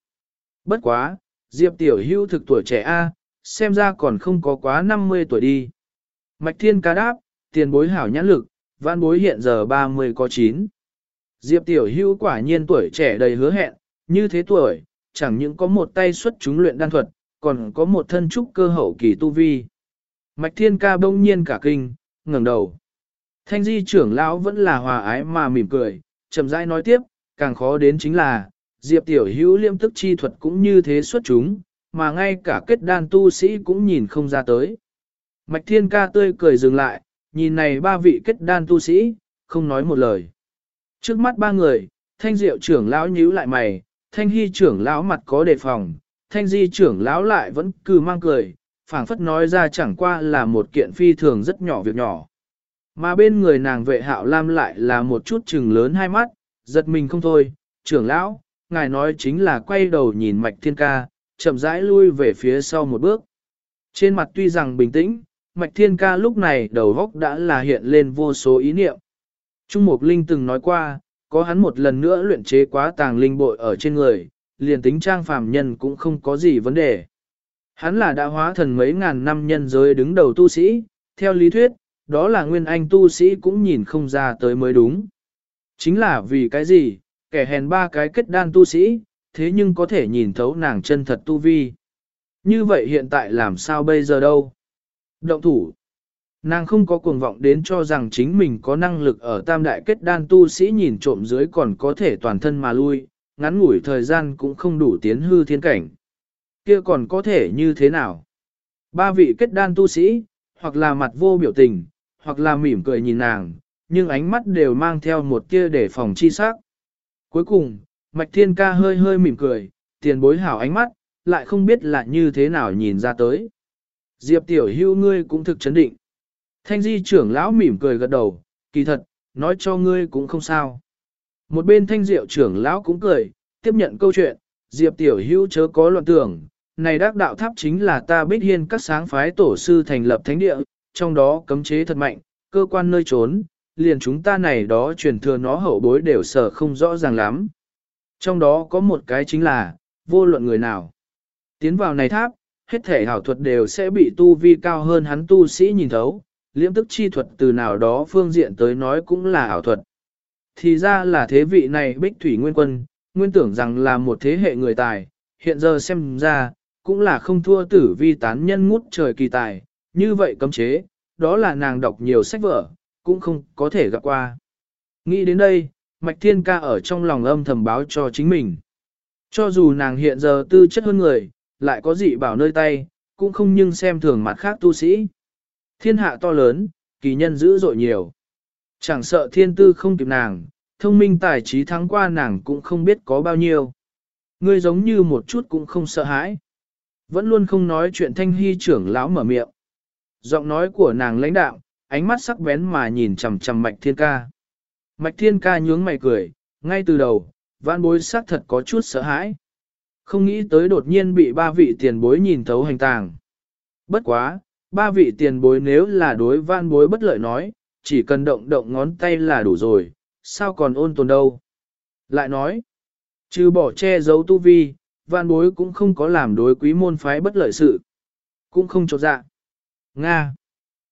Bất quá, Diệp Tiểu Hưu thực tuổi trẻ A, xem ra còn không có quá 50 tuổi đi. Mạch Thiên ca đáp, tiền bối hảo nhãn lực, văn bối hiện giờ 30 có 9. Diệp Tiểu Hưu quả nhiên tuổi trẻ đầy hứa hẹn, như thế tuổi, chẳng những có một tay xuất chúng luyện đan thuật, còn có một thân trúc cơ hậu kỳ tu vi. Mạch thiên ca bỗng nhiên cả kinh, ngẩng đầu. Thanh di trưởng lão vẫn là hòa ái mà mỉm cười, chậm rãi nói tiếp, càng khó đến chính là, Diệp tiểu hữu liêm tức chi thuật cũng như thế xuất chúng, mà ngay cả kết đan tu sĩ cũng nhìn không ra tới. Mạch thiên ca tươi cười dừng lại, nhìn này ba vị kết đan tu sĩ, không nói một lời. Trước mắt ba người, thanh diệu trưởng lão nhíu lại mày, thanh hy trưởng lão mặt có đề phòng, thanh di trưởng lão lại vẫn cứ mang cười, phảng phất nói ra chẳng qua là một kiện phi thường rất nhỏ việc nhỏ. Mà bên người nàng vệ hạo lam lại là một chút chừng lớn hai mắt, giật mình không thôi, trưởng lão, ngài nói chính là quay đầu nhìn mạch thiên ca, chậm rãi lui về phía sau một bước. Trên mặt tuy rằng bình tĩnh, mạch thiên ca lúc này đầu góc đã là hiện lên vô số ý niệm. Trung Mục Linh từng nói qua, có hắn một lần nữa luyện chế quá tàng linh bội ở trên người, liền tính trang phàm nhân cũng không có gì vấn đề. Hắn là đã hóa thần mấy ngàn năm nhân giới đứng đầu tu sĩ, theo lý thuyết, đó là nguyên anh tu sĩ cũng nhìn không ra tới mới đúng. Chính là vì cái gì, kẻ hèn ba cái kết đan tu sĩ, thế nhưng có thể nhìn thấu nàng chân thật tu vi. Như vậy hiện tại làm sao bây giờ đâu? Động thủ. Nàng không có cuồng vọng đến cho rằng chính mình có năng lực ở tam đại kết đan tu sĩ nhìn trộm dưới còn có thể toàn thân mà lui, ngắn ngủi thời gian cũng không đủ tiến hư thiên cảnh. Kia còn có thể như thế nào? Ba vị kết đan tu sĩ, hoặc là mặt vô biểu tình, hoặc là mỉm cười nhìn nàng, nhưng ánh mắt đều mang theo một tia để phòng chi sắc. Cuối cùng, Mạch Thiên Ca hơi hơi mỉm cười, tiền bối hảo ánh mắt, lại không biết là như thế nào nhìn ra tới. Diệp tiểu hưu ngươi cũng thực chấn định. Thanh di trưởng lão mỉm cười gật đầu, kỳ thật, nói cho ngươi cũng không sao. Một bên thanh diệu trưởng lão cũng cười, tiếp nhận câu chuyện, Diệp tiểu hưu chớ có loạn tưởng, này đắc đạo tháp chính là ta bích hiên các sáng phái tổ sư thành lập thánh địa, trong đó cấm chế thật mạnh, cơ quan nơi trốn, liền chúng ta này đó truyền thừa nó hậu bối đều sở không rõ ràng lắm. Trong đó có một cái chính là, vô luận người nào. Tiến vào này tháp, hết thể hảo thuật đều sẽ bị tu vi cao hơn hắn tu sĩ nhìn thấu, liễm tức chi thuật từ nào đó phương diện tới nói cũng là ảo thuật. Thì ra là thế vị này bích thủy nguyên quân, nguyên tưởng rằng là một thế hệ người tài, hiện giờ xem ra, cũng là không thua tử vi tán nhân ngút trời kỳ tài, như vậy cấm chế, đó là nàng đọc nhiều sách vở, cũng không có thể gặp qua. Nghĩ đến đây, Mạch Thiên Ca ở trong lòng âm thầm báo cho chính mình. Cho dù nàng hiện giờ tư chất hơn người, lại có dị bảo nơi tay, cũng không nhưng xem thường mặt khác tu sĩ. Thiên hạ to lớn, kỳ nhân dữ dội nhiều. Chẳng sợ thiên tư không kịp nàng, thông minh tài trí thắng qua nàng cũng không biết có bao nhiêu. Ngươi giống như một chút cũng không sợ hãi. Vẫn luôn không nói chuyện thanh hy trưởng lão mở miệng. Giọng nói của nàng lãnh đạo, ánh mắt sắc bén mà nhìn chằm chằm mạch thiên ca. Mạch thiên ca nhướng mày cười, ngay từ đầu, vãn bối xác thật có chút sợ hãi. Không nghĩ tới đột nhiên bị ba vị tiền bối nhìn thấu hành tàng. Bất quá, ba vị tiền bối nếu là đối vãn bối bất lợi nói, chỉ cần động động ngón tay là đủ rồi, sao còn ôn tồn đâu. Lại nói, trừ bỏ che giấu tu vi, vạn bối cũng không có làm đối quý môn phái bất lợi sự. Cũng không cho dạ. Nga.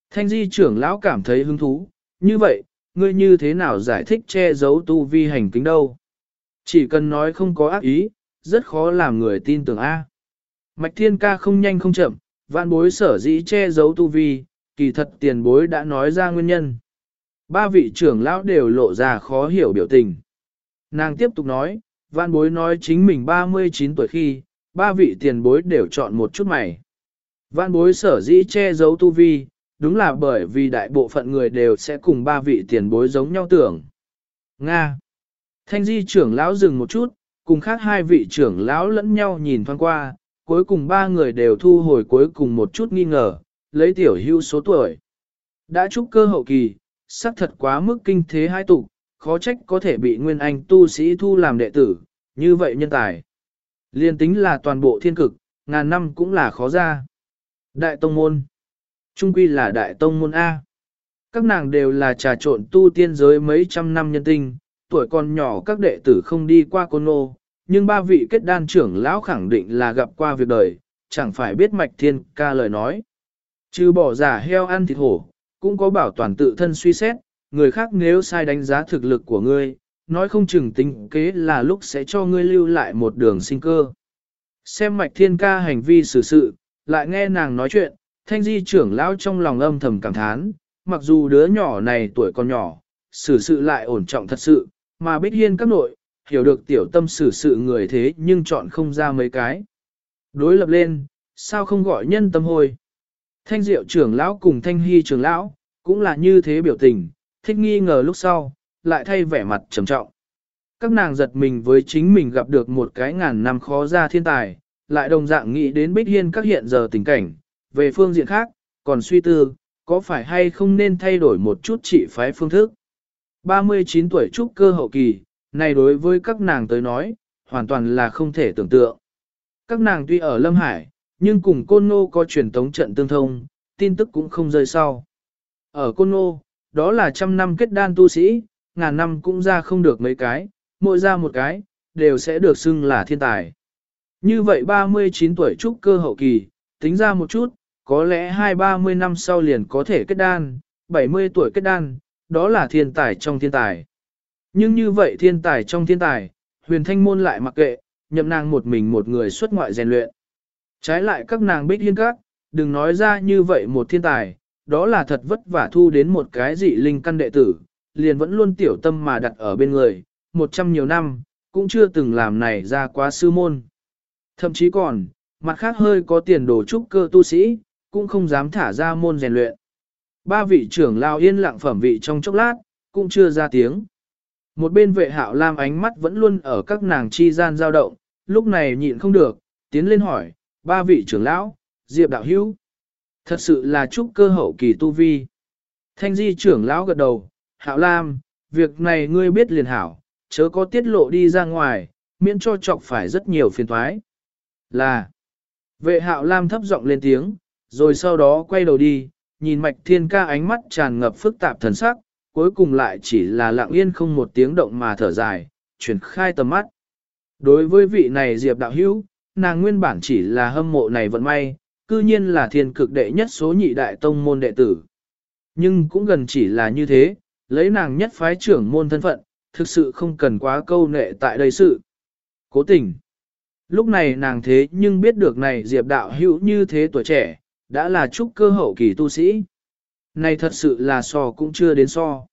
Thanh di trưởng lão cảm thấy hứng thú, như vậy, ngươi như thế nào giải thích che giấu tu vi hành kính đâu? Chỉ cần nói không có ác ý, rất khó làm người tin tưởng A. Mạch thiên ca không nhanh không chậm, vạn bối sở dĩ che giấu tu vi, kỳ thật tiền bối đã nói ra nguyên nhân. Ba vị trưởng lão đều lộ ra khó hiểu biểu tình. Nàng tiếp tục nói, Văn bối nói chính mình 39 tuổi khi, ba vị tiền bối đều chọn một chút mày. Văn bối sở dĩ che giấu tu vi, đúng là bởi vì đại bộ phận người đều sẽ cùng ba vị tiền bối giống nhau tưởng. Nga. Thanh di trưởng lão dừng một chút, cùng khác hai vị trưởng lão lẫn nhau nhìn thoáng qua, cuối cùng ba người đều thu hồi cuối cùng một chút nghi ngờ, lấy tiểu hưu số tuổi. Đã chúc cơ hậu kỳ, sắc thật quá mức kinh thế hai tục, khó trách có thể bị nguyên anh tu sĩ thu làm đệ tử, như vậy nhân tài. Liên tính là toàn bộ thiên cực, ngàn năm cũng là khó ra. Đại Tông Môn Trung quy là Đại Tông Môn A. Các nàng đều là trà trộn tu tiên giới mấy trăm năm nhân tinh, tuổi còn nhỏ các đệ tử không đi qua côn nô, nhưng ba vị kết đan trưởng lão khẳng định là gặp qua việc đời, chẳng phải biết mạch thiên ca lời nói. Chứ bỏ giả heo ăn thịt hổ, cũng có bảo toàn tự thân suy xét, người khác nếu sai đánh giá thực lực của ngươi, nói không chừng tính kế là lúc sẽ cho ngươi lưu lại một đường sinh cơ. Xem mạch thiên ca hành vi xử sự, lại nghe nàng nói chuyện, thanh di trưởng lão trong lòng âm thầm cảm thán, mặc dù đứa nhỏ này tuổi còn nhỏ, xử sự lại ổn trọng thật sự, mà bích hiên các nội, hiểu được tiểu tâm xử sự người thế nhưng chọn không ra mấy cái. Đối lập lên, sao không gọi nhân tâm hồi? Thanh diệu trưởng lão cùng thanh hy trưởng lão, cũng là như thế biểu tình, thích nghi ngờ lúc sau, lại thay vẻ mặt trầm trọng. Các nàng giật mình với chính mình gặp được một cái ngàn năm khó ra thiên tài, lại đồng dạng nghĩ đến Bích Hiên các hiện giờ tình cảnh, về phương diện khác, còn suy tư, có phải hay không nên thay đổi một chút trị phái phương thức. 39 tuổi trúc cơ hậu kỳ, này đối với các nàng tới nói, hoàn toàn là không thể tưởng tượng. Các nàng tuy ở Lâm Hải, nhưng cùng Côn Nô có truyền tống trận tương thông, tin tức cũng không rơi sau. Ở Côn Nô, đó là trăm năm kết đan tu sĩ, ngàn năm cũng ra không được mấy cái, mỗi ra một cái, đều sẽ được xưng là thiên tài. Như vậy 39 tuổi trúc cơ hậu kỳ, tính ra một chút, có lẽ hai ba mươi năm sau liền có thể kết đan, 70 tuổi kết đan, đó là thiên tài trong thiên tài. Nhưng như vậy thiên tài trong thiên tài, huyền thanh môn lại mặc kệ, nhậm nàng một mình một người xuất ngoại rèn luyện. Trái lại các nàng bích hiên các, đừng nói ra như vậy một thiên tài, đó là thật vất vả thu đến một cái dị linh căn đệ tử, liền vẫn luôn tiểu tâm mà đặt ở bên người, một trăm nhiều năm, cũng chưa từng làm này ra quá sư môn. Thậm chí còn, mặt khác hơi có tiền đồ trúc cơ tu sĩ, cũng không dám thả ra môn rèn luyện. Ba vị trưởng lao yên lặng phẩm vị trong chốc lát, cũng chưa ra tiếng. Một bên vệ hạo lam ánh mắt vẫn luôn ở các nàng chi gian dao động, lúc này nhịn không được, tiến lên hỏi, ba vị trưởng lão, diệp đạo hữu. Thật sự là trúc cơ hậu kỳ tu vi. Thanh di trưởng lão gật đầu, hạo lam, việc này ngươi biết liền hảo, chớ có tiết lộ đi ra ngoài, miễn cho chọc phải rất nhiều phiền thoái. Là, vệ hạo lam thấp giọng lên tiếng, rồi sau đó quay đầu đi, nhìn mạch thiên ca ánh mắt tràn ngập phức tạp thần sắc, cuối cùng lại chỉ là lặng yên không một tiếng động mà thở dài, chuyển khai tầm mắt. Đối với vị này Diệp đạo hữu, nàng nguyên bản chỉ là hâm mộ này vận may, cư nhiên là thiên cực đệ nhất số nhị đại tông môn đệ tử. Nhưng cũng gần chỉ là như thế, lấy nàng nhất phái trưởng môn thân phận, thực sự không cần quá câu nệ tại đây sự. Cố tình. Lúc này nàng thế nhưng biết được này Diệp đạo hữu như thế tuổi trẻ, đã là trúc cơ hậu kỳ tu sĩ. Này thật sự là so cũng chưa đến so.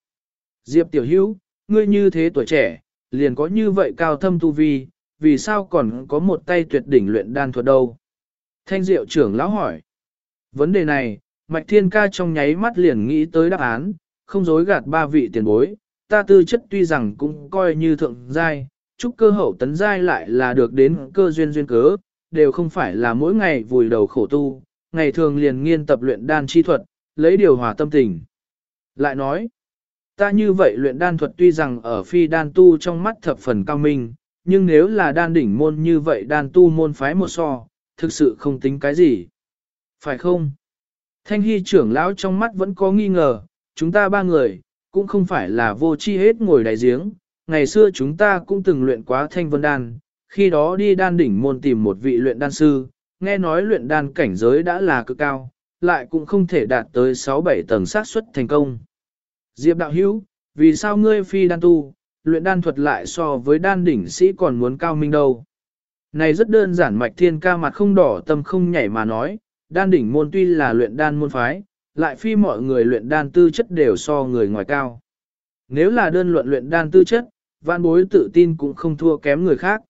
Diệp tiểu hữu, ngươi như thế tuổi trẻ, liền có như vậy cao thâm tu vi, vì sao còn có một tay tuyệt đỉnh luyện đan thuật đâu? Thanh diệu trưởng lão hỏi. Vấn đề này, Mạch Thiên Ca trong nháy mắt liền nghĩ tới đáp án, không dối gạt ba vị tiền bối, ta tư chất tuy rằng cũng coi như thượng giai, chúc cơ hậu tấn giai lại là được đến cơ duyên duyên cớ, đều không phải là mỗi ngày vùi đầu khổ tu, ngày thường liền nghiên tập luyện đan chi thuật, lấy điều hòa tâm tình. Lại nói, ta như vậy luyện đan thuật tuy rằng ở phi đan tu trong mắt thập phần cao minh, nhưng nếu là đan đỉnh môn như vậy đan tu môn phái một so, thực sự không tính cái gì. Phải không? Thanh hy trưởng lão trong mắt vẫn có nghi ngờ, chúng ta ba người, cũng không phải là vô chi hết ngồi đại giếng. Ngày xưa chúng ta cũng từng luyện quá thanh vân đan, khi đó đi đan đỉnh môn tìm một vị luyện đan sư, nghe nói luyện đan cảnh giới đã là cực cao, lại cũng không thể đạt tới 6-7 tầng xác suất thành công. Diệp đạo hữu, vì sao ngươi phi đan tu, luyện đan thuật lại so với đan đỉnh sĩ còn muốn cao minh đâu? Này rất đơn giản mạch thiên ca mặt không đỏ tâm không nhảy mà nói, đan đỉnh môn tuy là luyện đan môn phái, lại phi mọi người luyện đan tư chất đều so người ngoài cao. Nếu là đơn luận luyện đan tư chất, vạn bối tự tin cũng không thua kém người khác.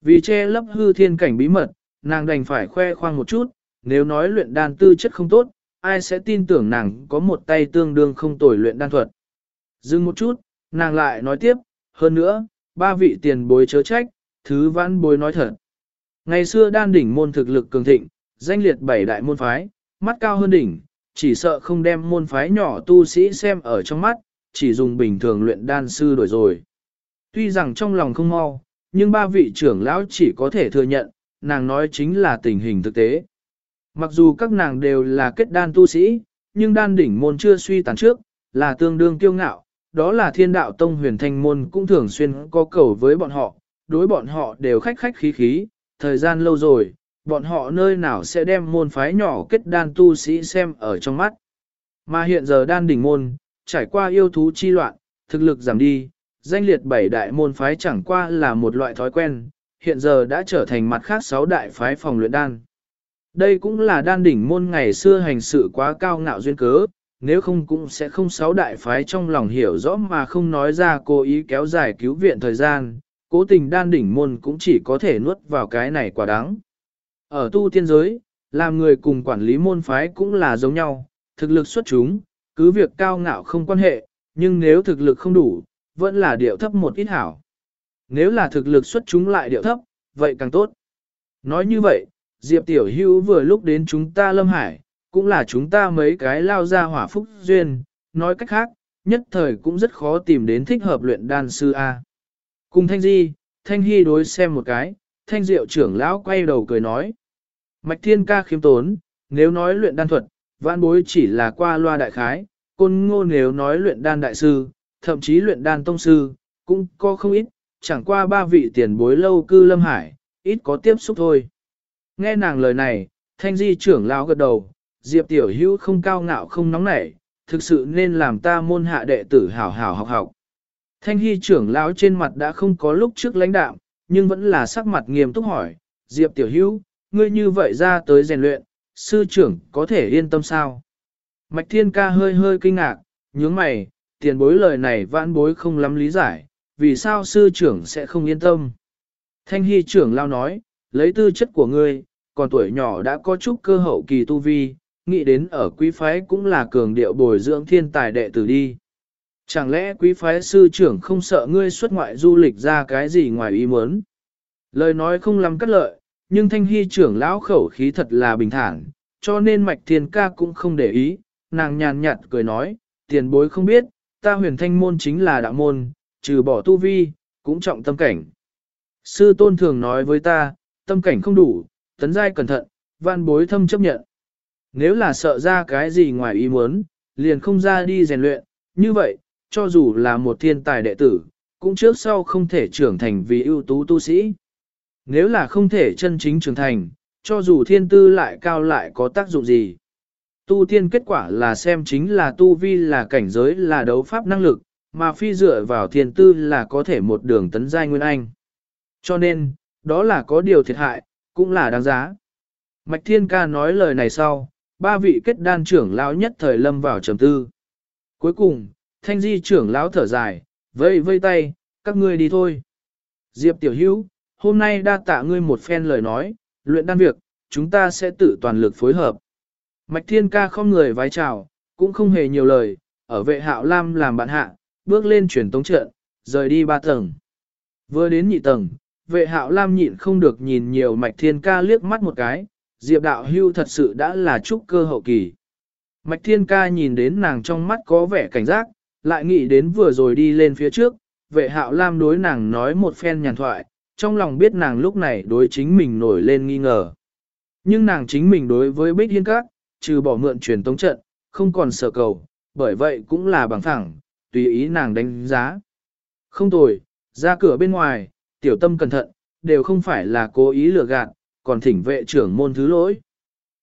Vì che lấp hư thiên cảnh bí mật, nàng đành phải khoe khoang một chút, nếu nói luyện đan tư chất không tốt, ai sẽ tin tưởng nàng có một tay tương đương không tồi luyện đan thuật. Dừng một chút, nàng lại nói tiếp, hơn nữa, ba vị tiền bối chớ trách, thứ vãn bối nói thật. Ngày xưa đan đỉnh môn thực lực cường thịnh, danh liệt bảy đại môn phái, mắt cao hơn đỉnh, chỉ sợ không đem môn phái nhỏ tu sĩ xem ở trong mắt, chỉ dùng bình thường luyện đan sư đổi rồi. Tuy rằng trong lòng không mau, nhưng ba vị trưởng lão chỉ có thể thừa nhận, nàng nói chính là tình hình thực tế. Mặc dù các nàng đều là kết đan tu sĩ, nhưng đan đỉnh môn chưa suy tàn trước, là tương đương kiêu ngạo, đó là thiên đạo tông huyền thanh môn cũng thường xuyên có cầu với bọn họ, đối bọn họ đều khách khách khí khí, thời gian lâu rồi, bọn họ nơi nào sẽ đem môn phái nhỏ kết đan tu sĩ xem ở trong mắt. Mà hiện giờ đan đỉnh môn, trải qua yêu thú chi loạn, thực lực giảm đi, danh liệt bảy đại môn phái chẳng qua là một loại thói quen, hiện giờ đã trở thành mặt khác sáu đại phái phòng luyện đan. Đây cũng là đan đỉnh môn ngày xưa hành sự quá cao ngạo duyên cớ, nếu không cũng sẽ không sáu đại phái trong lòng hiểu rõ mà không nói ra cố ý kéo dài cứu viện thời gian, cố tình đan đỉnh môn cũng chỉ có thể nuốt vào cái này quả đáng. Ở tu tiên giới, làm người cùng quản lý môn phái cũng là giống nhau, thực lực xuất chúng, cứ việc cao ngạo không quan hệ, nhưng nếu thực lực không đủ, vẫn là điệu thấp một ít hảo. Nếu là thực lực xuất chúng lại điệu thấp, vậy càng tốt. Nói như vậy, Diệp Tiểu Hữu vừa lúc đến chúng ta Lâm Hải, cũng là chúng ta mấy cái lao ra hỏa phúc duyên, nói cách khác, nhất thời cũng rất khó tìm đến thích hợp luyện đan sư A. Cùng Thanh Di, Thanh Hy đối xem một cái, Thanh Diệu trưởng lão quay đầu cười nói. Mạch Thiên ca khiêm tốn, nếu nói luyện đan thuật, vãn bối chỉ là qua loa đại khái, côn ngô nếu nói luyện đan đại sư, thậm chí luyện đan tông sư, cũng có không ít, chẳng qua ba vị tiền bối lâu cư lâm hải, ít có tiếp xúc thôi. Nghe nàng lời này, thanh di trưởng lão gật đầu, diệp tiểu hữu không cao ngạo không nóng nảy, thực sự nên làm ta môn hạ đệ tử hảo hảo học học. Thanh hy trưởng lão trên mặt đã không có lúc trước lãnh đạm, nhưng vẫn là sắc mặt nghiêm túc hỏi, diệp tiểu hữu, ngươi như vậy ra tới rèn luyện, sư trưởng có thể yên tâm sao? Mạch thiên ca hơi hơi kinh ngạc, nhướng mày, tiền bối lời này vãn bối không lắm lý giải, vì sao sư trưởng sẽ không yên tâm? Thanh hy trưởng lao nói, lấy tư chất của ngươi, còn tuổi nhỏ đã có chút cơ hậu kỳ tu vi, nghĩ đến ở quý phái cũng là cường điệu bồi dưỡng thiên tài đệ tử đi. Chẳng lẽ quý phái sư trưởng không sợ ngươi xuất ngoại du lịch ra cái gì ngoài ý muốn? Lời nói không lắm cắt lợi, nhưng thanh hy trưởng lão khẩu khí thật là bình thản, cho nên mạch thiên ca cũng không để ý, nàng nhàn nhạt cười nói, tiền bối không biết, ta huyền thanh môn chính là đạo môn, trừ bỏ tu vi, cũng trọng tâm cảnh. Sư tôn thường nói với ta, tâm cảnh không đủ, tấn giai cẩn thận, văn bối thâm chấp nhận. Nếu là sợ ra cái gì ngoài ý muốn, liền không ra đi rèn luyện, như vậy, cho dù là một thiên tài đệ tử, cũng trước sau không thể trưởng thành vì ưu tú tu sĩ. Nếu là không thể chân chính trưởng thành, cho dù thiên tư lại cao lại có tác dụng gì. Tu tiên kết quả là xem chính là tu vi là cảnh giới là đấu pháp năng lực, mà phi dựa vào thiên tư là có thể một đường tấn giai nguyên anh. Cho nên, đó là có điều thiệt hại, cũng là đáng giá. Mạch Thiên Ca nói lời này sau, ba vị kết đan trưởng lão nhất thời lâm vào trầm tư. Cuối cùng, thanh di trưởng lão thở dài, vây vây tay, các ngươi đi thôi. Diệp Tiểu Hữu, hôm nay đa tạ ngươi một phen lời nói, luyện đan việc, chúng ta sẽ tự toàn lực phối hợp. Mạch Thiên Ca không người vái chào, cũng không hề nhiều lời, ở vệ hạo lam làm bạn hạ, bước lên chuyển tống trận, rời đi ba tầng. Vừa đến nhị tầng, vệ hạo lam nhịn không được nhìn nhiều Mạch Thiên Ca liếc mắt một cái, Diệp đạo hưu thật sự đã là trúc cơ hậu kỳ. Mạch Thiên Ca nhìn đến nàng trong mắt có vẻ cảnh giác, lại nghĩ đến vừa rồi đi lên phía trước, vệ hạo lam đối nàng nói một phen nhàn thoại, trong lòng biết nàng lúc này đối chính mình nổi lên nghi ngờ. Nhưng nàng chính mình đối với Bích Hiên Các, trừ bỏ mượn truyền tống trận, không còn sợ cầu, bởi vậy cũng là bằng thẳng, tùy ý nàng đánh giá. Không tồi, ra cửa bên ngoài, tiểu tâm cẩn thận, đều không phải là cố ý lừa gạt, còn thỉnh vệ trưởng môn thứ lỗi.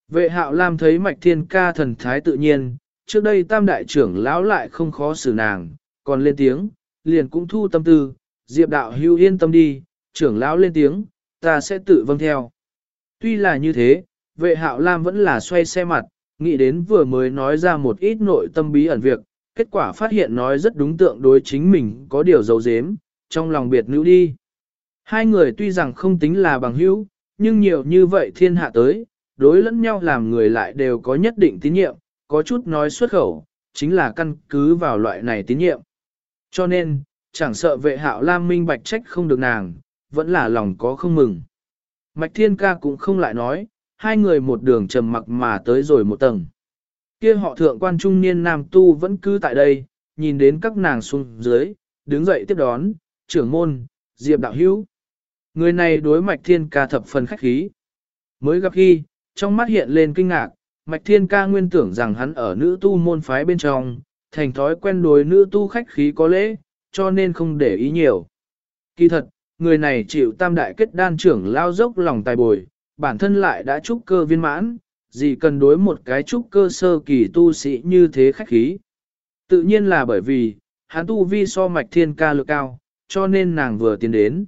Vệ hạo lam thấy mạch thiên ca thần thái tự nhiên, trước đây tam đại trưởng lão lại không khó xử nàng, còn lên tiếng, liền cũng thu tâm tư, diệp đạo hưu yên tâm đi, trưởng lão lên tiếng, ta sẽ tự vâng theo. Tuy là như thế, vệ hạo lam vẫn là xoay xe mặt, nghĩ đến vừa mới nói ra một ít nội tâm bí ẩn việc, kết quả phát hiện nói rất đúng tượng đối chính mình có điều dấu dếm, trong lòng biệt nữ đi. Hai người tuy rằng không tính là bằng hữu, nhưng nhiều như vậy thiên hạ tới, đối lẫn nhau làm người lại đều có nhất định tín nhiệm, có chút nói xuất khẩu, chính là căn cứ vào loại này tín nhiệm. Cho nên, chẳng sợ vệ hạo lam minh bạch trách không được nàng, vẫn là lòng có không mừng. Mạch thiên ca cũng không lại nói, hai người một đường trầm mặc mà tới rồi một tầng. Kia họ thượng quan trung niên nam tu vẫn cứ tại đây, nhìn đến các nàng xuống dưới, đứng dậy tiếp đón, trưởng môn, diệp đạo hữu. Người này đối mạch thiên ca thập phần khách khí. Mới gặp khi, trong mắt hiện lên kinh ngạc, mạch thiên ca nguyên tưởng rằng hắn ở nữ tu môn phái bên trong, thành thói quen đối nữ tu khách khí có lễ, cho nên không để ý nhiều. Kỳ thật, người này chịu tam đại kết đan trưởng lao dốc lòng tài bồi, bản thân lại đã trúc cơ viên mãn, gì cần đối một cái trúc cơ sơ kỳ tu sĩ như thế khách khí. Tự nhiên là bởi vì, hắn tu vi so mạch thiên ca lực cao, cho nên nàng vừa tiến đến.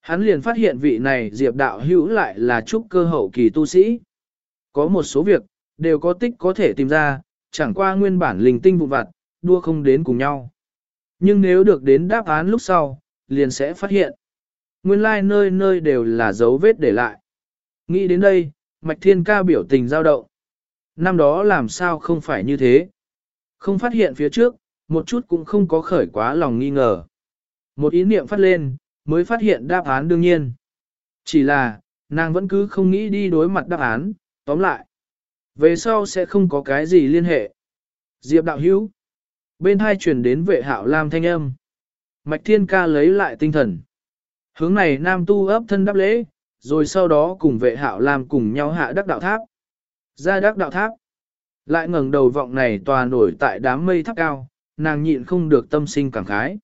Hắn liền phát hiện vị này diệp đạo hữu lại là trúc cơ hậu kỳ tu sĩ. Có một số việc, đều có tích có thể tìm ra, chẳng qua nguyên bản linh tinh vụ vặt, đua không đến cùng nhau. Nhưng nếu được đến đáp án lúc sau, liền sẽ phát hiện. Nguyên lai like nơi nơi đều là dấu vết để lại. Nghĩ đến đây, Mạch Thiên ca biểu tình dao động. Năm đó làm sao không phải như thế? Không phát hiện phía trước, một chút cũng không có khởi quá lòng nghi ngờ. Một ý niệm phát lên, mới phát hiện đáp án đương nhiên. Chỉ là, nàng vẫn cứ không nghĩ đi đối mặt đáp án, tóm lại. Về sau sẽ không có cái gì liên hệ. Diệp đạo hữu. Bên hai truyền đến vệ hạo lam thanh âm. Mạch thiên ca lấy lại tinh thần. Hướng này nam tu ấp thân đáp lễ, rồi sau đó cùng vệ hạo làm cùng nhau hạ đắc đạo tháp. Ra đắc đạo tháp. Lại ngẩng đầu vọng này tòa nổi tại đám mây tháp cao, nàng nhịn không được tâm sinh cảm khái.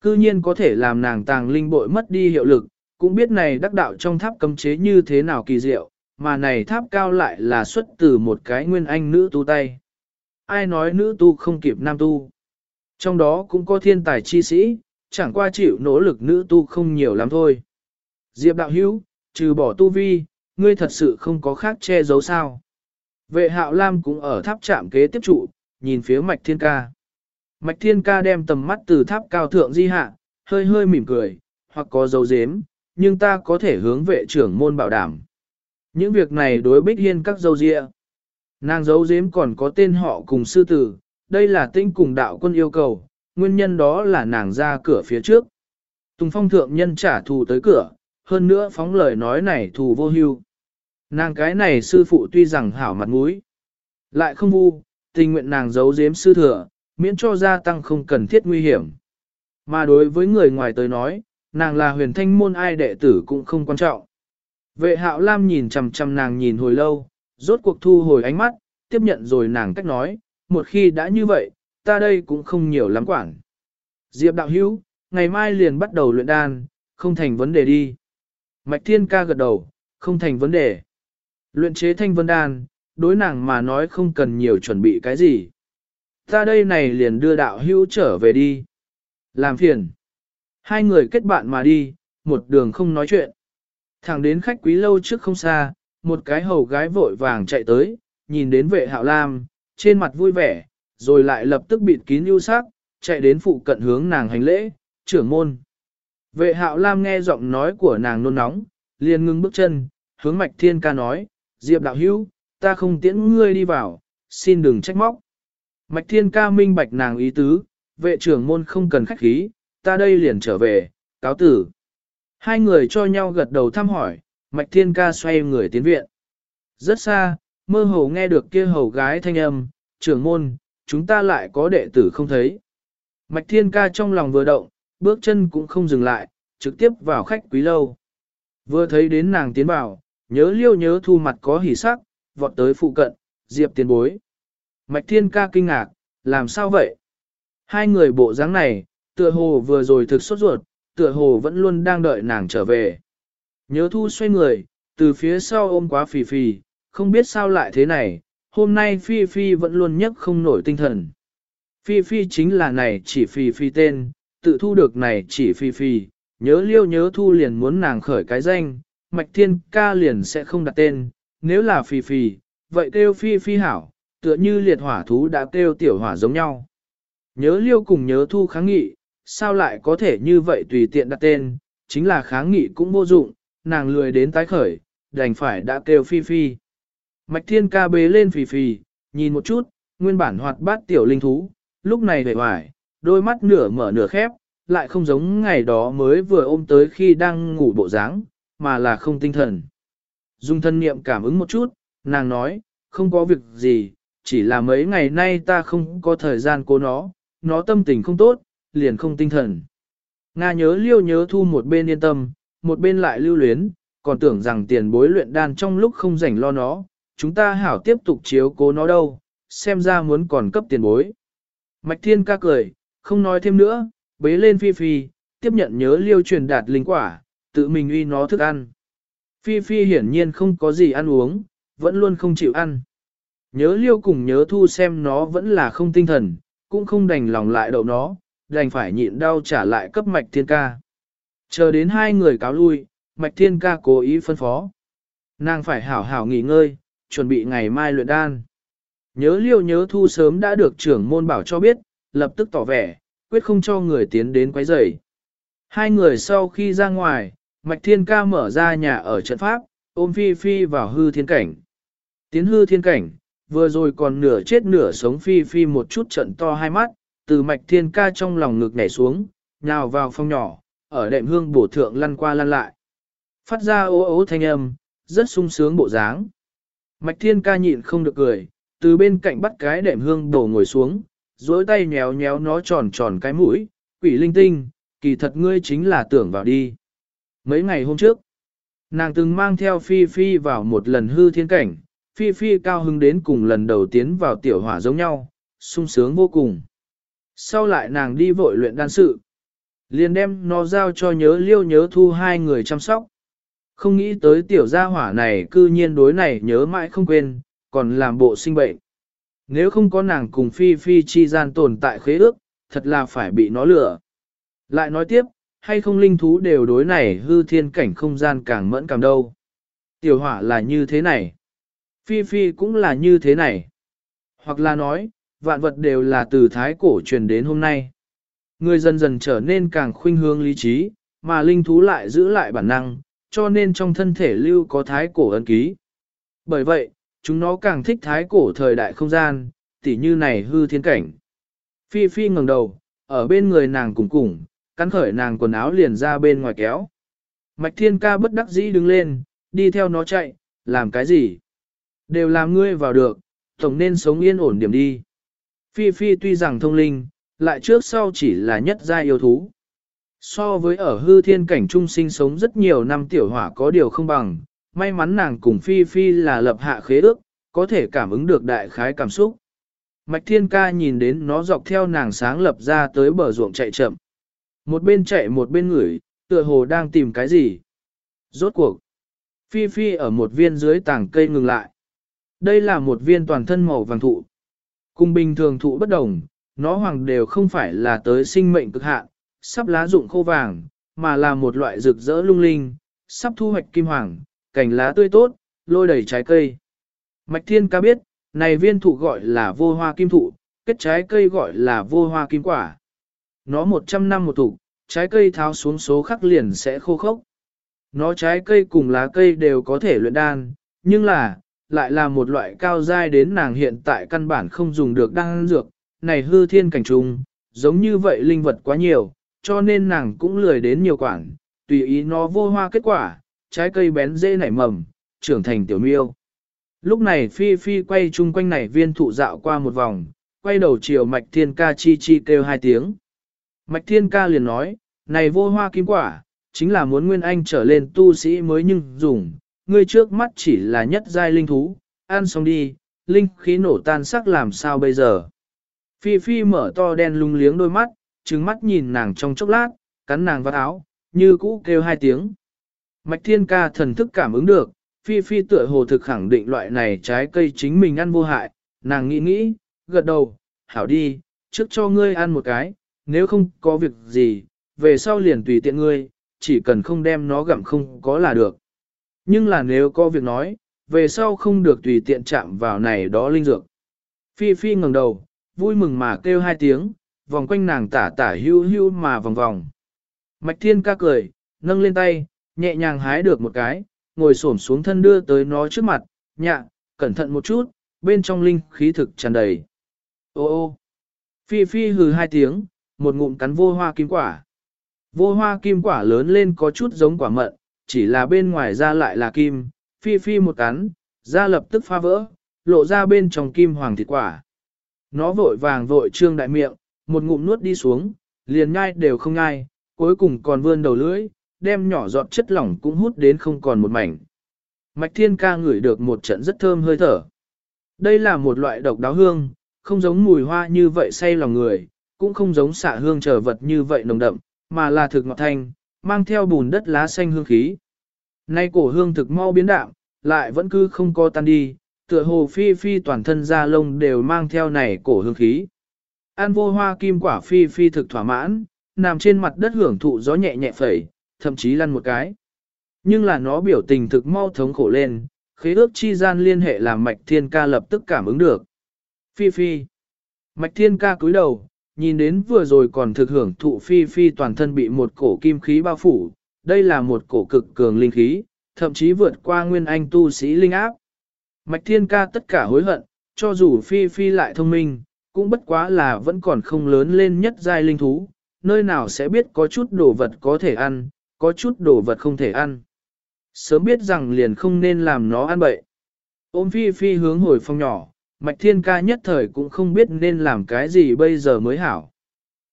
Cư nhiên có thể làm nàng tàng linh bội mất đi hiệu lực, cũng biết này đắc đạo trong tháp cấm chế như thế nào kỳ diệu, mà này tháp cao lại là xuất từ một cái nguyên anh nữ tu tay. Ai nói nữ tu không kịp nam tu? Trong đó cũng có thiên tài chi sĩ, chẳng qua chịu nỗ lực nữ tu không nhiều lắm thôi. Diệp đạo hữu, trừ bỏ tu vi, ngươi thật sự không có khác che giấu sao. Vệ hạo lam cũng ở tháp trạm kế tiếp trụ, nhìn phía mạch thiên ca. Mạch thiên ca đem tầm mắt từ tháp cao thượng di hạ, hơi hơi mỉm cười, hoặc có dấu dếm, nhưng ta có thể hướng vệ trưởng môn bảo đảm. Những việc này đối bích hiên các dấu dịa. Nàng dấu dếm còn có tên họ cùng sư tử, đây là tinh cùng đạo quân yêu cầu, nguyên nhân đó là nàng ra cửa phía trước. Tùng phong thượng nhân trả thù tới cửa, hơn nữa phóng lời nói này thù vô hưu. Nàng cái này sư phụ tuy rằng hảo mặt mũi, lại không vu, tình nguyện nàng giấu giếm sư thừa, miễn cho gia tăng không cần thiết nguy hiểm. Mà đối với người ngoài tới nói, nàng là huyền thanh môn ai đệ tử cũng không quan trọng. Vệ hạo lam nhìn chằm chằm nàng nhìn hồi lâu, rốt cuộc thu hồi ánh mắt, tiếp nhận rồi nàng cách nói, một khi đã như vậy, ta đây cũng không nhiều lắm quản. Diệp đạo hữu, ngày mai liền bắt đầu luyện đan, không thành vấn đề đi. Mạch thiên ca gật đầu, không thành vấn đề. Luyện chế thanh vân đan, đối nàng mà nói không cần nhiều chuẩn bị cái gì. Ta đây này liền đưa đạo hữu trở về đi. Làm phiền. Hai người kết bạn mà đi, một đường không nói chuyện. Thẳng đến khách quý lâu trước không xa, một cái hầu gái vội vàng chạy tới, nhìn đến vệ hạo lam, trên mặt vui vẻ, rồi lại lập tức bịt kín ưu sắc, chạy đến phụ cận hướng nàng hành lễ, trưởng môn. Vệ hạo lam nghe giọng nói của nàng nôn nóng, liền ngưng bước chân, hướng mạch thiên ca nói, Diệp đạo hữu, ta không tiễn ngươi đi vào, xin đừng trách móc. Mạch thiên ca minh bạch nàng ý tứ, vệ trưởng môn không cần khách khí, ta đây liền trở về, cáo tử. Hai người cho nhau gật đầu thăm hỏi, mạch thiên ca xoay người tiến viện. Rất xa, mơ hồ nghe được kia hầu gái thanh âm, trưởng môn, chúng ta lại có đệ tử không thấy. Mạch thiên ca trong lòng vừa động, bước chân cũng không dừng lại, trực tiếp vào khách quý lâu. Vừa thấy đến nàng tiến vào, nhớ liêu nhớ thu mặt có hỉ sắc, vọt tới phụ cận, diệp tiền bối. Mạch thiên ca kinh ngạc, làm sao vậy? Hai người bộ dáng này, tựa hồ vừa rồi thực sốt ruột, tựa hồ vẫn luôn đang đợi nàng trở về. Nhớ thu xoay người, từ phía sau ôm quá phì phì, không biết sao lại thế này, hôm nay Phi Phi vẫn luôn nhấc không nổi tinh thần. Phi Phi chính là này chỉ Phi Phi tên, tự thu được này chỉ Phi Phi, nhớ liêu nhớ thu liền muốn nàng khởi cái danh, Mạch Thiên ca liền sẽ không đặt tên, nếu là Phi Phi, vậy kêu Phi Phi hảo, tựa như liệt hỏa thú đã kêu tiểu hỏa giống nhau. Nhớ liêu cùng nhớ thu kháng nghị, sao lại có thể như vậy tùy tiện đặt tên, chính là kháng nghị cũng vô dụng, nàng lười đến tái khởi, đành phải đã kêu Phi Phi. Mạch thiên ca bế lên phì phì, nhìn một chút, nguyên bản hoạt bát tiểu linh thú, lúc này vẻ hoài, đôi mắt nửa mở nửa khép, lại không giống ngày đó mới vừa ôm tới khi đang ngủ bộ dáng, mà là không tinh thần. Dung thân niệm cảm ứng một chút, nàng nói, không có việc gì, chỉ là mấy ngày nay ta không có thời gian cố nó, nó tâm tình không tốt, liền không tinh thần. Nga nhớ liêu nhớ thu một bên yên tâm, một bên lại lưu luyến, còn tưởng rằng tiền bối luyện đan trong lúc không rảnh lo nó, chúng ta hảo tiếp tục chiếu cố nó đâu, xem ra muốn còn cấp tiền bối. Mạch Thiên ca cười, không nói thêm nữa, bế lên Phi Phi, tiếp nhận nhớ liêu truyền đạt linh quả, tự mình uy nó thức ăn. Phi Phi hiển nhiên không có gì ăn uống, vẫn luôn không chịu ăn. Nhớ liêu cùng nhớ thu xem nó vẫn là không tinh thần, cũng không đành lòng lại đậu nó, đành phải nhịn đau trả lại cấp Mạch Thiên ca. Chờ đến hai người cáo lui, Mạch Thiên ca cố ý phân phó. Nàng phải hảo hảo nghỉ ngơi, chuẩn bị ngày mai luyện đan. Nhớ liêu nhớ thu sớm đã được trưởng môn bảo cho biết, lập tức tỏ vẻ, quyết không cho người tiến đến quấy rầy. Hai người sau khi ra ngoài, Mạch Thiên Ca mở ra nhà ở trận pháp, ôm Phi Phi vào hư thiên cảnh. Tiến hư thiên cảnh, vừa rồi còn nửa chết nửa sống Phi Phi một chút trận to hai mắt, từ Mạch Thiên Ca trong lòng ngực nhảy xuống, nhào vào phòng nhỏ, ở đệm hương bổ thượng lăn qua lăn lại. Phát ra ố ố thanh âm, rất sung sướng bộ dáng. Mạch Thiên Ca nhịn không được cười, từ bên cạnh bắt cái đệm hương đổ ngồi xuống, dối tay nhéo nhéo nó tròn tròn cái mũi, quỷ linh tinh, kỳ thật ngươi chính là tưởng vào đi. Mấy ngày hôm trước, nàng từng mang theo Phi Phi vào một lần hư thiên cảnh, Phi Phi cao hứng đến cùng lần đầu tiến vào tiểu hỏa giống nhau, sung sướng vô cùng. Sau lại nàng đi vội luyện đan sự, liền đem nó giao cho nhớ liêu nhớ thu hai người chăm sóc. Không nghĩ tới tiểu gia hỏa này cư nhiên đối này nhớ mãi không quên, còn làm bộ sinh bệnh. Nếu không có nàng cùng Phi Phi chi gian tồn tại khế ước, thật là phải bị nó lừa. Lại nói tiếp, hay không linh thú đều đối này hư thiên cảnh không gian càng mẫn càng đâu. Tiểu hỏa là như thế này. Phi Phi cũng là như thế này. Hoặc là nói, vạn vật đều là từ thái cổ truyền đến hôm nay. Người dần dần trở nên càng khuynh hướng lý trí, mà linh thú lại giữ lại bản năng, cho nên trong thân thể lưu có thái cổ ấn ký. Bởi vậy, chúng nó càng thích thái cổ thời đại không gian, tỉ như này hư thiên cảnh. Phi Phi ngẩng đầu, ở bên người nàng cùng cùng, cắn khởi nàng quần áo liền ra bên ngoài kéo. Mạch thiên ca bất đắc dĩ đứng lên, đi theo nó chạy, làm cái gì? Đều làm ngươi vào được, tổng nên sống yên ổn điểm đi. Phi Phi tuy rằng thông linh, lại trước sau chỉ là nhất gia yêu thú. So với ở hư thiên cảnh trung sinh sống rất nhiều năm tiểu hỏa có điều không bằng, may mắn nàng cùng Phi Phi là lập hạ khế ước, có thể cảm ứng được đại khái cảm xúc. Mạch Thiên Ca nhìn đến nó dọc theo nàng sáng lập ra tới bờ ruộng chạy chậm. Một bên chạy một bên ngửi, tựa hồ đang tìm cái gì. Rốt cuộc. Phi Phi ở một viên dưới tảng cây ngừng lại. Đây là một viên toàn thân màu vàng thụ. Cùng bình thường thụ bất đồng, nó hoàng đều không phải là tới sinh mệnh cực hạn, sắp lá rụng khô vàng, mà là một loại rực rỡ lung linh, sắp thu hoạch kim hoàng, cành lá tươi tốt, lôi đầy trái cây. Mạch Thiên ca biết, này viên thụ gọi là vô hoa kim thụ, kết trái cây gọi là vô hoa kim quả. Nó 100 năm một thụ, trái cây tháo xuống số khắc liền sẽ khô khốc. Nó trái cây cùng lá cây đều có thể luyện đan, nhưng là, lại là một loại cao giai đến nàng hiện tại căn bản không dùng được đan dược, này hư thiên cảnh trùng, giống như vậy linh vật quá nhiều, cho nên nàng cũng lười đến nhiều quản, tùy ý nó vô hoa kết quả, trái cây bén dễ nảy mầm, trưởng thành tiểu miêu. Lúc này Phi Phi quay chung quanh này viên thụ dạo qua một vòng, quay đầu chiều Mạch Thiên Ca chi chi kêu hai tiếng. Mạch Thiên Ca liền nói, này vô hoa kim quả, chính là muốn Nguyên Anh trở lên tu sĩ mới nhưng dùng, ngươi trước mắt chỉ là nhất giai linh thú, ăn xong đi, linh khí nổ tan sắc làm sao bây giờ. Phi Phi mở to đen lung liếng đôi mắt, trừng mắt nhìn nàng trong chốc lát, cắn nàng vào áo, như cũ kêu hai tiếng. Mạch Thiên Ca thần thức cảm ứng được, Phi Phi tựa hồ thực khẳng định loại này trái cây chính mình ăn vô hại, nàng nghĩ nghĩ, gật đầu, hảo đi, trước cho ngươi ăn một cái, nếu không có việc gì, về sau liền tùy tiện ngươi, chỉ cần không đem nó gặm không có là được. Nhưng là nếu có việc nói, về sau không được tùy tiện chạm vào này đó linh dược. Phi Phi ngẩng đầu, vui mừng mà kêu hai tiếng, vòng quanh nàng tả tả hưu hưu mà vòng vòng. Mạch Thiên ca cười, nâng lên tay, nhẹ nhàng hái được một cái, ngồi xổm xuống thân đưa tới nó trước mặt, nhạ, cẩn thận một chút, bên trong linh khí thực tràn đầy. Ô ô, phi phi hừ hai tiếng, một ngụm cắn vô hoa kim quả. Vô hoa kim quả lớn lên có chút giống quả mận, chỉ là bên ngoài ra lại là kim, phi phi một cắn, da lập tức pha vỡ, lộ ra bên trong kim hoàng thịt quả. Nó vội vàng vội trương đại miệng, một ngụm nuốt đi xuống, liền nhai đều không nhai, cuối cùng còn vươn đầu lưỡi, đem nhỏ giọt chất lỏng cũng hút đến không còn một mảnh. Mạch Thiên ca ngửi được một trận rất thơm hơi thở. Đây là một loại độc đáo hương, không giống mùi hoa như vậy say lòng người, cũng không giống xạ hương trở vật như vậy nồng đậm, mà là thực ngọt thanh, mang theo bùn đất lá xanh hương khí. Nay cổ hương thực mau biến đạm, lại vẫn cứ không co tan đi, tựa hồ phi phi toàn thân da lông đều mang theo này cổ hương khí. An vô hoa kim quả phi phi thực thỏa mãn, nằm trên mặt đất hưởng thụ gió nhẹ nhẹ phẩy, thậm chí lăn một cái. Nhưng là nó biểu tình thực mau thống khổ lên, khế ước chi gian liên hệ làm Mạch Thiên Ca lập tức cảm ứng được. Phi Phi. Mạch Thiên Ca cúi đầu, nhìn đến vừa rồi còn thực hưởng thụ Phi Phi toàn thân bị một cổ kim khí bao phủ, đây là một cổ cực cường linh khí, thậm chí vượt qua nguyên anh tu sĩ linh áp. Mạch Thiên Ca tất cả hối hận, cho dù Phi Phi lại thông minh, cũng bất quá là vẫn còn không lớn lên nhất giai linh thú, nơi nào sẽ biết có chút đồ vật có thể ăn, có chút đồ vật không thể ăn. Sớm biết rằng liền không nên làm nó ăn bậy. Ôm Phi Phi hướng hồi phòng nhỏ, Mạch Thiên Ca nhất thời cũng không biết nên làm cái gì bây giờ mới hảo.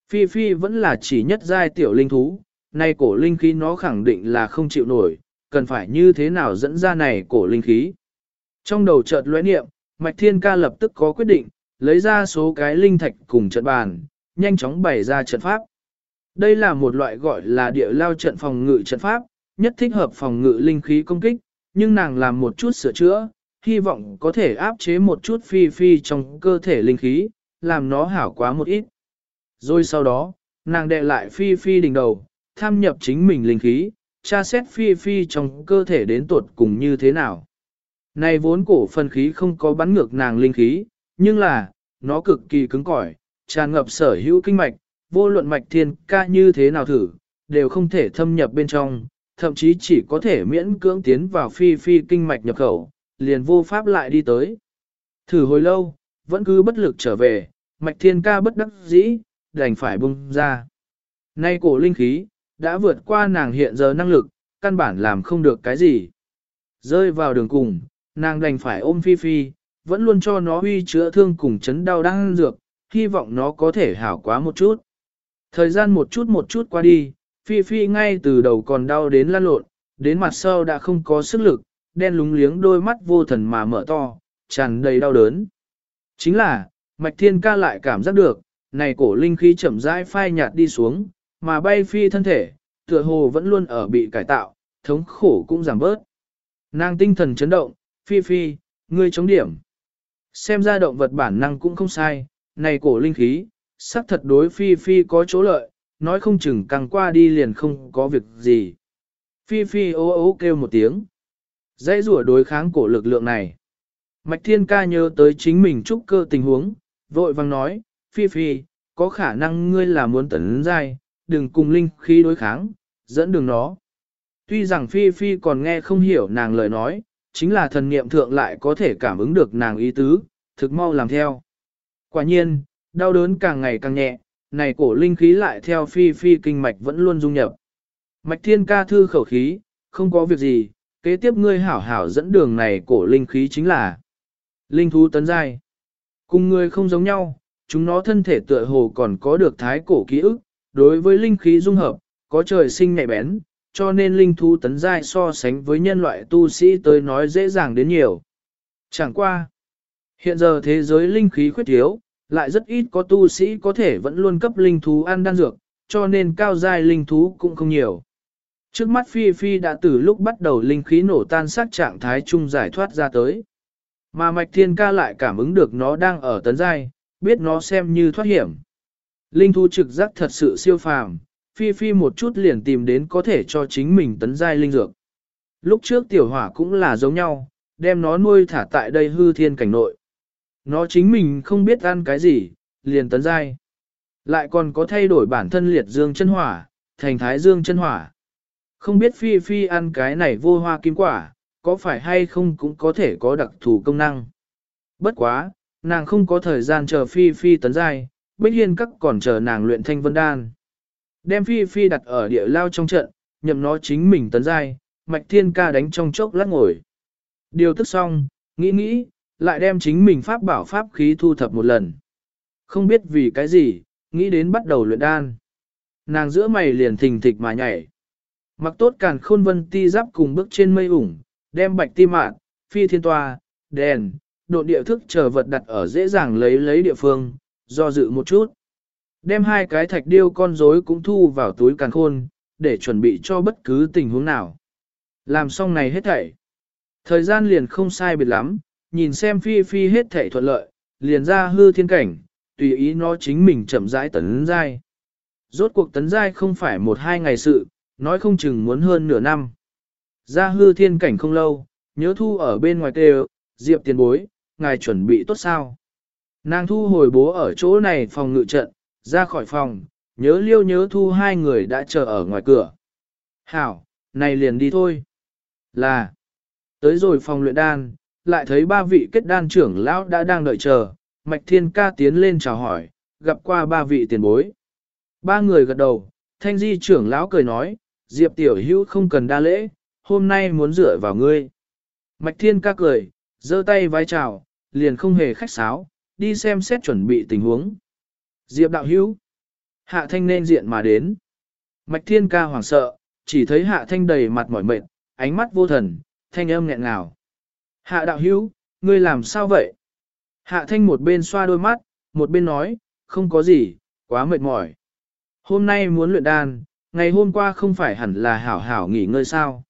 Phi Phi vẫn là chỉ nhất giai tiểu linh thú, nay cổ linh khí nó khẳng định là không chịu nổi, cần phải như thế nào dẫn ra này cổ linh khí. Trong đầu chợt lóe niệm, Mạch Thiên Ca lập tức có quyết định, lấy ra số cái linh thạch cùng trận bàn, nhanh chóng bày ra trận pháp. Đây là một loại gọi là địa lao trận phòng ngự trận pháp, nhất thích hợp phòng ngự linh khí công kích, nhưng nàng làm một chút sửa chữa, hy vọng có thể áp chế một chút phi phi trong cơ thể linh khí, làm nó hảo quá một ít. Rồi sau đó, nàng đệ lại phi phi đỉnh đầu, tham nhập chính mình linh khí, tra xét phi phi trong cơ thể đến tuột cùng như thế nào. Này vốn cổ phân khí không có bắn ngược nàng linh khí, nhưng là, nó cực kỳ cứng cỏi, tràn ngập sở hữu kinh mạch, vô luận mạch thiên ca như thế nào thử, đều không thể thâm nhập bên trong, thậm chí chỉ có thể miễn cưỡng tiến vào phi phi kinh mạch nhập khẩu, liền vô pháp lại đi tới. Thử hồi lâu, vẫn cứ bất lực trở về, mạch thiên ca bất đắc dĩ, đành phải bung ra. Nay cổ linh khí, đã vượt qua nàng hiện giờ năng lực, căn bản làm không được cái gì. Rơi vào đường cùng, nàng đành phải ôm phi phi, vẫn luôn cho nó huy chữa thương cùng chấn đau đang dược, hy vọng nó có thể hảo quá một chút. Thời gian một chút một chút qua đi, Phi Phi ngay từ đầu còn đau đến lăn lộn, đến mặt sau đã không có sức lực, đen lúng liếng đôi mắt vô thần mà mở to, tràn đầy đau đớn. Chính là, Mạch Thiên ca lại cảm giác được, này cổ linh khí chậm rãi phai nhạt đi xuống, mà bay phi thân thể, tựa hồ vẫn luôn ở bị cải tạo, thống khổ cũng giảm bớt. Nàng tinh thần chấn động, Phi Phi, ngươi chống điểm. Xem ra động vật bản năng cũng không sai, này cổ linh khí, xác thật đối Phi Phi có chỗ lợi, nói không chừng càng qua đi liền không có việc gì. Phi Phi ố ố kêu một tiếng. Dãy rủa đối kháng cổ lực lượng này. Mạch Thiên Ca nhớ tới chính mình trúc cơ tình huống, vội vang nói, Phi Phi, có khả năng ngươi là muốn tấn giai, đừng cùng linh khí đối kháng, dẫn đường nó. Tuy rằng Phi Phi còn nghe không hiểu nàng lời nói, chính là thần niệm thượng lại có thể cảm ứng được nàng ý tứ, thực mau làm theo. Quả nhiên, đau đớn càng ngày càng nhẹ, này cổ linh khí lại theo phi phi kinh mạch vẫn luôn dung nhập. Mạch thiên ca thư khẩu khí, không có việc gì, kế tiếp ngươi hảo hảo dẫn đường này cổ linh khí chính là linh thú tấn giai. Cùng ngươi không giống nhau, chúng nó thân thể tựa hồ còn có được thái cổ ký ức, đối với linh khí dung hợp, có trời sinh nhạy bén, cho nên linh thú tấn giai so sánh với nhân loại tu sĩ tới nói dễ dàng đến nhiều. Chẳng qua. Hiện giờ thế giới linh khí khuyết thiếu, lại rất ít có tu sĩ có thể vẫn luôn cấp linh thú ăn đan dược, cho nên cao giai linh thú cũng không nhiều. Trước mắt Phi Phi đã từ lúc bắt đầu linh khí nổ tan sát trạng thái chung giải thoát ra tới. Mà Mạch Thiên Ca lại cảm ứng được nó đang ở tấn giai, biết nó xem như thoát hiểm. Linh thú trực giác thật sự siêu phàm, Phi Phi một chút liền tìm đến có thể cho chính mình tấn giai linh dược. Lúc trước tiểu hỏa cũng là giống nhau, đem nó nuôi thả tại đây hư thiên cảnh nội. Nó chính mình không biết ăn cái gì, liền tấn giai. Lại còn có thay đổi bản thân liệt dương chân hỏa, thành thái dương chân hỏa. Không biết Phi Phi ăn cái này vô hoa kim quả, có phải hay không cũng có thể có đặc thù công năng. Bất quá, nàng không có thời gian chờ Phi Phi tấn giai, Bích Hiên các còn chờ nàng luyện thanh vân đan. Đem Phi Phi đặt ở địa lao trong trận, nhậm nó chính mình tấn giai, Mạch Thiên Ca đánh trong chốc lát ngồi. Điều tức xong, nghĩ nghĩ, lại đem chính mình pháp bảo pháp khí thu thập một lần. Không biết vì cái gì, nghĩ đến bắt đầu luyện đan. Nàng giữa mày liền thình thịch mà nhảy. Mặc tốt càn khôn vân ti giáp cùng bước trên mây ủng, đem bạch ti mạn, phi thiên toa, đèn, độ địa thức chờ vật đặt ở dễ dàng lấy lấy địa phương, do dự một chút. Đem hai cái thạch điêu con rối cũng thu vào túi càn khôn, để chuẩn bị cho bất cứ tình huống nào. Làm xong này hết thảy. Thời gian liền không sai biệt lắm, nhìn xem phi phi hết thảy thuận lợi, liền ra hư thiên cảnh, tùy ý nó chính mình chậm rãi tấn giai. Rốt cuộc tấn giai không phải một hai ngày sự, nói không chừng muốn hơn nửa năm. Ra hư thiên cảnh không lâu, nhớ thu ở bên ngoài kêu, Diệp tiền bối, ngài chuẩn bị tốt sao. Nàng thu hồi bố ở chỗ này phòng ngự trận, ra khỏi phòng, nhớ liêu nhớ thu hai người đã chờ ở ngoài cửa. Hảo, này liền đi thôi. Là, tới rồi phòng luyện đan, lại thấy ba vị kết đan trưởng lão đã đang đợi chờ, Mạch Thiên Ca tiến lên chào hỏi, gặp qua ba vị tiền bối. Ba người gật đầu, thanh di trưởng lão cười nói, Diệp tiểu hữu không cần đa lễ, hôm nay muốn dựa vào ngươi. Mạch Thiên Ca cười, giơ tay vái chào, liền không hề khách sáo, đi xem xét chuẩn bị tình huống. Diệp đạo hữu, hạ thanh nên diện mà đến. Mạch Thiên Ca hoảng sợ, chỉ thấy hạ thanh đầy mặt mỏi mệt, ánh mắt vô thần, thanh âm nghẹn ngào. Hạ đạo hữu, ngươi làm sao vậy? Hạ thanh một bên xoa đôi mắt, một bên nói, không có gì, quá mệt mỏi. Hôm nay muốn luyện đan, ngày hôm qua không phải hẳn là hảo hảo nghỉ ngơi sao.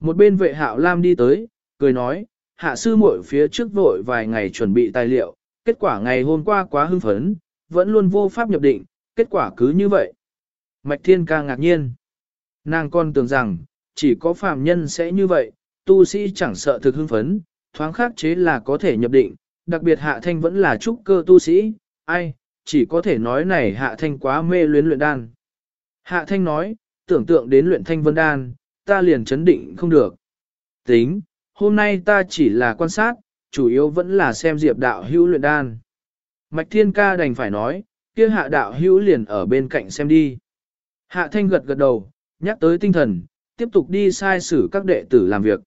Một bên vệ hạo lam đi tới, cười nói, hạ sư muội phía trước vội vài ngày chuẩn bị tài liệu, kết quả ngày hôm qua quá hưng phấn, vẫn luôn vô pháp nhập định, kết quả cứ như vậy. Mạch thiên ca ngạc nhiên. Nàng con tưởng rằng, chỉ có phàm nhân sẽ như vậy, tu sĩ chẳng sợ thực hưng phấn, thoáng khắc chế là có thể nhập định, đặc biệt hạ thanh vẫn là trúc cơ tu sĩ, ai, chỉ có thể nói này hạ thanh quá mê luyến luyện đan. Hạ thanh nói, tưởng tượng đến luyện thanh vân đan, ta liền chấn định không được. Tính, hôm nay ta chỉ là quan sát, chủ yếu vẫn là xem diệp đạo hữu luyện đan. Mạch thiên ca đành phải nói, kia hạ đạo hữu liền ở bên cạnh xem đi. Hạ thanh gật gật đầu, nhắc tới tinh thần, tiếp tục đi sai xử các đệ tử làm việc.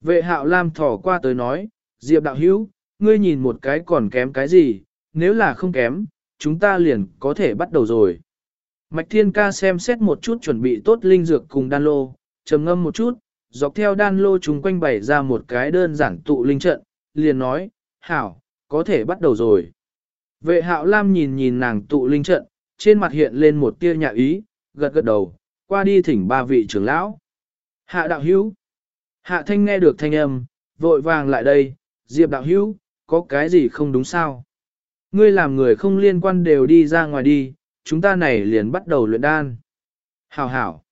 Vệ hạo lam thỏ qua tới nói, diệp đạo hữu, ngươi nhìn một cái còn kém cái gì, nếu là không kém, chúng ta liền có thể bắt đầu rồi. Mạch Thiên Ca xem xét một chút chuẩn bị tốt linh dược cùng đan lô, trầm ngâm một chút, dọc theo đan lô chúng quanh bày ra một cái đơn giản tụ linh trận, liền nói, hảo, có thể bắt đầu rồi. Vệ hạo lam nhìn nhìn nàng tụ linh trận, trên mặt hiện lên một tia nhạ ý, gật gật đầu, qua đi thỉnh ba vị trưởng lão. Hạ đạo hữu. Hạ thanh nghe được thanh âm, vội vàng lại đây, diệp đạo hữu, có cái gì không đúng sao? Ngươi làm người không liên quan đều đi ra ngoài đi, chúng ta này liền bắt đầu luyện đan. Hảo hảo.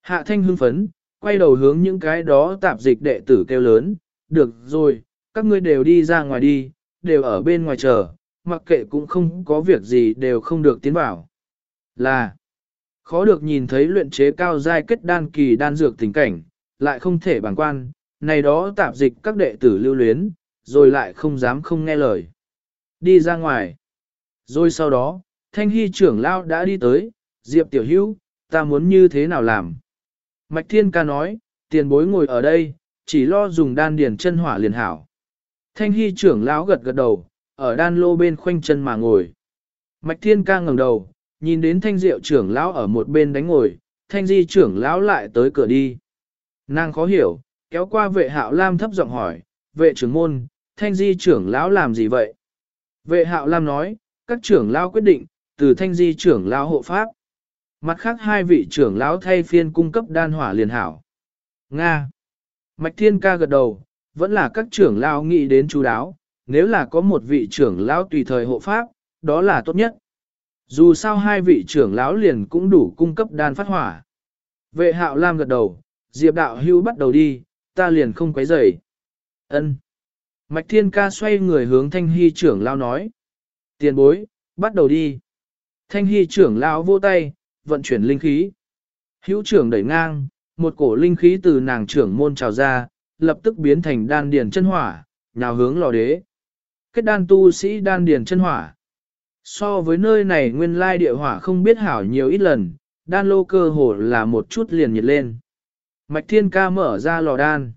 Hạ thanh hưng phấn, quay đầu hướng những cái đó tạp dịch đệ tử kêu lớn, được rồi, các ngươi đều đi ra ngoài đi, đều ở bên ngoài chờ, mặc kệ cũng không có việc gì đều không được tiến vào. Là, khó được nhìn thấy luyện chế cao giai kết đan kỳ đan dược tình cảnh, lại không thể bằng quan, này đó tạp dịch các đệ tử lưu luyến, rồi lại không dám không nghe lời. Đi ra ngoài. Rồi sau đó, thanh hy trưởng lao đã đi tới, Diệp tiểu hữu, ta muốn như thế nào làm? Mạch thiên ca nói, tiền bối ngồi ở đây, chỉ lo dùng đan điền chân hỏa liền hảo. Thanh hy trưởng lão gật gật đầu, ở đan lô bên khoanh chân mà ngồi. Mạch thiên ca ngẩng đầu, nhìn đến thanh diệu trưởng lão ở một bên đánh ngồi, thanh di trưởng lão lại tới cửa đi. Nàng khó hiểu, kéo qua vệ hạo lam thấp giọng hỏi, vệ trưởng môn, thanh di trưởng lão làm gì vậy? Vệ hạo lam nói, các trưởng lão quyết định, từ thanh di trưởng lão hộ pháp. Mặt khác hai vị trưởng lão thay phiên cung cấp đan hỏa liền hảo. Nga. Mạch thiên ca gật đầu, vẫn là các trưởng lão nghĩ đến chú đáo, nếu là có một vị trưởng lão tùy thời hộ pháp, đó là tốt nhất. Dù sao hai vị trưởng lão liền cũng đủ cung cấp đan phát hỏa. Vệ hạo lam gật đầu, Diệp đạo hưu bắt đầu đi, ta liền không quấy rầy. Ân. Mạch Thiên Ca xoay người hướng Thanh Hy trưởng lão nói. Tiền bối, bắt đầu đi. Thanh Hy trưởng lão vô tay, vận chuyển linh khí. Hữu trưởng đẩy ngang, một cổ linh khí từ nàng trưởng môn trào ra, lập tức biến thành đan điền chân hỏa, nhào hướng lò đế. Kết đan tu sĩ đan điền chân hỏa. So với nơi này nguyên lai địa hỏa không biết hảo nhiều ít lần, đan lô cơ hồ là một chút liền nhiệt lên. Mạch Thiên Ca mở ra lò đan.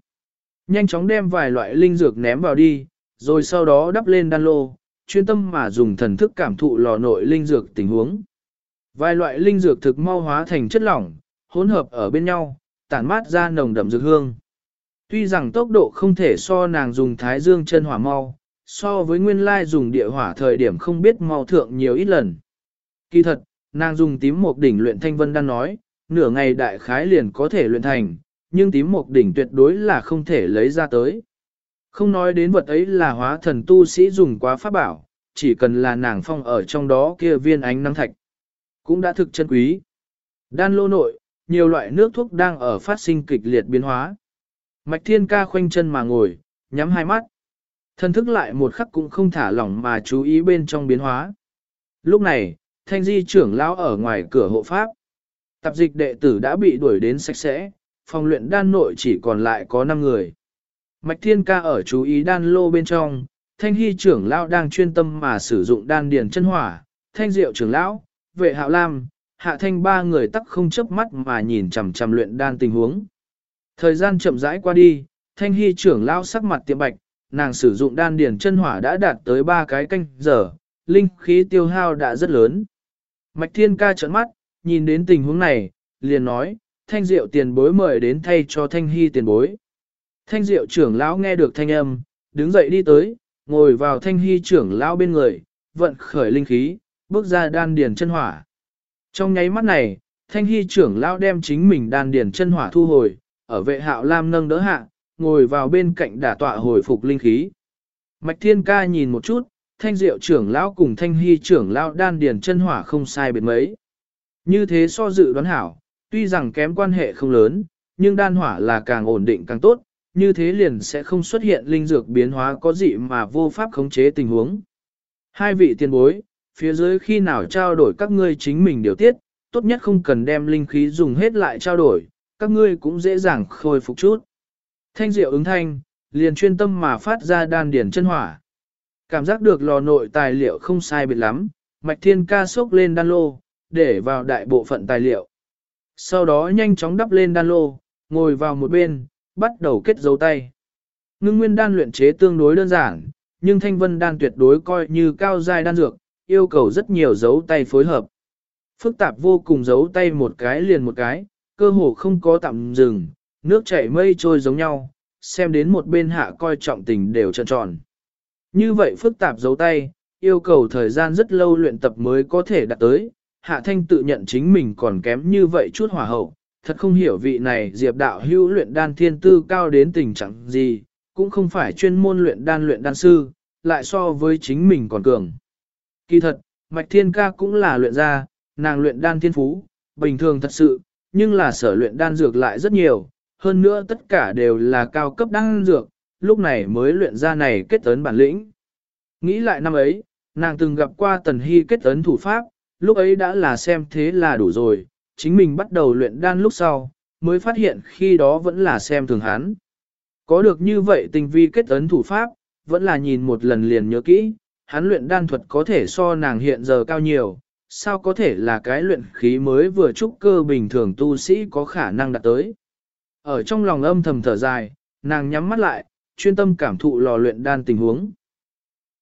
Nhanh chóng đem vài loại linh dược ném vào đi, rồi sau đó đắp lên đan lô, chuyên tâm mà dùng thần thức cảm thụ lò nội linh dược tình huống. Vài loại linh dược thực mau hóa thành chất lỏng, hỗn hợp ở bên nhau, tản mát ra nồng đậm dược hương. Tuy rằng tốc độ không thể so nàng dùng thái dương chân hỏa mau, so với nguyên lai dùng địa hỏa thời điểm không biết mau thượng nhiều ít lần. Kỳ thật, nàng dùng tím một đỉnh luyện thanh vân đang nói, nửa ngày đại khái liền có thể luyện thành, nhưng tím một đỉnh tuyệt đối là không thể lấy ra tới. Không nói đến vật ấy là hóa thần tu sĩ dùng quá pháp bảo, chỉ cần là nàng phong ở trong đó kia viên ánh năng thạch. Cũng đã thực chân quý. Đan lô nội, nhiều loại nước thuốc đang ở phát sinh kịch liệt biến hóa. Mạch Thiên Ca khoanh chân mà ngồi, nhắm hai mắt thần thức lại một khắc cũng không thả lỏng mà chú ý bên trong biến hóa. Lúc này, thanh di trưởng lão ở ngoài cửa hộ pháp. Tạp dịch đệ tử đã bị đuổi đến sạch sẽ, phòng luyện đan nội chỉ còn lại có 5 người. Mạch Thiên Ca ở chú ý đan lô bên trong, thanh hy trưởng lão đang chuyên tâm mà sử dụng đan điền chân hỏa, thanh diệu trưởng lão, vệ hạo lam, hạ thanh ba người tắc không chớp mắt mà nhìn chằm chằm luyện đan tình huống. Thời gian chậm rãi qua đi, thanh hy trưởng lão sắc mặt tiệm bạch, nàng sử dụng đan điền chân hỏa đã đạt tới ba cái canh giờ, linh khí tiêu hao đã rất lớn. Mạch thiên ca trợn mắt, nhìn đến tình huống này, liền nói, thanh diệu tiền bối mời đến thay cho thanh hy tiền bối. Thanh diệu trưởng lão nghe được thanh âm, đứng dậy đi tới, ngồi vào thanh hy trưởng lão bên người, vận khởi linh khí, bước ra đan điền chân hỏa. Trong nháy mắt này, thanh hy trưởng lão đem chính mình đan điền chân hỏa thu hồi, ở vệ hạo lam nâng đỡ hạ, ngồi vào bên cạnh đả tọa hồi phục linh khí. Mạch thiên ca nhìn một chút, thanh diệu trưởng lão cùng thanh hy trưởng lão đan điền chân hỏa không sai biệt mấy. Như thế so dự đoán hảo, tuy rằng kém quan hệ không lớn, nhưng đan hỏa là càng ổn định càng tốt, như thế liền sẽ không xuất hiện linh dược biến hóa có dị mà vô pháp khống chế tình huống. Hai vị tiền bối, phía dưới khi nào trao đổi các ngươi chính mình điều tiết, tốt nhất không cần đem linh khí dùng hết lại trao đổi, các ngươi cũng dễ dàng khôi phục chút. Thanh diệu ứng thanh, liền chuyên tâm mà phát ra đan điển chân hỏa. Cảm giác được lò nội tài liệu không sai biệt lắm, mạch thiên ca sốc lên đan lô, để vào đại bộ phận tài liệu. Sau đó nhanh chóng đắp lên đan lô, ngồi vào một bên, bắt đầu kết dấu tay. Ngưng nguyên đan luyện chế tương đối đơn giản, nhưng thanh vân đan tuyệt đối coi như cao giai đan dược, yêu cầu rất nhiều dấu tay phối hợp. Phức tạp vô cùng dấu tay một cái liền một cái, cơ hồ không có tạm dừng, nước chảy mây trôi giống nhau, xem đến một bên hạ coi trọng tình đều tròn tròn. Như vậy phức tạp dấu tay, yêu cầu thời gian rất lâu luyện tập mới có thể đạt tới, hạ thanh tự nhận chính mình còn kém như vậy chút hỏa hậu, thật không hiểu vị này diệp đạo hữu luyện đan thiên tư cao đến tình trạng gì, cũng không phải chuyên môn luyện đan luyện đan sư, lại so với chính mình còn cường. Kỳ thật, Mạch Thiên Ca cũng là luyện gia, nàng luyện đan thiên phú, bình thường thật sự, nhưng là sở luyện đan dược lại rất nhiều, hơn nữa tất cả đều là cao cấp đan dược, lúc này mới luyện ra này kết ấn bản lĩnh. Nghĩ lại năm ấy, nàng từng gặp qua Tần Hy kết ấn thủ pháp, lúc ấy đã là xem thế là đủ rồi, chính mình bắt đầu luyện đan lúc sau, mới phát hiện khi đó vẫn là xem thường hắn. Có được như vậy tình vi kết ấn thủ pháp, vẫn là nhìn một lần liền nhớ kỹ, hắn luyện đan thuật có thể so nàng hiện giờ cao nhiều, sao có thể là cái luyện khí mới vừa trúc cơ bình thường tu sĩ có khả năng đạt tới. Ở trong lòng âm thầm thở dài, nàng nhắm mắt lại, chuyên tâm cảm thụ lò luyện đan tình huống.